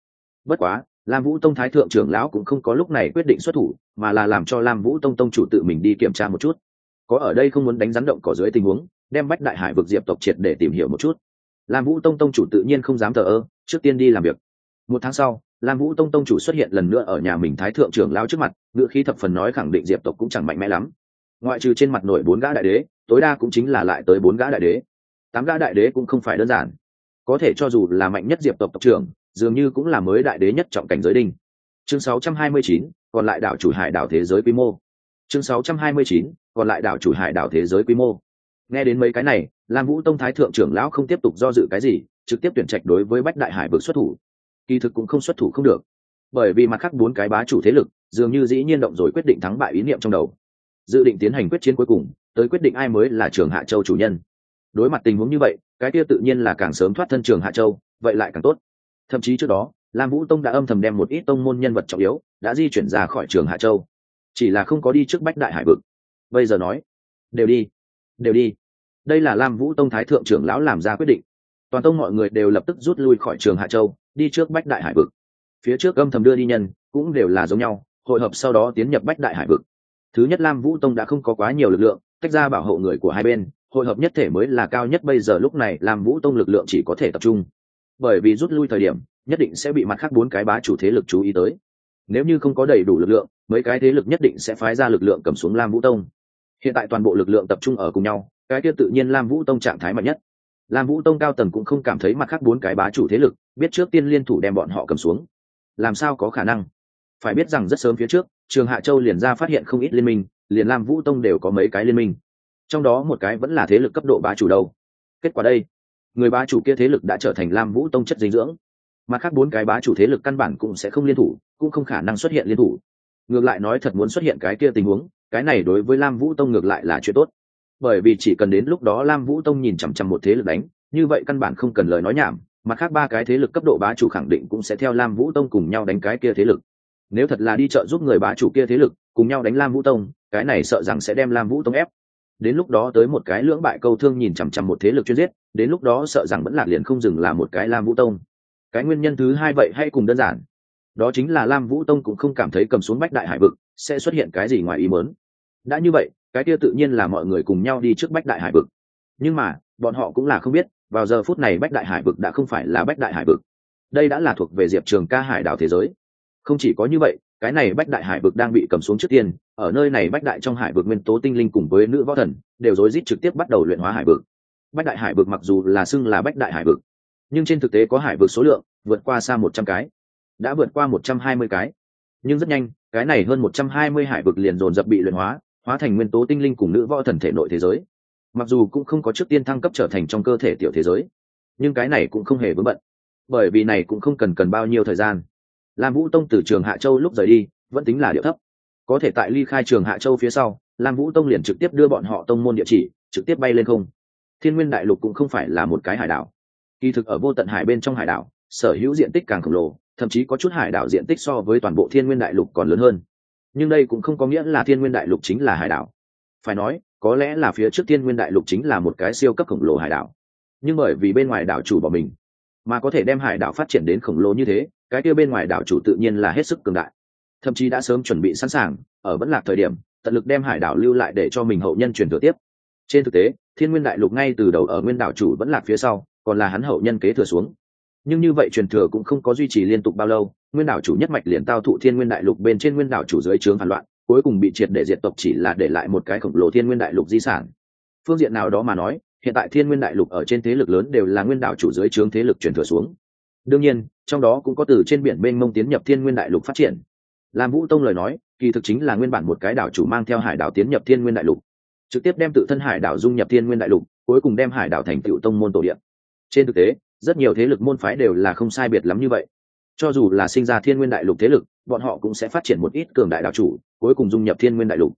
Bất quá, lam vũ tông thái thượng trưởng lão cũng không có lúc này quyết định xuất thủ, mà là làm cho lam vũ tông tông chủ tự mình đi kiểm tra một chút. Có ở đây không muốn đánh rắn động cỏ dưới tình huống, đem bách đại hải vực diệp tộc triệt để tìm hiểu một chút. Lam vũ tông tông chủ tự nhiên không dám thờ ơ, trước tiên đi làm việc. Một tháng sau lam vũ tông tông chủ xuất hiện lần nữa ở nhà mình thái thượng trưởng lao trước mặt ngữ khí thập phần nói khẳng định diệp tộc cũng chẳng mạnh mẽ lắm. Ngoại trừ trên mặt nổi bốn gã đại đế tối đa cũng chính là lại tới bốn gã đại đế. Tám gã đại đế cũng không phải đơn giản. Có thể cho dù là mạnh nhất diệp tộc tộc trưởng dường như cũng là mới đại đế nhất trọng cảnh giới đinh. Chương 629, còn lại đảo chủ hải đảo thế giới quy mô. Chương 629, còn lại đảo chủ hải đảo thế giới quy mô. Nghe đến mấy cái này lam vũ tông thái thượng trưởng lão không tiếp tục do dự cái gì trực tiếp tuyển trạch đối với bách đại hải vực xuất thủ kỳ thực cũng không xuất thủ không được. Bởi vì mặt khác bốn cái bá chủ thế lực, dường như dĩ nhiên động rồi quyết định thắng bại ý niệm trong đầu. Dự định tiến hành quyết chiến cuối cùng, tới quyết định ai mới là trường hạ châu chủ nhân. Đối mặt tình huống như vậy, cái kia tự nhiên là càng sớm thoát thân trường hạ châu, vậy lại càng tốt. Thậm chí trước đó, lam vũ tông đã âm thầm đem một ít tông môn nhân vật trọng yếu, đã di chuyển ra khỏi trường hạ châu. Chỉ là không có đi trước bách đại hải vực. Bây giờ nói, đều đi đều đi. Đây là lam vũ tông thái thượng trưởng lão làm ra quyết định toàn tông mọi người đều lập tức rút lui khỏi trường hạ châu, đi trước bách đại hải vực. Phía trước âm thầm đưa đi nhân, cũng đều là giống nhau, hội hợp sau đó tiến nhập bách đại hải vực. Thứ nhất lam vũ tông đã không có quá nhiều lực lượng, tách ra bảo hộ người của hai bên, hội hợp nhất thể mới là cao nhất bây giờ lúc này lam vũ tông lực lượng chỉ có thể tập trung. Bởi vì rút lui thời điểm, nhất định sẽ bị mặt khác bốn cái bá chủ thế lực chú ý tới. Nếu như không có đầy đủ lực lượng, mấy cái thế lực nhất định sẽ phái ra lực lượng cầm xuống lam vũ tông. Hiện tại toàn bộ lực lượng tập trung ở cùng nhau, cái kia tự nhiên lam vũ tông trạng thái mạnh nhất lam vũ tông cao tầng cũng không cảm thấy mặt khác bốn cái bá chủ thế lực, biết trước tiên liên thủ đem bọn họ cầm xuống. Làm sao có khả năng? Phải biết rằng rất sớm phía trước, trường hạ châu liền ra phát hiện không ít liên minh, liền lam vũ tông đều có mấy cái liên minh. Trong đó một cái vẫn là thế lực cấp độ bá chủ đâu. Kết quả đây, người bá chủ kia thế lực đã trở thành lam vũ tông chất dinh dưỡng. Mà khác bốn cái bá chủ thế lực căn bản cũng sẽ không liên thủ, cũng không khả năng xuất hiện liên thủ. Ngược lại nói thật muốn xuất hiện cái kia tình huống, cái này đối với lam vũ tông ngược lại là chuyện tốt bởi vì chỉ cần đến lúc đó lam vũ tông nhìn chằm chằm một thế lực đánh, như vậy căn bản không cần lời nói nhảm mặt khác ba cái thế lực cấp độ bá chủ khẳng định cũng sẽ theo lam vũ tông cùng nhau đánh cái kia thế lực. Nếu thật là đi chợ giúp người bá chủ kia thế lực, cùng nhau đánh lam vũ tông, cái này sợ rằng sẽ đem lam vũ tông ép. Đến lúc đó tới một cái lưỡng bại câu thương nhìn chằm chằm một thế lực chuyên giết, đến lúc đó sợ rằng vẫn lạc liền không dừng là một cái lam vũ tông. Cái nguyên nhân thứ hai vậy hay cùng đơn giản. Đó chính là lam vũ tông cũng không cảm thấy cầm xuống bách đại hải vực, sẽ xuất hiện cái gì ngoài ý mớn đã như vậy cái kia tự nhiên là mọi người cùng nhau đi trước bách đại hải vực. Nhưng mà, bọn họ cũng là không biết, vào giờ phút này bách đại hải vực đã không phải là bách đại hải vực. Đây đã là thuộc về diệp trường ca hải đảo thế giới. Không chỉ có như vậy, cái này bách đại hải vực đang bị cầm xuống trước tiên, ở nơi này bách đại trong hải vực nguyên tố tinh linh cùng với nữ võ thần, đều rối rít trực tiếp bắt đầu luyện hóa hải vực. Bách đại hải vực mặc dù là xưng là bách đại hải vực, nhưng trên thực tế có hải vực số lượng vượt qua xa một trăm cái, đã vượt qua một trăm hai mươi cái. Nhưng rất nhanh, cái này hơn một trăm hai mươi hải vực liền dồn dập bị luyện hóa hóa thành nguyên tố tinh linh cùng nữ võ thần thể nội thế giới. Mặc dù cũng không có trước tiên thăng cấp trở thành trong cơ thể tiểu thế giới, nhưng cái này cũng không hề vướng bận, bởi vì này cũng không cần cần bao nhiêu thời gian. Lam vũ tông từ trường hạ châu lúc rời đi, vẫn tính là điệu thấp. Có thể tại ly khai trường hạ châu phía sau, lam vũ tông liền trực tiếp đưa bọn họ tông môn địa chỉ, trực tiếp bay lên không. Thiên nguyên đại lục cũng không phải là một cái hải đảo. Kỳ thực ở vô tận hải bên trong hải đảo, sở hữu diện tích càng khổng lồ, thậm chí có chút hải đảo diện tích so với toàn bộ thiên nguyên đại lục còn lớn hơn nhưng đây cũng không có nghĩa là thiên nguyên đại lục chính là hải đảo. Phải nói, có lẽ là phía trước thiên nguyên đại lục chính là một cái siêu cấp khổng lồ hải đảo. Nhưng bởi vì bên ngoài đảo chủ bỏ mình, mà có thể đem hải đảo phát triển đến khổng lồ như thế, cái kia bên ngoài đảo chủ tự nhiên là hết sức cường đại. Thậm chí đã sớm chuẩn bị sẵn sàng, ở vẫn lạc thời điểm, tận lực đem hải đảo lưu lại để cho mình hậu nhân truyền thừa tiếp. Trên thực tế, thiên nguyên đại lục ngay từ đầu ở nguyên đảo chủ vẫn lạc phía sau, còn là hắn hậu nhân kế thừa xuống nhưng như vậy truyền thừa cũng không có duy trì liên tục bao lâu, nguyên đảo chủ nhất mạch liền tao thụ thiên nguyên đại lục bên trên nguyên đảo chủ dưới trướng phản loạn, cuối cùng bị triệt để diệt tộc chỉ là để lại một cái khổng lồ thiên nguyên đại lục di sản. Phương diện nào đó mà nói, hiện tại thiên nguyên đại lục ở trên thế lực lớn đều là nguyên đảo chủ dưới trướng thế lực truyền thừa xuống. Đương nhiên, trong đó cũng có từ trên biển mênh mông tiến nhập thiên nguyên đại lục phát triển. Làm vũ tông lời nói, kỳ thực chính là nguyên bản một cái đảo chủ mang theo hải đảo tiến nhập thiên nguyên đại lục. Trực tiếp đem tự thân hải đảo dung nhập thiên nguyên đại lục, cuối cùng đem hải đảo thành tựu tông môn tổ điện trên thực tế rất nhiều thế lực môn phái đều là không sai biệt lắm như vậy. Cho dù là sinh ra thiên nguyên đại lục thế lực, bọn họ cũng sẽ phát triển một ít cường đại đạo chủ, cuối cùng dung nhập thiên nguyên đại lục.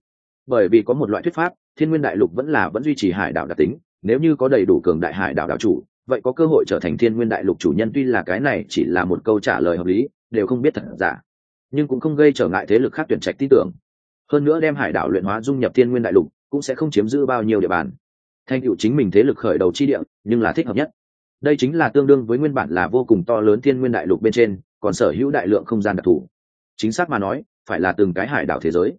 Bởi vì có một loại thuyết pháp, thiên nguyên đại lục vẫn là vẫn duy trì hải đảo đặc tính, nếu như có đầy đủ cường đại hải đảo đạo chủ, vậy có cơ hội trở thành thiên nguyên đại lục chủ nhân tuy là cái này chỉ là một câu trả lời hợp lý, đều không biết thật giả. Nhưng cũng không gây trở ngại thế lực khác tuyển trạch tin tưởng. Hơn nữa đem hải đảo luyện hóa dung nhập thiên nguyên đại lục, cũng sẽ không chiếm giữ bao nhiêu địa bàn. Thành tựu chính mình thế lực khởi đầu chi địa, nhưng là thích hợp nhất đây chính là tương đương với nguyên bản là vô cùng to lớn thiên nguyên đại lục bên trên, còn sở hữu đại lượng không gian đặc thù. Chính xác mà nói, phải là từng cái hải đảo thế giới.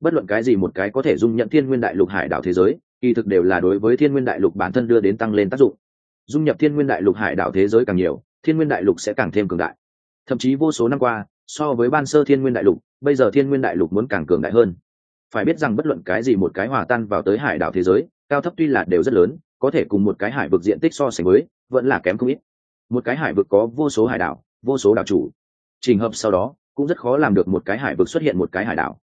Bất luận cái gì một cái có thể dung nhận thiên nguyên đại lục hải đảo thế giới, kỳ thực đều là đối với thiên nguyên đại lục bản thân đưa đến tăng lên tác dụng. Dung nhập thiên nguyên đại lục hải đảo thế giới càng nhiều, thiên nguyên đại lục sẽ càng thêm cường đại. Thậm chí vô số năm qua, so với ban sơ thiên nguyên đại lục, bây giờ thiên nguyên đại lục muốn càng cường đại hơn. Phải biết rằng bất luận cái gì một cái hòa tan vào tới hải đảo thế giới, cao thấp tuy là đều rất lớn có thể cùng một cái hải vực diện tích so sánh với, vẫn là kém không ít. Một cái hải vực có vô số hải đảo, vô số đảo chủ. Trình hợp sau đó, cũng rất khó làm được một cái hải vực xuất hiện một cái hải đảo.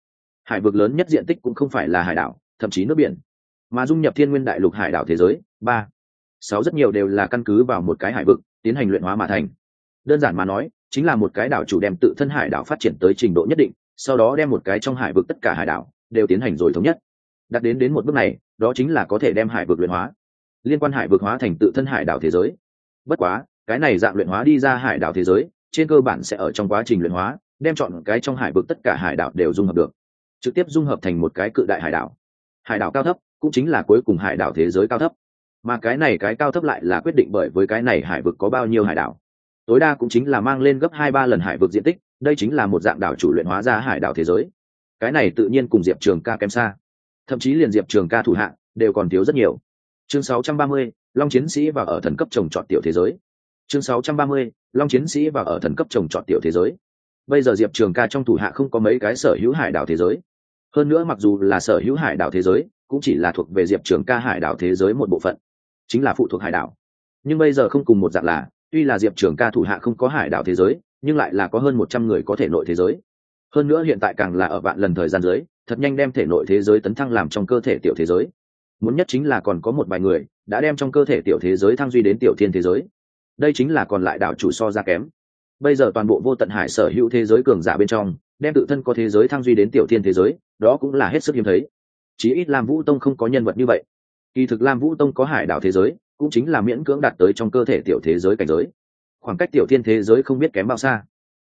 Hải vực lớn nhất diện tích cũng không phải là hải đảo, thậm chí nước biển. Mà dung nhập thiên nguyên đại lục hải đảo thế giới, ba, sáu rất nhiều đều là căn cứ vào một cái hải vực, tiến hành luyện hóa mà thành. Đơn giản mà nói, chính là một cái đảo chủ đem tự thân hải đảo phát triển tới trình độ nhất định, sau đó đem một cái trong hải vực tất cả hải đảo, đều tiến hành rồi thống nhất. Đặt đến đến một bước này, đó chính là có thể đem hải vực luyện hóa liên quan hải vực hóa thành tự thân hải đảo thế giới. Bất quá, cái này dạng luyện hóa đi ra hải đảo thế giới, trên cơ bản sẽ ở trong quá trình luyện hóa, đem chọn cái trong hải vực tất cả hải đảo đều dung hợp được, trực tiếp dung hợp thành một cái cự đại hải đảo. Hải đảo cao thấp cũng chính là cuối cùng hải đảo thế giới cao thấp. Mà cái này cái cao thấp lại là quyết định bởi với cái này hải vực có bao nhiêu hải đảo. Tối đa cũng chính là mang lên gấp hai ba lần hải vực diện tích, đây chính là một dạng đảo chủ luyện hóa ra hải đảo thế giới. Cái này tự nhiên cùng diệp trường ca kém xa. Thậm chí liền diệp trường ca thủ hạng đều còn thiếu rất nhiều chương 630, long chiến sĩ và ở thần cấp trồng trọt tiểu thế giới. Chương 630, long chiến sĩ và ở thần cấp trồng trọt tiểu thế giới. Bây giờ diệp trường ca trong thủ hạ không có mấy cái sở hữu hải đảo thế giới. Hơn nữa mặc dù là sở hữu hải đảo thế giới cũng chỉ là thuộc về diệp trường ca hải đảo thế giới một bộ phận chính là phụ thuộc hải đảo. Nhưng bây giờ không cùng một dạng là tuy là diệp trường ca thủ hạ không có hải đảo thế giới nhưng lại là có hơn một trăm người có thể nội thế giới. Hơn nữa hiện tại càng là ở vạn lần thời gian giới thật nhanh đem thể nội thế giới tấn thăng làm trong cơ thể tiểu thế giới muốn nhất chính là còn có một vài người đã đem trong cơ thể tiểu thế giới thăng duy đến tiểu thiên thế giới. Đây chính là còn lại đảo chủ so ra kém. Bây giờ toàn bộ vô tận hải sở hữu thế giới cường giả bên trong, đem tự thân có thế giới thăng duy đến tiểu thiên thế giới, đó cũng là hết sức hiếm thấy. Chí ít lam vũ tông không có nhân vật như vậy. Kỳ thực lam vũ tông có hải đảo thế giới, cũng chính là miễn cưỡng đạt tới trong cơ thể tiểu thế giới cảnh giới. Khoảng cách tiểu thiên thế giới không biết kém bao xa.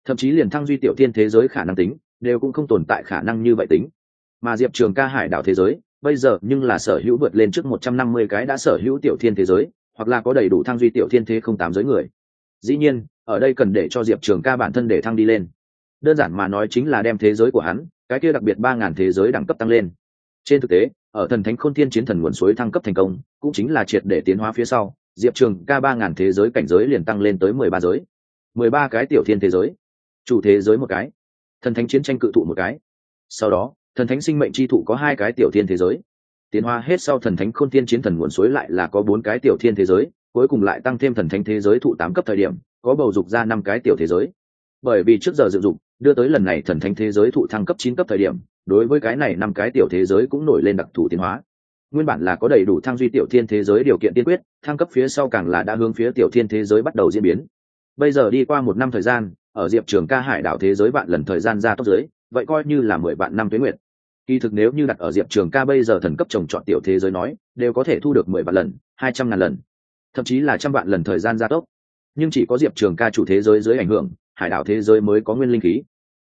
Thậm chí liền thăng duy tiểu thiên thế giới khả năng tính, đều cũng không tồn tại khả năng như vậy tính. Mà diệp trường ca hải đảo thế giới bây giờ nhưng là sở hữu vượt lên trước một trăm năm mươi cái đã sở hữu tiểu thiên thế giới, hoặc là có đầy đủ thăng duy tiểu thiên thế không tám giới người. Dĩ nhiên, ở đây cần để cho diệp trường ca bản thân để thăng đi lên. Đơn giản mà nói chính là đem thế giới của hắn, cái kia đặc biệt ba ngàn thế giới đẳng cấp tăng lên. Trên thực tế, ở thần thánh khôn thiên chiến thần nguồn suối thăng cấp thành công, cũng chính là triệt để tiến hóa phía sau, diệp trường ca ba ngàn thế giới cảnh giới liền tăng lên tới mười ba giới. mười ba cái tiểu thiên thế giới. Chủ thế giới một cái. Thần thánh chiến tranh cự thụ một cái. Sau đó thần thánh sinh mệnh chi thụ có hai cái tiểu thiên thế giới. Tiến hóa hết sau thần thánh khôn thiên chiến thần nguồn suối lại là có bốn cái tiểu thiên thế giới, cuối cùng lại tăng thêm thần thánh thế giới thụ tám cấp thời điểm, có bầu dục ra năm cái tiểu thế giới. Bởi vì trước giờ dự dụng đưa tới lần này thần thánh thế giới thụ thăng cấp chín cấp thời điểm, đối với cái này năm cái tiểu thế giới cũng nổi lên đặc thù tiến hóa. Nguyên bản là có đầy đủ thăng duy tiểu thiên thế giới điều kiện tiên quyết, thăng cấp phía sau càng là đã hướng phía tiểu thiên thế giới bắt đầu diễn biến. Bây giờ đi qua một năm thời gian, ở diệp trường ca hải đảo thế giới bạn lần thời gian ra tốc giới vậy coi như là mười vạn năm tuế nguyệt. Kỳ thực nếu như đặt ở diệp trường ca bây giờ thần cấp trồng trọt tiểu thế giới nói, đều có thể thu được mười vạn lần, hai trăm ngàn lần, thậm chí là trăm vạn lần thời gian gia tốc. Nhưng chỉ có diệp trường ca chủ thế giới dưới ảnh hưởng, hải đảo thế giới mới có nguyên linh khí.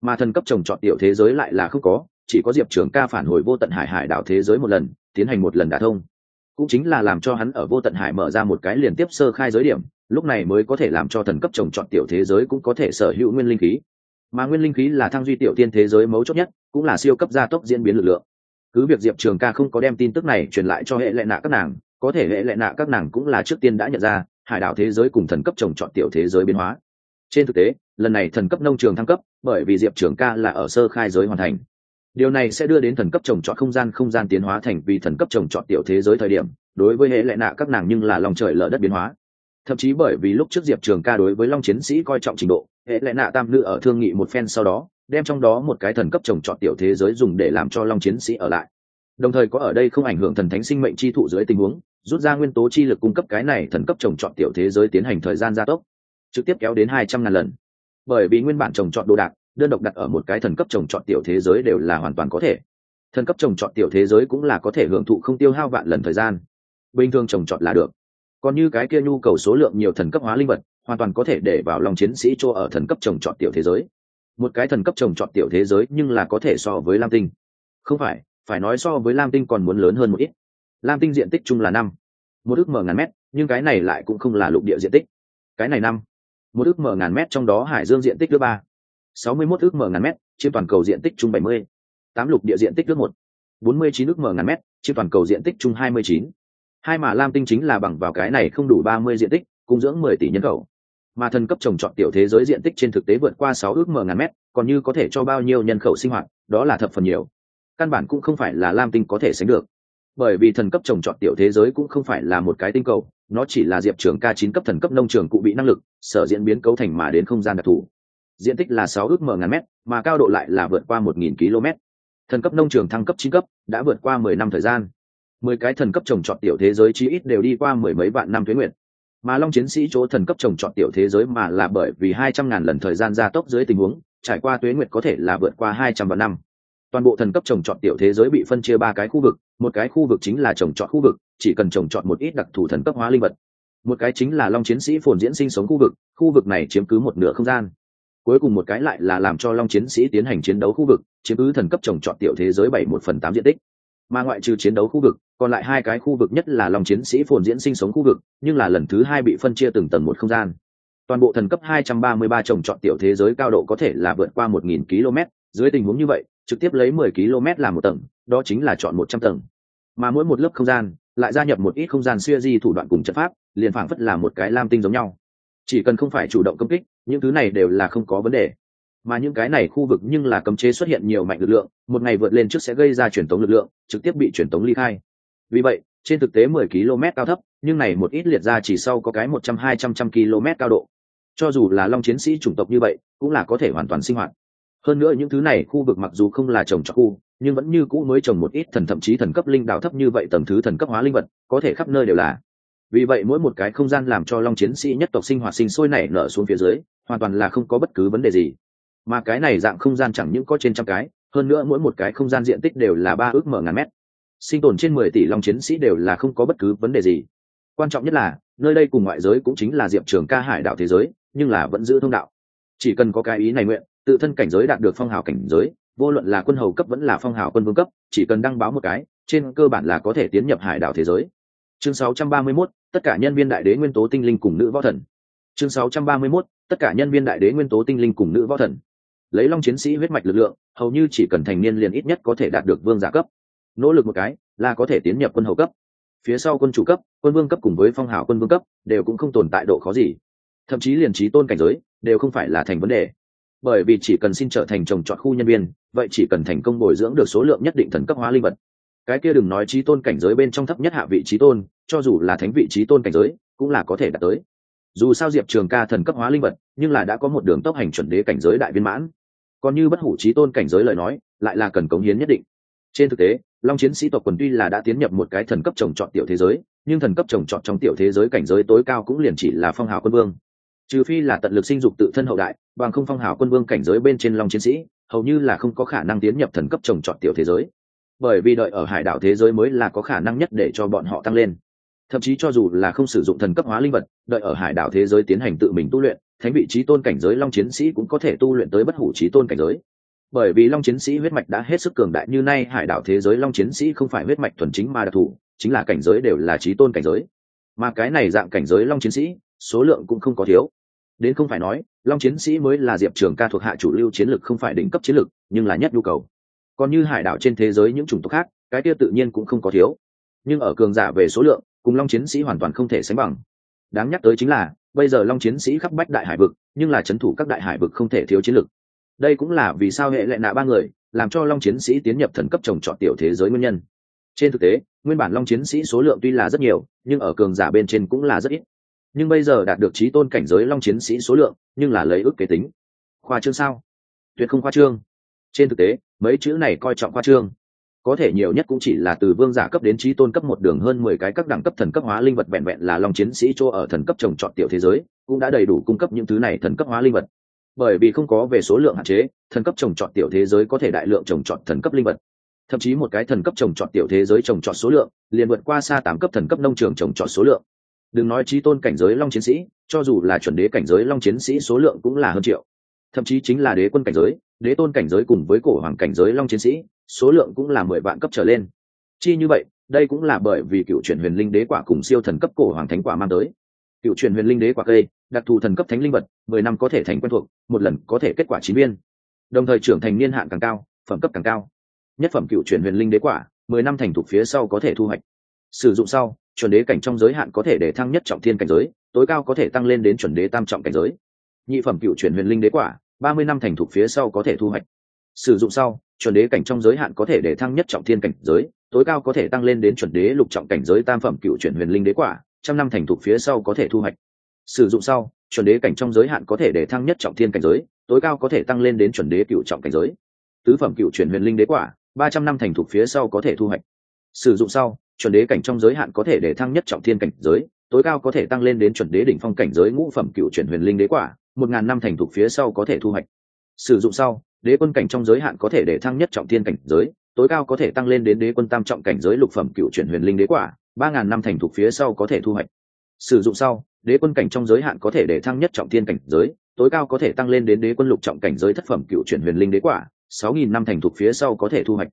Mà thần cấp trồng trọt tiểu thế giới lại là không có, chỉ có diệp trường ca phản hồi vô tận hải hải đảo thế giới một lần, tiến hành một lần đả thông. Cũng chính là làm cho hắn ở vô tận hải mở ra một cái liên tiếp sơ khai giới điểm, lúc này mới có thể làm cho thần cấp trồng trọt tiểu thế giới cũng có thể sở hữu nguyên linh khí mà nguyên linh khí là thăng duy tiểu tiên thế giới mấu chốt nhất, cũng là siêu cấp gia tốc diễn biến lực lượng. Cứ việc diệp trường ca không có đem tin tức này truyền lại cho hệ lệ nạ các nàng, có thể hệ lệ nạ các nàng cũng là trước tiên đã nhận ra, hải đảo thế giới cùng thần cấp trồng trọt tiểu thế giới biến hóa. Trên thực tế, lần này thần cấp nông trường thăng cấp, bởi vì diệp trường ca là ở sơ khai giới hoàn thành. Điều này sẽ đưa đến thần cấp trồng trọt không gian không gian tiến hóa thành vì thần cấp trồng trọt tiểu thế giới thời điểm, đối với hệ lệ nạ các nàng nhưng là lòng trời lở đất biến hóa. Thậm chí bởi vì lúc trước diệp trường ca đối với long chiến sĩ coi trọng trình độ hệ lẽ nạ tam nữ ở thương nghị một phen sau đó, đem trong đó một cái thần cấp trồng trọt tiểu thế giới dùng để làm cho long chiến sĩ ở lại. Đồng thời có ở đây không ảnh hưởng thần thánh sinh mệnh chi thụ dưới tình huống, rút ra nguyên tố chi lực cung cấp cái này thần cấp trồng trọt tiểu thế giới tiến hành thời gian gia tốc, trực tiếp kéo đến hai trăm ngàn lần. Bởi vì nguyên bản trồng trọt đồ đạc, đơn độc đặt ở một cái thần cấp trồng trọt tiểu thế giới đều là hoàn toàn có thể. Thần cấp trồng trọt tiểu thế giới cũng là có thể hưởng thụ không tiêu hao vạn lần thời gian. Bình thường trồng trọt là được. Còn như cái kia nhu cầu số lượng nhiều thần cấp hóa linh vật hoàn toàn có thể để vào lòng chiến sĩ cho ở thần cấp trồng trọt tiểu thế giới. Một cái thần cấp trồng trọt tiểu thế giới nhưng là có thể so với lam tinh. Không phải phải nói so với lam tinh còn muốn lớn hơn một ít. Lam tinh diện tích chung là năm. Một ước mở ngàn mét, nhưng cái này lại cũng không là lục địa diện tích. Cái này năm. Một ước mở ngàn mét trong đó hải dương diện tích thứ ba. Sáu mươi mốt ước mở ngàn mét, trên toàn cầu diện tích chung bảy mươi. Tám lục địa diện tích thứ một. Bốn mươi chín ước mở ngàn mét, trên toàn cầu diện tích chung hai mươi chín. Hai mà lam tinh chính là bằng vào cái này không đủ ba mươi diện tích cung dưỡng mười tỷ nhân khẩu mà thần cấp trồng trọt tiểu thế giới diện tích trên thực tế vượt qua sáu ước mở ngàn mét, còn như có thể cho bao nhiêu nhân khẩu sinh hoạt, đó là thập phần nhiều. Căn bản cũng không phải là lam tinh có thể sánh được. Bởi vì thần cấp trồng trọt tiểu thế giới cũng không phải là một cái tinh cầu, nó chỉ là diệp trường k chín cấp thần cấp nông trường cụ bị năng lực, sở diễn biến cấu thành mà đến không gian đặc thù. Diện tích là sáu ước mở ngàn mét, mà cao độ lại là vượt qua một nghìn km. Thần cấp nông trường thăng cấp chín cấp, đã vượt qua mười năm thời gian. Mười cái thần cấp trồng trọt tiểu thế giới chí ít đều đi qua mười mấy vạn năm tuế nguyện mà long chiến sĩ chỗ thần cấp trồng trọt tiểu thế giới mà là bởi vì hai trăm ngàn lần thời gian gia tốc dưới tình huống, trải qua tuế nguyệt có thể là vượt qua hai trăm vạn năm. Toàn bộ thần cấp trồng trọt tiểu thế giới bị phân chia ba cái khu vực, một cái khu vực chính là trồng trọt khu vực, chỉ cần trồng trọt một ít đặc thù thần cấp hóa linh vật. Một cái chính là long chiến sĩ phồn diễn sinh sống khu vực khu vực này chiếm cứ một nửa không gian. Cuối cùng một cái lại là làm cho long chiến sĩ tiến hành chiến đấu khu vực, chiếm cứ thần cấp trồng trọt tiểu thế giới bảy một phần tám diện tích mà ngoại trừ chiến đấu khu vực, còn lại hai cái khu vực nhất là lòng chiến sĩ phồn diễn sinh sống khu vực, nhưng là lần thứ hai bị phân chia từng tầng một không gian. Toàn bộ thần cấp 233 trồng trọt tiểu thế giới cao độ có thể là vượt qua 1.000 km, dưới tình huống như vậy, trực tiếp lấy 10 km làm một tầng, đó chính là chọn 100 tầng. Mà mỗi một lớp không gian, lại gia nhập một ít không gian xuya di thủ đoạn cùng trận pháp, liền phảng phất là một cái lam tinh giống nhau. Chỉ cần không phải chủ động công kích, những thứ này đều là không có vấn đề mà những cái này khu vực nhưng là cấm chế xuất hiện nhiều mạnh lực lượng, một ngày vượt lên trước sẽ gây ra truyền tống lực lượng, trực tiếp bị truyền tống ly khai. Vì vậy, trên thực tế 10 km cao thấp, nhưng này một ít liệt ra chỉ sau có cái 100-200 km cao độ. Cho dù là long chiến sĩ chủng tộc như vậy, cũng là có thể hoàn toàn sinh hoạt. Hơn nữa những thứ này khu vực mặc dù không là trồng trọt khu, nhưng vẫn như cũ mới trồng một ít thần thậm chí thần cấp linh đạo thấp như vậy tầm thứ thần cấp hóa linh vật, có thể khắp nơi đều là. Vì vậy mỗi một cái không gian làm cho long chiến sĩ nhất tộc sinh hoạt sinh sôi nảy nở xuống phía dưới, hoàn toàn là không có bất cứ vấn đề gì mà cái này dạng không gian chẳng những có trên trăm cái hơn nữa mỗi một cái không gian diện tích đều là ba ước mở ngàn mét. Sinh tồn trên mười tỷ long chiến sĩ đều là không có bất cứ vấn đề gì. Quan trọng nhất là nơi đây cùng ngoại giới cũng chính là diệp trường ca hải đạo thế giới nhưng là vẫn giữ thông đạo. Chỉ cần có cái ý này nguyện tự thân cảnh giới đạt được phong hào cảnh giới vô luận là quân hầu cấp vẫn là phong hào quân vương cấp chỉ cần đăng báo một cái trên cơ bản là có thể tiến nhập hải đảo thế giới. Chương 631, tất cả nhân viên đại đế nguyên tố tinh linh cùng nữ võ thần. Chương 631, tất cả nhân viên đại đế nguyên tố tinh linh cùng nữ võ thần lấy long chiến sĩ huyết mạch lực lượng, hầu như chỉ cần thành niên liền ít nhất có thể đạt được vương giả cấp. Nỗ lực một cái là có thể tiến nhập quân hầu cấp. Phía sau quân chủ cấp, quân vương cấp cùng với phong hào quân vương cấp đều cũng không tồn tại độ khó gì. Thậm chí liền trí tôn cảnh giới đều không phải là thành vấn đề. Bởi vì chỉ cần xin trở thành trồng trọt khu nhân viên, vậy chỉ cần thành công bồi dưỡng được số lượng nhất định thần cấp hóa linh vật. Cái kia đừng nói trí tôn cảnh giới bên trong thấp nhất hạ vị trí tôn, cho dù là thánh vị trí tôn cảnh giới cũng là có thể đạt tới dù sao diệp trường ca thần cấp hóa linh vật, nhưng là đã có một đường tốc hành chuẩn đế cảnh giới đại viên mãn. Còn như bất hủ trí tôn cảnh giới lời nói, lại là cần cống hiến nhất định. Trên thực tế, long chiến sĩ tộc quần tuy là đã tiến nhập một cái thần cấp trồng trọt tiểu thế giới, nhưng thần cấp trồng trọt trong tiểu thế giới cảnh giới tối cao cũng liền chỉ là phong hào quân vương. Trừ phi là tận lực sinh dục tự thân hậu đại, bằng không phong hào quân vương cảnh giới bên trên long chiến sĩ, hầu như là không có khả năng tiến nhập thần cấp trồng trọt tiểu thế giới. Bởi vì đợi ở hải đảo thế giới mới là có khả năng nhất để cho bọn họ tăng lên. Thậm chí cho dù là không sử dụng thần cấp hóa linh vật đợi ở hải đảo thế giới tiến hành tự mình tu luyện, thánh vị trí tôn cảnh giới long chiến sĩ cũng có thể tu luyện tới bất hủ trí tôn cảnh giới. Bởi vì long chiến sĩ huyết mạch đã hết sức cường đại như nay, hải đảo thế giới long chiến sĩ không phải huyết mạch thuần chính mà đặc thù, chính là cảnh giới đều là trí tôn cảnh giới. Mà cái này dạng cảnh giới long chiến sĩ, số lượng cũng không có thiếu. Đến không phải nói, long chiến sĩ mới là diệp trường ca thuộc hạ chủ lưu chiến lược không phải đỉnh cấp chiến lược nhưng là nhất nhu cầu. Còn như hải đảo trên thế giới những chủng tộc khác, cái kia tự nhiên cũng không có thiếu. Nhưng ở cường giả về số lượng, cùng long chiến sĩ hoàn toàn không thể sánh bằng đáng nhắc tới chính là, bây giờ long chiến sĩ khắp bách đại hải vực, nhưng là c h ấ n thủ các đại hải vực không thể thiếu chiến lược đây cũng là vì sao hệ lệ nạ ba người, làm cho long chiến sĩ tiến nhập thần cấp trồng trọt tiểu thế giới nguyên nhân. Trên thực tế, nguyên bản long chiến sĩ số lượng tuy là rất nhiều, nhưng ở cường giả bên trên cũng là rất ít. Nhưng bây giờ đạt được trí tôn cảnh giới long chiến sĩ số lượng, nhưng là lấy ước kế tính. Khoa trương sao? Tuyệt không khoa trương. Trên thực tế, mấy chữ này coi trọng khoa trương có thể nhiều nhất cũng chỉ là từ vương giả cấp đến trí tôn cấp một đường hơn mười cái các đẳng cấp thần cấp hóa linh vật vẹn vẹn là long chiến sĩ chỗ ở thần cấp trồng trọt tiểu thế giới, cũng đã đầy đủ cung cấp những thứ này thần cấp hóa linh vật. Bởi vì không có về số lượng hạn chế, thần cấp trồng trọt tiểu thế giới có thể đại lượng trồng trọt thần cấp linh vật. Thậm chí một cái thần cấp trồng trọt tiểu thế giới trồng trọt số lượng, liền vượt qua xa tám cấp thần cấp nông trường trồng trọt số lượng. Đừng nói trí tôn cảnh giới long chiến sĩ, cho dù là chuẩn đế cảnh giới long chiến sĩ số lượng cũng là hơn triệu. Thậm chí chính là đế quân cảnh giới, đế tôn cảnh giới cùng với cổ hoàng cảnh giới long chiến sĩ số lượng cũng là mười vạn cấp trở lên. Chi như vậy, đây cũng là bởi vì cựu truyền huyền linh đế quả cùng siêu thần cấp cổ hoàng thánh quả mang tới. Cựu truyền huyền linh đế quả cây, đặc thù thần cấp thánh linh vật, mười năm có thể thành quen thuộc, một lần có thể kết quả chín viên. Đồng thời trưởng thành niên hạn càng cao, phẩm cấp càng cao. Nhất phẩm cựu truyền huyền linh đế quả, mười năm thành thục phía sau có thể thu hoạch. Sử dụng sau, chuẩn đế cảnh trong giới hạn có thể để thăng nhất trọng thiên cảnh giới, tối cao có thể tăng lên đến chuẩn đế tam trọng cảnh giới. Nhị phẩm cựu truyền huyền linh đế quả, ba mươi năm thành thục phía sau có thể thu hoạch. Sử dụng sau chuẩn đế cảnh trong giới hạn có thể để thăng nhất trọng thiên cảnh giới, tối cao có thể tăng lên đến chuẩn đế lục trọng cảnh giới tam phẩm cựu chuyển huyền linh đế quả, trăm năm thành thục phía sau có thể thu hoạch. Sử dụng sau, chuẩn đế cảnh trong giới hạn có thể để thăng nhất trọng thiên cảnh giới, tối cao có thể tăng lên đến chuẩn đế cựu trọng cảnh giới. Tứ phẩm cựu chuyển huyền linh đế quả, ba trăm năm thành thục phía sau có thể thu hoạch. Sử dụng sau, chuẩn đế cảnh trong giới hạn có thể để thăng nhất trọng thiên cảnh giới, tối cao có thể tăng lên đến chuẩn đế đỉnh phong cảnh giới ngũ phẩm cựu chuyển huyền linh đế quả, một ngàn năm thành thục phía sau có thể thu hoạch. Sử dụng sau đế quân cảnh trong giới hạn có thể để thăng nhất trọng thiên cảnh giới, tối cao có thể tăng lên đến đế quân tam trọng cảnh giới lục phẩm cựu chuyển huyền linh đế quả, ba ngàn năm thành thục phía sau có thể thu hoạch. Sử dụng sau, đế quân cảnh trong giới hạn có thể để thăng nhất trọng thiên cảnh giới, tối cao có thể tăng lên đến đế quân lục trọng cảnh giới thất phẩm cựu chuyển huyền linh đế quả, sáu nghìn năm thành thục phía sau có thể thu hoạch.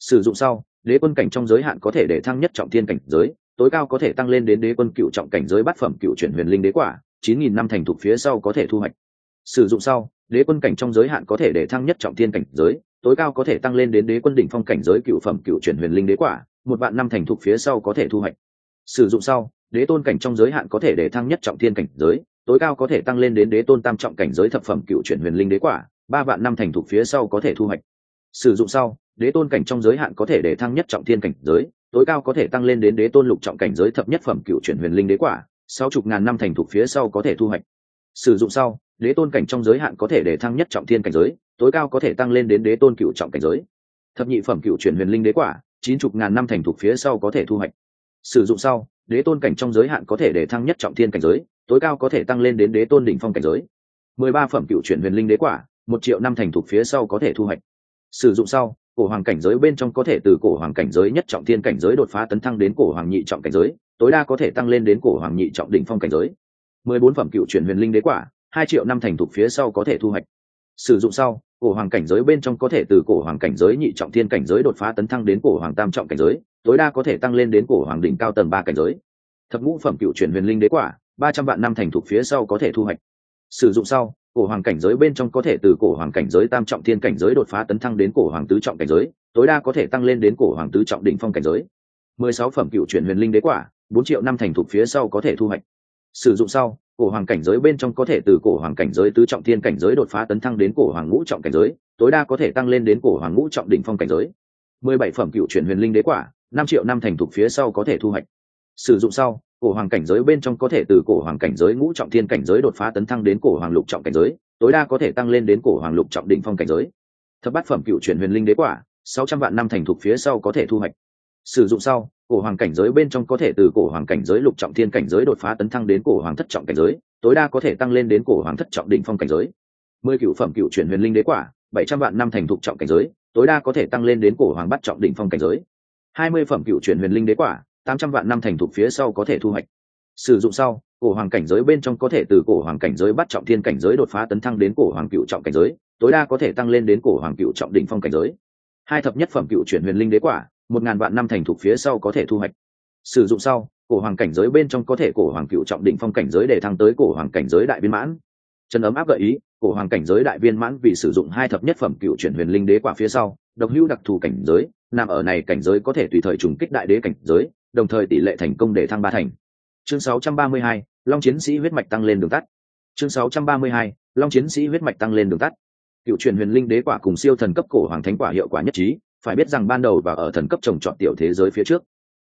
Sử dụng sau, đế quân cảnh trong giới hạn có thể để thăng nhất trọng thiên cảnh giới, tối cao có thể tăng lên đến đế quân cựu trọng cảnh giới bát phẩm cựu chuyển huyền linh đế quả, chín nghìn năm thành thục phía sau có thể thu hoạch. Sử dụng sau đế quân cảnh trong giới hạn có thể để thăng nhất trọng thiên cảnh giới, tối cao có thể tăng lên đến đế quân đỉnh phong cảnh giới cựu phẩm cựu chuyển huyền linh đế quả, một vạn năm thành thục phía sau có thể thu hoạch. Sử dụng sau, đế tôn cảnh trong giới hạn có thể để thăng nhất trọng thiên cảnh giới, tối cao có thể tăng lên đến đế tôn tam trọng cảnh giới thập phẩm cựu chuyển huyền linh đế quả, ba vạn năm thành thục phía sau có thể thu hoạch. Sử dụng sau, đế tôn cảnh trong giới hạn có thể để thăng nhất trọng thiên cảnh giới, tối cao có thể tăng lên đến đế tôn lục trọng cảnh giới thập nhất phẩm cựu chuyển huyền linh đế quả, sáu chục ngàn năm thành thục phía sau có thể thu hoạch. Sử dụng sau đế tôn cảnh trong giới hạn có thể để thăng nhất trọng thiên cảnh giới, tối cao có thể tăng lên đến đế tôn cựu trọng cảnh giới. Thập nhị phẩm cựu chuyển huyền linh đế quả, chín chục ngàn năm thành thục phía sau có thể thu hoạch. Sử dụng sau, đế tôn cảnh trong giới hạn có thể để thăng nhất trọng thiên cảnh giới, tối cao có thể tăng lên đến đế tôn đỉnh phong cảnh giới. Mười ba phẩm cựu chuyển huyền linh đế quả, một triệu năm thành thục phía sau có thể thu hoạch. Sử dụng sau, cổ hoàng cảnh giới bên trong có thể từ cổ hoàng cảnh giới nhất trọng thiên cảnh giới đột phá tấn thăng đến cổ hoàng nhị trọng cảnh giới, tối đa có thể tăng lên đến cổ hoàng nhị trọng đỉnh phong cảnh giới. Mười bốn phẩm cựu chuyển huyền linh đế quả hai triệu năm thành thục phía sau có thể thu hoạch. Sử dụng sau, cổ hoàng cảnh giới bên trong có thể từ cổ hoàng cảnh giới nhị trọng thiên cảnh giới đột phá tấn thăng đến cổ hoàng tam trọng cảnh giới, tối đa có thể tăng lên đến cổ hoàng đỉnh cao tầng ba cảnh giới. Thập ngũ phẩm cựu chuyển huyền linh đế quả, ba trăm vạn năm thành thục phía sau có thể thu hoạch. Sử dụng sau, cổ hoàng cảnh giới bên trong có thể từ cổ hoàng cảnh giới tam trọng thiên cảnh giới đột phá tấn thăng đến cổ hoàng tứ trọng cảnh giới, tối đa có thể tăng lên đến cổ hoàng tứ trọng đỉnh phong cảnh giới. Mười sáu phẩm cựu chuyển huyền linh đế quả, bốn triệu năm thành thục phía sau có thể thu hoạch. Sử dụng sau cổ hoàng cảnh giới bên trong có thể từ cổ hoàng cảnh giới, tứ trọng thiên cảnh giới đột phá tấn thăng đến cổ hoàng ngũ trọng cảnh giới, tối đa có thể tăng lên đến cổ hoàng ngũ trọng đỉnh phong cảnh giới. Mười bảy phẩm cựu chuyển huyền linh đế quả, năm triệu năm thành thục phía sau có thể thu hoạch. Sử dụng sau, cổ hoàng cảnh giới bên trong có thể từ cổ hoàng cảnh giới ngũ trọng thiên cảnh giới đột phá tấn thăng đến cổ hoàng lục trọng cảnh giới, tối đa có thể tăng lên đến cổ hoàng lục trọng đỉnh phong cảnh giới. Thập bát phẩm cựu chuyển huyền linh đế quả, sáu trăm vạn năm thành thục phía sau có thể thu hoạch. Sử dụng sau cổ hoàng cảnh giới bên trong có thể từ cổ hoàng cảnh giới lục trọng thiên cảnh giới đột phá tấn thăng đến cổ hoàng thất trọng cảnh giới, tối đa có thể tăng lên đến cổ hoàng thất trọng đỉnh phong cảnh giới. Mười cựu phẩm cựu chuyển huyền linh đế quả, bảy trăm vạn năm thành thục trọng cảnh giới, tối đa có thể tăng lên đến cổ hoàng bắt trọng đỉnh phong cảnh giới. Hai mươi phẩm cựu chuyển huyền linh đế quả, tám trăm vạn năm thành thục phía sau có thể thu hoạch. Sử dụng sau, cổ hoàng cảnh giới bên trong có thể từ cổ hoàng cảnh giới bắt trọng thiên cảnh giới đột phá tấn thăng đến cổ hoàng cựu trọng cảnh giới, tối đa có thể tăng lên đến cổ hoàng cựu trọng đỉnh phong cảnh giới. Hai thập nhất phẩm cựu chuyển huyền linh đế quả một ngàn vạn năm thành thục phía sau có thể thu hoạch. Sử dụng sau cổ hoàng cảnh giới bên trong có thể cổ hoàng cựu trọng định phong cảnh giới để thăng tới cổ hoàng cảnh giới đại viên mãn. Trần ấm áp gợi ý cổ hoàng cảnh giới đại viên mãn vì sử dụng hai thập nhất phẩm cựu chuyển huyền linh đế quả phía sau độc hữu đặc thù cảnh giới nằm ở này cảnh giới có thể tùy thời trùng kích đại đế cảnh giới đồng thời tỷ lệ thành công để thăng ba thành. Chương 632, long chiến sĩ huyết mạch tăng lên đường tắt. Chương 632, long chiến sĩ huyết mạch tăng lên đường tắt. Cựu truyền huyền linh đế quả cùng siêu thần cấp cổ hoàng thánh quả hiệu quả nhất trí phải biết rằng ban đầu và ở thần cấp trồng trọt tiểu thế giới phía trước.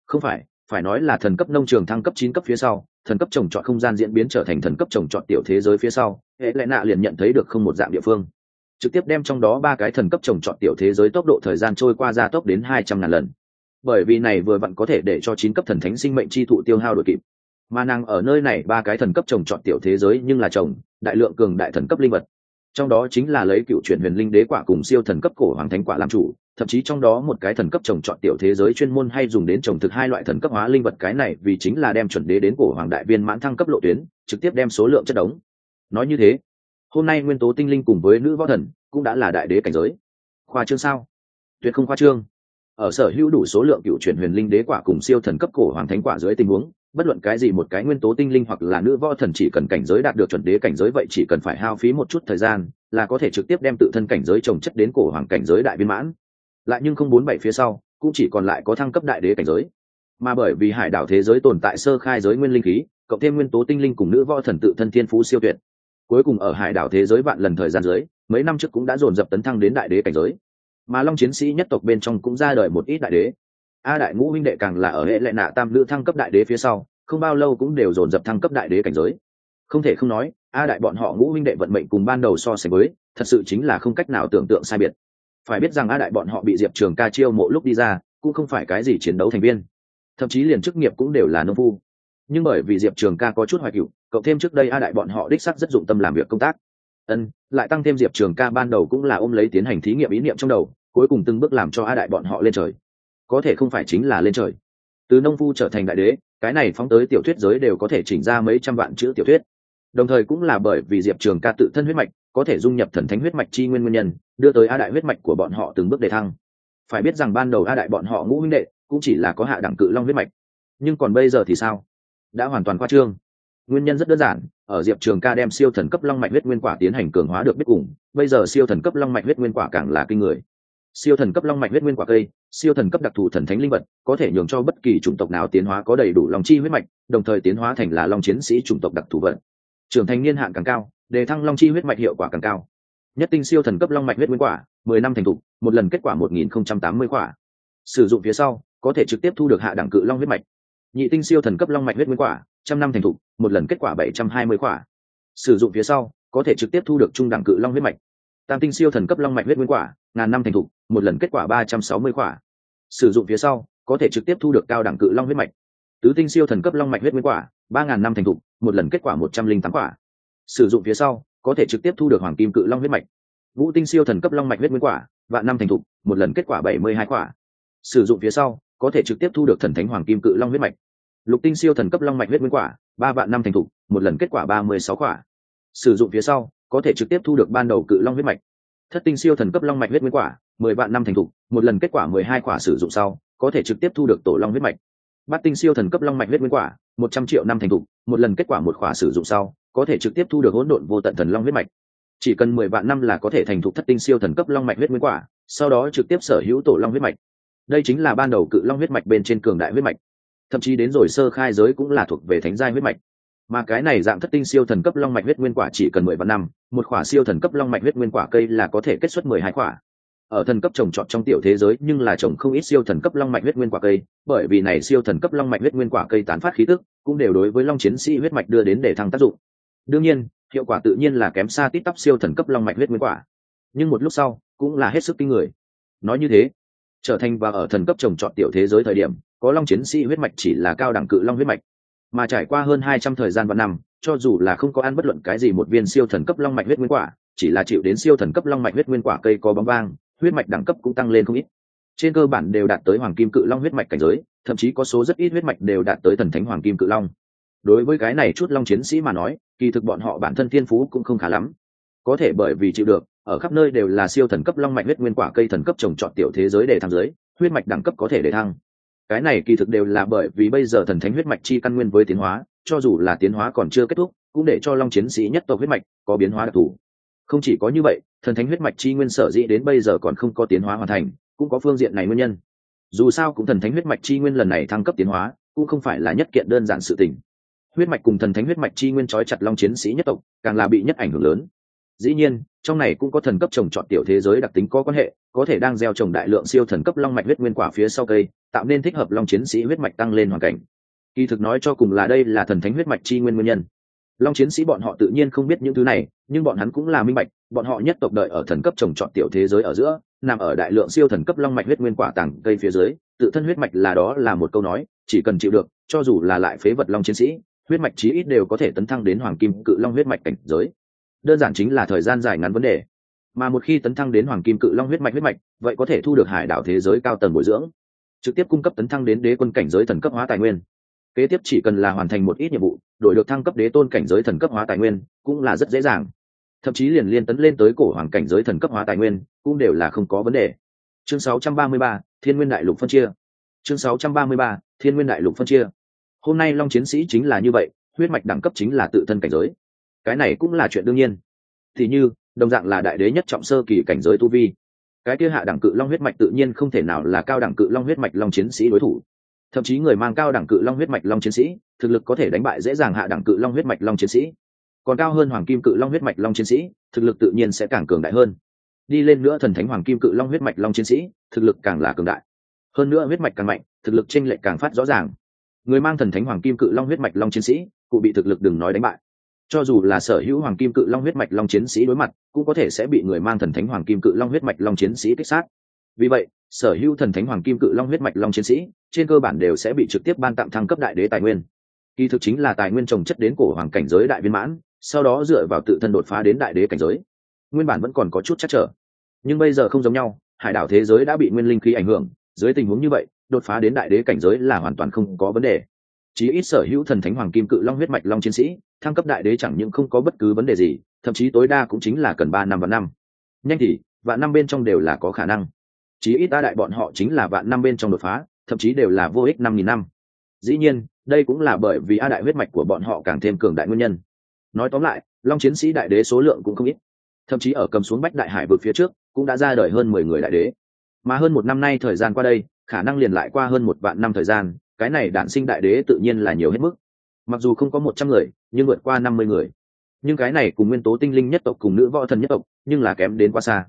Không phải phải nói là thần cấp nông trường thăng cấp chín cấp phía sau, thần cấp trồng trọt không gian diễn biến trở thành thần cấp trồng trọt tiểu thế giới phía sau, hệ lẽ nạ liền nhận thấy được không một dạng địa phương. Trực tiếp đem trong đó ba cái thần cấp trồng trọt tiểu thế giới tốc độ thời gian trôi qua gia tốc đến hai trăm ngàn lần. Bởi vì này vừa vặn có thể để cho chín cấp thần thánh sinh mệnh chi thụ tiêu hao đội kịp. Mà nàng ở nơi này ba cái thần cấp trồng trọt tiểu thế giới nhưng là trồng, đại lượng cường đại thần cấp linh vật trong đó chính là lấy cựu chuyển huyền linh đế quả cùng siêu thần cấp cổ hoàng thánh quả làm chủ, thậm chí trong đó một cái thần cấp trồng trọt tiểu thế giới chuyên môn hay dùng đến trồng thực hai loại thần cấp hóa linh vật cái này vì chính là đem chuẩn đế đến cổ hoàng đại viên mãn thăng cấp lộ tuyến, trực tiếp đem số lượng chất đống. Nói như thế, hôm nay nguyên tố tinh linh cùng với nữ võ thần cũng đã là đại đế cảnh giới. Khoa trương sao? Tuyệt không khoa trương. Ở sở hữu đủ số lượng cựu chuyển huyền linh đế quả cùng siêu thần cấp cổ hoàng thánh quả dưới tình huống bất luận cái gì một cái nguyên tố tinh linh hoặc là nữ võ thần chỉ cần cảnh giới đạt được chuẩn đế cảnh giới vậy chỉ cần phải hao phí một chút thời gian là có thể trực tiếp đem tự thân cảnh giới trồng chất đến cổ hoàng cảnh giới đại viên mãn. Lại nhưng không bốn bảy phía sau, cũng chỉ còn lại có thăng cấp đại đế cảnh giới. Mà bởi vì hải đảo thế giới tồn tại sơ khai giới nguyên linh khí, cộng thêm nguyên tố tinh linh cùng nữ võ thần tự thân thiên phú siêu tuyệt. Cuối cùng ở hải đảo thế giới vạn lần thời gian giới mấy năm trước cũng đã dồn dập tấn thăng đến đại đế cảnh giới. Mà long chiến sĩ nhất tộc bên trong cũng ra đời một ít đại đế a đại ngũ huynh đệ càng là ở hệ lệ nạ tam nữ thăng cấp đại đế phía sau, không bao lâu cũng đều dồn dập thăng cấp đại đế cảnh giới. Không thể không nói, a đại bọn họ ngũ huynh đệ vận mệnh cùng ban đầu so sánh với, thật sự chính là không cách nào tưởng tượng sai biệt. Phải biết rằng a đại bọn họ bị diệp trường ca chiêu mộ lúc đi ra, cũng không phải cái gì chiến đấu thành viên. Thậm chí liền chức nghiệp cũng đều là nông phu. Nhưng bởi vì diệp trường ca có chút hoài cựu cộng thêm trước đây a đại bọn họ đích sắc rất dụng tâm làm việc công tác. Ân, lại tăng thêm diệp trường ca ban đầu cũng là ôm lấy tiến hành thí nghiệm ý niệm trong đầu, cuối cùng từng bước làm cho a đại bọn họ lên trời có thể không phải chính là lên trời. Từ nông phu trở thành đại đế, cái này phóng tới tiểu thuyết giới đều có thể chỉnh ra mấy trăm vạn chữ tiểu thuyết. Đồng thời cũng là bởi vì diệp trường ca tự thân huyết mạch, có thể dung nhập thần thánh huyết mạch chi nguyên nguyên nhân, đưa tới a đại huyết mạch của bọn họ từng bước đề thăng. Phải biết rằng ban đầu a đại bọn họ ngũ huynh đệ, cũng chỉ là có hạ đẳng cự long huyết mạch. Nhưng còn bây giờ thì sao? Đã hoàn toàn qua trương. Nguyên nhân rất đơn giản, ở diệp trường ca đem siêu thần cấp long mạch huyết nguyên quả tiến hành cường hóa được biết cùng, bây giờ siêu thần cấp long mạch huyết nguyên quả càng là kinh người siêu thần cấp long mạch huyết nguyên quả cây, siêu thần cấp đặc thù thần thánh linh vật, có thể nhường cho bất kỳ chủng tộc nào tiến hóa có đầy đủ lòng chi huyết mạch, đồng thời tiến hóa thành là long chiến sĩ chủng tộc đặc thù vận trưởng thành niên hạn càng cao, đề thăng long chi huyết mạch hiệu quả càng cao. Nhất tinh siêu thần cấp long mạch huyết nguyên quả, mười năm thành thục, một lần kết quả một nghìn không trăm tám mươi quả. Sử dụng phía sau, có thể trực tiếp thu được hạ đẳng cự long huyết mạch. Nhị tinh siêu thần cấp long mạch huyết nguyên quả, trăm năm thành thục, một lần kết quả bảy trăm hai mươi quả. Sử dụng phía sau, có thể trực tiếp thu được trung đẳng cự long huyết mạch. Tam tinh siêu thần cấp long mạch huyết nguyên quả ngàn năm thành thục, một lần kết quả ba trăm sáu mươi quả sử dụng phía sau, có thể trực tiếp thu được cao đẳng cự long huyết mạch. Tứ tinh siêu thần cấp long mạch huyết nguyên quả, ba ngàn năm thành thục, một lần kết quả một trăm linh tám quả sử dụng phía sau, có thể trực tiếp thu được hoàng kim cự long huyết mạch. Vũ tinh siêu thần cấp long mạch huyết nguyên quả, vạn năm thành thục, một lần kết quả bảy mươi hai quả sử dụng phía sau, có thể trực tiếp thu được thần thánh hoàng kim cự long huyết mạch. Lục tinh siêu thần cấp long mạch huyết nguyên quả, ba vạn năm thành thục, một lần kết quả ba mươi sáu quả sử dụng phía sau, có thể trực tiếp thu được ban đầu cự long huyết mạch thất tinh siêu thần cấp long mạch huyết nguyên quả, mười vạn năm thành thục, một lần kết quả mười hai quả sử dụng sau, có thể trực tiếp thu được tổ long huyết mạch. Bát tinh siêu thần cấp long mạch huyết nguyên quả, một trăm triệu năm thành thục, một lần kết quả một quả sử dụng sau, có thể trực tiếp thu được hỗn độn vô tận thần long huyết mạch. Chỉ cần mười vạn năm là có thể thành thục thất tinh siêu thần cấp long mạch huyết nguyên quả, sau đó trực tiếp sở hữu tổ long huyết mạch. Đây chính là ban đầu cự long huyết mạch bên trên cường đại huyết mạch. Thậm chí đến rồi sơ khai giới cũng là thuộc về thánh giai huyết mạch mà cái này dạng thất tinh siêu thần cấp long mạch huyết nguyên quả chỉ cần mười vạn năm, một quả siêu thần cấp long mạch huyết nguyên quả cây là có thể kết xuất mười hai quả ở thần cấp trồng trọt trong tiểu thế giới nhưng là trồng không ít siêu thần cấp long mạch huyết nguyên quả cây, bởi vì này siêu thần cấp long mạch huyết nguyên quả cây tán phát khí tức, cũng đều đối với long chiến sĩ huyết mạch đưa đến để thăng tác dụng. Đương nhiên, hiệu quả tự nhiên là kém xa tít tắp siêu thần cấp long mạch huyết nguyên quả. Nhưng một lúc sau, cũng là hết sức kinh người. Nói như thế, trở thành và ở thần cấp trồng trọt tiểu thế giới thời điểm, có long chiến sĩ huyết mạch chỉ là cao đẳng cự long huyết mạch mà trải qua hơn hai trăm thời gian và năm, cho dù là không có ăn bất luận cái gì một viên siêu thần cấp long mạch huyết nguyên quả, chỉ là chịu đến siêu thần cấp long mạch huyết nguyên quả cây có bóng vang, huyết mạch đẳng cấp cũng tăng lên không ít. Trên cơ bản đều đạt tới hoàng kim cự long huyết mạch cảnh giới, thậm chí có số rất ít huyết mạch đều đạt tới thần thánh hoàng kim cự long. Đối với cái này chút long chiến sĩ mà nói, kỳ thực bọn họ bản thân thiên phú cũng không khá lắm. Có thể bởi vì chịu được, ở khắp nơi đều là siêu thần cấp long mạch huyết nguyên quả cây thần cấp trồng trọt tiểu thế giới để thăng giới, huyết mạch đẳng cấp có thể để thăng cái này kỳ thực đều là bởi vì bây giờ thần thánh huyết mạch chi căn nguyên với tiến hóa, cho dù là tiến hóa còn chưa kết thúc, cũng để cho long chiến sĩ nhất tộc huyết mạch có biến hóa đặc thù. Không chỉ có như vậy, thần thánh huyết mạch chi nguyên sở dĩ đến bây giờ còn không có tiến hóa hoàn thành, cũng có phương diện này nguyên nhân. Dù sao cũng thần thánh huyết mạch chi nguyên lần này thăng cấp tiến hóa, cũng không phải là nhất kiện đơn giản sự tình. Huyết mạch cùng thần thánh huyết mạch chi nguyên trói chặt long chiến sĩ nhất tộc, càng là bị nhất ảnh hưởng lớn dĩ nhiên, trong này cũng có thần cấp trồng trọt tiểu thế giới đặc tính có quan hệ, có thể đang gieo trồng đại lượng siêu thần cấp long mạch huyết nguyên quả phía sau cây, tạo nên thích hợp long chiến sĩ huyết mạch tăng lên hoàn cảnh. Kỳ thực nói cho cùng là đây là thần thánh huyết mạch chi nguyên nguyên nhân. Long chiến sĩ bọn họ tự nhiên không biết những thứ này, nhưng bọn hắn cũng là minh bạch, bọn họ nhất tộc đợi ở thần cấp trồng trọt tiểu thế giới ở giữa, nằm ở đại lượng siêu thần cấp long mạch huyết nguyên quả tàng cây phía dưới, tự thân huyết mạch là đó là một câu nói, chỉ cần chịu được, cho dù là lại phế vật long chiến sĩ, huyết mạch chí ít đều có thể tấn thăng đến hoàng kim cự long huyết mạch cảnh giới đơn giản chính là thời gian dài ngắn vấn đề. Mà một khi tấn thăng đến hoàng kim cự long huyết mạch huyết mạch vậy có thể thu được hải đảo thế giới cao tầng bồi dưỡng. Trực tiếp cung cấp tấn thăng đến đế quân cảnh giới thần cấp hóa tài nguyên. Kế tiếp chỉ cần là hoàn thành một ít nhiệm vụ đổi được thăng cấp đế tôn cảnh giới thần cấp hóa tài nguyên cũng là rất dễ dàng. Thậm chí liền liên tấn lên tới cổ hoàng cảnh giới thần cấp hóa tài nguyên cũng đều là không có vấn đề. Chương 633, thiên nguyên đại lục phân chia. Chương 633, thiên nguyên đại lục phân chia. Hôm nay long chiến sĩ chính là như vậy huyết mạch đẳng cấp chính là tự thân cảnh giới cái này cũng là chuyện đương nhiên. Thì như, đồng dạng là đại đế nhất trọng sơ kỳ cảnh giới tu vi. Cái kia hạ đẳng cự long huyết mạch tự nhiên không thể nào là cao đẳng cự long huyết mạch long chiến sĩ đối thủ. Thậm chí người mang cao đẳng cự long huyết mạch long chiến sĩ, thực lực có thể đánh bại dễ dàng hạ đẳng cự long huyết mạch long chiến sĩ. Còn cao hơn hoàng kim cự long huyết mạch long chiến sĩ, thực lực tự nhiên sẽ càng cường đại hơn. Đi lên nữa thần thánh hoàng kim cự long huyết mạch long chiến sĩ, thực lực càng là cường đại. Hơn nữa huyết mạch càng mạnh, thực lực chênh lệch càng phát rõ ràng. Người mang thần thánh hoàng kim cự long huyết mạch long chiến sĩ, cụ bị thực lực đừng nói đánh bại cho dù là sở hữu hoàng kim cự long huyết mạch long chiến sĩ đối mặt, cũng có thể sẽ bị người mang thần thánh hoàng kim cự long huyết mạch long chiến sĩ kích sát. Vì vậy, sở hữu thần thánh hoàng kim cự long huyết mạch long chiến sĩ, trên cơ bản đều sẽ bị trực tiếp ban tặng thăng cấp đại đế tài nguyên. Kỳ thực chính là tài nguyên trồng chất đến cổ hoàng cảnh giới đại viên mãn, sau đó dựa vào tự thân đột phá đến đại đế cảnh giới. Nguyên bản vẫn còn có chút chắc trở. Nhưng bây giờ không giống nhau, hải đảo thế giới đã bị nguyên linh khí ảnh hưởng, dưới tình huống như vậy, đột phá đến đại đế cảnh giới là hoàn toàn không có vấn đề chí ít sở hữu thần thánh hoàng kim cự long huyết mạch long chiến sĩ, thăng cấp đại đế chẳng những không có bất cứ vấn đề gì, thậm chí tối đa cũng chính là cần ba năm và năm. Nhanh thì, vạn năm bên trong đều là có khả năng. Chí ít ta đại bọn họ chính là vạn năm bên trong đột phá, thậm chí đều là vô ích năm nghìn năm. Dĩ nhiên, đây cũng là bởi vì a đại huyết mạch của bọn họ càng thêm cường đại nguyên nhân. Nói tóm lại, long chiến sĩ đại đế số lượng cũng không ít. Thậm chí ở cầm xuống bách đại hải vực phía trước, cũng đã ra đời hơn mười người đại đế. Mà hơn một năm nay thời gian qua đây, khả năng liền lại qua hơn một vạn năm thời gian cái này đản sinh đại đế tự nhiên là nhiều hết mức. Mặc dù không có một trăm người, nhưng vượt qua năm mươi người. Nhưng cái này cùng nguyên tố tinh linh nhất tộc cùng nữ võ thần nhất tộc, nhưng là kém đến quá xa.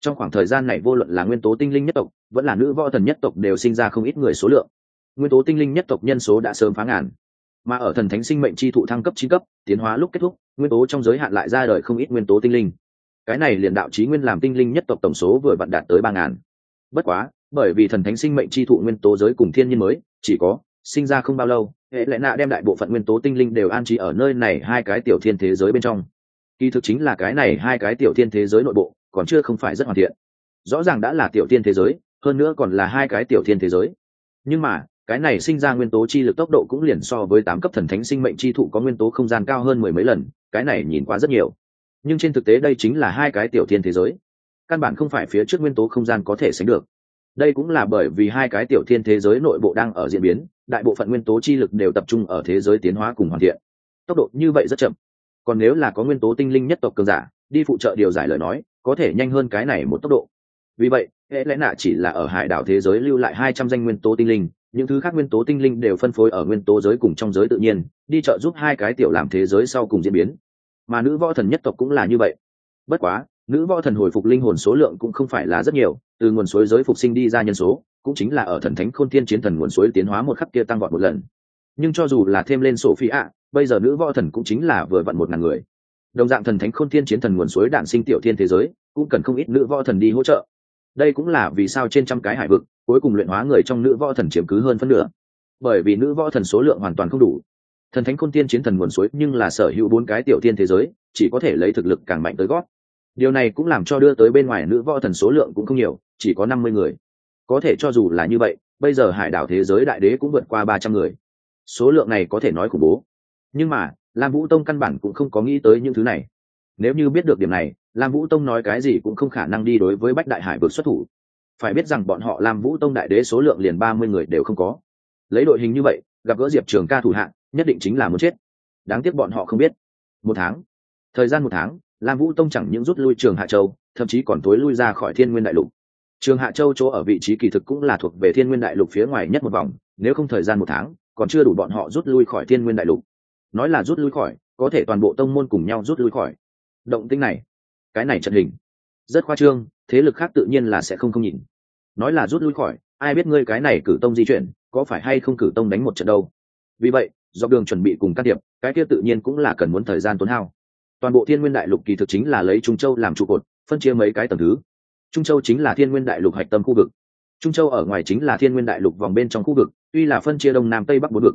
Trong khoảng thời gian này vô luận là nguyên tố tinh linh nhất tộc, vẫn là nữ võ thần nhất tộc đều sinh ra không ít người số lượng. Nguyên tố tinh linh nhất tộc nhân số đã sớm phá ngàn. Mà ở thần thánh sinh mệnh chi thụ thăng cấp chín cấp, tiến hóa lúc kết thúc, nguyên tố trong giới hạn lại ra đời không ít nguyên tố tinh linh. Cái này liền đạo trí nguyên làm tinh linh nhất tộc tổng số vừa vặn đạt tới ba ngàn. Bất quá, bởi vì thần thánh sinh mệnh chi thụ nguyên tố giới cùng thiên nhiên mới chỉ có, sinh ra không bao lâu, hệ lệ nạ đem đại bộ phận nguyên tố tinh linh đều an trí ở nơi này hai cái tiểu thiên thế giới bên trong. Kỳ thực chính là cái này hai cái tiểu thiên thế giới nội bộ, còn chưa không phải rất hoàn thiện. Rõ ràng đã là tiểu thiên thế giới, hơn nữa còn là hai cái tiểu thiên thế giới. Nhưng mà, cái này sinh ra nguyên tố chi lực tốc độ cũng liền so với tám cấp thần thánh sinh mệnh chi thụ có nguyên tố không gian cao hơn mười mấy lần, cái này nhìn qua rất nhiều. Nhưng trên thực tế đây chính là hai cái tiểu thiên thế giới. Căn bản không phải phía trước nguyên tố không gian có thể sánh được đây cũng là bởi vì hai cái tiểu thiên thế giới nội bộ đang ở diễn biến, đại bộ phận nguyên tố chi lực đều tập trung ở thế giới tiến hóa cùng hoàn thiện. Tốc độ như vậy rất chậm. Còn nếu là có nguyên tố tinh linh nhất tộc cường giả, đi phụ trợ điều giải lời nói, có thể nhanh hơn cái này một tốc độ. Vì vậy, hệ lẽ nạ chỉ là ở hải đảo thế giới lưu lại hai trăm danh nguyên tố tinh linh, những thứ khác nguyên tố tinh linh đều phân phối ở nguyên tố giới cùng trong giới tự nhiên, đi trợ giúp hai cái tiểu làm thế giới sau cùng diễn biến. Mà nữ võ thần nhất tộc cũng là như vậy. Bất quá, nữ võ thần hồi phục linh hồn số lượng cũng không phải là rất nhiều từ nguồn suối giới phục sinh đi ra nhân số, cũng chính là ở thần thánh khôn thiên chiến thần nguồn suối tiến hóa một khắc kia tăng vọt một lần. Nhưng cho dù là thêm lên sổ phi ạ, bây giờ nữ võ thần cũng chính là vừa vặn một ngàn người. Đồng dạng thần thánh khôn thiên chiến thần nguồn suối đạn sinh tiểu thiên thế giới, cũng cần không ít nữ võ thần đi hỗ trợ. Đây cũng là vì sao trên trăm cái hải vực, cuối cùng luyện hóa người trong nữ võ thần chiếm cứ hơn phân nửa. Bởi vì nữ võ thần số lượng hoàn toàn không đủ. Thần thánh khôn tiên chiến thần nguồn suối nhưng là sở hữu bốn cái tiểu tiên thế giới, chỉ có thể lấy thực lực càng mạnh tới gót. Điều này cũng làm cho đưa tới bên ngoài nữ võ thần số lượng cũng không nhiều chỉ có năm mươi người. Có thể cho dù là như vậy, bây giờ hải đảo thế giới đại đế cũng vượt qua ba trăm người. Số lượng này có thể nói khủng bố. Nhưng mà, lam vũ tông căn bản cũng không có nghĩ tới những thứ này. Nếu như biết được điểm này, lam vũ tông nói cái gì cũng không khả năng đi đối với bách đại hải vượt xuất thủ. Phải biết rằng bọn họ lam vũ tông đại đế số lượng liền ba mươi người đều không có. Lấy đội hình như vậy, gặp gỡ diệp trường ca thủ hạng nhất định chính là muốn chết. Đáng tiếc bọn họ không biết. Một tháng. Thời gian một tháng, lam vũ tông chẳng những rút lui trường hạ châu, thậm chí còn tối lui ra khỏi thiên nguyên đại lục trường hạ châu chỗ ở vị trí kỳ thực cũng là thuộc về thiên nguyên đại lục phía ngoài nhất một vòng, nếu không thời gian một tháng, còn chưa đủ bọn họ rút lui khỏi thiên nguyên đại lục. Nói là rút lui khỏi, có thể toàn bộ tông môn cùng nhau rút lui khỏi. Động tinh này, cái này trận hình, rất khoa trương, thế lực khác tự nhiên là sẽ không không nhìn. Nói là rút lui khỏi, ai biết ngươi cái này cử tông di chuyển, có phải hay không cử tông đánh một trận đâu? Vì vậy do đường chuẩn bị cùng can thiệp, cái kia tự nhiên cũng là cần muốn thời gian tốn hao. Toàn bộ thiên nguyên đại lục kỳ thực chính là lấy trung châu làm trụ cột, phân chia mấy cái tầng thứ trung châu chính là thiên nguyên đại lục hạch tâm khu vực. Trung châu ở ngoài chính là thiên nguyên đại lục vòng bên trong khu vực, tuy là phân chia đông nam tây bắc bốn vực.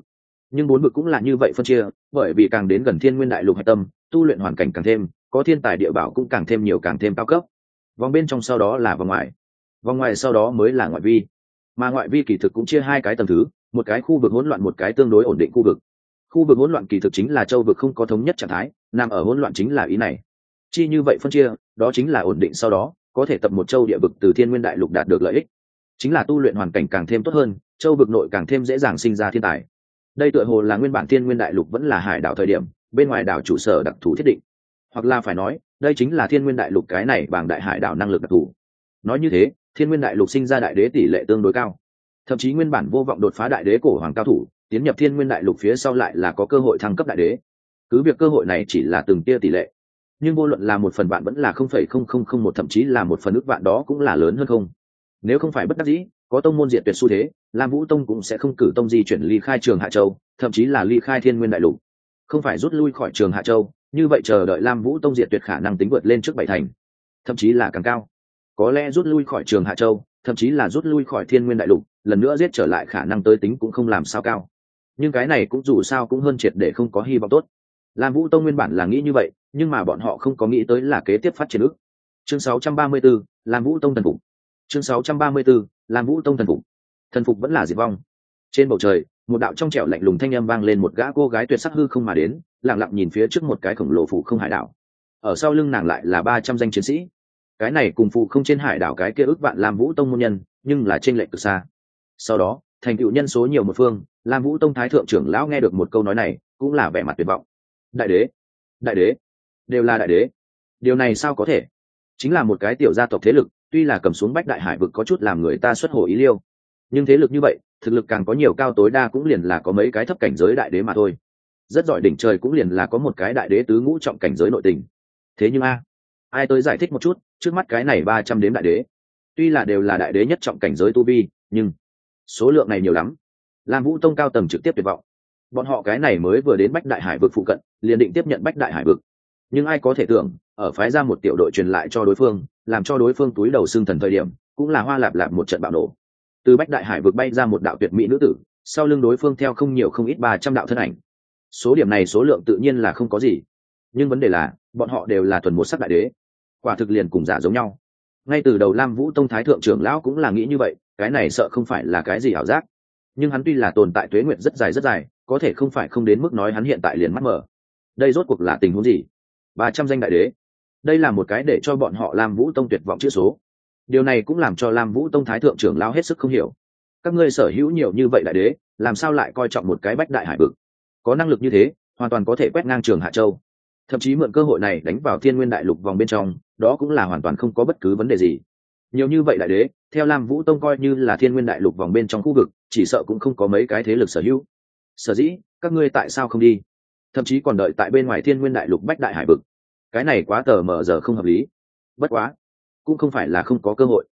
Nhưng bốn vực cũng là như vậy phân chia, bởi vì càng đến gần thiên nguyên đại lục hạch tâm, tu luyện hoàn cảnh càng thêm, có thiên tài địa bảo cũng càng thêm nhiều càng thêm cao cấp. Vòng bên trong sau đó là vòng ngoài. Vòng ngoài sau đó mới là ngoại vi. Mà ngoại vi kỳ thực cũng chia hai cái tầng thứ, một cái khu vực hỗn loạn, một cái tương đối ổn định khu vực. Khu vực hỗn loạn kỳ thực chính là châu vực không có thống nhất trạng thái, nằm ở hỗn loạn chính là ý này. Chi như vậy phân chia, đó chính là ổn định sau đó có thể tập một châu địa vực từ thiên nguyên đại lục đạt được lợi ích. Chính là tu luyện hoàn cảnh càng thêm tốt hơn, châu vực nội càng thêm dễ dàng sinh ra thiên tài. Đây tựa hồ là nguyên bản thiên nguyên đại lục vẫn là hải đảo thời điểm, bên ngoài đảo trụ sở đặc thù thiết định. Hoặc là phải nói, đây chính là thiên nguyên đại lục cái này bằng đại hải đảo năng lực đặc thù. Nói như thế, thiên nguyên đại lục sinh ra đại đế tỷ lệ tương đối cao. Thậm chí nguyên bản vô vọng đột phá đại đế cổ hoàng cao thủ, tiến nhập thiên nguyên đại lục phía sau lại là có cơ hội thăng cấp đại đế. Cứ việc cơ hội này chỉ là từng tia tỷ lệ nhưng vô luận là một phần vạn vẫn là không phẩy không không không một, thậm chí là một phần ước vạn đó cũng là lớn hơn không. Nếu không phải bất đắc dĩ, có tông môn diệt tuyệt xu thế, lam vũ tông cũng sẽ không cử tông di chuyển ly khai trường hạ châu, thậm chí là ly khai thiên nguyên đại lục. Không phải rút lui khỏi trường hạ châu, như vậy chờ đợi lam vũ tông diệt tuyệt khả năng tính vượt lên trước bảy thành, thậm chí là càng cao. Có lẽ rút lui khỏi trường hạ châu, thậm chí là rút lui khỏi thiên nguyên đại lục, lần nữa giết trở lại khả năng tới tính cũng không làm sao cao. Nhưng cái này cũng dù sao cũng hơn triệt để không có hy vọng tốt. Lam vũ tông nguyên bản là nghĩ như vậy nhưng mà bọn họ không có nghĩ tới là kế tiếp phát triển ức chương 634, lam vũ tông thần phục. Chương 634, lam vũ tông thần phục. Thần phục vẫn là diệt vong. Trên bầu trời một đạo trong trẻo lạnh lùng thanh âm vang lên một gã cô gái tuyệt sắc hư không mà đến lặng lặng nhìn phía trước một cái khổng lồ phủ không hải đảo. Ở sau lưng nàng lại là ba trăm danh chiến sĩ. Cái này cùng phụ không trên hải đảo cái kia ước vạn lam vũ tông môn nhân nhưng là trên lệnh cực xa. Sau đó thành tựu nhân số nhiều một phương lam vũ tông thái thượng trưởng lão nghe được một câu nói này cũng là vẻ mặt tuyệt vọng. Đại đế! Đại đế! Đều là đại đế. Điều này sao có thể? Chính là một cái tiểu gia tộc thế lực, tuy là cầm xuống bách đại hải vực có chút làm người ta xuất hồ ý liêu. Nhưng thế lực như vậy, thực lực càng có nhiều cao tối đa cũng liền là có mấy cái thấp cảnh giới đại đế mà thôi. Rất giỏi đỉnh trời cũng liền là có một cái đại đế tứ ngũ trọng cảnh giới nội tình. Thế nhưng a, ai tới giải thích một chút, trước mắt cái này ba trăm đếm đại đế. Tuy là đều là đại đế nhất trọng cảnh giới tu vi, nhưng số lượng này nhiều lắm. Lam vũ tông cao tầng trực tiếp tuyệt vọng. Bọn họ cái này mới vừa đến bách đại hải vực phụ cận, liền định tiếp nhận bách đại hải vực nhưng ai có thể tưởng, ở phái ra một tiểu đội truyền lại cho đối phương, làm cho đối phương túi đầu xương thần thời điểm, cũng là hoa lạp lạp một trận bạo nổ. Từ bách đại hải vượt bay ra một đạo tuyệt mỹ nữ tử, sau lưng đối phương theo không nhiều không ít ba trăm đạo thân ảnh. Số điểm này số lượng tự nhiên là không có gì. Nhưng vấn đề là, bọn họ đều là thuần một sắc đại đế. Quả thực liền cùng giả giống nhau. Ngay từ đầu lam vũ tông thái thượng trưởng lão cũng là nghĩ như vậy, cái này sợ không phải là cái gì ảo giác. Nhưng hắn tuy là tồn tại tuế nguyện rất dài rất dài, có thể không phải không đến mức nói hắn hiện tại liền mắt mở. Đây rốt cuộc là tình huống gì? Ba trăm danh đại đế. Đây là một cái để cho bọn họ lam vũ tông tuyệt vọng chữ số. Điều này cũng làm cho lam vũ tông thái thượng trưởng lao hết sức không hiểu. Các ngươi sở hữu nhiều như vậy đại đế, làm sao lại coi trọng một cái bách đại hải vực? Có năng lực như thế, hoàn toàn có thể quét ngang trường hạ châu. Thậm chí mượn cơ hội này đánh vào thiên nguyên đại lục vòng bên trong, đó cũng là hoàn toàn không có bất cứ vấn đề gì. Nhiều như vậy đại đế, theo lam vũ tông coi như là thiên nguyên đại lục vòng bên trong khu vực, chỉ sợ cũng không có mấy cái thế lực sở hữu. Sở dĩ, các ngươi tại sao không đi? Thậm chí còn đợi tại bên ngoài thiên nguyên đại lục bách đại hải vực. Cái này quá tờ mờ giờ không hợp lý. Bất quá, cũng không phải là không có cơ hội.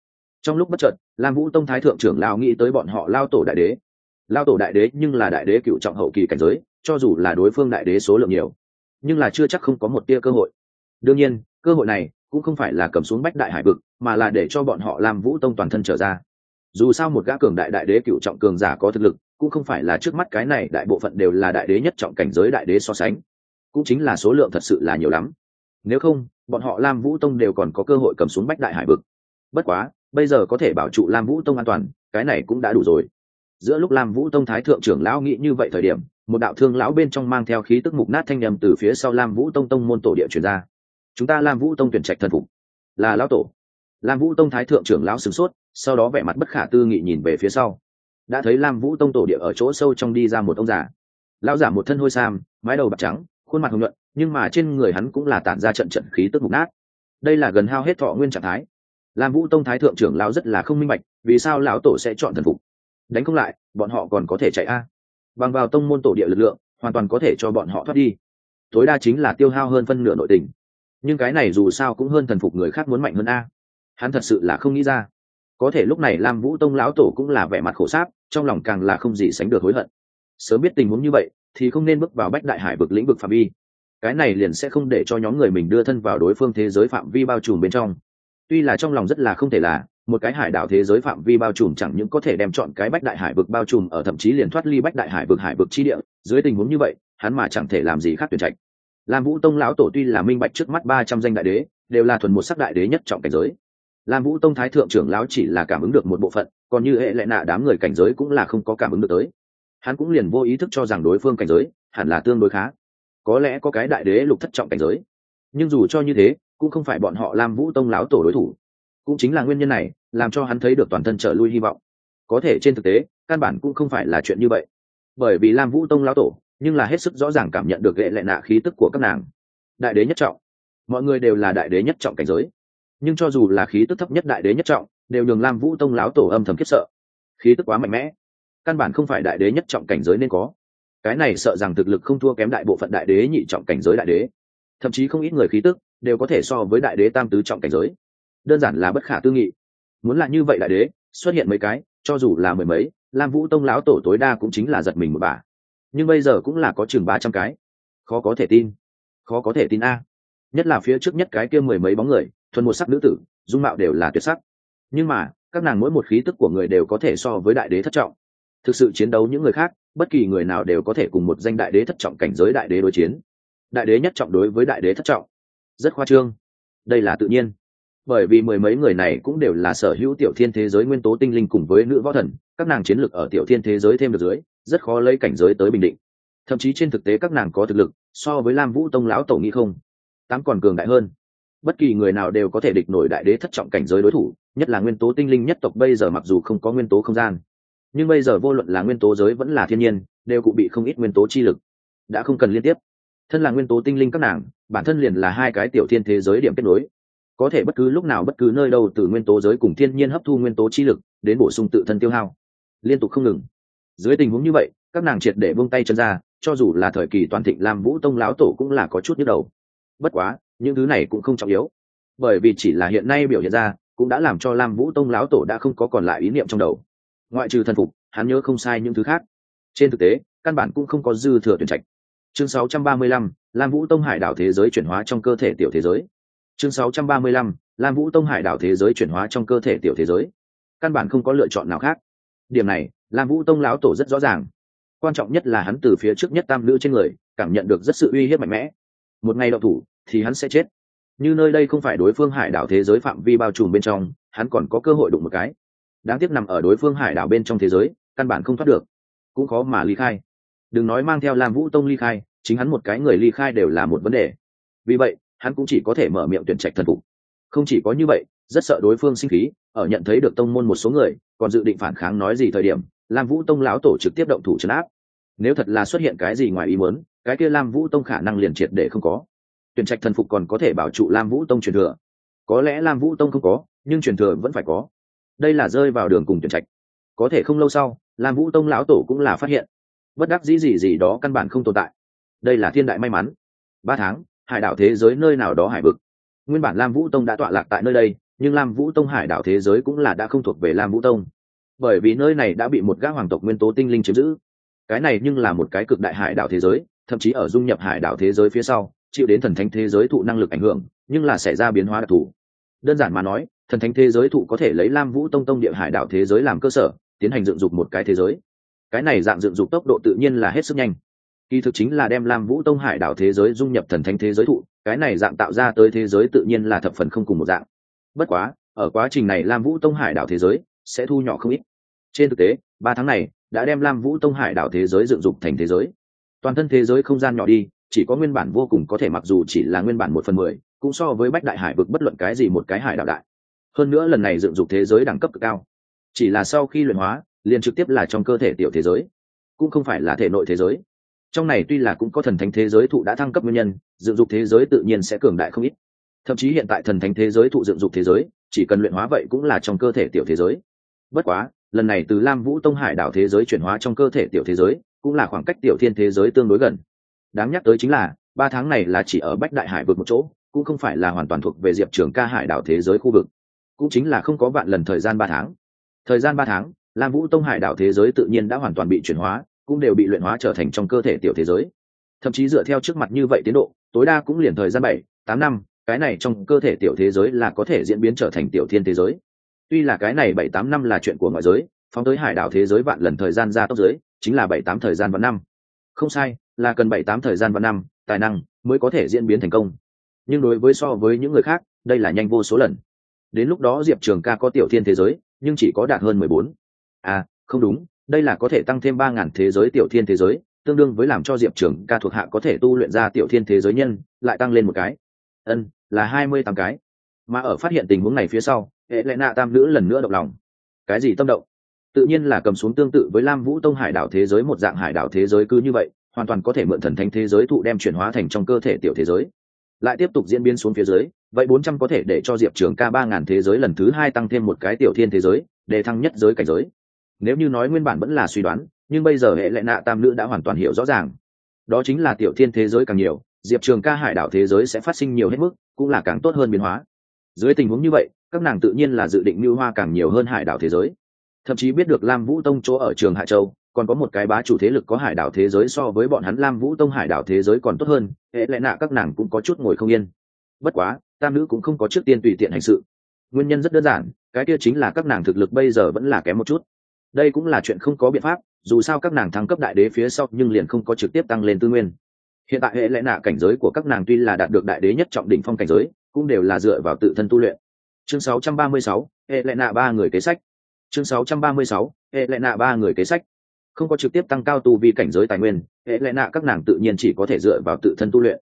Trong lúc bất chợt, lam vũ tông thái thượng trưởng lao nghĩ tới bọn họ lao tổ đại đế. Lao tổ đại đế nhưng là đại đế cựu trọng hậu kỳ cảnh giới, cho dù là đối phương đại đế số lượng nhiều, nhưng là chưa chắc không có một tia cơ hội. Đương nhiên, cơ hội này cũng không phải là cầm xuống bách đại hải vực, mà là để cho bọn họ làm vũ tông toàn thân trở ra. Dù sao một gã cường đại đại đế cựu trọng cường giả có thực lực cũng không phải là trước mắt cái này, đại bộ phận đều là đại đế nhất trọng cảnh giới đại đế so sánh. Cũng chính là số lượng thật sự là nhiều lắm. Nếu không, bọn họ lam vũ tông đều còn có cơ hội cầm xuống bách đại hải vực. Bất quá, bây giờ có thể bảo trụ lam vũ tông an toàn, cái này cũng đã đủ rồi. Giữa lúc lam vũ tông thái thượng trưởng lão nghĩ như vậy thời điểm, một đạo thương lão bên trong mang theo khí tức mục nát thanh nhầm từ phía sau lam vũ tông tông môn tổ địa truyền ra. Chúng ta lam vũ tông tuyển trạch thần phục. Là lão tổ. Lam vũ tông thái thượng trưởng lão sửng sốt, sau đó vẻ mặt bất khả tư nghị nhìn về phía sau đã thấy lam vũ tông tổ địa ở chỗ sâu trong đi ra một ông già. Lão giả một thân hôi sam, mái đầu bạc trắng, khuôn mặt hồng nhuận, nhưng mà trên người hắn cũng là tản ra trận trận khí tức mục nát. Đây là gần hao hết thọ nguyên trạng thái. Lam vũ tông thái thượng trưởng lão rất là không minh bạch, vì sao lão tổ sẽ chọn thần phục? Đánh không lại, bọn họ còn có thể chạy a? Bằng vào tông môn tổ địa lực lượng, hoàn toàn có thể cho bọn họ thoát đi. Tối đa chính là tiêu hao hơn phân nửa nội tình. Nhưng cái này dù sao cũng hơn thần phục người khác muốn mạnh hơn a. Hắn thật sự là không nghĩ ra có thể lúc này lam vũ tông lão tổ cũng là vẻ mặt khổ sáp, trong lòng càng là không gì sánh được hối hận. Sớm biết tình huống như vậy, thì không nên bước vào bách đại hải vực lĩnh vực phạm vi. Cái này liền sẽ không để cho nhóm người mình đưa thân vào đối phương thế giới phạm vi bao trùm bên trong. Tuy là trong lòng rất là không thể là, một cái hải đảo thế giới phạm vi bao trùm chẳng những có thể đem chọn cái bách đại hải vực bao trùm ở thậm chí liền thoát ly bách đại hải vực hải vực chi địa, dưới tình huống như vậy, hắn mà chẳng thể làm gì khác tuyển trạch. Lam vũ tông lão tổ tuy là minh bạch trước mắt ba trăm danh đại đế, đều là thuần một sắc đại đế nhất trọng cảnh giới lam vũ tông thái thượng trưởng lão chỉ là cảm ứng được một bộ phận, còn như hệ lệ nạ đám người cảnh giới cũng là không có cảm ứng được tới. Hắn cũng liền vô ý thức cho rằng đối phương cảnh giới hẳn là tương đối khá. Có lẽ có cái đại đế lục thất trọng cảnh giới. Nhưng dù cho như thế, cũng không phải bọn họ lam vũ tông lão tổ đối thủ. Cũng chính là nguyên nhân này, làm cho hắn thấy được toàn thân trở lui hy vọng. Có thể trên thực tế, căn bản cũng không phải là chuyện như vậy. Bởi vì lam vũ tông lão tổ, nhưng là hết sức rõ ràng cảm nhận được lệ lệ nạ khí tức của các nàng. Đại đế nhất trọng. Mọi người đều là đại đế nhất trọng cảnh giới nhưng cho dù là khí tức thấp nhất đại đế nhất trọng, đều nhường lam vũ tông lão tổ âm thầm khiếp sợ. Khí tức quá mạnh mẽ, căn bản không phải đại đế nhất trọng cảnh giới nên có. Cái này sợ rằng thực lực không thua kém đại bộ phận đại đế nhị trọng cảnh giới đại đế. Thậm chí không ít người khí tức đều có thể so với đại đế tam tứ trọng cảnh giới. Đơn giản là bất khả tư nghị. Muốn là như vậy đại đế, xuất hiện mấy cái, cho dù là mười mấy, lam vũ tông lão tổ tối đa cũng chính là giật mình một bà. Nhưng bây giờ cũng là có chừng ba trăm cái. Khó có thể tin. Khó có thể tin a nhất là phía trước nhất cái kia mười mấy bóng người, thuần một sắc nữ tử, dung mạo đều là tuyệt sắc. Nhưng mà, các nàng mỗi một khí tức của người đều có thể so với đại đế thất trọng. Thực sự chiến đấu những người khác, bất kỳ người nào đều có thể cùng một danh đại đế thất trọng cảnh giới đại đế đối chiến. Đại đế nhất trọng đối với đại đế thất trọng. Rất khoa trương. Đây là tự nhiên. Bởi vì mười mấy người này cũng đều là sở hữu tiểu thiên thế giới nguyên tố tinh linh cùng với nữ võ thần, các nàng chiến lược ở tiểu thiên thế giới thêm được dưới, rất khó lấy cảnh giới tới bình định. Thậm chí trên thực tế các nàng có thực lực, so với lam vũ tông lão tổ nghĩ không? Tám còn cường đại hơn. Bất kỳ người nào đều có thể địch nổi đại đế thất trọng cảnh giới đối thủ, nhất là nguyên tố tinh linh nhất tộc bây giờ mặc dù không có nguyên tố không gian, nhưng bây giờ vô luận là nguyên tố giới vẫn là thiên nhiên, đều cụ bị không ít nguyên tố chi lực đã không cần liên tiếp. Thân là nguyên tố tinh linh các nàng, bản thân liền là hai cái tiểu thiên thế giới điểm kết nối. Có thể bất cứ lúc nào bất cứ nơi đâu từ nguyên tố giới cùng thiên nhiên hấp thu nguyên tố chi lực, đến bổ sung tự thân tiêu hao. Liên tục không ngừng. Dưới tình huống như vậy, các nàng triệt để buông tay chân ra, cho dù là thời kỳ toàn thịnh làm vũ tông lão tổ cũng là có chút nhức đầu bất quá những thứ này cũng không trọng yếu. Bởi vì chỉ là hiện nay biểu hiện ra cũng đã làm cho lam vũ tông lão tổ đã không có còn lại ý niệm trong đầu. Ngoại trừ thần phục hắn nhớ không sai những thứ khác. Trên thực tế căn bản cũng không có dư thừa tuyển trạch. Chương 635, lam vũ tông hải đảo thế giới chuyển hóa trong cơ thể tiểu thế giới. Chương 635, lam vũ tông hải đảo thế giới chuyển hóa trong cơ thể tiểu thế giới. Căn bản không có lựa chọn nào khác. Điểm này lam vũ tông lão tổ rất rõ ràng. Quan trọng nhất là hắn từ phía trước nhất tam nữ trên người cảm nhận được rất sự uy hiếp mạnh mẽ một ngày đậu thủ, thì hắn sẽ chết. Như nơi đây không phải đối phương hải đảo thế giới phạm vi bao trùm bên trong, hắn còn có cơ hội đụng một cái. Đáng tiếc nằm ở đối phương hải đảo bên trong thế giới, căn bản không thoát được. Cũng khó mà ly khai. Đừng nói mang theo lam vũ tông ly khai, chính hắn một cái người ly khai đều là một vấn đề. Vì vậy, hắn cũng chỉ có thể mở miệng tuyển trạch thần phục. Không chỉ có như vậy, rất sợ đối phương sinh khí, ở nhận thấy được tông môn một số người, còn dự định phản kháng nói gì thời điểm, lam vũ tông lão tổ trực tiếp động thủ trấn áp. Nếu thật là xuất hiện cái gì ngoài ý muốn cái kia lam vũ tông khả năng liền triệt để không có. Tuyển trạch thần phục còn có thể bảo trụ lam vũ tông truyền thừa. Có lẽ lam vũ tông không có, nhưng truyền thừa vẫn phải có. Đây là rơi vào đường cùng tuyển trạch. Có thể không lâu sau, lam vũ tông lão tổ cũng là phát hiện. Bất đắc dĩ gì gì đó căn bản không tồn tại. Đây là thiên đại may mắn. Ba tháng, hải đảo thế giới nơi nào đó hải vực. Nguyên bản lam vũ tông đã tọa lạc tại nơi đây, nhưng lam vũ tông hải đảo thế giới cũng là đã không thuộc về lam vũ tông. Bởi vì nơi này đã bị một gã hoàng tộc nguyên tố tinh linh chiếm giữ. Cái này nhưng là một cái cực đại hải đảo thế giới thậm chí ở dung nhập hải đảo thế giới phía sau, chịu đến thần thánh thế giới thụ năng lực ảnh hưởng, nhưng là xảy ra biến hóa đặc thù. Đơn giản mà nói, thần thánh thế giới thụ có thể lấy lam vũ tông tông địa hải đảo thế giới làm cơ sở, tiến hành dựng dục một cái thế giới. Cái này dạng dựng dục tốc độ tự nhiên là hết sức nhanh. Kỳ thực chính là đem lam vũ tông hải đảo thế giới dung nhập thần thánh thế giới thụ, cái này dạng tạo ra tới thế giới tự nhiên là thập phần không cùng một dạng. Bất quá, ở quá trình này lam vũ tông hải đảo thế giới sẽ thu nhỏ không ít. Trên thực tế, ba tháng này, đã đem lam vũ tông hải đảo thế giới dựng dục thành thế giới toàn thân thế giới không gian nhỏ đi, chỉ có nguyên bản vô cùng có thể mặc dù chỉ là nguyên bản một phần mười, cũng so với bách đại hải vực bất luận cái gì một cái hải đạo đại. Hơn nữa lần này dựng dục thế giới đẳng cấp cực cao. Chỉ là sau khi luyện hóa, liền trực tiếp là trong cơ thể tiểu thế giới, cũng không phải là thể nội thế giới. Trong này tuy là cũng có thần thánh thế giới thụ đã thăng cấp nguyên nhân, dựng dục thế giới tự nhiên sẽ cường đại không ít. Thậm chí hiện tại thần thánh thế giới thụ dựng dục thế giới, chỉ cần luyện hóa vậy cũng là trong cơ thể tiểu thế giới. Bất quá, lần này từ lam vũ tông hải đảo thế giới chuyển hóa trong cơ thể tiểu thế giới cũng là khoảng cách tiểu thiên thế giới tương đối gần. Đáng nhắc tới chính là, ba tháng này là chỉ ở bách đại hải vực một chỗ, cũng không phải là hoàn toàn thuộc về diệp trường ca hải đảo thế giới khu vực. Cũng chính là không có vạn lần thời gian ba tháng. Thời gian ba tháng, lam vũ tông hải đảo thế giới tự nhiên đã hoàn toàn bị chuyển hóa, cũng đều bị luyện hóa trở thành trong cơ thể tiểu thế giới. Thậm chí dựa theo trước mặt như vậy tiến độ, tối đa cũng liền thời gian bảy, tám năm, cái này trong cơ thể tiểu thế giới là có thể diễn biến trở thành tiểu thiên thế giới. Tuy là cái này bảy, tám năm là chuyện của ngoại giới, phóng tới hải đảo thế giới vạn lần thời gian ra tốc giới chính là bảy tám thời gian và năm. Không sai, là cần bảy tám thời gian và năm, tài năng mới có thể diễn biến thành công. Nhưng đối với so với những người khác, đây là nhanh vô số lần. Đến lúc đó diệp trường ca có tiểu thiên thế giới, nhưng chỉ có đạt hơn mười bốn. À không đúng, đây là có thể tăng thêm ba ngàn thế giới tiểu thiên thế giới, tương đương với làm cho diệp trường ca thuộc hạ có thể tu luyện ra tiểu thiên thế giới nhân, lại tăng lên một cái. Ân, là hai mươi tám cái. Mà ở phát hiện tình huống này phía sau, hệ lệ nạ tam nữ lần nữa động lòng. Cái gì tâm động? Tự nhiên là cầm xuống tương tự với lam vũ tông hải đảo thế giới một dạng hải đảo thế giới cứ như vậy, hoàn toàn có thể mượn thần thánh thế giới thụ đem chuyển hóa thành trong cơ thể tiểu thế giới. Lại tiếp tục diễn biến xuống phía dưới, vậy bốn trăm có thể để cho diệp trường ca ba ngàn thế giới lần thứ hai tăng thêm một cái tiểu thiên thế giới, để thăng nhất giới cảnh giới. Nếu như nói nguyên bản vẫn là suy đoán, nhưng bây giờ hệ lệ nạ tam nữ đã hoàn toàn hiểu rõ ràng. Đó chính là tiểu thiên thế giới càng nhiều, diệp trường ca hải đảo thế giới sẽ phát sinh nhiều hết mức, cũng là càng tốt hơn biến hóa. Dưới tình huống như vậy, các nàng tự nhiên là dự định mưu hoa càng nhiều hơn hải đảo thế giới thậm chí biết được lam vũ tông chỗ ở trường hạ châu còn có một cái bá chủ thế lực có hải đảo thế giới so với bọn hắn lam vũ tông hải đảo thế giới còn tốt hơn hệ lẽ nạ các nàng cũng có chút ngồi không yên. Bất quá tam nữ cũng không có trước tiên tùy tiện hành sự. Nguyên nhân rất đơn giản cái kia chính là các nàng thực lực bây giờ vẫn là kém một chút. Đây cũng là chuyện không có biện pháp dù sao các nàng thăng cấp đại đế phía sau nhưng liền không có trực tiếp tăng lên tư nguyên. Hiện tại hệ lẽ nạ cảnh giới của các nàng tuy là đạt được đại đế nhất trọng đỉnh phong cảnh giới cũng đều là dựa vào tự thân tu luyện. Chương 636, hệ lẽ nạ ba người kế sách chương 636, hệ lệ nạ ba người kế sách. Không có trực tiếp tăng cao tu vi cảnh giới tài nguyên hệ lệ nạ các nàng tự nhiên chỉ có thể dựa vào tự thân tu luyện.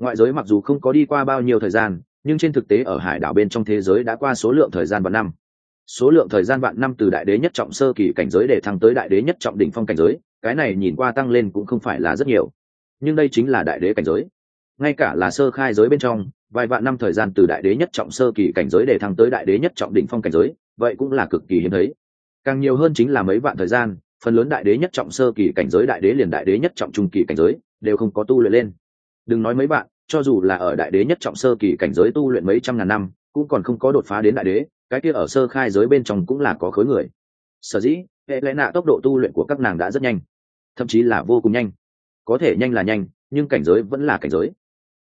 Ngoại giới mặc dù không có đi qua bao nhiêu thời gian nhưng trên thực tế ở hải đảo bên trong thế giới đã qua số lượng thời gian vạn năm. Số lượng thời gian vạn năm từ đại đế nhất trọng sơ kỳ cảnh giới để thăng tới đại đế nhất trọng đỉnh phong cảnh giới cái này nhìn qua tăng lên cũng không phải là rất nhiều. Nhưng đây chính là đại đế cảnh giới. Ngay cả là sơ khai giới bên trong vài vạn năm thời gian từ đại đế nhất trọng sơ kỳ cảnh giới để thăng tới đại đế nhất trọng đỉnh phong cảnh giới vậy cũng là cực kỳ hiếm thấy. Càng nhiều hơn chính là mấy vạn thời gian, phần lớn đại đế nhất trọng sơ kỳ cảnh giới đại đế liền đại đế nhất trọng trung kỳ cảnh giới, đều không có tu luyện lên. Đừng nói mấy bạn cho dù là ở đại đế nhất trọng sơ kỳ cảnh giới tu luyện mấy trăm ngàn năm, cũng còn không có đột phá đến đại đế, cái kia ở sơ khai giới bên trong cũng là có khối người. Sở dĩ, hệ lẽ nạ tốc độ tu luyện của các nàng đã rất nhanh, thậm chí là vô cùng nhanh. Có thể nhanh là nhanh, nhưng cảnh giới vẫn là cảnh giới.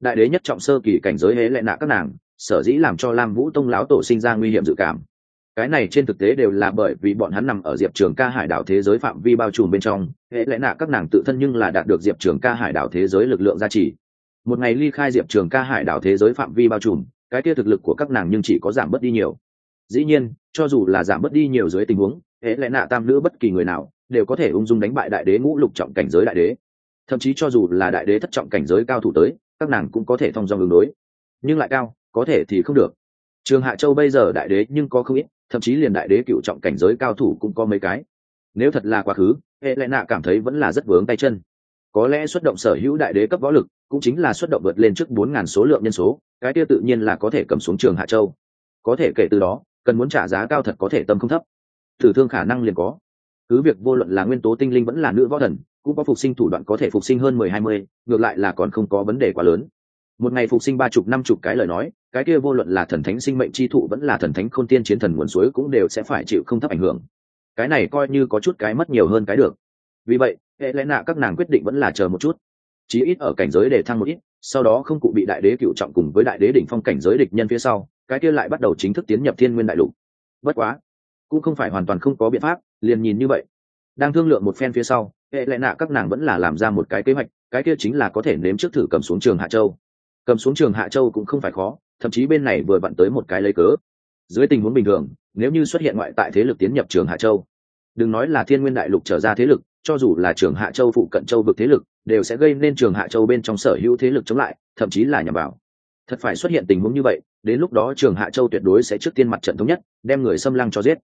Đại đế nhất trọng sơ kỳ cảnh giới hễ lẽ nạ các nàng, sở dĩ làm cho lam vũ tông lão tổ sinh ra nguy hiểm dự cảm cái này trên thực tế đều là bởi vì bọn hắn nằm ở diệp trường ca hải đảo thế giới phạm vi bao trùm bên trong, hệ lẽ nạ các nàng tự thân nhưng là đạt được diệp trường ca hải đảo thế giới lực lượng gia trì. Một ngày ly khai diệp trường ca hải đảo thế giới phạm vi bao trùm, cái kia thực lực của các nàng nhưng chỉ có giảm bớt đi nhiều. Dĩ nhiên, cho dù là giảm bớt đi nhiều dưới tình huống, hệ lẽ nạ tam nữ bất kỳ người nào đều có thể ung dung đánh bại đại đế ngũ lục trọng cảnh giới đại đế. Thậm chí cho dù là đại đế thất trọng cảnh giới cao thủ tới, các nàng cũng có thể thông dong ứng đối. Nhưng lại cao, có thể thì không được. Trường hạ châu bây giờ đại đế nhưng có không ít thậm chí liền đại đế cựu trọng cảnh giới cao thủ cũng có mấy cái. Nếu thật là quá khứ hệ lẽ nạ cảm thấy vẫn là rất vướng tay chân. Có lẽ xuất động sở hữu đại đế cấp võ lực, cũng chính là xuất động vượt lên trước bốn ngàn số lượng nhân số, cái kia tự nhiên là có thể cầm xuống trường hạ châu. Có thể kể từ đó, cần muốn trả giá cao thật có thể tâm không thấp. Thử thương khả năng liền có. Cứ việc vô luận là nguyên tố tinh linh vẫn là nữ võ thần, cũng có phục sinh thủ đoạn có thể phục sinh hơn mười hai mươi, ngược lại là còn không có vấn đề quá lớn một ngày phục sinh ba chục, năm chục cái lời nói, cái kia vô luận là thần thánh sinh mệnh chi thụ vẫn là thần thánh khôn tiên chiến thần nguồn suối cũng đều sẽ phải chịu không thấp ảnh hưởng. Cái này coi như có chút cái mất nhiều hơn cái được. Vì vậy hệ lẽ nạ các nàng quyết định vẫn là chờ một chút. Chí ít ở cảnh giới để thăng một ít, sau đó không cụ bị đại đế cựu trọng cùng với đại đế đỉnh phong cảnh giới địch nhân phía sau, cái kia lại bắt đầu chính thức tiến nhập thiên nguyên đại lục. Bất quá, cũng không phải hoàn toàn không có biện pháp, liền nhìn như vậy. Đang thương lượng một phen phía sau hệ lẽ nạ các nàng vẫn là làm ra một cái kế hoạch, cái kia chính là có thể nếm trước thử cầm xuống trường hạ châu cầm xuống trường hạ châu cũng không phải khó, thậm chí bên này vừa vặn tới một cái lấy cớ. Dưới tình huống bình thường, nếu như xuất hiện ngoại tại thế lực tiến nhập trường hạ châu, đừng nói là thiên nguyên đại lục trở ra thế lực, cho dù là trường hạ châu phụ cận châu vực thế lực, đều sẽ gây nên trường hạ châu bên trong sở hữu thế lực chống lại, thậm chí là nhằm vào. Thật phải xuất hiện tình huống như vậy, đến lúc đó trường hạ châu tuyệt đối sẽ trước tiên mặt trận thống nhất, đem người xâm lăng cho giết.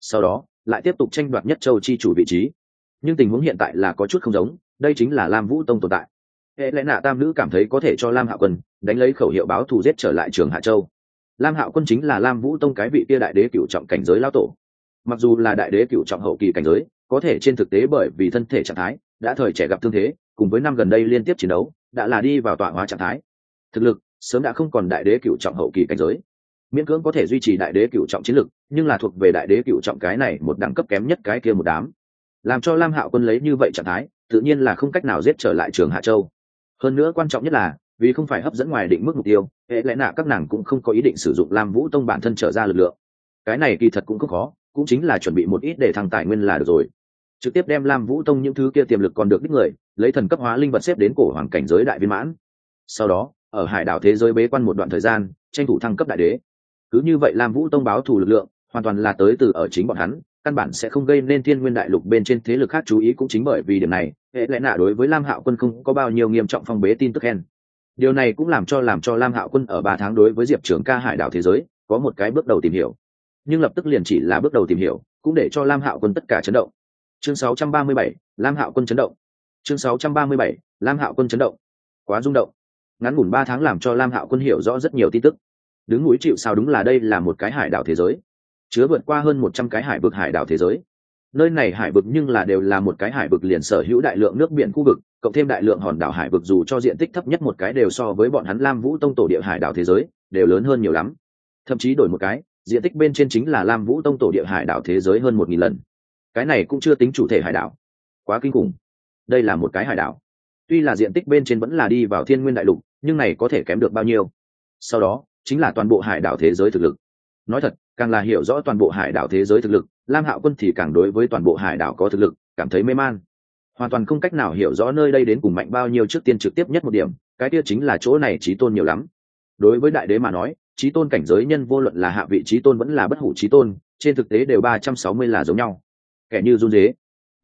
Sau đó, lại tiếp tục tranh đoạt nhất châu chi chủ vị trí. Nhưng tình huống hiện tại là có chút không giống, đây chính là lam vũ tông tồn tại hệ lẽ nạ tam nữ cảm thấy có thể cho lam hạo quân đánh lấy khẩu hiệu báo thù giết trở lại trường hạ châu. Lam hạo quân chính là lam vũ tông cái vị kia đại đế cựu trọng cảnh giới lao tổ. Mặc dù là đại đế cựu trọng hậu kỳ cảnh giới, có thể trên thực tế bởi vì thân thể trạng thái đã thời trẻ gặp thương thế, cùng với năm gần đây liên tiếp chiến đấu, đã là đi vào tọa hóa trạng thái. Thực lực sớm đã không còn đại đế cựu trọng hậu kỳ cảnh giới. Miễn cưỡng có thể duy trì đại đế cựu trọng chiến lực, nhưng là thuộc về đại đế cựu trọng cái này một đẳng cấp kém nhất cái kia một đám. Làm cho lam hạo quân lấy như vậy trạng thái, tự nhiên là không cách nào giết trở lại trường hạ châu hơn nữa quan trọng nhất là, vì không phải hấp dẫn ngoài định mức mục tiêu, hệ lẽ nạ các nàng cũng không có ý định sử dụng lam vũ tông bản thân trở ra lực lượng. Cái này kỳ thật cũng không khó, cũng chính là chuẩn bị một ít để thăng tài nguyên là được rồi. Trực tiếp đem lam vũ tông những thứ kia tiềm lực còn được đích người, lấy thần cấp hóa linh vật xếp đến cổ hoàng cảnh giới đại viên mãn. Sau đó, ở hải đảo thế giới bế quan một đoạn thời gian, tranh thủ thăng cấp đại đế. Cứ như vậy lam vũ tông báo thù lực lượng, hoàn toàn là tới từ ở chính bọn hắn, căn bản sẽ không gây nên thiên nguyên đại lục bên trên thế lực khác chú ý cũng chính bởi vì điểm này hệ lẽ nạ đối với lam hạo quân không có bao nhiêu nghiêm trọng phong bế tin tức khen. Điều này cũng làm cho làm cho lam hạo quân ở ba tháng đối với diệp trưởng ca hải đảo thế giới có một cái bước đầu tìm hiểu. Nhưng lập tức liền chỉ là bước đầu tìm hiểu cũng để cho lam hạo quân tất cả chấn động. Chương 637, lam hạo quân chấn động. Chương 637, lam hạo quân chấn động. Quá rung động. Ngắn ngủn ba tháng làm cho lam hạo quân hiểu rõ rất nhiều tin tức. Đứng núi chịu sao đúng là đây là một cái hải đảo thế giới. Chứa vượt qua hơn một trăm cái hải vực hải đảo thế giới nơi này hải vực nhưng là đều là một cái hải vực liền sở hữu đại lượng nước biển khu vực, cộng thêm đại lượng hòn đảo hải vực dù cho diện tích thấp nhất một cái đều so với bọn hắn lam vũ tông tổ địa hải đảo thế giới, đều lớn hơn nhiều lắm. Thậm chí đổi một cái, diện tích bên trên chính là lam vũ tông tổ địa hải đảo thế giới hơn một nghìn lần. Cái này cũng chưa tính chủ thể hải đảo. Quá kinh khủng. Đây là một cái hải đảo. Tuy là diện tích bên trên vẫn là đi vào thiên nguyên đại lục, nhưng này có thể kém được bao nhiêu? Sau đó, chính là toàn bộ hải đảo thế giới thực lực. Nói thật càng là hiểu rõ toàn bộ hải đảo thế giới thực lực, lam hạo quân thì càng đối với toàn bộ hải đảo có thực lực, cảm thấy mê man. Hoàn toàn không cách nào hiểu rõ nơi đây đến cùng mạnh bao nhiêu trước tiên trực tiếp nhất một điểm, cái kia chính là chỗ này trí tôn nhiều lắm. Đối với đại đế mà nói, trí tôn cảnh giới nhân vô luận là hạ vị trí tôn vẫn là bất hủ trí tôn, trên thực tế đều ba trăm sáu mươi là giống nhau. Kẻ như run dế.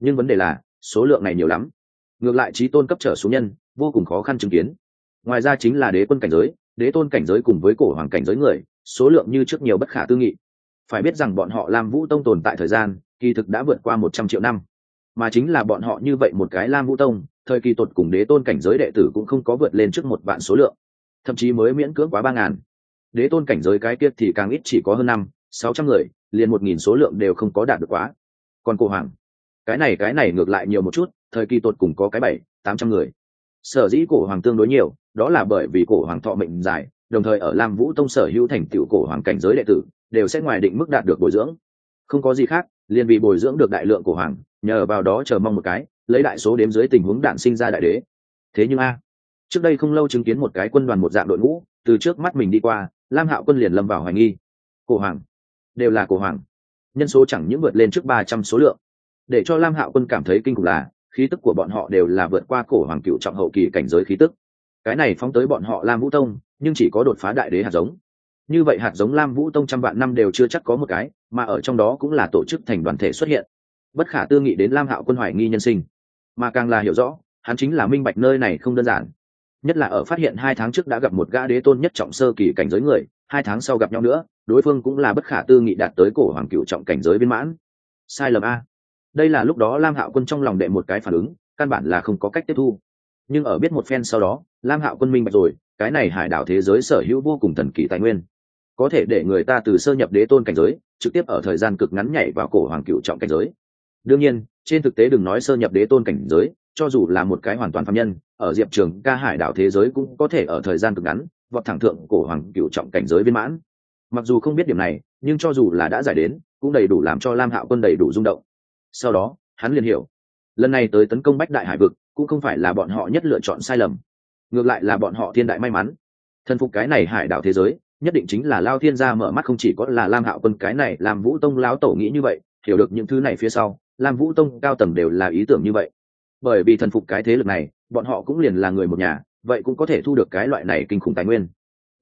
Nhưng vấn đề là, số lượng này nhiều lắm. Ngược lại trí tôn cấp trở xuống nhân, vô cùng khó khăn chứng kiến. Ngoài ra chính là đế quân cảnh giới, đế tôn cảnh giới cùng với cổ hoàng cảnh giới người, số lượng như trước nhiều bất khả tư nghị phải biết rằng bọn họ lam vũ tông tồn tại thời gian, kỳ thực đã vượt qua một trăm triệu năm. Mà chính là bọn họ như vậy một cái lam vũ tông, thời kỳ tột cùng đế tôn cảnh giới đệ tử cũng không có vượt lên trước một vạn số lượng, thậm chí mới miễn cưỡng quá ba ngàn. Đế tôn cảnh giới cái kia thì càng ít chỉ có hơn năm, sáu trăm người, liền một nghìn số lượng đều không có đạt được quá. Còn cổ hoàng, cái này cái này ngược lại nhiều một chút, thời kỳ tột cùng có cái bảy, tám trăm người. Sở dĩ cổ hoàng tương đối nhiều, đó là bởi vì cổ hoàng thọ mệnh dài, đồng thời ở lam vũ tông sở hữu thành tựu cổ hoàng cảnh giới đệ tử đều sẽ ngoài định mức đạt được bồi dưỡng. Không có gì khác, liền vì bồi dưỡng được đại lượng của hoàng, nhờ vào đó chờ mong một cái, lấy đại số đếm dưới tình huống đạn sinh ra đại đế. Thế nhưng a, trước đây không lâu chứng kiến một cái quân đoàn một dạng đội ngũ, từ trước mắt mình đi qua, lam hạo quân liền lâm vào hoài nghi. Cổ hoàng, đều là cổ hoàng. Nhân số chẳng những vượt lên trước ba trăm số lượng. Để cho lam hạo quân cảm thấy kinh khủng là, khí tức của bọn họ đều là vượt qua cổ hoàng cựu trọng hậu kỳ cảnh giới khí tức. Cái này phóng tới bọn họ lam vũ tông, nhưng chỉ có đột phá đại đế hạt giống như vậy hạt giống lam vũ tông trăm vạn năm đều chưa chắc có một cái, mà ở trong đó cũng là tổ chức thành đoàn thể xuất hiện. Bất khả tư nghị đến lam hạo quân hoài nghi nhân sinh. Mà càng là hiểu rõ, hắn chính là minh bạch nơi này không đơn giản. Nhất là ở phát hiện hai tháng trước đã gặp một gã đế tôn nhất trọng sơ kỳ cảnh giới người, hai tháng sau gặp nhau nữa, đối phương cũng là bất khả tư nghị đạt tới cổ hoàng cựu trọng cảnh giới viên mãn. Sai lầm a. Đây là lúc đó lam hạo quân trong lòng đệ một cái phản ứng, căn bản là không có cách tiếp thu. Nhưng ở biết một phen sau đó, lam hạo quân minh bạch rồi, cái này hải đảo thế giới sở hữu vô cùng thần kỳ tài nguyên có thể để người ta từ sơ nhập đế tôn cảnh giới, trực tiếp ở thời gian cực ngắn nhảy vào cổ hoàng cựu trọng cảnh giới. Đương nhiên, trên thực tế đừng nói sơ nhập đế tôn cảnh giới, cho dù là một cái hoàn toàn phạm nhân, ở diệp trường, ca hải đảo thế giới cũng có thể ở thời gian cực ngắn, vọt thẳng thượng cổ hoàng cựu trọng cảnh giới viên mãn. Mặc dù không biết điểm này, nhưng cho dù là đã giải đến, cũng đầy đủ làm cho lam hạo quân đầy đủ rung động. Sau đó, hắn liền hiểu, lần này tới tấn công bách đại hải vực, cũng không phải là bọn họ nhất lựa chọn sai lầm, ngược lại là bọn họ thiên đại may mắn. Thần phục cái này hải đảo thế giới nhất định chính là lao thiên gia mở mắt không chỉ có là lam hạo quân, cái này làm vũ tông lão tổ nghĩ như vậy, hiểu được những thứ này phía sau, lam vũ tông cao tầng đều là ý tưởng như vậy. Bởi vì thần phục cái thế lực này, bọn họ cũng liền là người một nhà, vậy cũng có thể thu được cái loại này kinh khủng tài nguyên.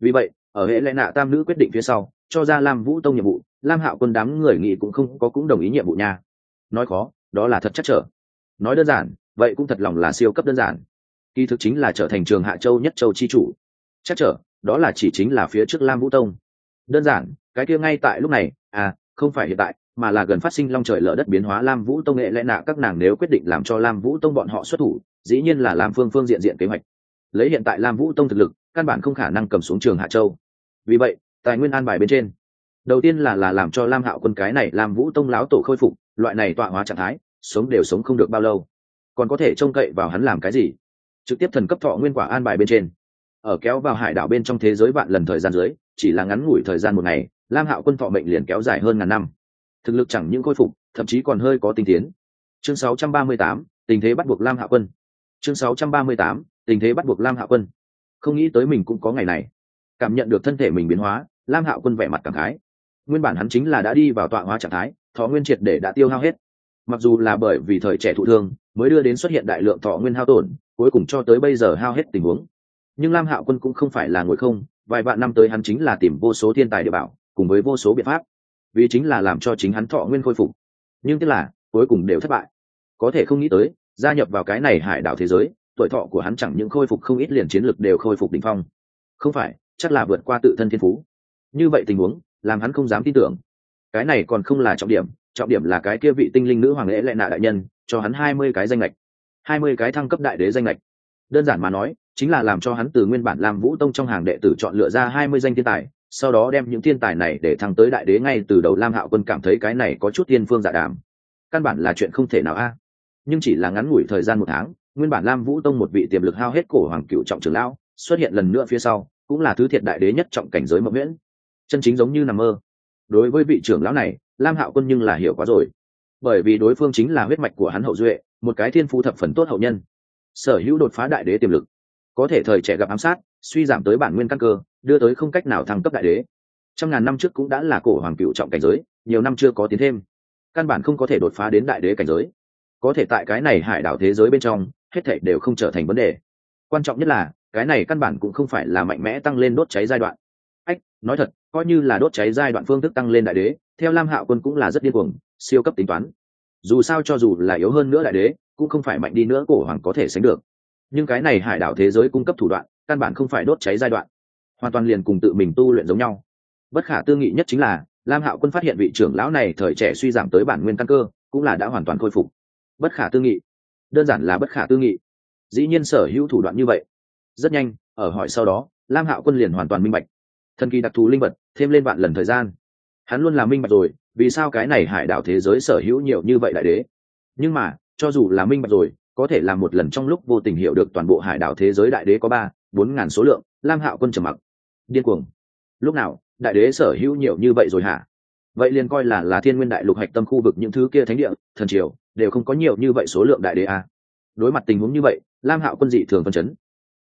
Vì vậy, ở hệ lẽ nạ tam nữ quyết định phía sau, cho ra lam vũ tông nhiệm vụ, lam hạo quân đám người nghĩ cũng không có cũng đồng ý nhiệm vụ nha. Nói khó, đó là thật chắc trở. Nói đơn giản, vậy cũng thật lòng là siêu cấp đơn giản. Kỳ thực chính là trở thành trường hạ châu nhất châu chi chủ. Chắc trở đó là chỉ chính là phía trước lam vũ tông. Đơn giản, cái kia ngay tại lúc này à không phải hiện tại, mà là gần phát sinh long trời lở đất biến hóa lam vũ tông nghệ lẽ nạ các nàng nếu quyết định làm cho lam vũ tông bọn họ xuất thủ, dĩ nhiên là làm phương phương diện diện kế hoạch. Lấy hiện tại lam vũ tông thực lực, căn bản không khả năng cầm xuống trường hạ châu. Vì vậy, tài nguyên an bài bên trên. Đầu tiên là là làm cho lam hạo quân cái này làm vũ tông lão tổ khôi phục, loại này tọa hóa trạng thái, sống đều sống không được bao lâu. Còn có thể trông cậy vào hắn làm cái gì? Trực tiếp thần cấp thọ nguyên quả an bài bên trên ở kéo vào hải đảo bên trong thế giới vạn lần thời gian dưới chỉ là ngắn ngủi thời gian một ngày lam hạo quân thọ mệnh liền kéo dài hơn ngàn năm. Thực lực chẳng những khôi phục thậm chí còn hơi có tinh tiến. Chương 638, tình thế bắt buộc lam hạo quân. Chương 638, tình thế bắt buộc lam hạo quân. Không nghĩ tới mình cũng có ngày này. Cảm nhận được thân thể mình biến hóa lam hạo quân vẻ mặt cảm khái. Nguyên bản hắn chính là đã đi vào tọa hóa trạng thái thọ nguyên triệt để đã tiêu hao hết. Mặc dù là bởi vì thời trẻ thụ thương mới đưa đến xuất hiện đại lượng thọ nguyên hao tổn cuối cùng cho tới bây giờ hao hết tình huống nhưng lam hạo quân cũng không phải là ngồi không, vài vạn năm tới hắn chính là tìm vô số thiên tài địa bảo, cùng với vô số biện pháp. Vì chính là làm cho chính hắn thọ nguyên khôi phục. Nhưng tức là, cuối cùng đều thất bại. Có thể không nghĩ tới, gia nhập vào cái này hải đảo thế giới, tuổi thọ của hắn chẳng những khôi phục không ít liền chiến lược đều khôi phục đ ỉ n h phong. Không phải, chắc là vượt qua tự thân thiên phú. Như vậy tình huống, làm hắn không dám tin tưởng. Cái này còn không là trọng điểm trọng điểm là cái kia vị tinh linh nữ hoàng lễ lệ nạ đại nhân, cho hắn hai mươi cái danh lệch hai mươi cái thăng cấp đại đế danh lệch đơn giản mà nói chính là làm cho hắn từ nguyên bản làm vũ tông trong hàng đệ tử chọn lựa ra hai mươi danh thiên tài, sau đó đem những thiên tài này để thăng tới đại đế ngay từ đầu lam hạo quân cảm thấy cái này có chút tiên phương giả đàm. Căn bản là chuyện không thể nào a. Nhưng chỉ là ngắn ngủi thời gian một tháng, nguyên bản lam vũ tông một vị tiềm lực hao hết cổ hoàng cựu trọng trưởng lão, xuất hiện lần nữa phía sau, cũng là thứ thiệt đại đế nhất trọng cảnh giới mộng nguyễn chân chính giống như nằm mơ. Đối với vị trưởng lão này, lam hạo quân nhưng là hiểu quá rồi. Bởi vì đối phương chính là huyết mạch của hắn hậu duệ, một cái thiên phú thập phần tốt hậu nhân. Sở hữu đột phá đại đế tiềm lực có thể thời trẻ gặp ám sát, suy giảm tới bản nguyên căn cơ, đưa tới không cách nào thăng cấp đại đế. Trăm ngàn năm trước cũng đã là cổ hoàng cựu trọng cảnh giới, nhiều năm chưa có tiến thêm. Căn bản không có thể đột phá đến đại đế cảnh giới. Có thể tại cái này hải đảo thế giới bên trong, hết thảy đều không trở thành vấn đề. Quan trọng nhất là, cái này căn bản cũng không phải là mạnh mẽ tăng lên đốt cháy giai đoạn. Ách, nói thật, coi như là đốt cháy giai đoạn phương thức tăng lên đại đế, theo lam hạo quân cũng là rất điên cuồng, siêu cấp tính toán. Dù sao cho dù là yếu hơn nữa đại đế, cũng không phải mạnh đi nữa cổ hoàng có thể sánh được nhưng cái này hải đảo thế giới cung cấp thủ đoạn, căn bản không phải đốt cháy giai đoạn. Hoàn toàn liền cùng tự mình tu luyện giống nhau. Bất khả tư nghị nhất chính là, lam hạo quân phát hiện vị trưởng lão này thời trẻ suy giảm tới bản nguyên căn cơ, cũng là đã hoàn toàn khôi phục. Bất khả tư nghị. Đơn giản là bất khả tư nghị. Dĩ nhiên sở hữu thủ đoạn như vậy. Rất nhanh, ở hỏi sau đó, lam hạo quân liền hoàn toàn minh bạch. Thần kỳ đặc thù linh vật, thêm lên vạn lần thời gian. Hắn luôn là minh bạch rồi, vì sao cái này hải đảo thế giới sở hữu nhiều như vậy đại đế. Nhưng mà, cho dù là minh bạch rồi có thể làm một lần trong lúc vô tình hiểu được toàn bộ hải đảo thế giới đại đế có ba, bốn ngàn số lượng, lam hạo quân trầm mặc. Điên cuồng. Lúc nào, đại đế sở hữu nhiều như vậy rồi hả? Vậy liền coi là là thiên nguyên đại lục hạch tâm khu vực những thứ kia thánh địa, thần triều, đều không có nhiều như vậy số lượng đại đế a. Đối mặt tình huống như vậy, lam hạo quân dị thường phân chấn.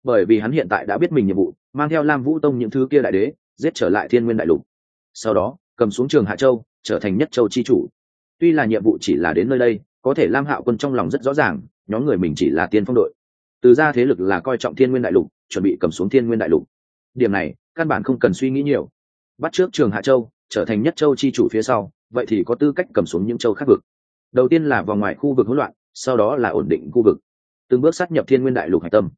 Bởi vì hắn hiện tại đã biết mình nhiệm vụ, mang theo lam vũ tông những thứ kia đại đế, giết trở lại thiên nguyên đại lục. Sau đó, cầm xuống trường hạ châu, trở thành nhất châu chi chủ. Tuy là nhiệm vụ chỉ là đến nơi đây, có thể lam hạo quân trong lòng rất rõ ràng nhóm người mình chỉ là tiên phong đội. Từ ra thế lực là coi trọng thiên nguyên đại lục, chuẩn bị cầm xuống thiên nguyên đại lục. Điểm này, căn bản không cần suy nghĩ nhiều. Bắt trước trường hạ châu, trở thành nhất châu chi chủ phía sau, vậy thì có tư cách cầm xuống những châu khác vực. Đầu tiên là vòng ngoài khu vực hỗn loạn, sau đó là ổn định khu vực. Từng bước sát nhập thiên nguyên đại lục hạch tâm.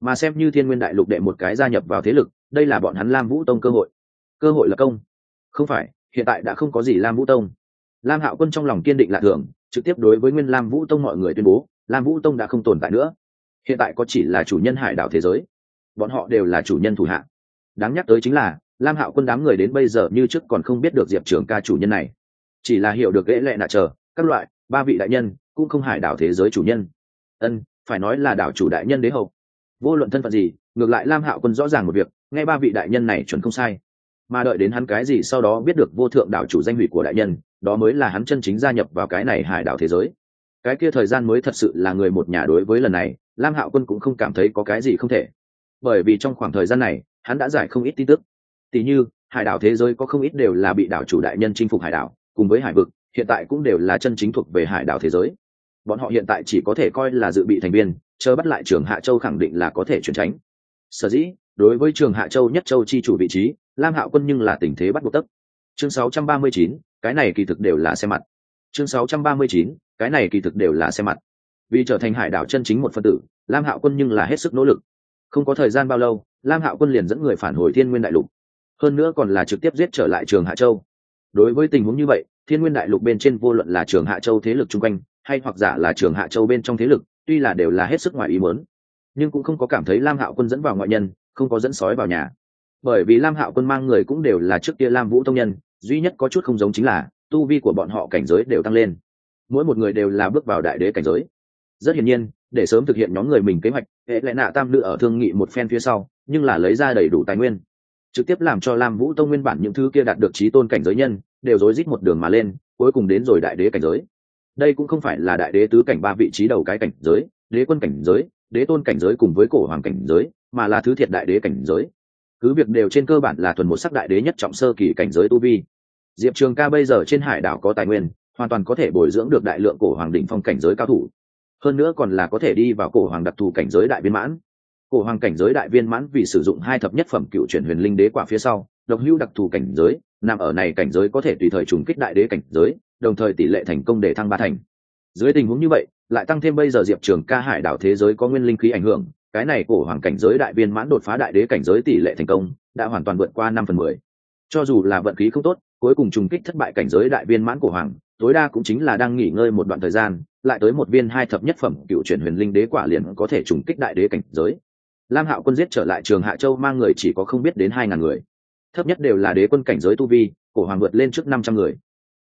Mà xem như thiên nguyên đại lục đệ một cái gia nhập vào thế lực, đây là bọn hắn lam vũ tông cơ hội. Cơ hội là công. Không phải, hiện tại đã không có gì lam vũ tông. Lam hạo quân trong lòng kiên định lạ thường trực tiếp đối với nguyên lam vũ tông mọi người tuyên bố lam vũ tông đã không tồn tại nữa. Hiện tại có chỉ là chủ nhân hải đảo thế giới. Bọn họ đều là chủ nhân thủ hạ. đáng nhắc tới chính là, lam hạo quân đám người đến bây giờ như trước còn không biết được diệp trưởng ca chủ nhân này. Chỉ là hiểu được lễ lệ nạ chờ, các loại, ba vị đại nhân, cũng không hải đảo thế giới chủ nhân. Ân, phải nói là đảo chủ đại nhân đế hậu. Vô luận thân phận gì, ngược lại lam hạo quân rõ ràng một việc, nghe ba vị đại nhân này chuẩn không sai. Mà đợi đến hắn cái gì sau đó biết được vô thượng đảo chủ danh hủy của đại nhân, đó mới là hắn chân chính gia nhập vào cái này hải đảo thế giới cái kia thời gian mới thật sự là người một nhà đối với lần này lam hạo quân cũng không cảm thấy có cái gì không thể. Bởi vì trong khoảng thời gian này hắn đã giải không ít tin tức. Tỉ như hải đảo thế giới có không ít đều là bị đảo chủ đại nhân chinh phục hải đảo cùng với hải vực hiện tại cũng đều là chân chính thuộc về hải đảo thế giới. Bọn họ hiện tại chỉ có thể coi là dự bị thành viên chờ bắt lại trường hạ châu khẳng định là có thể chuyển tránh. Sở dĩ đối với trường hạ châu nhất châu chi chủ vị trí lam hạo quân nhưng là tình thế bắt buộc tấc chương 639, cái này kỳ thực đều là xe mặt chương 639, cái này kỳ thực đều là xe mặt. Vì trở thành hải đảo chân chính một phân tử lam hạo quân nhưng là hết sức nỗ lực. Không có thời gian bao lâu lam hạo quân liền dẫn người phản hồi thiên nguyên đại lục. Hơn nữa còn là trực tiếp giết trở lại trường hạ châu. Đối với tình huống như vậy thiên nguyên đại lục bên trên vô luận là trường hạ châu thế lực chung quanh hay hoặc giả là trường hạ châu bên trong thế lực tuy là đều là hết sức ngoài ý muốn, nhưng cũng không có cảm thấy lam hạo quân dẫn vào ngoại nhân không có dẫn sói vào nhà. Bởi vì lam hạo quân mang người cũng đều là trước kia lam vũ tông nhân duy nhất có chút không giống chính là tu vi của bọn họ cảnh giới đều tăng lên. Mỗi một người đều là bước vào đại đế cảnh giới. Rất hiển nhiên, để sớm thực hiện nhóm người mình kế hoạch, hệ lệ nạ tam nữ ở thương nghị một phen phía sau, nhưng là lấy ra đầy đủ tài nguyên. Trực tiếp làm cho lam vũ tông nguyên bản những thứ kia đạt được trí tôn cảnh giới nhân, đều rối rít một đường mà lên, cuối cùng đến rồi đại đế cảnh giới. Đây cũng không phải là đại đế tứ cảnh ba vị trí đầu cái cảnh giới, đế quân cảnh giới, đế tôn cảnh giới cùng với cổ hoàng cảnh giới, mà là thứ thiệt đại đế cảnh giới. Cứ việc đều trên cơ bản là thuần một sắc đại đế nhất trọng sơ kỳ cảnh giới tu vi diệp trường ca bây giờ trên hải đảo có tài nguyên, hoàn toàn có thể bồi dưỡng được đại lượng cổ hoàng đỉnh phong cảnh giới cao thủ. Hơn nữa còn là có thể đi vào cổ hoàng đặc thù cảnh giới đại viên mãn. Cổ hoàng cảnh giới đại viên mãn vì sử dụng hai thập nhất phẩm cựu chuyển huyền linh đế quả phía sau, độc hữu đặc thù cảnh giới, nằm ở này cảnh giới có thể tùy thời trùng kích đại đế cảnh giới, đồng thời tỷ lệ thành công để thăng ba thành. Dưới tình huống như vậy, lại tăng thêm bây giờ diệp trường ca hải đảo thế giới có nguyên linh khí ảnh hưởng, cái này cổ hoàng cảnh giới đại viên mãn đột phá đại đế cảnh giới tỷ lệ thành công, đã hoàn toàn vượt qua năm phần mười. Cho dù là vận khí không tốt cuối cùng trùng kích thất bại cảnh giới đại viên mãn cổ hoàng, tối đa cũng chính là đang nghỉ ngơi một đoạn thời gian, lại tới một viên hai thập nhất phẩm cựu chuyển huyền linh đế quả liền có thể trùng kích đại đế cảnh giới. Lam hạo quân giết trở lại trường hạ châu mang người chỉ có không biết đến hai ngàn người. Thấp nhất đều là đế quân cảnh giới tu vi cổ hoàng vượt lên trước năm trăm người.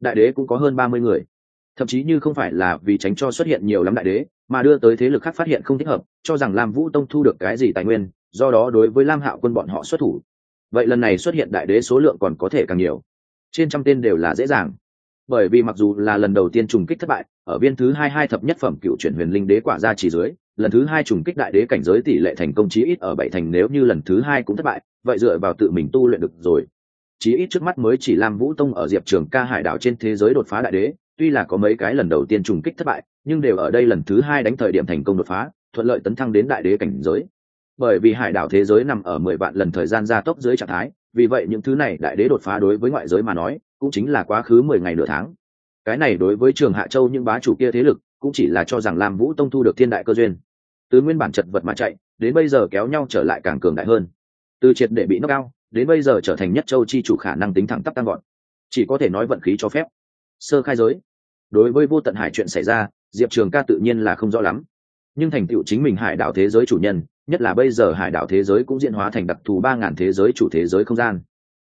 Đại đế cũng có hơn ba mươi người. Thậm chí như không phải là vì tránh cho xuất hiện nhiều lắm đại đế, mà đưa tới thế lực khác phát hiện không thích hợp, cho rằng lam vũ tông thu được cái gì tài nguyên, do đó đối với lam hạo quân bọn họ xuất thủ. Vậy lần này xuất hiện đại đế số lượng còn có thể càng nhiều trên trăm tên đều là dễ dàng. Bởi vì mặc dù là lần đầu tiên trùng kích thất bại, ở viên thứ hai hai thập nhất phẩm cựu chuyển huyền linh đế quả ra chỉ dưới, lần thứ hai trùng kích đại đế cảnh giới tỷ lệ thành công chí ít ở bảy thành nếu như lần thứ hai cũng thất bại, vậy dựa vào tự mình tu luyện được rồi. Chí ít trước mắt mới chỉ làm vũ tông ở diệp trường ca hải đảo trên thế giới đột phá đại đế, tuy là có mấy cái lần đầu tiên trùng kích thất bại, nhưng đều ở đây lần thứ hai đánh thời điểm thành công đột phá, thuận lợi tấn thăng đến đại đế cảnh giới. Bởi vì hải đảo thế giới nằm ở mười vạn lần thời gian gia tốc dưới trạng thái vì vậy những thứ này đại đế đột phá đối với ngoại giới mà nói, cũng chính là quá khứ mười ngày nửa tháng. Cái này đối với trường hạ châu những bá chủ kia thế lực, cũng chỉ là cho rằng lam vũ tông thu được thiên đại cơ duyên. Từ nguyên bản chật vật mà chạy, đến bây giờ kéo nhau trở lại càng cường đại hơn. Từ triệt để bị nâng cao, đến bây giờ trở thành nhất châu chi chủ khả năng tính thẳng tắp tăng gọn chỉ có thể nói vận khí cho phép. Sơ khai giới. Đối với vô tận hải chuyện xảy ra, diệp trường ca tự nhiên là không rõ lắm. Nhưng thành tựu chính mình hải đảo thế giới chủ nhân nhất là bây giờ hải đảo thế giới cũng diễn hóa thành đặc thù ba ngàn thế giới chủ thế giới không gian.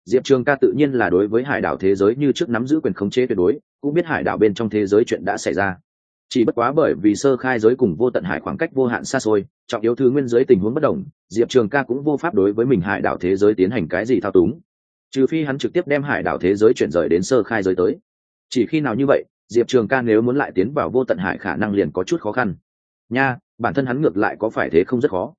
Diệp trường ca tự nhiên là đối với hải đảo thế giới như trước nắm giữ quyền khống chế tuyệt đối, cũng biết hải đảo bên trong thế giới chuyện đã xảy ra. Chỉ bất quá bởi vì sơ khai giới cùng vô tận hải khoảng cách vô hạn xa xôi, trọng yếu thứ nguyên giới tình huống bất đồng, diệp trường ca cũng vô pháp đối với mình hải đảo thế giới tiến hành cái gì thao túng. Trừ phi hắn trực tiếp đem hải đảo thế giới chuyển rời đến sơ khai giới tới. Chỉ khi nào như vậy, diệp trường ca nếu muốn lại tiến vào vô tận hải khả năng liền có chút khó khăn. Nha, bản thân hắn ngược lại có phải thế không rất khó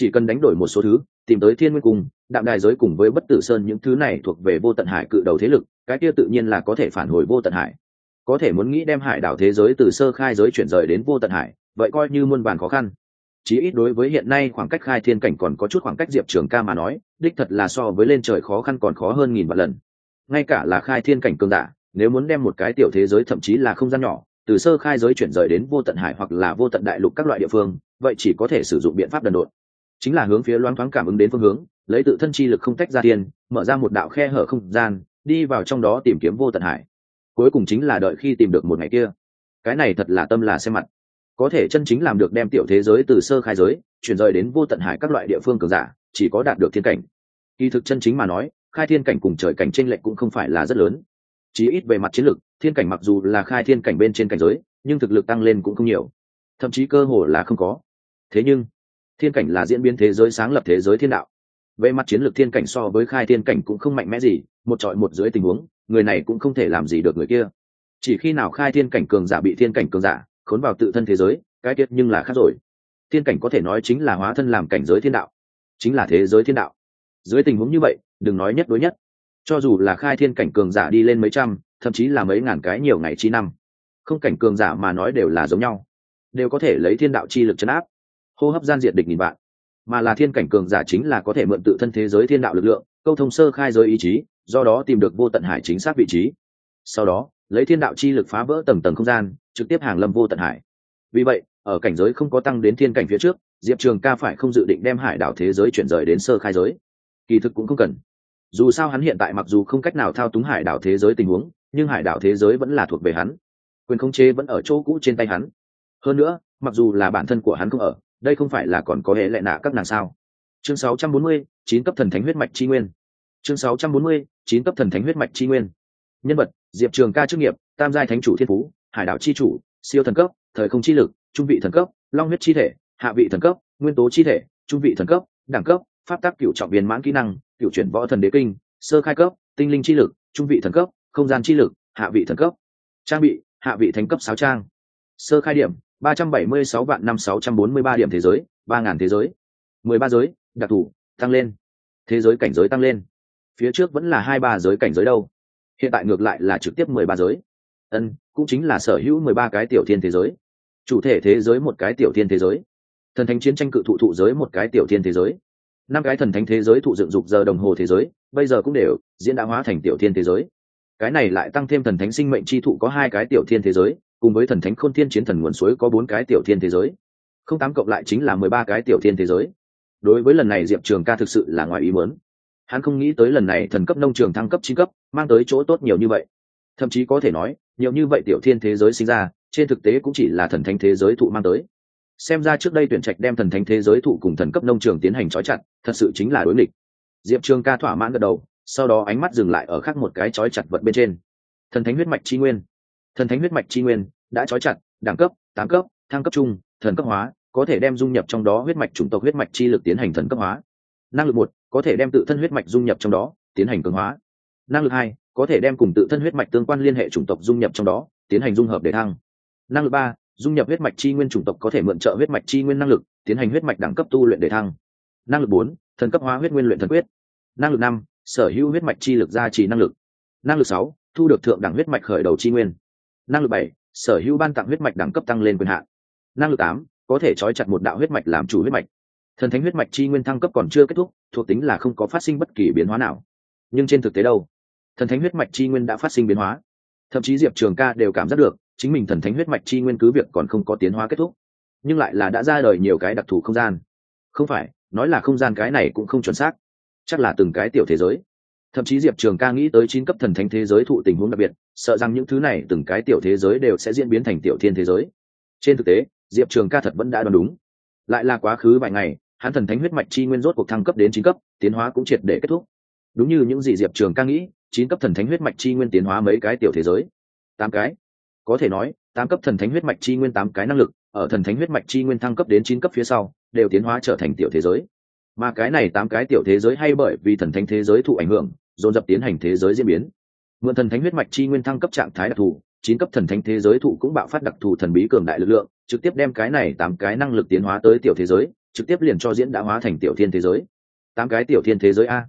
chỉ cần đánh đổi một số thứ, tìm tới thiên nguyên cung đạm đài giới cùng với bất tử sơn những thứ này thuộc về vô tận hải cự đầu thế lực, cái kia tự nhiên là có thể phản hồi vô tận hải. Có thể muốn nghĩ đem hải đảo thế giới từ sơ khai giới chuyển rời đến vô tận hải, vậy coi như muôn vàn khó khăn. Chí ít đối với hiện nay khoảng cách khai thiên cảnh còn có chút khoảng cách diệp trường ca mà nói, đích thật là so với lên trời khó khăn còn khó hơn nghìn vạn lần. Ngay cả là khai thiên cảnh cương giả, nếu muốn đem một cái tiểu thế giới thậm chí là không gian nhỏ, từ sơ khai giới chuyển rời đến vô tận hải hoặc là vô tận đại lục các loại địa phương, vậy chỉ có thể sử dụng biện pháp đần độn chính là hướng phía loáng thoáng cảm ứng đến phương hướng, lấy tự thân chi lực không tách ra tiền, mở ra một đạo khe hở không gian, đi vào trong đó tìm kiếm vô tận hải. Cuối cùng chính là đợi khi tìm được một ngày kia. Cái này thật là tâm là xem mặt. Có thể chân chính làm được đem tiểu thế giới từ sơ khai giới, chuyển rời đến vô tận hải các loại địa phương cường giả, chỉ có đạt được thiên cảnh. Kỳ thực chân chính mà nói, khai thiên cảnh cùng trời cảnh tranh lệch cũng không phải là rất lớn. Chí ít về mặt chiến lược, thiên cảnh mặc dù là khai thiên cảnh bên trên cảnh giới, nhưng thực lực tăng lên cũng không nhiều. Thậm chí cơ hồ là không có. Thế nhưng thiên cảnh là diễn biến thế giới sáng lập thế giới thiên đạo. Về mặt chiến lược thiên cảnh so với khai thiên cảnh cũng không mạnh mẽ gì, một trọi một dưới tình huống, người này cũng không thể làm gì được người kia. Chỉ khi nào khai thiên cảnh cường giả bị thiên cảnh cường giả khốn vào tự thân thế giới, cái tiết nhưng là khác rồi. Thiên cảnh có thể nói chính là hóa thân làm cảnh giới thiên đạo, chính là thế giới thiên đạo. Dưới tình huống như vậy, đừng nói nhất đối nhất. Cho dù là khai thiên cảnh cường giả đi lên mấy trăm, thậm chí là mấy ngàn cái nhiều ngày chi năm, không cảnh cường giả mà nói đều là giống nhau. Đều có thể lấy thiên đạo chi lực chấn áp hô hấp gian diệt địch nghìn vạn. Mà là thiên cảnh cường giả chính là có thể mượn tự thân thế giới thiên đạo lực lượng, câu thông sơ khai giới ý chí, do đó tìm được vô tận hải chính xác vị trí. Sau đó, lấy thiên đạo chi lực phá vỡ tầng tầng không gian, trực tiếp hàng lâm vô tận hải. Vì vậy, ở cảnh giới không có tăng đến thiên cảnh phía trước, diệp trường ca phải không dự định đem hải đảo thế giới chuyển rời đến sơ khai giới. Kỳ thực cũng không cần. Dù sao hắn hiện tại mặc dù không cách nào thao túng hải đảo thế giới tình huống, nhưng hải đảo thế giới vẫn là thuộc về hắn. Quyền khống chế vẫn ở chỗ cũ trên tay hắn. Hơn nữa, mặc dù là bản thân của hắn không ở đây không phải là còn có hệ lệ nạ các nàng sao? Chương 640, chín cấp thần thánh huyết mạch chi nguyên. Chương 640, chín cấp thần thánh huyết mạch chi nguyên. Nhân vật diệp trường ca chức nghiệp tam giai thánh chủ thiên phú hải đảo chi chủ siêu thần cấp thời không chi lực trung vị thần cấp long huyết chi thể hạ vị thần cấp nguyên tố chi thể trung vị thần cấp đẳng cấp pháp tác cựu trọng viên mãn kỹ năng cựu chuyển võ thần đế kinh sơ khai cấp tinh linh chi lực trung vị thần cấp không gian chi lực hạ vị thần cấp. Trang bị hạ vị thánh cấp sáu trang. Sơ khai điểm ba trăm bảy mươi sáu vạn năm sáu trăm bốn mươi ba điểm thế giới, ba ngàn thế giới. mười ba giới, đặc thù, tăng lên. Thế giới cảnh giới tăng lên. Phía trước vẫn là hai ba giới cảnh giới đâu. Hiện tại ngược lại là trực tiếp mười ba giới. Ân, cũng chính là sở hữu mười ba cái tiểu thiên thế giới. Chủ thể thế giới một cái tiểu thiên thế giới. Thần thánh chiến tranh cự thụ thụ giới một cái tiểu thiên thế giới. Năm cái thần thánh thế giới thụ dựng dục giờ đồng hồ thế giới, bây giờ cũng đều diễn đã hóa thành tiểu thiên thế giới. Cái này lại tăng thêm thần thánh sinh mệnh chi thụ có hai cái tiểu thiên thế giới cùng với thần thánh khôn thiên chiến thần nguồn suối có bốn cái tiểu thiên thế giới. Không tám cộng lại chính là mười ba cái tiểu thiên thế giới. Đối với lần này diệp trường ca thực sự là ngoài ý muốn. Hắn không nghĩ tới lần này thần cấp nông trường thăng cấp chín cấp, mang tới chỗ tốt nhiều như vậy. Thậm chí có thể nói, nhiều như vậy tiểu thiên thế giới sinh ra, trên thực tế cũng chỉ là thần thánh thế giới thụ mang tới. Xem ra trước đây tuyển trạch đem thần thánh thế giới thụ cùng thần cấp nông trường tiến hành trói chặt, thật sự chính là đối nghịch. Diệp trường ca thỏa mãn gật đầu, sau đó ánh mắt dừng lại ở khác một cái trói chặt vật bên trên. Thần thánh huyết mạch tri nguyên thần thánh huyết mạch chi nguyên đã trói chặt đẳng cấp tám cấp thăng cấp trung thần cấp hóa có thể đem dung nhập trong đó huyết mạch chủng tộc huyết mạch chi lực tiến hành thần cấp hóa năng lực một có thể đem tự thân huyết mạch dung nhập trong đó tiến hành cường hóa năng lực hai có thể đem cùng tự thân huyết mạch tương quan liên hệ chủng tộc dung nhập trong đó tiến hành dung hợp để thăng năng lực ba dung nhập huyết mạch chi nguyên chủng tộc có thể mượn trợ huyết mạch chi nguyên năng lực tiến hành huyết mạch đẳng cấp tu luyện để thăng năng lực bốn thần cấp hóa huyết nguyên luyện thần quyết năng lực năm sở hữu huyết mạch chi lực gia trì năng lực năng lực sáu thu được thượng đẳng huyết mạch khởi đầu chi nguyên năng lực bảy, sở hữu ban tặng huyết mạch đẳng cấp tăng lên quyền hạn. Năng lực tám, có thể trói chặt một đạo huyết mạch làm chủ huyết mạch. Thần thánh huyết mạch chi nguyên thăng cấp còn chưa kết thúc, thuộc tính là không có phát sinh bất kỳ biến hóa nào. Nhưng trên thực tế đâu? Thần thánh huyết mạch chi nguyên đã phát sinh biến hóa. Thậm chí diệp trường ca đều cảm giác được, chính mình thần thánh huyết mạch chi nguyên cứ việc còn không có tiến hóa kết thúc, nhưng lại là đã ra đời nhiều cái đặc thù không gian. Không phải, nói là không gian cái này cũng không chuẩn xác. Chắc là từng cái tiểu thế giới thậm chí diệp trường ca nghĩ tới chín cấp thần thánh thế giới thụ tình huống đặc biệt, sợ rằng những thứ này từng cái tiểu thế giới đều sẽ diễn biến thành tiểu thiên thế giới. Trên thực tế, diệp trường ca thật vẫn đã đoán đúng. Lại là quá khứ vài ngày, hắn thần thánh huyết mạch chi nguyên rốt cuộc thăng cấp đến chín cấp, tiến hóa cũng triệt để kết thúc. Đúng như những gì diệp trường ca nghĩ, chín cấp thần thánh huyết mạch chi nguyên tiến hóa mấy cái tiểu thế giới. Tám cái. Có thể nói, tám cấp thần thánh huyết mạch chi nguyên tám cái năng lực, ở thần thánh huyết mạch chi nguyên thăng cấp đến chín cấp phía sau, đều tiến hóa trở thành tiểu thế giới mà cái này tám cái tiểu thế giới hay bởi vì thần thánh thế giới thụ ảnh hưởng, dồn dập tiến hành thế giới diễn biến. Mượn thần thánh huyết mạch chi nguyên thăng cấp trạng thái đặc thù, chín cấp thần thánh thế giới thụ cũng bạo phát đặc thù thần bí cường đại lực lượng, trực tiếp đem cái này tám cái năng lực tiến hóa tới tiểu thế giới, trực tiếp liền cho diễn đã hóa thành tiểu thiên thế giới. Tám cái tiểu thiên thế giới a.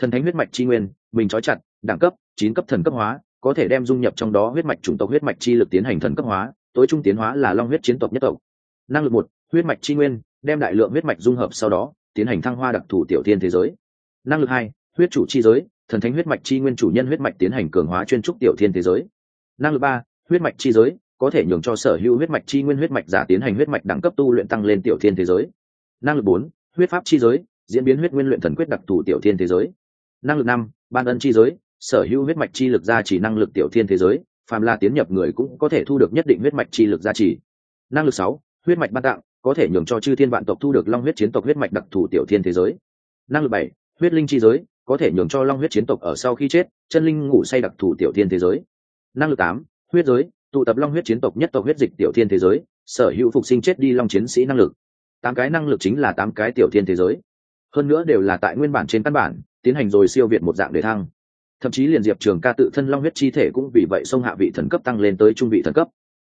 Thần thánh huyết mạch chi nguyên, mình trói chặt, đẳng cấp, chín cấp thần cấp hóa, có thể đem dung nhập trong đó huyết mạch chủng tộc huyết mạch chi lực tiến hành thần cấp hóa, tối trung tiến hóa là long huyết chiến tộc nhất tộc. Năng lực một, huyết mạch chi nguyên, đem đại lượng huyết mạch dung hợp sau đó tiến hành thăng hoa đặc thù tiểu thiên thế giới. Năng lực hai, huyết chủ chi giới, thần thánh huyết mạch chi nguyên chủ nhân huyết mạch tiến hành cường hóa chuyên trúc tiểu thiên thế giới. Năng lực ba, huyết mạch chi giới, có thể nhường cho sở hữu huyết mạch chi nguyên huyết mạch giả tiến hành huyết mạch đẳng cấp tu luyện tăng lên tiểu thiên thế giới. Năng lực bốn, huyết pháp chi giới, diễn biến huyết nguyên luyện thần quyết đặc thù tiểu thiên thế giới. Năng lực năm, ban ân chi giới, sở hữu huyết mạch chi lực gia trì năng lực tiểu thiên thế giới, phàm là tiến nhập người cũng có thể thu được nhất định huyết mạch chi lực gia trì. Năng lực sáu, huyết mạch ban tặng có thể nhường cho chư thiên vạn tộc thu được long huyết chiến tộc huyết mạch đặc thù tiểu thiên thế giới. Năng lực bảy, huyết linh chi giới, có thể nhường cho long huyết chiến tộc ở sau khi chết, chân linh ngủ say đặc thù tiểu thiên thế giới. Năng lực tám, huyết giới, tụ tập long huyết chiến tộc nhất tộc huyết dịch tiểu thiên thế giới, sở hữu phục sinh chết đi long chiến sĩ năng lực. Tám cái năng lực chính là tám cái tiểu thiên thế giới. Hơn nữa đều là tại nguyên bản trên căn bản, tiến hành rồi siêu việt một dạng để thăng. Thậm chí liền diệp trường ca tự thân long huyết chi thể cũng vì vậy xông hạ vị thần cấp tăng lên tới trung vị thần cấp.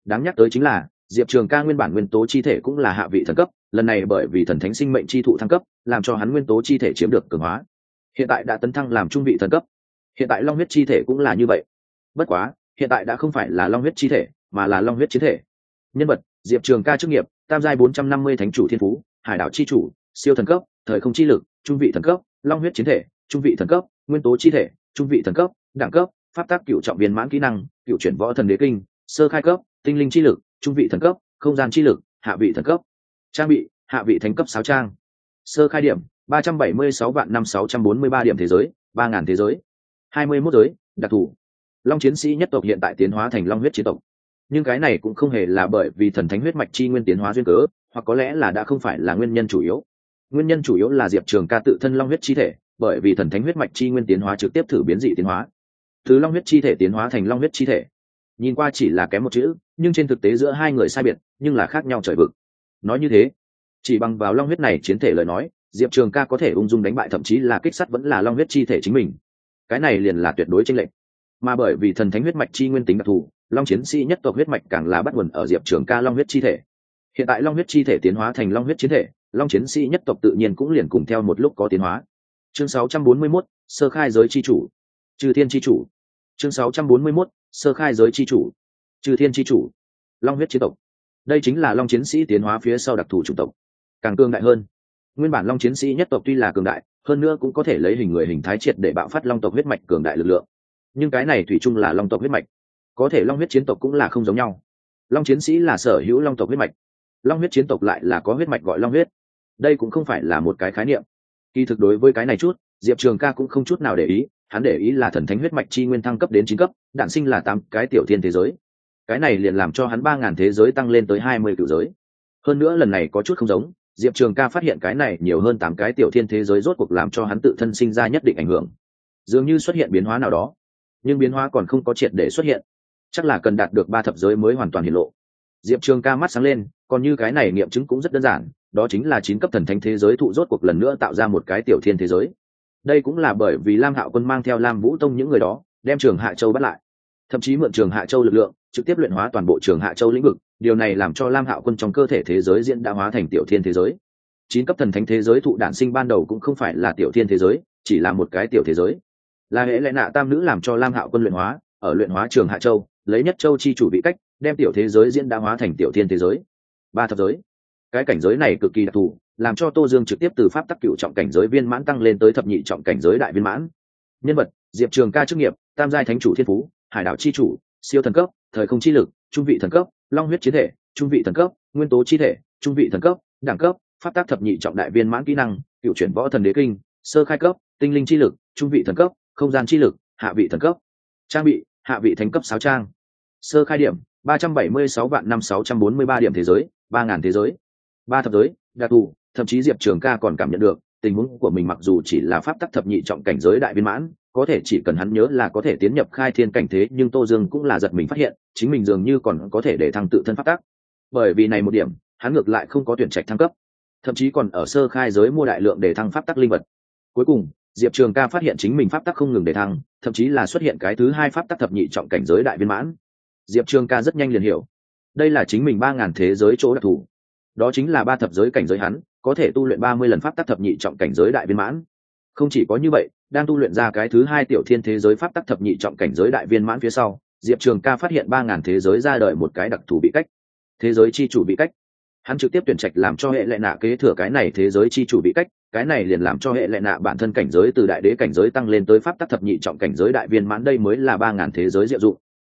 Đáng nhắc tới chính là diệp trường ca nguyên bản nguyên tố chi thể cũng là hạ vị thần cấp, lần này bởi vì thần thánh sinh mệnh chi thụ thăng cấp, làm cho hắn nguyên tố chi thể chiếm được cường hóa. Hiện tại đã tấn thăng làm trung vị thần cấp. Hiện tại long huyết chi thể cũng là như vậy. Bất quá, hiện tại đã không phải là long huyết chi thể, mà là long huyết chiến thể. Nhân vật, diệp trường ca chức nghiệp, tam giai bốn trăm năm mươi thánh chủ thiên phú, hải đảo chi chủ, siêu thần cấp, thời không chi lực, trung vị thần cấp, long huyết chiến thể, trung vị thần cấp, nguyên tố chi thể, trung vị thần cấp, đẳng cấp, pháp tác cựu trọng viên mãn kỹ năng, cựu chuyển võ thần đế kinh, sơ khai cấp, tinh linh chi lực trung vị thần cấp, không gian chi lực, hạ vị thần cấp. Trang bị, hạ vị thánh cấp sáu trang. Sơ khai điểm, ba trăm bảy mươi sáu vạn năm sáu trăm bốn mươi ba điểm thế giới, ba ngàn thế giới. Hai mươi mốt giới, đặc thù. Long chiến sĩ nhất tộc hiện tại tiến hóa thành long huyết chiến tộc. Nhưng cái này cũng không hề là bởi vì thần thánh huyết mạch chi nguyên tiến hóa duyên cớ, hoặc có lẽ là đã không phải là nguyên nhân chủ yếu. Nguyên nhân chủ yếu là diệp trường ca tự thân long huyết chi thể, bởi vì thần thánh huyết mạch chi nguyên tiến hóa trực tiếp thử biến dị tiến hóa. Từ long huyết chi thể tiến hóa thành long huyết chi thể nhìn qua chỉ là kém một chữ nhưng trên thực tế giữa hai người sai biệt nhưng là khác nhau trời vực. Nói như thế chỉ bằng vào long huyết này chiến thể lời nói diệp trường ca có thể ung dung đánh bại thậm chí là kích sắt vẫn là long huyết chi thể chính mình. Cái này liền là tuyệt đối tranh lệch. Mà bởi vì thần thánh huyết mạch chi nguyên tính đặc thù long chiến sĩ nhất tộc huyết mạch càng là bắt nguồn ở diệp trường ca long huyết chi thể. Hiện tại long huyết chi thể tiến hóa thành long huyết chiến thể long chiến sĩ nhất tộc tự nhiên cũng liền cùng theo một lúc có tiến hóa. Chương 641, sơ khai giới chi chủ. Trừ thiên chi chủ. Chương 641, sơ khai giới chi chủ trừ thiên chi chủ, long huyết chi tộc. Đây chính là long chiến sĩ tiến hóa phía sau đặc thù chủng tộc, càng cương đại hơn. Nguyên bản long chiến sĩ nhất tộc tuy là cường đại, hơn nữa cũng có thể lấy hình người hình thái triệt để bạo phát long tộc huyết mạch cường đại lực lượng. Nhưng cái này thủy chung là long tộc huyết mạch, có thể long huyết chiến tộc cũng là không giống nhau. Long chiến sĩ là sở hữu long tộc huyết mạch, long huyết chiến tộc lại là có huyết mạch gọi long huyết. Đây cũng không phải là một cái khái niệm. Kỳ thực đối với cái này chút, diệp trường ca cũng không chút nào để ý, hắn để ý là thần thánh huyết mạch chi nguyên thăng cấp đến chín cấp đạn sinh là tám cái tiểu thiên thế giới. Cái này liền làm cho hắn ba ngàn thế giới tăng lên tới hai mươi cựu giới. Hơn nữa lần này có chút không giống, diệp trường ca phát hiện cái này nhiều hơn tám cái tiểu thiên thế giới rốt cuộc làm cho hắn tự thân sinh ra nhất định ảnh hưởng. Dường như xuất hiện biến hóa nào đó, nhưng biến hóa còn không có triệt để xuất hiện. Chắc là cần đạt được ba thập giới mới hoàn toàn hiện lộ. Diệp trường ca mắt sáng lên, còn như cái này nghiệm chứng cũng rất đơn giản, đó chính là chín cấp thần thánh thế giới thụ rốt cuộc lần nữa tạo ra một cái tiểu thiên thế giới. Đây cũng là bởi vì lam hạo quân mang theo lam vũ tông những người đó, đem trường hạ châu bắt lại thậm chí mượn trường hạ châu lực lượng, trực tiếp luyện hóa toàn bộ trường hạ châu lĩnh vực. Điều này làm cho lam hạo quân trong cơ thể thế giới diễn đã hóa thành tiểu thiên thế giới. Chín cấp thần thánh thế giới thụ đản sinh ban đầu cũng không phải là tiểu thiên thế giới, chỉ là một cái tiểu thế giới. Là hệ lệ nạ tam nữ làm cho lam hạo quân luyện hóa, ở luyện hóa trường hạ châu, lấy nhất châu chi chủ vị cách, đem tiểu thế giới diễn đã hóa thành tiểu thiên thế giới. Ba thập giới. Cái cảnh giới này cực kỳ đặc thù, làm cho tô dương trực tiếp từ pháp tắc cựu trọng cảnh giới viên mãn tăng lên tới thập nhị trọng cảnh giới đại viên mãn. Nhân vật, diệp trường ca chức nghiệp, tam giai thánh chủ thiên phú hải đảo chi chủ, siêu thần cấp, thời không chi lực, trung vị thần cấp, long huyết chiến thể, trung vị thần cấp, nguyên tố chi thể, trung vị thần cấp, đẳng cấp, pháp tác thập nhị trọng đại viên mãn kỹ năng, cựu chuyển võ thần đế kinh, sơ khai cấp, tinh linh chi lực, trung vị thần cấp, không gian chi lực, hạ vị thần cấp. Trang bị, hạ vị thánh cấp sáu trang. Sơ khai điểm, ba trăm bảy mươi sáu vạn năm sáu trăm bốn mươi ba điểm thế giới, ba ngàn thế giới. Ba thập giới, đặc thù, thậm chí diệp trường ca còn cảm nhận được tình huống của mình mặc dù chỉ là pháp tắc thập nhị trọng cảnh giới đại viên mãn, có thể chỉ cần hắn nhớ là có thể tiến nhập khai thiên cảnh thế, nhưng tô dương cũng là giật mình phát hiện, chính mình dường như còn có thể để thăng tự thân pháp tắc. Bởi vì này một điểm, hắn ngược lại không có tuyển trạch thăng cấp, thậm chí còn ở sơ khai giới mua đại lượng để thăng pháp tắc linh vật. Cuối cùng, diệp trường ca phát hiện chính mình pháp tắc không ngừng để thăng, thậm chí là xuất hiện cái thứ hai pháp tắc thập nhị trọng cảnh giới đại viên mãn. Diệp trường ca rất nhanh liền hiểu, đây là chính mình ba ngàn thế giới chỗ đặc thù. Đó chính là ba thập giới cảnh giới hắn có thể tu luyện ba mươi lần pháp tắc thập nhị trọng cảnh giới đại viên mãn. Không chỉ có như vậy, đang tu luyện ra cái thứ hai tiểu thiên thế giới pháp tắc thập nhị trọng cảnh giới đại viên mãn phía sau, diệp trường ca phát hiện ba ngàn thế giới ra đời một cái đặc thù bị cách. Thế giới chi chủ bị cách. Hắn trực tiếp tuyển trạch làm cho hệ lệ nạ kế thừa cái này thế giới chi chủ bị cách, cái này liền làm cho hệ lệ nạ bản thân cảnh giới từ đại đế cảnh giới tăng lên tới pháp tắc thập nhị trọng cảnh giới đại viên mãn đây mới là ba ngàn thế giới diệu dụng.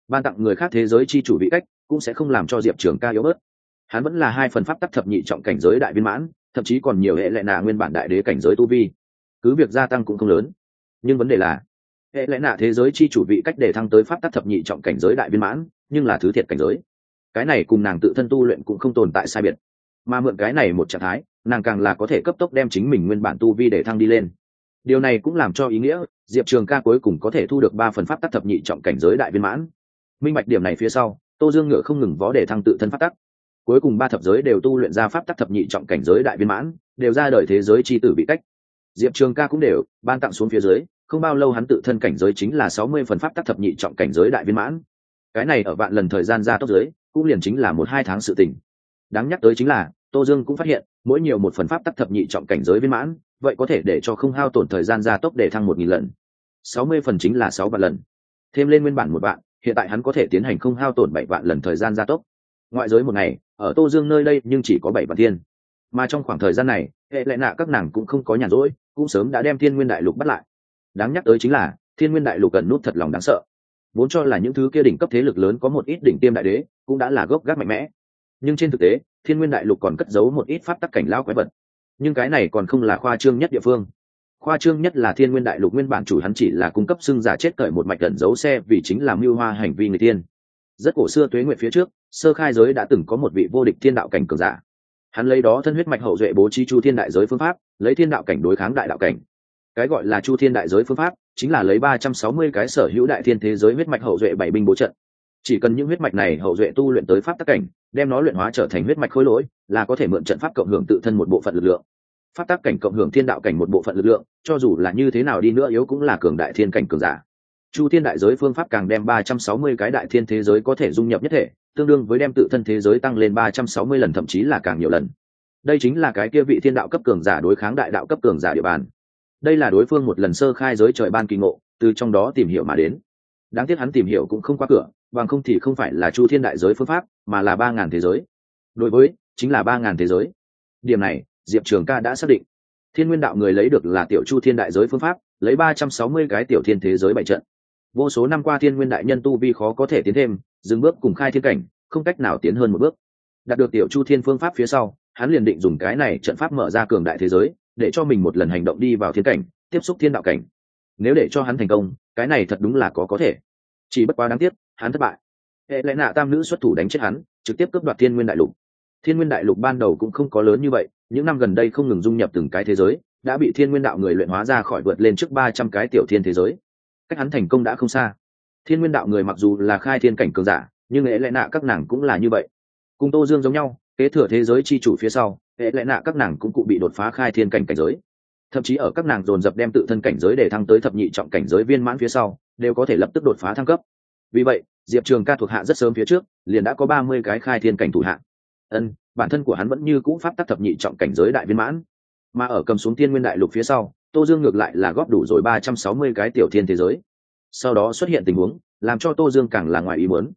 Ban tặng người khác thế giới chi chủ bị cách cũng sẽ không làm cho diệp trường ca yếu bớt. Hắn vẫn là hai phần pháp tắc thập nhị trọng cảnh giới đại viên mãn thậm chí còn nhiều hệ lệ nạ nguyên bản đại đế cảnh giới tu vi. Cứ việc gia tăng cũng không lớn. Nhưng vấn đề là, hệ lệ nạ thế giới chi chủ vị cách để thăng tới pháp tắc thập nhị trọng cảnh giới đại viên mãn, nhưng là thứ thiệt cảnh giới. Cái này cùng nàng tự thân tu luyện cũng không tồn tại sai biệt. Mà mượn cái này một trạng thái, nàng càng là có thể cấp tốc đem chính mình nguyên bản tu vi để thăng đi lên. Điều này cũng làm cho ý nghĩa, diệp trường ca cuối cùng có thể thu được ba phần pháp tắc thập nhị trọng cảnh giới đại viên mãn. Minh bạch điểm này phía sau, tô dương ngựa không ngừng vó để thăng tự thân pháp tắc cuối cùng ba thập giới đều tu luyện ra pháp tắc thập nhị trọng cảnh giới đại viên mãn, đều ra đời thế giới c h i tử bị cách. Diệp trường ca cũng đều, ban tặng xuống phía dưới, không bao lâu hắn tự thân cảnh giới chính là sáu mươi phần pháp tắc thập nhị trọng cảnh giới đại viên mãn. Cái này ở vạn lần thời gian ra tốc giới, cũng liền chính là một hai tháng sự tình. Đáng nhắc tới chính là, tô dương cũng phát hiện, mỗi nhiều một phần pháp tắc thập nhị trọng cảnh giới viên mãn, vậy có thể để cho không hao tổn thời gian gia tốc để thăng một nghìn lần. Sáu mươi phần chính là sáu vạn lần. Thêm lên nguyên bản một vạn, hiện tại hắn có thể tiến hành không hao tổn bảy vạn lần thời gian gia tốc ngoại giới một ngày, ở tô dương nơi đây nhưng chỉ có bảy vạn thiên. Mà trong khoảng thời gian này, hệ lệ nạ các nàng cũng không có nhàn rỗi, cũng sớm đã đem thiên nguyên đại lục bắt lại. Đáng nhắc tới chính là, thiên nguyên đại lục cần nút thật lòng đáng sợ. Vốn cho là những thứ kia đỉnh cấp thế lực lớn có một ít đỉnh tiêm đại đế, cũng đã là gốc gác mạnh mẽ. Nhưng trên thực tế, thiên nguyên đại lục còn cất giấu một ít pháp tắc cảnh lao quái vật. Nhưng cái này còn không là khoa trương nhất địa phương. Khoa trương nhất là thiên nguyên đại lục nguyên bản chủ hắn chỉ là cung cấp xưng giả chết cởi một mạch gần giấu xe vì chính là mưu hoa hành vi người tiên rất cổ xưa tuế nguyện phía trước, sơ khai giới đã từng có một vị vô địch thiên đạo cảnh cường giả. Hắn lấy đó thân huyết mạch hậu duệ bố trí chu thiên đại giới phương pháp, lấy thiên đạo cảnh đối kháng đại đạo cảnh. Cái gọi là chu thiên đại giới phương pháp, chính là lấy ba trăm sáu mươi cái sở hữu đại thiên thế giới huyết mạch hậu duệ bảy binh bố trận. Chỉ cần những huyết mạch này hậu duệ tu luyện tới pháp tắc cảnh, đem nó luyện hóa trở thành huyết mạch khối lỗi, là có thể mượn trận pháp cộng hưởng tự thân một bộ phận lực lượng. Pháp tắc cảnh cộng hưởng thiên đạo cảnh một bộ phận lực lượng, cho dù là như thế nào đi nữa yếu cũng là cường đại thiên cảnh cường giả chu thiên đại giới phương pháp càng đem ba trăm sáu mươi cái đại thiên thế giới có thể dung nhập nhất thể, tương đương với đem tự thân thế giới tăng lên ba trăm sáu mươi lần, thậm chí là càng nhiều lần. Đây chính là cái kia vị thiên đạo cấp cường giả đối kháng đại đạo cấp cường giả địa bàn. Đây là đối phương một lần sơ khai giới trời ban kỳ ngộ, từ trong đó tìm hiểu mà đến. Đáng tiếc hắn tìm hiểu cũng không qua cửa, bằng không thì không phải là chu thiên đại giới phương pháp, mà là ba ngàn thế giới. Đối với, chính là ba ngàn thế giới. Điểm này, diệp trường ca đã xác định. Thiên nguyên đạo người lấy được là tiểu chu thiên đại giới phương pháp, lấy ba trăm sáu mươi cái tiểu thiên thế giới bảy trận vô số năm qua thiên nguyên đại nhân tu vi khó có thể tiến thêm, dừng bước cùng khai thiên cảnh, không cách nào tiến hơn một bước. Đạt được tiểu chu thiên phương pháp phía sau, hắn liền định dùng cái này trận pháp mở ra cường đại thế giới, để cho mình một lần hành động đi vào thiên cảnh, tiếp xúc thiên đạo cảnh. Nếu để cho hắn thành công, cái này thật đúng là có có thể. Chỉ bất quá đáng tiếc, hắn thất bại. Hệ lẽ nạ tam nữ xuất thủ đánh chết hắn, trực tiếp cướp đoạt thiên nguyên đại lục. Thiên nguyên đại lục ban đầu cũng không có lớn như vậy, những năm gần đây không ngừng dung nhập từng cái thế giới, đã bị thiên nguyên đạo người luyện hóa ra khỏi vượt lên trước ba trăm cái tiểu thiên thế giới cách hắn thành công đã không xa. Thiên nguyên đạo người mặc dù là khai thiên cảnh cường giả, nhưng hệ lẽ nạ các nàng cũng là như vậy. Cùng tô dương giống nhau, kế thừa thế giới chi chủ phía sau hệ lẽ nạ các nàng cũng cụ bị đột phá khai thiên cảnh cảnh giới. Thậm chí ở các nàng dồn dập đem tự thân cảnh giới để thăng tới thập nhị trọng cảnh giới viên mãn phía sau, đều có thể lập tức đột phá thăng cấp. Vì vậy, diệp trường ca thuộc hạ rất sớm phía trước, liền đã có ba mươi cái khai thiên cảnh thủ hạ. Ân, bản thân của hắn vẫn như cũ pháp tắc thập nhị trọng cảnh giới đại viên mãn. Mà ở cầm xuống thiên nguyên đại lục phía sau tô dương ngược lại là góp đủ rồi ba trăm sáu mươi cái tiểu thiên thế giới. Sau đó xuất hiện tình huống, làm cho tô dương càng là ngoài ý muốn.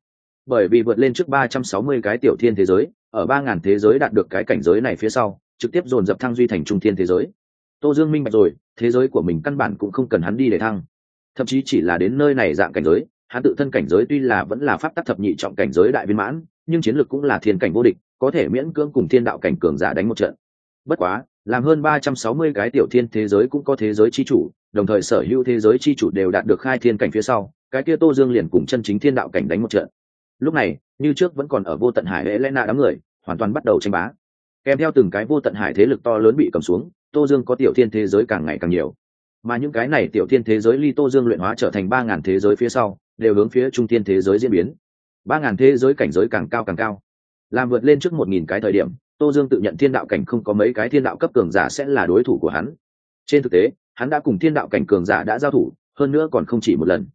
Bởi vì vượt lên trước ba trăm sáu mươi cái tiểu thiên thế giới, ở ba ngàn thế giới đạt được cái cảnh giới này phía sau, trực tiếp dồn dập thăng duy thành trung thiên thế giới. Tô dương minh bạch rồi, thế giới của mình căn bản cũng không cần hắn đi để thăng. Thậm chí chỉ là đến nơi này dạng cảnh giới, hắn tự thân cảnh giới tuy là vẫn là pháp tắc thập nhị trọng cảnh giới đại viên mãn, nhưng chiến lược cũng là thiên cảnh vô địch, có thể miễn cưỡng cùng thiên đạo cảnh cường giả đánh một trận. Bất quá làm hơn ba trăm sáu mươi cái tiểu thiên thế giới cũng có thế giới chi chủ, đồng thời sở hữu thế giới chi chủ đều đạt được khai thiên cảnh phía sau, cái kia tô dương liền cùng chân chính thiên đạo cảnh đánh một trận. Lúc này, như trước vẫn còn ở vô tận hải Elena đám người, hoàn toàn bắt đầu tranh bá. Kèm theo từng cái vô tận hải thế lực to lớn bị cầm xuống, tô dương có tiểu thiên thế giới càng ngày càng nhiều. Mà những cái này tiểu thiên thế giới ly tô dương luyện hóa trở thành ba ngàn thế giới phía sau, đều hướng phía trung thiên thế giới diễn biến. ba ngàn thế giới cảnh giới càng cao càng cao. Làm vượt lên trước một nghìn cái thời điểm tô dương tự nhận thiên đạo cảnh không có mấy cái thiên đạo cấp cường giả sẽ là đối thủ của hắn. Trên thực tế, hắn đã cùng thiên đạo cảnh cường giả đã giao thủ, hơn nữa còn không chỉ một lần.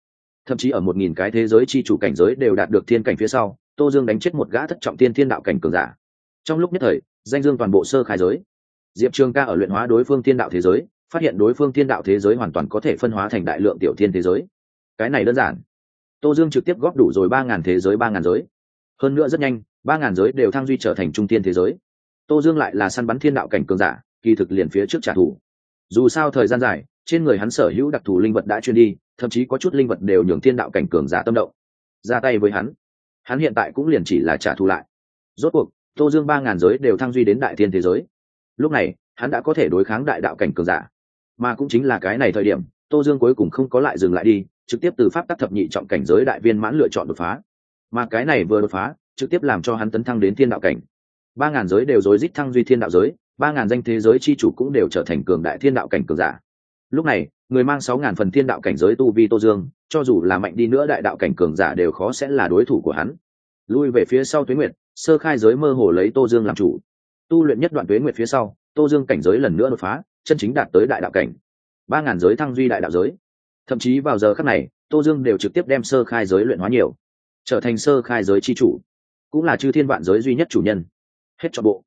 Thậm chí ở một nghìn cái thế giới chi chủ cảnh giới đều đạt được thiên cảnh phía sau, tô dương đánh chết một gã thất trọng tiên thiên đạo cảnh cường giả. Trong lúc nhất thời, danh dương toàn bộ sơ khai giới. Diệp trường ca ở luyện hóa đối phương thiên đạo thế giới, phát hiện đối phương thiên đạo thế giới hoàn toàn có thể phân hóa thành đại lượng tiểu thiên thế giới. Cái này đơn giản. Tô dương trực tiếp góp đủ rồi ba ngàn thế giới, ba ngàn giới. Hơn nữa rất nhanh, ba ngàn giới đều thăng duy trở thành trung tiên thế giới tô dương lại là săn bắn thiên đạo cảnh cường giả, kỳ thực liền phía trước trả thù. Dù sao thời gian dài, trên người hắn sở hữu đặc thù linh vật đã chuyên đi, thậm chí có chút linh vật đều nhường thiên đạo cảnh cường giả tâm động. Ra tay với hắn hắn hiện tại cũng liền chỉ là trả thù lại. Rốt cuộc, tô dương ba ngàn giới đều thăng duy đến đại thiên thế giới. Lúc này, hắn đã có thể đối kháng đại đạo cảnh cường giả. Mà cũng chính là cái này thời điểm, tô dương cuối cùng không có lại dừng lại đi, trực tiếp từ pháp tắc thập nhị trọng cảnh giới đại viên mãn lựa chọn đột phá. Mà cái này vừa đột phá, trực tiếp làm cho hắn tấn thăng đến thiên đạo cảnh ba ngàn giới đều rối rít thăng duy thiên đạo giới, ba ngàn danh thế giới chi chủ cũng đều trở thành cường đại thiên đạo cảnh cường giả. Lúc này, người mang sáu ngàn phần thiên đạo cảnh giới tu vi tô dương, cho dù là mạnh đi nữa đại đạo cảnh cường giả đều khó sẽ là đối thủ của hắn. Lui về phía sau tuế nguyệt, sơ khai giới mơ hồ lấy tô dương làm chủ. Tu luyện nhất đoạn tuế nguyệt phía sau, tô dương cảnh giới lần nữa đột phá, chân chính đạt tới đại đạo cảnh. ba ngàn giới thăng duy đại đạo giới. Thậm chí vào giờ khắc này, tô dương đều trực tiếp đem sơ khai giới luyện hóa nhiều, trở thành sơ khai giới c h i chủ. Cũng là chư thiên vạn giới duy nhất chủ nhân hết cho bộ.